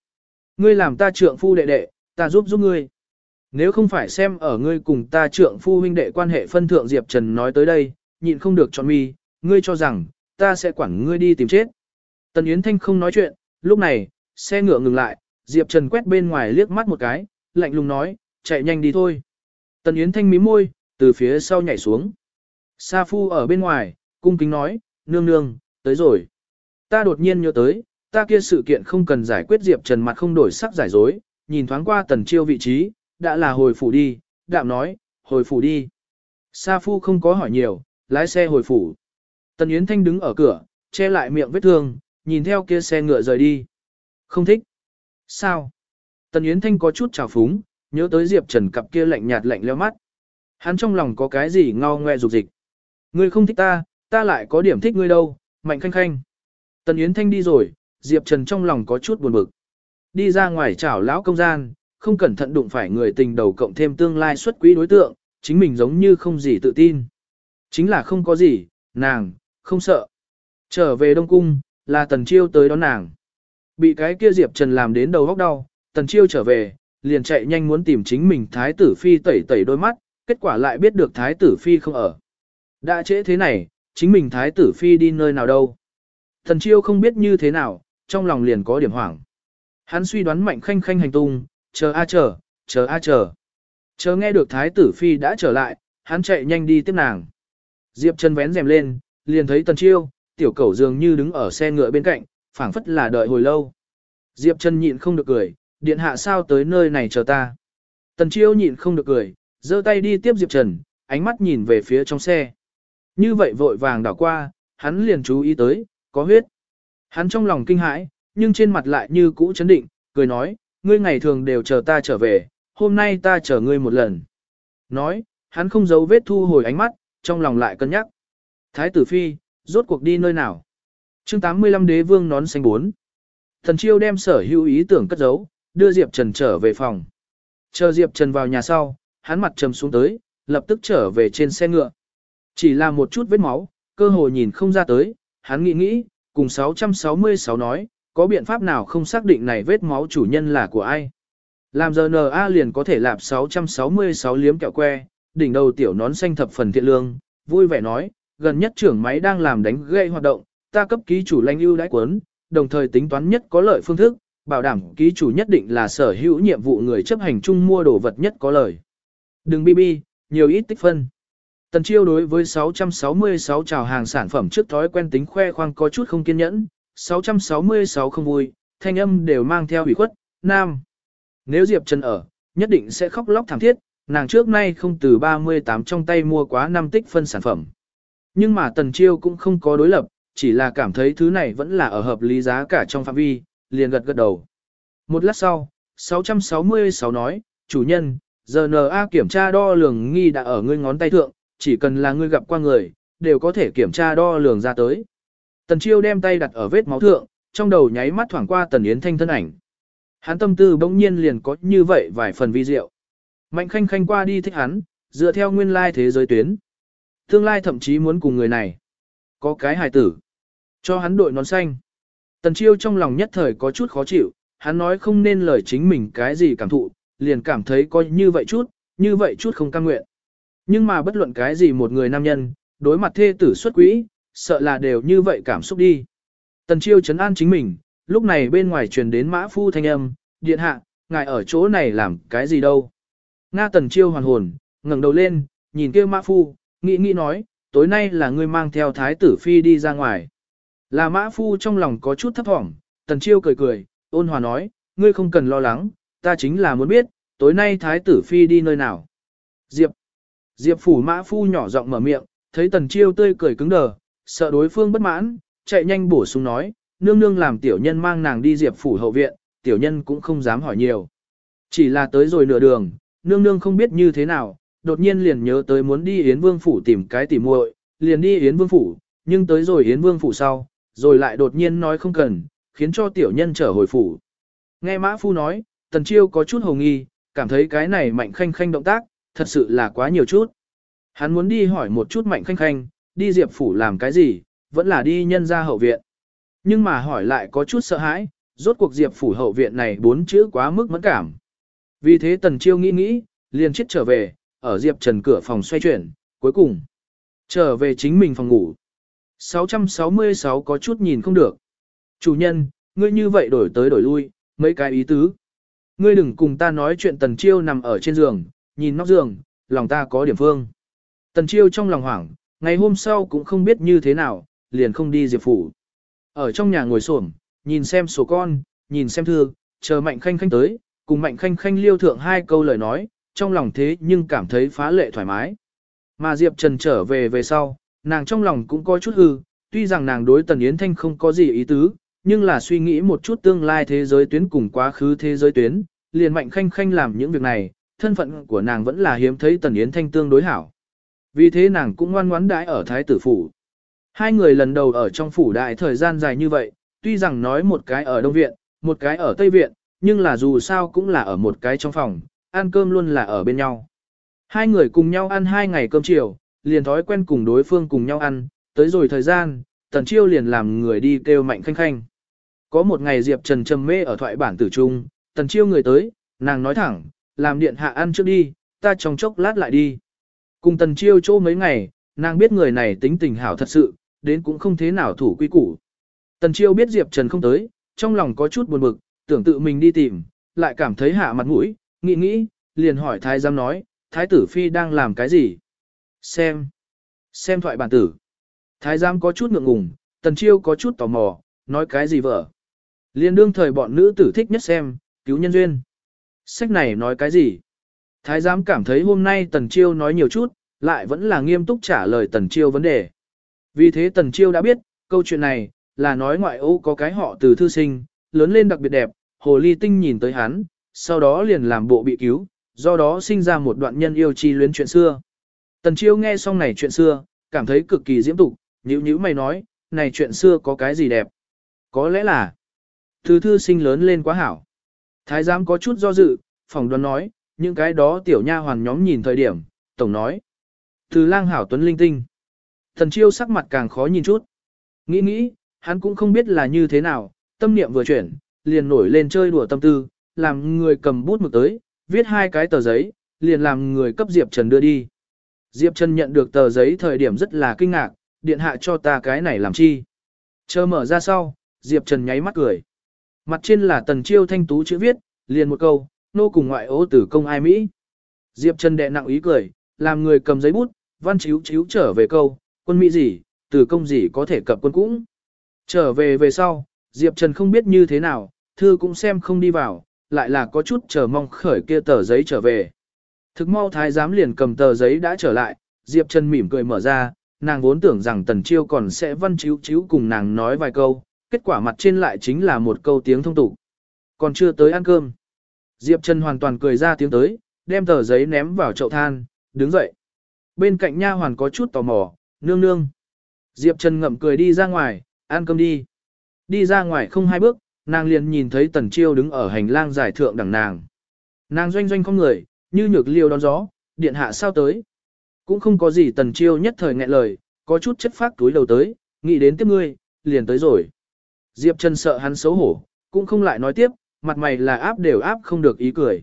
[SPEAKER 1] Ngươi làm ta trượng phu đệ đệ, ta giúp giúp ngươi. Nếu không phải xem ở ngươi cùng ta trượng phu huynh đệ quan hệ phân thượng Diệp Trần nói tới đây, nhịn không được chọn mi, ngươi cho rằng, ta sẽ quản ngươi đi tìm chết. Tần Yến Thanh không nói chuyện, lúc này, xe ngựa ngừng lại, Diệp Trần quét bên ngoài liếc mắt một cái, lạnh lùng nói, chạy nhanh đi thôi. Tần Yến Thanh mí môi, từ phía sau nhảy xuống. Sa Phu ở bên ngoài, cung kính nói, nương nương, tới rồi. Ta đột nhiên nhớ tới, ta kia sự kiện không cần giải quyết Diệp Trần mặt không đổi sắc giải dối, nhìn thoáng qua tần chiêu vị trí, đã là hồi phủ đi, đạm nói, hồi phủ đi. Sa Phu không có hỏi nhiều, lái xe hồi phủ. Tần Yến Thanh đứng ở cửa, che lại miệng vết thương, nhìn theo kia xe ngựa rời đi. Không thích. Sao? Tần Yến Thanh có chút trào phúng, nhớ tới Diệp Trần cặp kia lạnh nhạt lạnh leo mắt. Hắn trong lòng có cái gì ngao ngoe dục dịch. Ngươi không thích ta, ta lại có điểm thích ngươi đâu, mạnh khanh khanh. Tần Yến Thanh đi rồi, Diệp Trần trong lòng có chút buồn bực. Đi ra ngoài chảo lão công gian, không cẩn thận đụng phải người tình đầu cộng thêm tương lai xuất quý đối tượng, chính mình giống như không gì tự tin. Chính là không có gì, nàng, không sợ. Trở về Đông Cung, là Tần Chiêu tới đón nàng. Bị cái kia Diệp Trần làm đến đầu góc đau, Tần Chiêu trở về, liền chạy nhanh muốn tìm chính mình Thái tử Phi tẩy tẩy đôi mắt, kết quả lại biết được Thái tử Phi không ở. Đã trễ thế này, chính mình Thái tử Phi đi nơi nào đâu. Thần Chiêu không biết như thế nào, trong lòng liền có điểm hoảng. Hắn suy đoán mạnh khanh khanh hành tung, chờ a chờ, chờ a chờ. Chờ nghe được Thái tử Phi đã trở lại, hắn chạy nhanh đi tiếp nàng. Diệp Trần vén rèm lên, liền thấy Tần Chiêu, tiểu cẩu dường như đứng ở xe ngựa bên cạnh, phảng phất là đợi hồi lâu. Diệp Trần nhịn không được cười, điện hạ sao tới nơi này chờ ta. Tần Chiêu nhịn không được cười, giơ tay đi tiếp Diệp Trần, ánh mắt nhìn về phía trong xe. Như vậy vội vàng đảo qua, hắn liền chú ý tới, có huyết. Hắn trong lòng kinh hãi, nhưng trên mặt lại như cũ chấn định, cười nói, ngươi ngày thường đều chờ ta trở về, hôm nay ta chờ ngươi một lần. Nói, hắn không giấu vết thu hồi ánh mắt, trong lòng lại cân nhắc. Thái tử phi, rốt cuộc đi nơi nào? chương 85 đế vương nón xanh bốn. Thần chiêu đem sở hữu ý tưởng cất giấu, đưa Diệp Trần trở về phòng. Chờ Diệp Trần vào nhà sau, hắn mặt trầm xuống tới, lập tức trở về trên xe ngựa. Chỉ là một chút vết máu, cơ hội nhìn không ra tới, hắn nghĩ nghĩ, cùng 666 nói, có biện pháp nào không xác định này vết máu chủ nhân là của ai. Làm giờ NA liền có thể lạp 666 liếm kẹo que, đỉnh đầu tiểu nón xanh thập phần thiện lương, vui vẻ nói, gần nhất trưởng máy đang làm đánh gây hoạt động, ta cấp ký chủ lanh ưu đãi cuốn, đồng thời tính toán nhất có lợi phương thức, bảo đảm ký chủ nhất định là sở hữu nhiệm vụ người chấp hành chung mua đồ vật nhất có lợi Đừng bi bi, nhiều ít tích phân. Tần chiêu đối với 666 chào hàng sản phẩm trước thói quen tính khoe khoang có chút không kiên nhẫn, 666 không vui, thanh âm đều mang theo ủy khuất, nam. Nếu Diệp Trần ở, nhất định sẽ khóc lóc thảm thiết, nàng trước nay không từ 38 trong tay mua quá 5 tích phân sản phẩm. Nhưng mà Tần Chiêu cũng không có đối lập, chỉ là cảm thấy thứ này vẫn là ở hợp lý giá cả trong phạm vi, liền gật gật đầu. Một lát sau, 666 nói, chủ nhân, giờ NA kiểm tra đo lường nghi đã ở ngươi ngón tay thượng, chỉ cần là ngươi gặp qua người, đều có thể kiểm tra đo lường ra tới. Tần Chiêu đem tay đặt ở vết máu thượng, trong đầu nháy mắt thoảng qua Tần Yến Thanh thân ảnh. Hắn tâm tư bỗng nhiên liền có như vậy vài phần vi diệu. Mạnh khanh khanh qua đi thích hắn, dựa theo nguyên lai thế giới tuyến. Tương lai thậm chí muốn cùng người này. Có cái hài tử. Cho hắn đội nón xanh. Tần chiêu trong lòng nhất thời có chút khó chịu, hắn nói không nên lời chính mình cái gì cảm thụ, liền cảm thấy có như vậy chút, như vậy chút không cam nguyện. Nhưng mà bất luận cái gì một người nam nhân, đối mặt thê tử xuất quỹ, sợ là đều như vậy cảm xúc đi. Tần chiêu chấn an chính mình, lúc này bên ngoài truyền đến mã phu thanh âm, điện hạ, ngài ở chỗ này làm cái gì đâu. Nga tần chiêu hoàn hồn, ngẩng đầu lên, nhìn kia mã phu, nghĩ nghĩ nói, tối nay là ngươi mang theo thái tử phi đi ra ngoài. Là mã phu trong lòng có chút thấp thỏm, tần chiêu cười cười, ôn hòa nói, ngươi không cần lo lắng, ta chính là muốn biết, tối nay thái tử phi đi nơi nào. Diệp. Diệp phủ mã phu nhỏ giọng mở miệng, thấy tần chiêu tươi cười cứng đờ, sợ đối phương bất mãn, chạy nhanh bổ sung nói, nương nương làm tiểu nhân mang nàng đi diệp phủ hậu viện, tiểu nhân cũng không dám hỏi nhiều. Chỉ là tới rồi nửa đường, nương nương không biết như thế nào, đột nhiên liền nhớ tới muốn đi Yến Vương phủ tìm cái tỉ muội, liền đi Yến Vương phủ, nhưng tới rồi Yến Vương phủ sau, rồi lại đột nhiên nói không cần, khiến cho tiểu nhân trở hồi phủ. Nghe Mã Phu nói, Tần Chiêu có chút hồ nghi, cảm thấy cái này mạnh khanh khanh động tác, thật sự là quá nhiều chút. Hắn muốn đi hỏi một chút mạnh khanh khanh, đi Diệp phủ làm cái gì, vẫn là đi nhân ra hậu viện. Nhưng mà hỏi lại có chút sợ hãi, rốt cuộc Diệp phủ hậu viện này bốn chữ quá mức mẫn cảm. Vì thế Tần Chiêu nghĩ nghĩ, liền chết trở về, ở Diệp Trần cửa phòng xoay chuyển, cuối cùng trở về chính mình phòng ngủ. 666 có chút nhìn không được. Chủ nhân, ngươi như vậy đổi tới đổi lui, mấy cái ý tứ. Ngươi đừng cùng ta nói chuyện Tần Chiêu nằm ở trên giường, nhìn nóc giường, lòng ta có điểm phương. Tần Chiêu trong lòng hoảng, ngày hôm sau cũng không biết như thế nào, liền không đi Diệp Phủ. Ở trong nhà ngồi xổm, nhìn xem sổ con, nhìn xem thư, chờ Mạnh Khanh Khanh tới, cùng Mạnh Khanh Khanh liêu thượng hai câu lời nói, trong lòng thế nhưng cảm thấy phá lệ thoải mái. Mà Diệp Trần trở về về sau, nàng trong lòng cũng có chút hư, tuy rằng nàng đối Tần Yến Thanh không có gì ý tứ, nhưng là suy nghĩ một chút tương lai thế giới tuyến cùng quá khứ thế giới tuyến, liền Mạnh Khanh Khanh làm những việc này, thân phận của nàng vẫn là hiếm thấy Tần Yến Thanh tương đối hảo. Vì thế nàng cũng ngoan ngoãn đãi ở Thái tử Phủ. Hai người lần đầu ở trong phủ đại thời gian dài như vậy, tuy rằng nói một cái ở Đông Viện, một cái ở Tây Viện, nhưng là dù sao cũng là ở một cái trong phòng, ăn cơm luôn là ở bên nhau. Hai người cùng nhau ăn hai ngày cơm chiều, liền thói quen cùng đối phương cùng nhau ăn, tới rồi thời gian, Tần Chiêu liền làm người đi kêu mạnh khanh khanh. Có một ngày Diệp Trần trầm mê ở thoại bản tử trung, Tần Chiêu người tới, nàng nói thẳng, làm điện hạ ăn trước đi, ta trong chốc lát lại đi. Cùng Tần Chiêu chỗ mấy ngày, nàng biết người này tính tình hảo thật sự, đến cũng không thế nào thủ quy củ. Tần Chiêu biết Diệp Trần không tới, trong lòng có chút buồn bực, tưởng tự mình đi tìm, lại cảm thấy hạ mặt mũi, nghĩ nghĩ, liền hỏi thái giám nói, thái tử phi đang làm cái gì? Xem. Xem thoại bản tử. Thái giám có chút ngượng ngùng, Tần Chiêu có chút tò mò, nói cái gì vợ? Liên đương thời bọn nữ tử thích nhất xem, cứu nhân duyên. Sách này nói cái gì? Thái giám cảm thấy hôm nay Tần Chiêu nói nhiều chút, lại vẫn là nghiêm túc trả lời Tần Chiêu vấn đề. Vì thế Tần Chiêu đã biết, câu chuyện này, là nói ngoại ô có cái họ từ thư sinh, lớn lên đặc biệt đẹp, hồ ly tinh nhìn tới hắn, sau đó liền làm bộ bị cứu, do đó sinh ra một đoạn nhân yêu chi luyến chuyện xưa. Tần Chiêu nghe xong này chuyện xưa, cảm thấy cực kỳ diễm tục, nhíu nhíu mày nói, này chuyện xưa có cái gì đẹp? Có lẽ là, Từ thư sinh lớn lên quá hảo. Thái giám có chút do dự, phỏng đoán nói, những cái đó tiểu nha hoàn nhóm nhìn thời điểm, tổng nói. Từ lang hảo tuấn linh tinh. Thần chiêu sắc mặt càng khó nhìn chút. Nghĩ nghĩ, hắn cũng không biết là như thế nào, tâm niệm vừa chuyển, liền nổi lên chơi đùa tâm tư, làm người cầm bút mực tới, viết hai cái tờ giấy, liền làm người cấp Diệp Trần đưa đi. Diệp Trần nhận được tờ giấy thời điểm rất là kinh ngạc, điện hạ cho ta cái này làm chi. Chờ mở ra sau, Diệp Trần nháy mắt cười. Mặt trên là tần chiêu thanh tú chữ viết, liền một câu, nô cùng ngoại ô tử công ai Mỹ. Diệp Trần đệ nặng ý cười, làm người cầm giấy bút, văn chiếu chiếu trở về câu, quân Mỹ gì, tử công gì có thể cập quân cũng. Trở về về sau, Diệp Trần không biết như thế nào, thư cũng xem không đi vào, lại là có chút chờ mong khởi kia tờ giấy trở về. Thực mau thái giám liền cầm tờ giấy đã trở lại, Diệp Trần mỉm cười mở ra, nàng vốn tưởng rằng Tần Chiêu còn sẽ văn chiếu chiếu cùng nàng nói vài câu, kết quả mặt trên lại chính là một câu tiếng thông tục. Còn chưa tới ăn cơm. Diệp Trần hoàn toàn cười ra tiếng tới, đem tờ giấy ném vào chậu than, đứng dậy. Bên cạnh nha hoàn có chút tò mò, nương nương. Diệp Trần ngậm cười đi ra ngoài, ăn cơm đi. Đi ra ngoài không hai bước, nàng liền nhìn thấy Tần Chiêu đứng ở hành lang giải thượng đằng nàng. Nàng doanh doanh không người, như nhược liêu đón gió, điện hạ sao tới. Cũng không có gì Tần Chiêu nhất thời nghẹn lời, có chút chất phát túi đầu tới, nghĩ đến tiếp ngươi, liền tới rồi. Diệp Trần sợ hắn xấu hổ, cũng không lại nói tiếp, mặt mày là áp đều áp không được ý cười.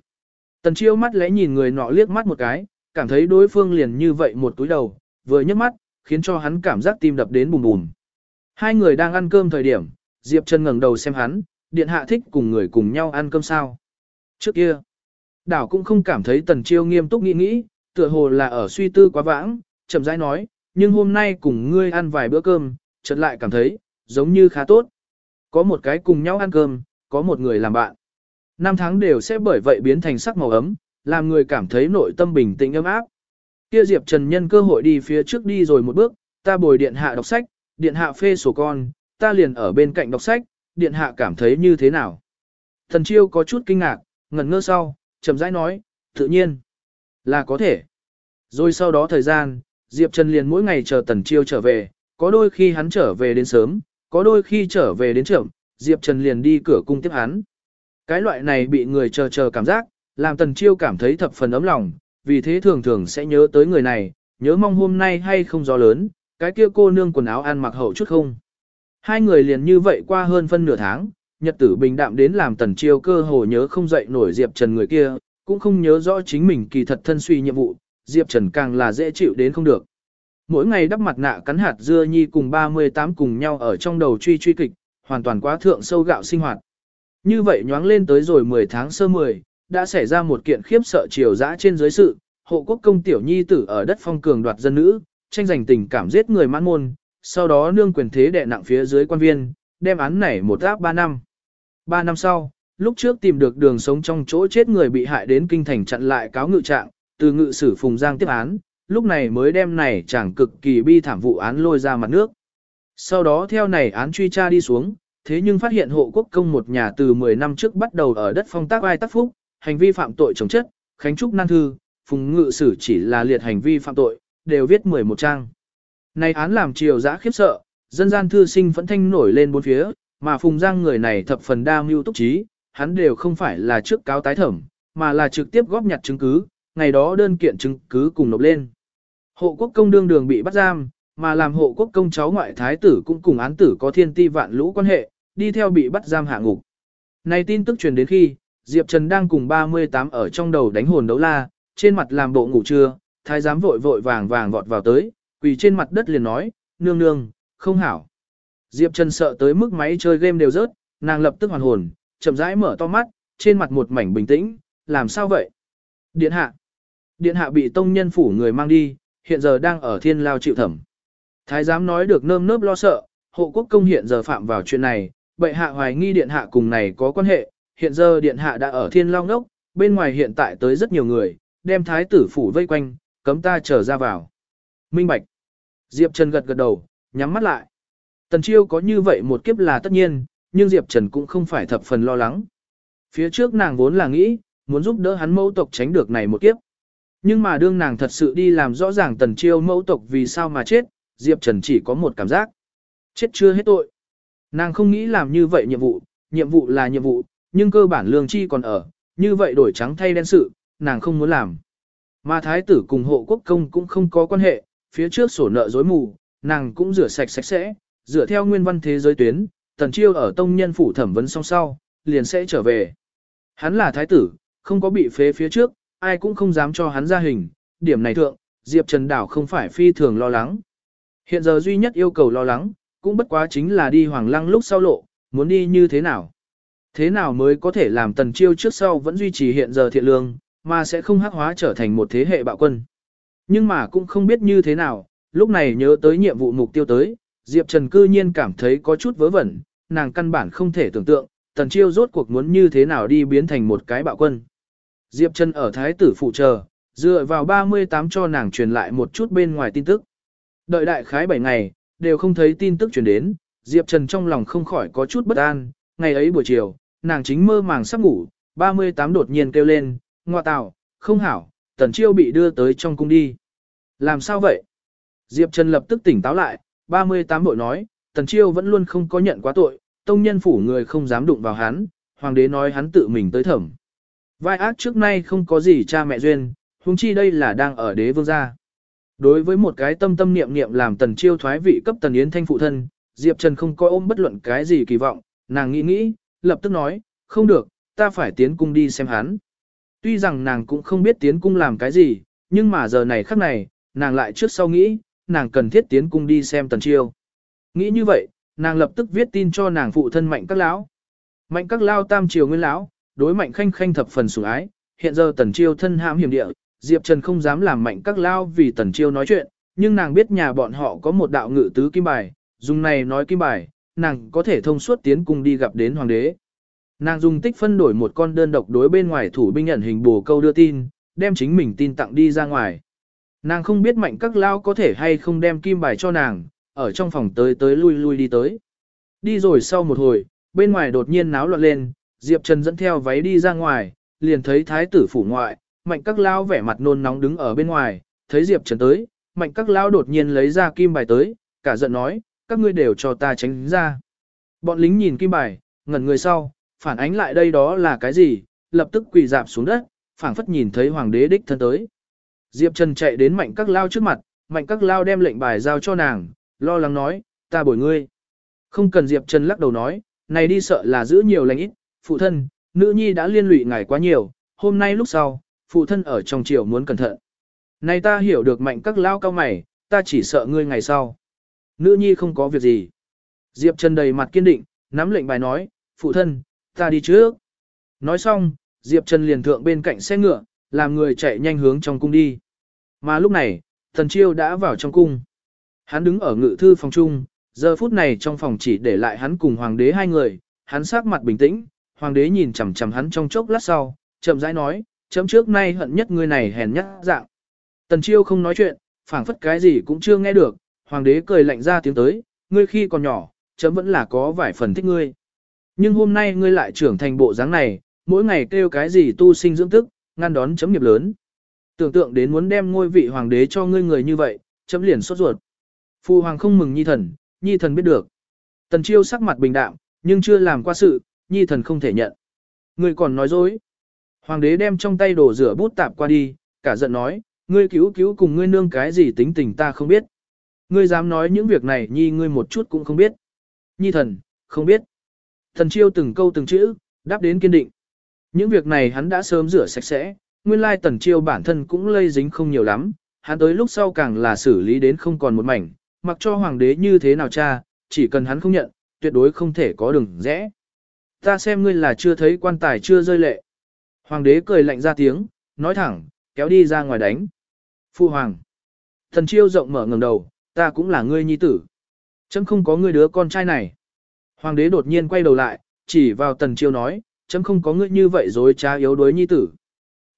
[SPEAKER 1] Tần chiêu mắt lẽ nhìn người nọ liếc mắt một cái, cảm thấy đối phương liền như vậy một túi đầu, vừa nhấc mắt, khiến cho hắn cảm giác tim đập đến bùm bùm. Hai người đang ăn cơm thời điểm, Diệp Trần ngẩng đầu xem hắn, điện hạ thích cùng người cùng nhau ăn cơm sao. Trước kia, đảo cũng không cảm thấy tần chiêu nghiêm túc nghĩ nghĩ, tựa hồ là ở suy tư quá vãng, chậm rãi nói, nhưng hôm nay cùng ngươi ăn vài bữa cơm, chợt lại cảm thấy, giống như khá tốt. Có một cái cùng nhau ăn cơm, có một người làm bạn. Năm tháng đều sẽ bởi vậy biến thành sắc màu ấm, làm người cảm thấy nội tâm bình tĩnh ấm áp. Kia Diệp Trần nhân cơ hội đi phía trước đi rồi một bước, ta bồi điện hạ đọc sách, điện hạ phê sổ con, ta liền ở bên cạnh đọc sách, điện hạ cảm thấy như thế nào. Thần chiêu có chút kinh ngạc, ngẩn ngơ sau, chậm rãi nói, tự nhiên, là có thể. Rồi sau đó thời gian, Diệp Trần liền mỗi ngày chờ Tần Chiêu trở về, có đôi khi hắn trở về đến sớm, có đôi khi trở về đến trưởng, Diệp Trần liền đi cửa cung tiếp hắn. Cái loại này bị người chờ chờ cảm giác, làm Tần Chiêu cảm thấy thập phần ấm lòng, vì thế thường thường sẽ nhớ tới người này, nhớ mong hôm nay hay không gió lớn, cái kia cô nương quần áo ăn mặc hậu chút không. Hai người liền như vậy qua hơn phân nửa tháng, nhật tử bình đạm đến làm Tần Chiêu cơ hồ nhớ không dậy nổi Diệp Trần người kia, cũng không nhớ rõ chính mình kỳ thật thân suy nhiệm vụ, Diệp Trần càng là dễ chịu đến không được mỗi ngày đắp mặt nạ cắn hạt dưa nhi cùng 38 cùng nhau ở trong đầu truy truy kịch, hoàn toàn quá thượng sâu gạo sinh hoạt. Như vậy nhoáng lên tới rồi 10 tháng sơ 10, đã xảy ra một kiện khiếp sợ triều dã trên dưới sự, hộ quốc công tiểu nhi tử ở đất phong cường đoạt dân nữ, tranh giành tình cảm giết người mãn môn, sau đó nương quyền thế đè nặng phía dưới quan viên, đem án này một áp 3 năm. 3 năm sau, lúc trước tìm được đường sống trong chỗ chết người bị hại đến kinh thành chặn lại cáo ngự trạng, từ ngự sử Phùng Giang tiếp án, lúc này mới đem này chẳng cực kỳ bi thảm vụ án lôi ra mặt nước. Sau đó theo này án truy tra đi xuống, thế nhưng phát hiện hộ quốc công một nhà từ 10 năm trước bắt đầu ở đất phong tác ai tác phúc, hành vi phạm tội chống chất, Khánh Trúc Nan Thư, Phùng Ngự Sử chỉ là liệt hành vi phạm tội, đều viết 11 trang. Này án làm triều giã khiếp sợ, dân gian thư sinh vẫn thanh nổi lên bốn phía, mà Phùng Giang người này thập phần đa mưu túc trí, hắn đều không phải là trước cáo tái thẩm, mà là trực tiếp góp nhặt chứng cứ, ngày đó đơn kiện chứng cứ cùng nộp lên. Hộ quốc công đương đường bị bắt giam, mà làm hộ quốc công cháu ngoại thái tử cũng cùng án tử có thiên ti vạn lũ quan hệ, đi theo bị bắt giam hạ ngục. Này tin tức truyền đến khi, Diệp Trần đang cùng 38 ở trong đầu đánh hồn đấu la, trên mặt làm bộ ngủ trưa, thái giám vội vội vàng vàng vọt vào tới, quỳ trên mặt đất liền nói, nương nương, không hảo. Diệp Trần sợ tới mức máy chơi game đều rớt, nàng lập tức hoàn hồn, chậm rãi mở to mắt, trên mặt một mảnh bình tĩnh, làm sao vậy? Điện hạ. Điện hạ bị tông nhân phủ người mang đi, hiện giờ đang ở thiên lao chịu thẩm. Thái giám nói được nơm nớp lo sợ, hộ quốc công hiện giờ phạm vào chuyện này, bệ hạ hoài nghi điện hạ cùng này có quan hệ, hiện giờ điện hạ đã ở thiên lao ngốc, bên ngoài hiện tại tới rất nhiều người, đem thái tử phủ vây quanh, cấm ta trở ra vào. Minh Bạch. Diệp Trần gật gật đầu, nhắm mắt lại. Tần Chiêu có như vậy một kiếp là tất nhiên, nhưng Diệp Trần cũng không phải thập phần lo lắng. Phía trước nàng vốn là nghĩ, muốn giúp đỡ hắn mẫu tộc tránh được này một kiếp. Nhưng mà đương nàng thật sự đi làm rõ ràng Tần Chiêu mẫu tộc vì sao mà chết, Diệp Trần chỉ có một cảm giác. Chết chưa hết tội. Nàng không nghĩ làm như vậy nhiệm vụ, nhiệm vụ là nhiệm vụ, nhưng cơ bản lương chi còn ở, như vậy đổi trắng thay đen sự, nàng không muốn làm. Mà thái tử cùng hộ quốc công cũng không có quan hệ, phía trước sổ nợ dối mù, nàng cũng rửa sạch sạch sẽ, dựa theo nguyên văn thế giới tuyến, tần chiêu ở tông nhân phủ thẩm vấn song sau, liền sẽ trở về. Hắn là thái tử, không có bị phế phía trước, ai cũng không dám cho hắn ra hình, điểm này thượng, Diệp Trần Đảo không phải phi thường lo lắng. Hiện giờ duy nhất yêu cầu lo lắng, cũng bất quá chính là đi hoàng lăng lúc sau lộ, muốn đi như thế nào. Thế nào mới có thể làm tần chiêu trước sau vẫn duy trì hiện giờ thiện lương, mà sẽ không hắc hóa trở thành một thế hệ bạo quân. Nhưng mà cũng không biết như thế nào, lúc này nhớ tới nhiệm vụ mục tiêu tới, Diệp Trần cư nhiên cảm thấy có chút vớ vẩn, nàng căn bản không thể tưởng tượng, tần chiêu rốt cuộc muốn như thế nào đi biến thành một cái bạo quân. Diệp Trần ở thái tử phụ chờ, dựa vào 38 cho nàng truyền lại một chút bên ngoài tin tức. Đợi đại khái 7 ngày, đều không thấy tin tức truyền đến, Diệp Trần trong lòng không khỏi có chút bất an, ngày ấy buổi chiều, nàng chính mơ màng sắp ngủ, 38 đột nhiên kêu lên, ngoa tạo, không hảo, tần chiêu bị đưa tới trong cung đi. Làm sao vậy? Diệp Trần lập tức tỉnh táo lại, 38 bội nói, tần chiêu vẫn luôn không có nhận quá tội, tông nhân phủ người không dám đụng vào hắn, hoàng đế nói hắn tự mình tới thẩm. Vai ác trước nay không có gì cha mẹ duyên, huống chi đây là đang ở đế vương gia. Đối với một cái tâm tâm niệm niệm làm tần chiêu thoái vị cấp tần yến thanh phụ thân, Diệp Trần không coi ôm bất luận cái gì kỳ vọng, nàng nghĩ nghĩ, lập tức nói, không được, ta phải tiến cung đi xem hắn. Tuy rằng nàng cũng không biết tiến cung làm cái gì, nhưng mà giờ này khắc này, nàng lại trước sau nghĩ, nàng cần thiết tiến cung đi xem tần chiêu. Nghĩ như vậy, nàng lập tức viết tin cho nàng phụ thân mạnh các lão. Mạnh các lao tam triều nguyên lão, đối mạnh khanh khanh thập phần sủng ái, hiện giờ tần chiêu thân hãm hiểm địa, Diệp Trần không dám làm mạnh các lao vì tần chiêu nói chuyện, nhưng nàng biết nhà bọn họ có một đạo ngự tứ kim bài, dùng này nói kim bài, nàng có thể thông suốt tiến cùng đi gặp đến hoàng đế. Nàng dùng tích phân đổi một con đơn độc đối bên ngoài thủ binh nhận hình bồ câu đưa tin, đem chính mình tin tặng đi ra ngoài. Nàng không biết mạnh các lao có thể hay không đem kim bài cho nàng, ở trong phòng tới tới lui lui đi tới. Đi rồi sau một hồi, bên ngoài đột nhiên náo loạn lên, Diệp Trần dẫn theo váy đi ra ngoài, liền thấy thái tử phủ ngoại, mạnh các lao vẻ mặt nôn nóng đứng ở bên ngoài, thấy Diệp Trần tới, mạnh các lao đột nhiên lấy ra kim bài tới, cả giận nói, các ngươi đều cho ta tránh ra. Bọn lính nhìn kim bài, ngẩn người sau, phản ánh lại đây đó là cái gì, lập tức quỳ dạp xuống đất, phảng phất nhìn thấy hoàng đế đích thân tới. Diệp Trần chạy đến mạnh các lao trước mặt, mạnh các lao đem lệnh bài giao cho nàng, lo lắng nói, ta bồi ngươi. Không cần Diệp Trần lắc đầu nói, này đi sợ là giữ nhiều lành ít, phụ thân, nữ nhi đã liên lụy ngài quá nhiều, hôm nay lúc sau, phụ thân ở trong triều muốn cẩn thận. Này ta hiểu được mạnh các lao cao mày, ta chỉ sợ ngươi ngày sau. Nữ nhi không có việc gì. Diệp Trần đầy mặt kiên định, nắm lệnh bài nói, phụ thân, ta đi trước. Nói xong, Diệp Trần liền thượng bên cạnh xe ngựa, làm người chạy nhanh hướng trong cung đi. Mà lúc này, Tần Chiêu đã vào trong cung. Hắn đứng ở ngự thư phòng trung, giờ phút này trong phòng chỉ để lại hắn cùng hoàng đế hai người, hắn sắc mặt bình tĩnh, hoàng đế nhìn chằm chằm hắn trong chốc lát sau, chậm rãi nói, chấm trước nay hận nhất người này hèn nhất dạng. Tần Chiêu không nói chuyện, phảng phất cái gì cũng chưa nghe được, hoàng đế cười lạnh ra tiếng tới, ngươi khi còn nhỏ, chấm vẫn là có vài phần thích ngươi. Nhưng hôm nay ngươi lại trưởng thành bộ dáng này, mỗi ngày kêu cái gì tu sinh dưỡng tức, ngăn đón chấm nghiệp lớn. Tưởng tượng đến muốn đem ngôi vị hoàng đế cho ngươi người như vậy, chấm liền sốt ruột. Phu hoàng không mừng nhi thần, nhi thần biết được. Tần chiêu sắc mặt bình đạm, nhưng chưa làm qua sự, nhi thần không thể nhận. Ngươi còn nói dối. Hoàng đế đem trong tay đổ rửa bút tạp qua đi, cả giận nói, ngươi cứu cứu cùng ngươi nương cái gì tính tình ta không biết. Ngươi dám nói những việc này nhi ngươi một chút cũng không biết. Nhi thần, không biết. Thần chiêu từng câu từng chữ, đáp đến kiên định. Những việc này hắn đã sớm rửa sạch sẽ, nguyên lai tần chiêu bản thân cũng lây dính không nhiều lắm, hắn tới lúc sau càng là xử lý đến không còn một mảnh, mặc cho hoàng đế như thế nào cha, chỉ cần hắn không nhận, tuyệt đối không thể có đường rẽ. Ta xem ngươi là chưa thấy quan tài chưa rơi lệ. Hoàng đế cười lạnh ra tiếng, nói thẳng, kéo đi ra ngoài đánh. Phu hoàng. Thần chiêu rộng mở ngẩng đầu, ta cũng là ngươi nhi tử. Chấm không có ngươi đứa con trai này. Hoàng đế đột nhiên quay đầu lại, chỉ vào tần chiêu nói, chấm không có ngươi như vậy dối trá yếu đuối nhi tử.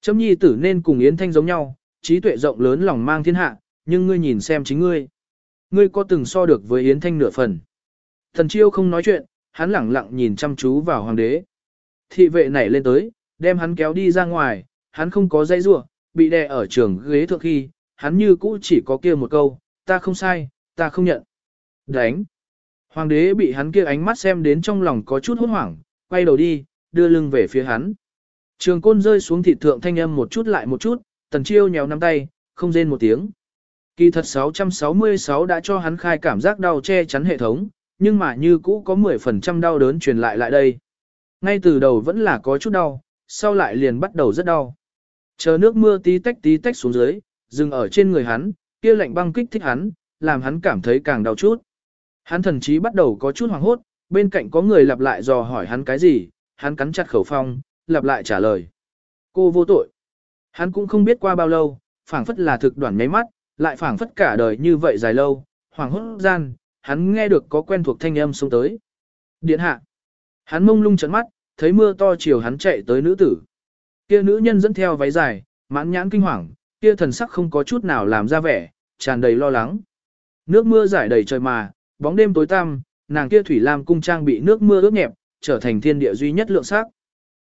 [SPEAKER 1] Chấm nhi tử nên cùng Yến Thanh giống nhau, trí tuệ rộng lớn lòng mang thiên hạ, nhưng ngươi nhìn xem chính ngươi. Ngươi có từng so được với Yến Thanh nửa phần. Thần chiêu không nói chuyện, hắn lẳng lặng nhìn chăm chú vào hoàng đế. Thị vệ nảy lên tới, đem hắn kéo đi ra ngoài, hắn không có dây rua, bị đè ở trường ghế thượng khi, hắn như cũ chỉ có kia một câu, ta không sai, ta không nhận. Đánh. Hoàng đế bị hắn kia ánh mắt xem đến trong lòng có chút hốt hoảng, quay đầu đi, đưa lưng về phía hắn. Trường côn rơi xuống thịt thượng thanh âm một chút lại một chút, tần chiêu nhéo nắm tay, không rên một tiếng. Kỳ thật 666 đã cho hắn khai cảm giác đau che chắn hệ thống, nhưng mà như cũ có 10% đau đớn truyền lại lại đây. Ngay từ đầu vẫn là có chút đau, sau lại liền bắt đầu rất đau. Chờ nước mưa tí tách tí tách xuống dưới, dừng ở trên người hắn, kia lạnh băng kích thích hắn, làm hắn cảm thấy càng đau chút. Hắn thần chí bắt đầu có chút hoảng hốt, bên cạnh có người lặp lại dò hỏi hắn cái gì, hắn cắn chặt khẩu phong, lặp lại trả lời. Cô vô tội. Hắn cũng không biết qua bao lâu, phảng phất là thực đoạn nháy mắt, lại phảng phất cả đời như vậy dài lâu, hoàng hốt gian, hắn nghe được có quen thuộc thanh âm xuống tới. Điện hạ. Hắn mông lung chấn mắt, thấy mưa to chiều hắn chạy tới nữ tử. Kia nữ nhân dẫn theo váy dài, mãn nhãn kinh hoàng, kia thần sắc không có chút nào làm ra vẻ, tràn đầy lo lắng. Nước mưa giải đầy trời mà, bóng đêm tối tăm, nàng kia thủy lam cung trang bị nước mưa ướt nhẹp, trở thành thiên địa duy nhất lượng sắc.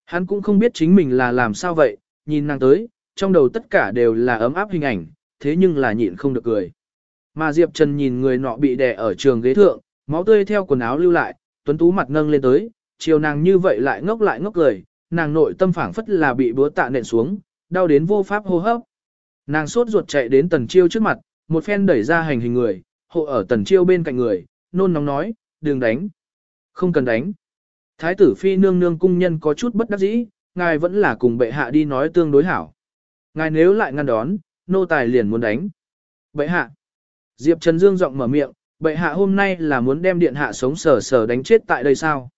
[SPEAKER 1] Hắn cũng không biết chính mình là làm sao vậy, nhìn nàng tới, trong đầu tất cả đều là ấm áp hình ảnh, thế nhưng là nhịn không được cười. Mà Diệp Trần nhìn người nọ bị đè ở trường ghế thượng, máu tươi theo quần áo lưu lại, tuấn tú mặt nâng lên tới, chiều nàng như vậy lại ngốc lại ngốc cười, nàng nội tâm phảng phất là bị búa tạ nện xuống, đau đến vô pháp hô hấp. Nàng sốt ruột chạy đến tần chiêu trước mặt, một phen đẩy ra hành hình người, hộ ở tần chiêu bên cạnh người, nôn nóng nói, đừng đánh. Không cần đánh. Thái tử phi nương nương cung nhân có chút bất đắc dĩ, ngài vẫn là cùng bệ hạ đi nói tương đối hảo. Ngài nếu lại ngăn đón, nô tài liền muốn đánh. Bệ hạ. Diệp Trần Dương giọng mở miệng, bệ hạ hôm nay là muốn đem điện hạ sống sờ sờ đánh chết tại đây sao?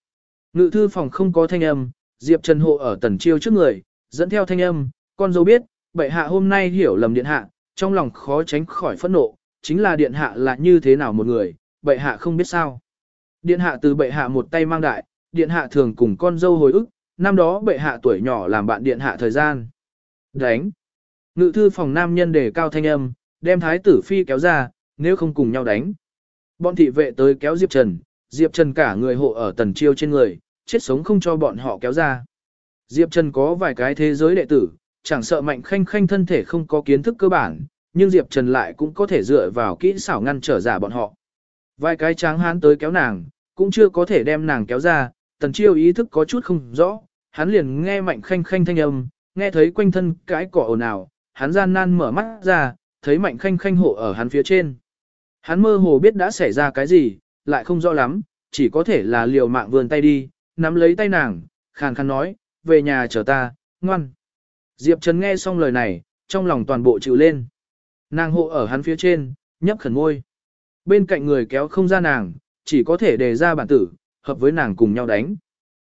[SPEAKER 1] Ngự thư phòng không có thanh âm, Diệp Trần hộ ở tần chiêu trước người, dẫn theo thanh âm, con dâu biết, bệ hạ hôm nay hiểu lầm điện hạ, trong lòng khó tránh khỏi phẫn nộ, chính là điện hạ là như thế nào một người, bệ hạ không biết sao. Điện hạ từ bệ hạ một tay mang đại, điện hạ thường cùng con dâu hồi ức, năm đó bệ hạ tuổi nhỏ làm bạn điện hạ thời gian. Đánh. Ngự thư phòng nam nhân đề cao thanh âm, đem thái tử phi kéo ra, nếu không cùng nhau đánh. Bọn thị vệ tới kéo Diệp Trần, Diệp Trần cả người hộ ở tần chiêu trên người, chết sống không cho bọn họ kéo ra. Diệp Trần có vài cái thế giới đệ tử, chẳng sợ mạnh khanh khanh thân thể không có kiến thức cơ bản, nhưng Diệp Trần lại cũng có thể dựa vào kỹ xảo ngăn trở giả bọn họ. Vài cái tráng hán tới kéo nàng, cũng chưa có thể đem nàng kéo ra, tần chiêu ý thức có chút không rõ, hắn liền nghe mạnh khanh khanh thanh âm, nghe thấy quanh thân cái cỏ ồn ào, hắn gian nan mở mắt ra, thấy mạnh khanh khanh hộ ở hắn phía trên. Hắn mơ hồ biết đã xảy ra cái gì, lại không rõ lắm, chỉ có thể là liều mạng vươn tay đi, nắm lấy tay nàng, khàn khàn nói, về nhà chờ ta, ngoan. Diệp Trần nghe xong lời này, trong lòng toàn bộ chịu lên. Nàng hộ ở hắn phía trên, nhấp khẩn môi. Bên cạnh người kéo không ra nàng, chỉ có thể đề ra bản tử, hợp với nàng cùng nhau đánh.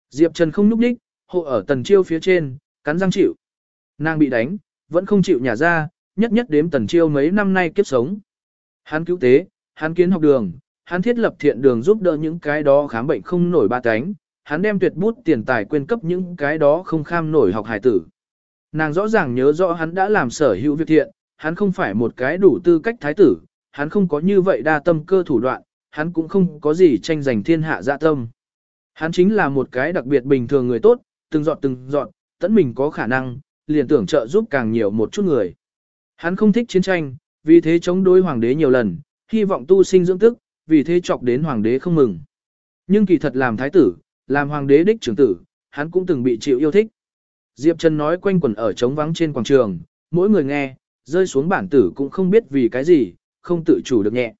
[SPEAKER 1] Diệp Trần không núp đích, hộ ở tần chiêu phía trên, cắn răng chịu. Nàng bị đánh, vẫn không chịu nhả ra, nhất nhất đếm tần chiêu mấy năm nay kiếp sống. Hắn cứu tế, hắn kiến học đường, hắn thiết lập thiện đường giúp đỡ những cái đó khám bệnh không nổi ba cánh, hắn đem tuyệt bút tiền tài quyên cấp những cái đó không kham nổi học hải tử. Nàng rõ ràng nhớ rõ hắn đã làm sở hữu việc thiện, hắn không phải một cái đủ tư cách thái tử, hắn không có như vậy đa tâm cơ thủ đoạn, hắn cũng không có gì tranh giành thiên hạ dạ tâm. Hắn chính là một cái đặc biệt bình thường người tốt, từng dọn từng dọn, tẫn mình có khả năng, liền tưởng trợ giúp càng nhiều một chút người. Hắn không thích chiến tranh, vì thế chống đối hoàng đế nhiều lần, hy vọng tu sinh dưỡng tức, vì thế chọc đến hoàng đế không mừng. Nhưng kỳ thật làm thái tử, làm hoàng đế đích trưởng tử, hắn cũng từng bị chịu yêu thích. Diệp Trần nói quanh quẩn ở trống vắng trên quảng trường, mỗi người nghe, rơi xuống bản tử cũng không biết vì cái gì, không tự chủ được nhẹ.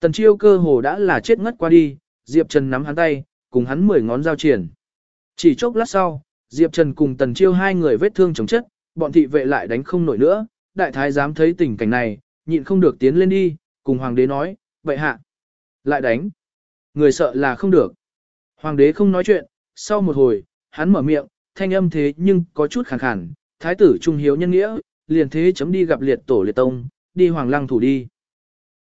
[SPEAKER 1] Tần chiêu cơ hồ đã là chết ngất qua đi, Diệp Trần nắm hắn tay, cùng hắn mười ngón giao triển. Chỉ chốc lát sau, Diệp Trần cùng Tần chiêu hai người vết thương chống chất, bọn thị vệ lại đánh không nổi nữa, đại thái dám thấy tình cảnh này, nhịn không được tiến lên đi, cùng hoàng đế nói, vậy hạ. Lại đánh. Người sợ là không được. Hoàng đế không nói chuyện, sau một hồi, hắn mở miệng, thanh âm thế nhưng có chút khàn khàn, thái tử trung hiếu nhân nghĩa, liền thế chấm đi gặp liệt tổ liệt tông, đi hoàng lăng thủ đi.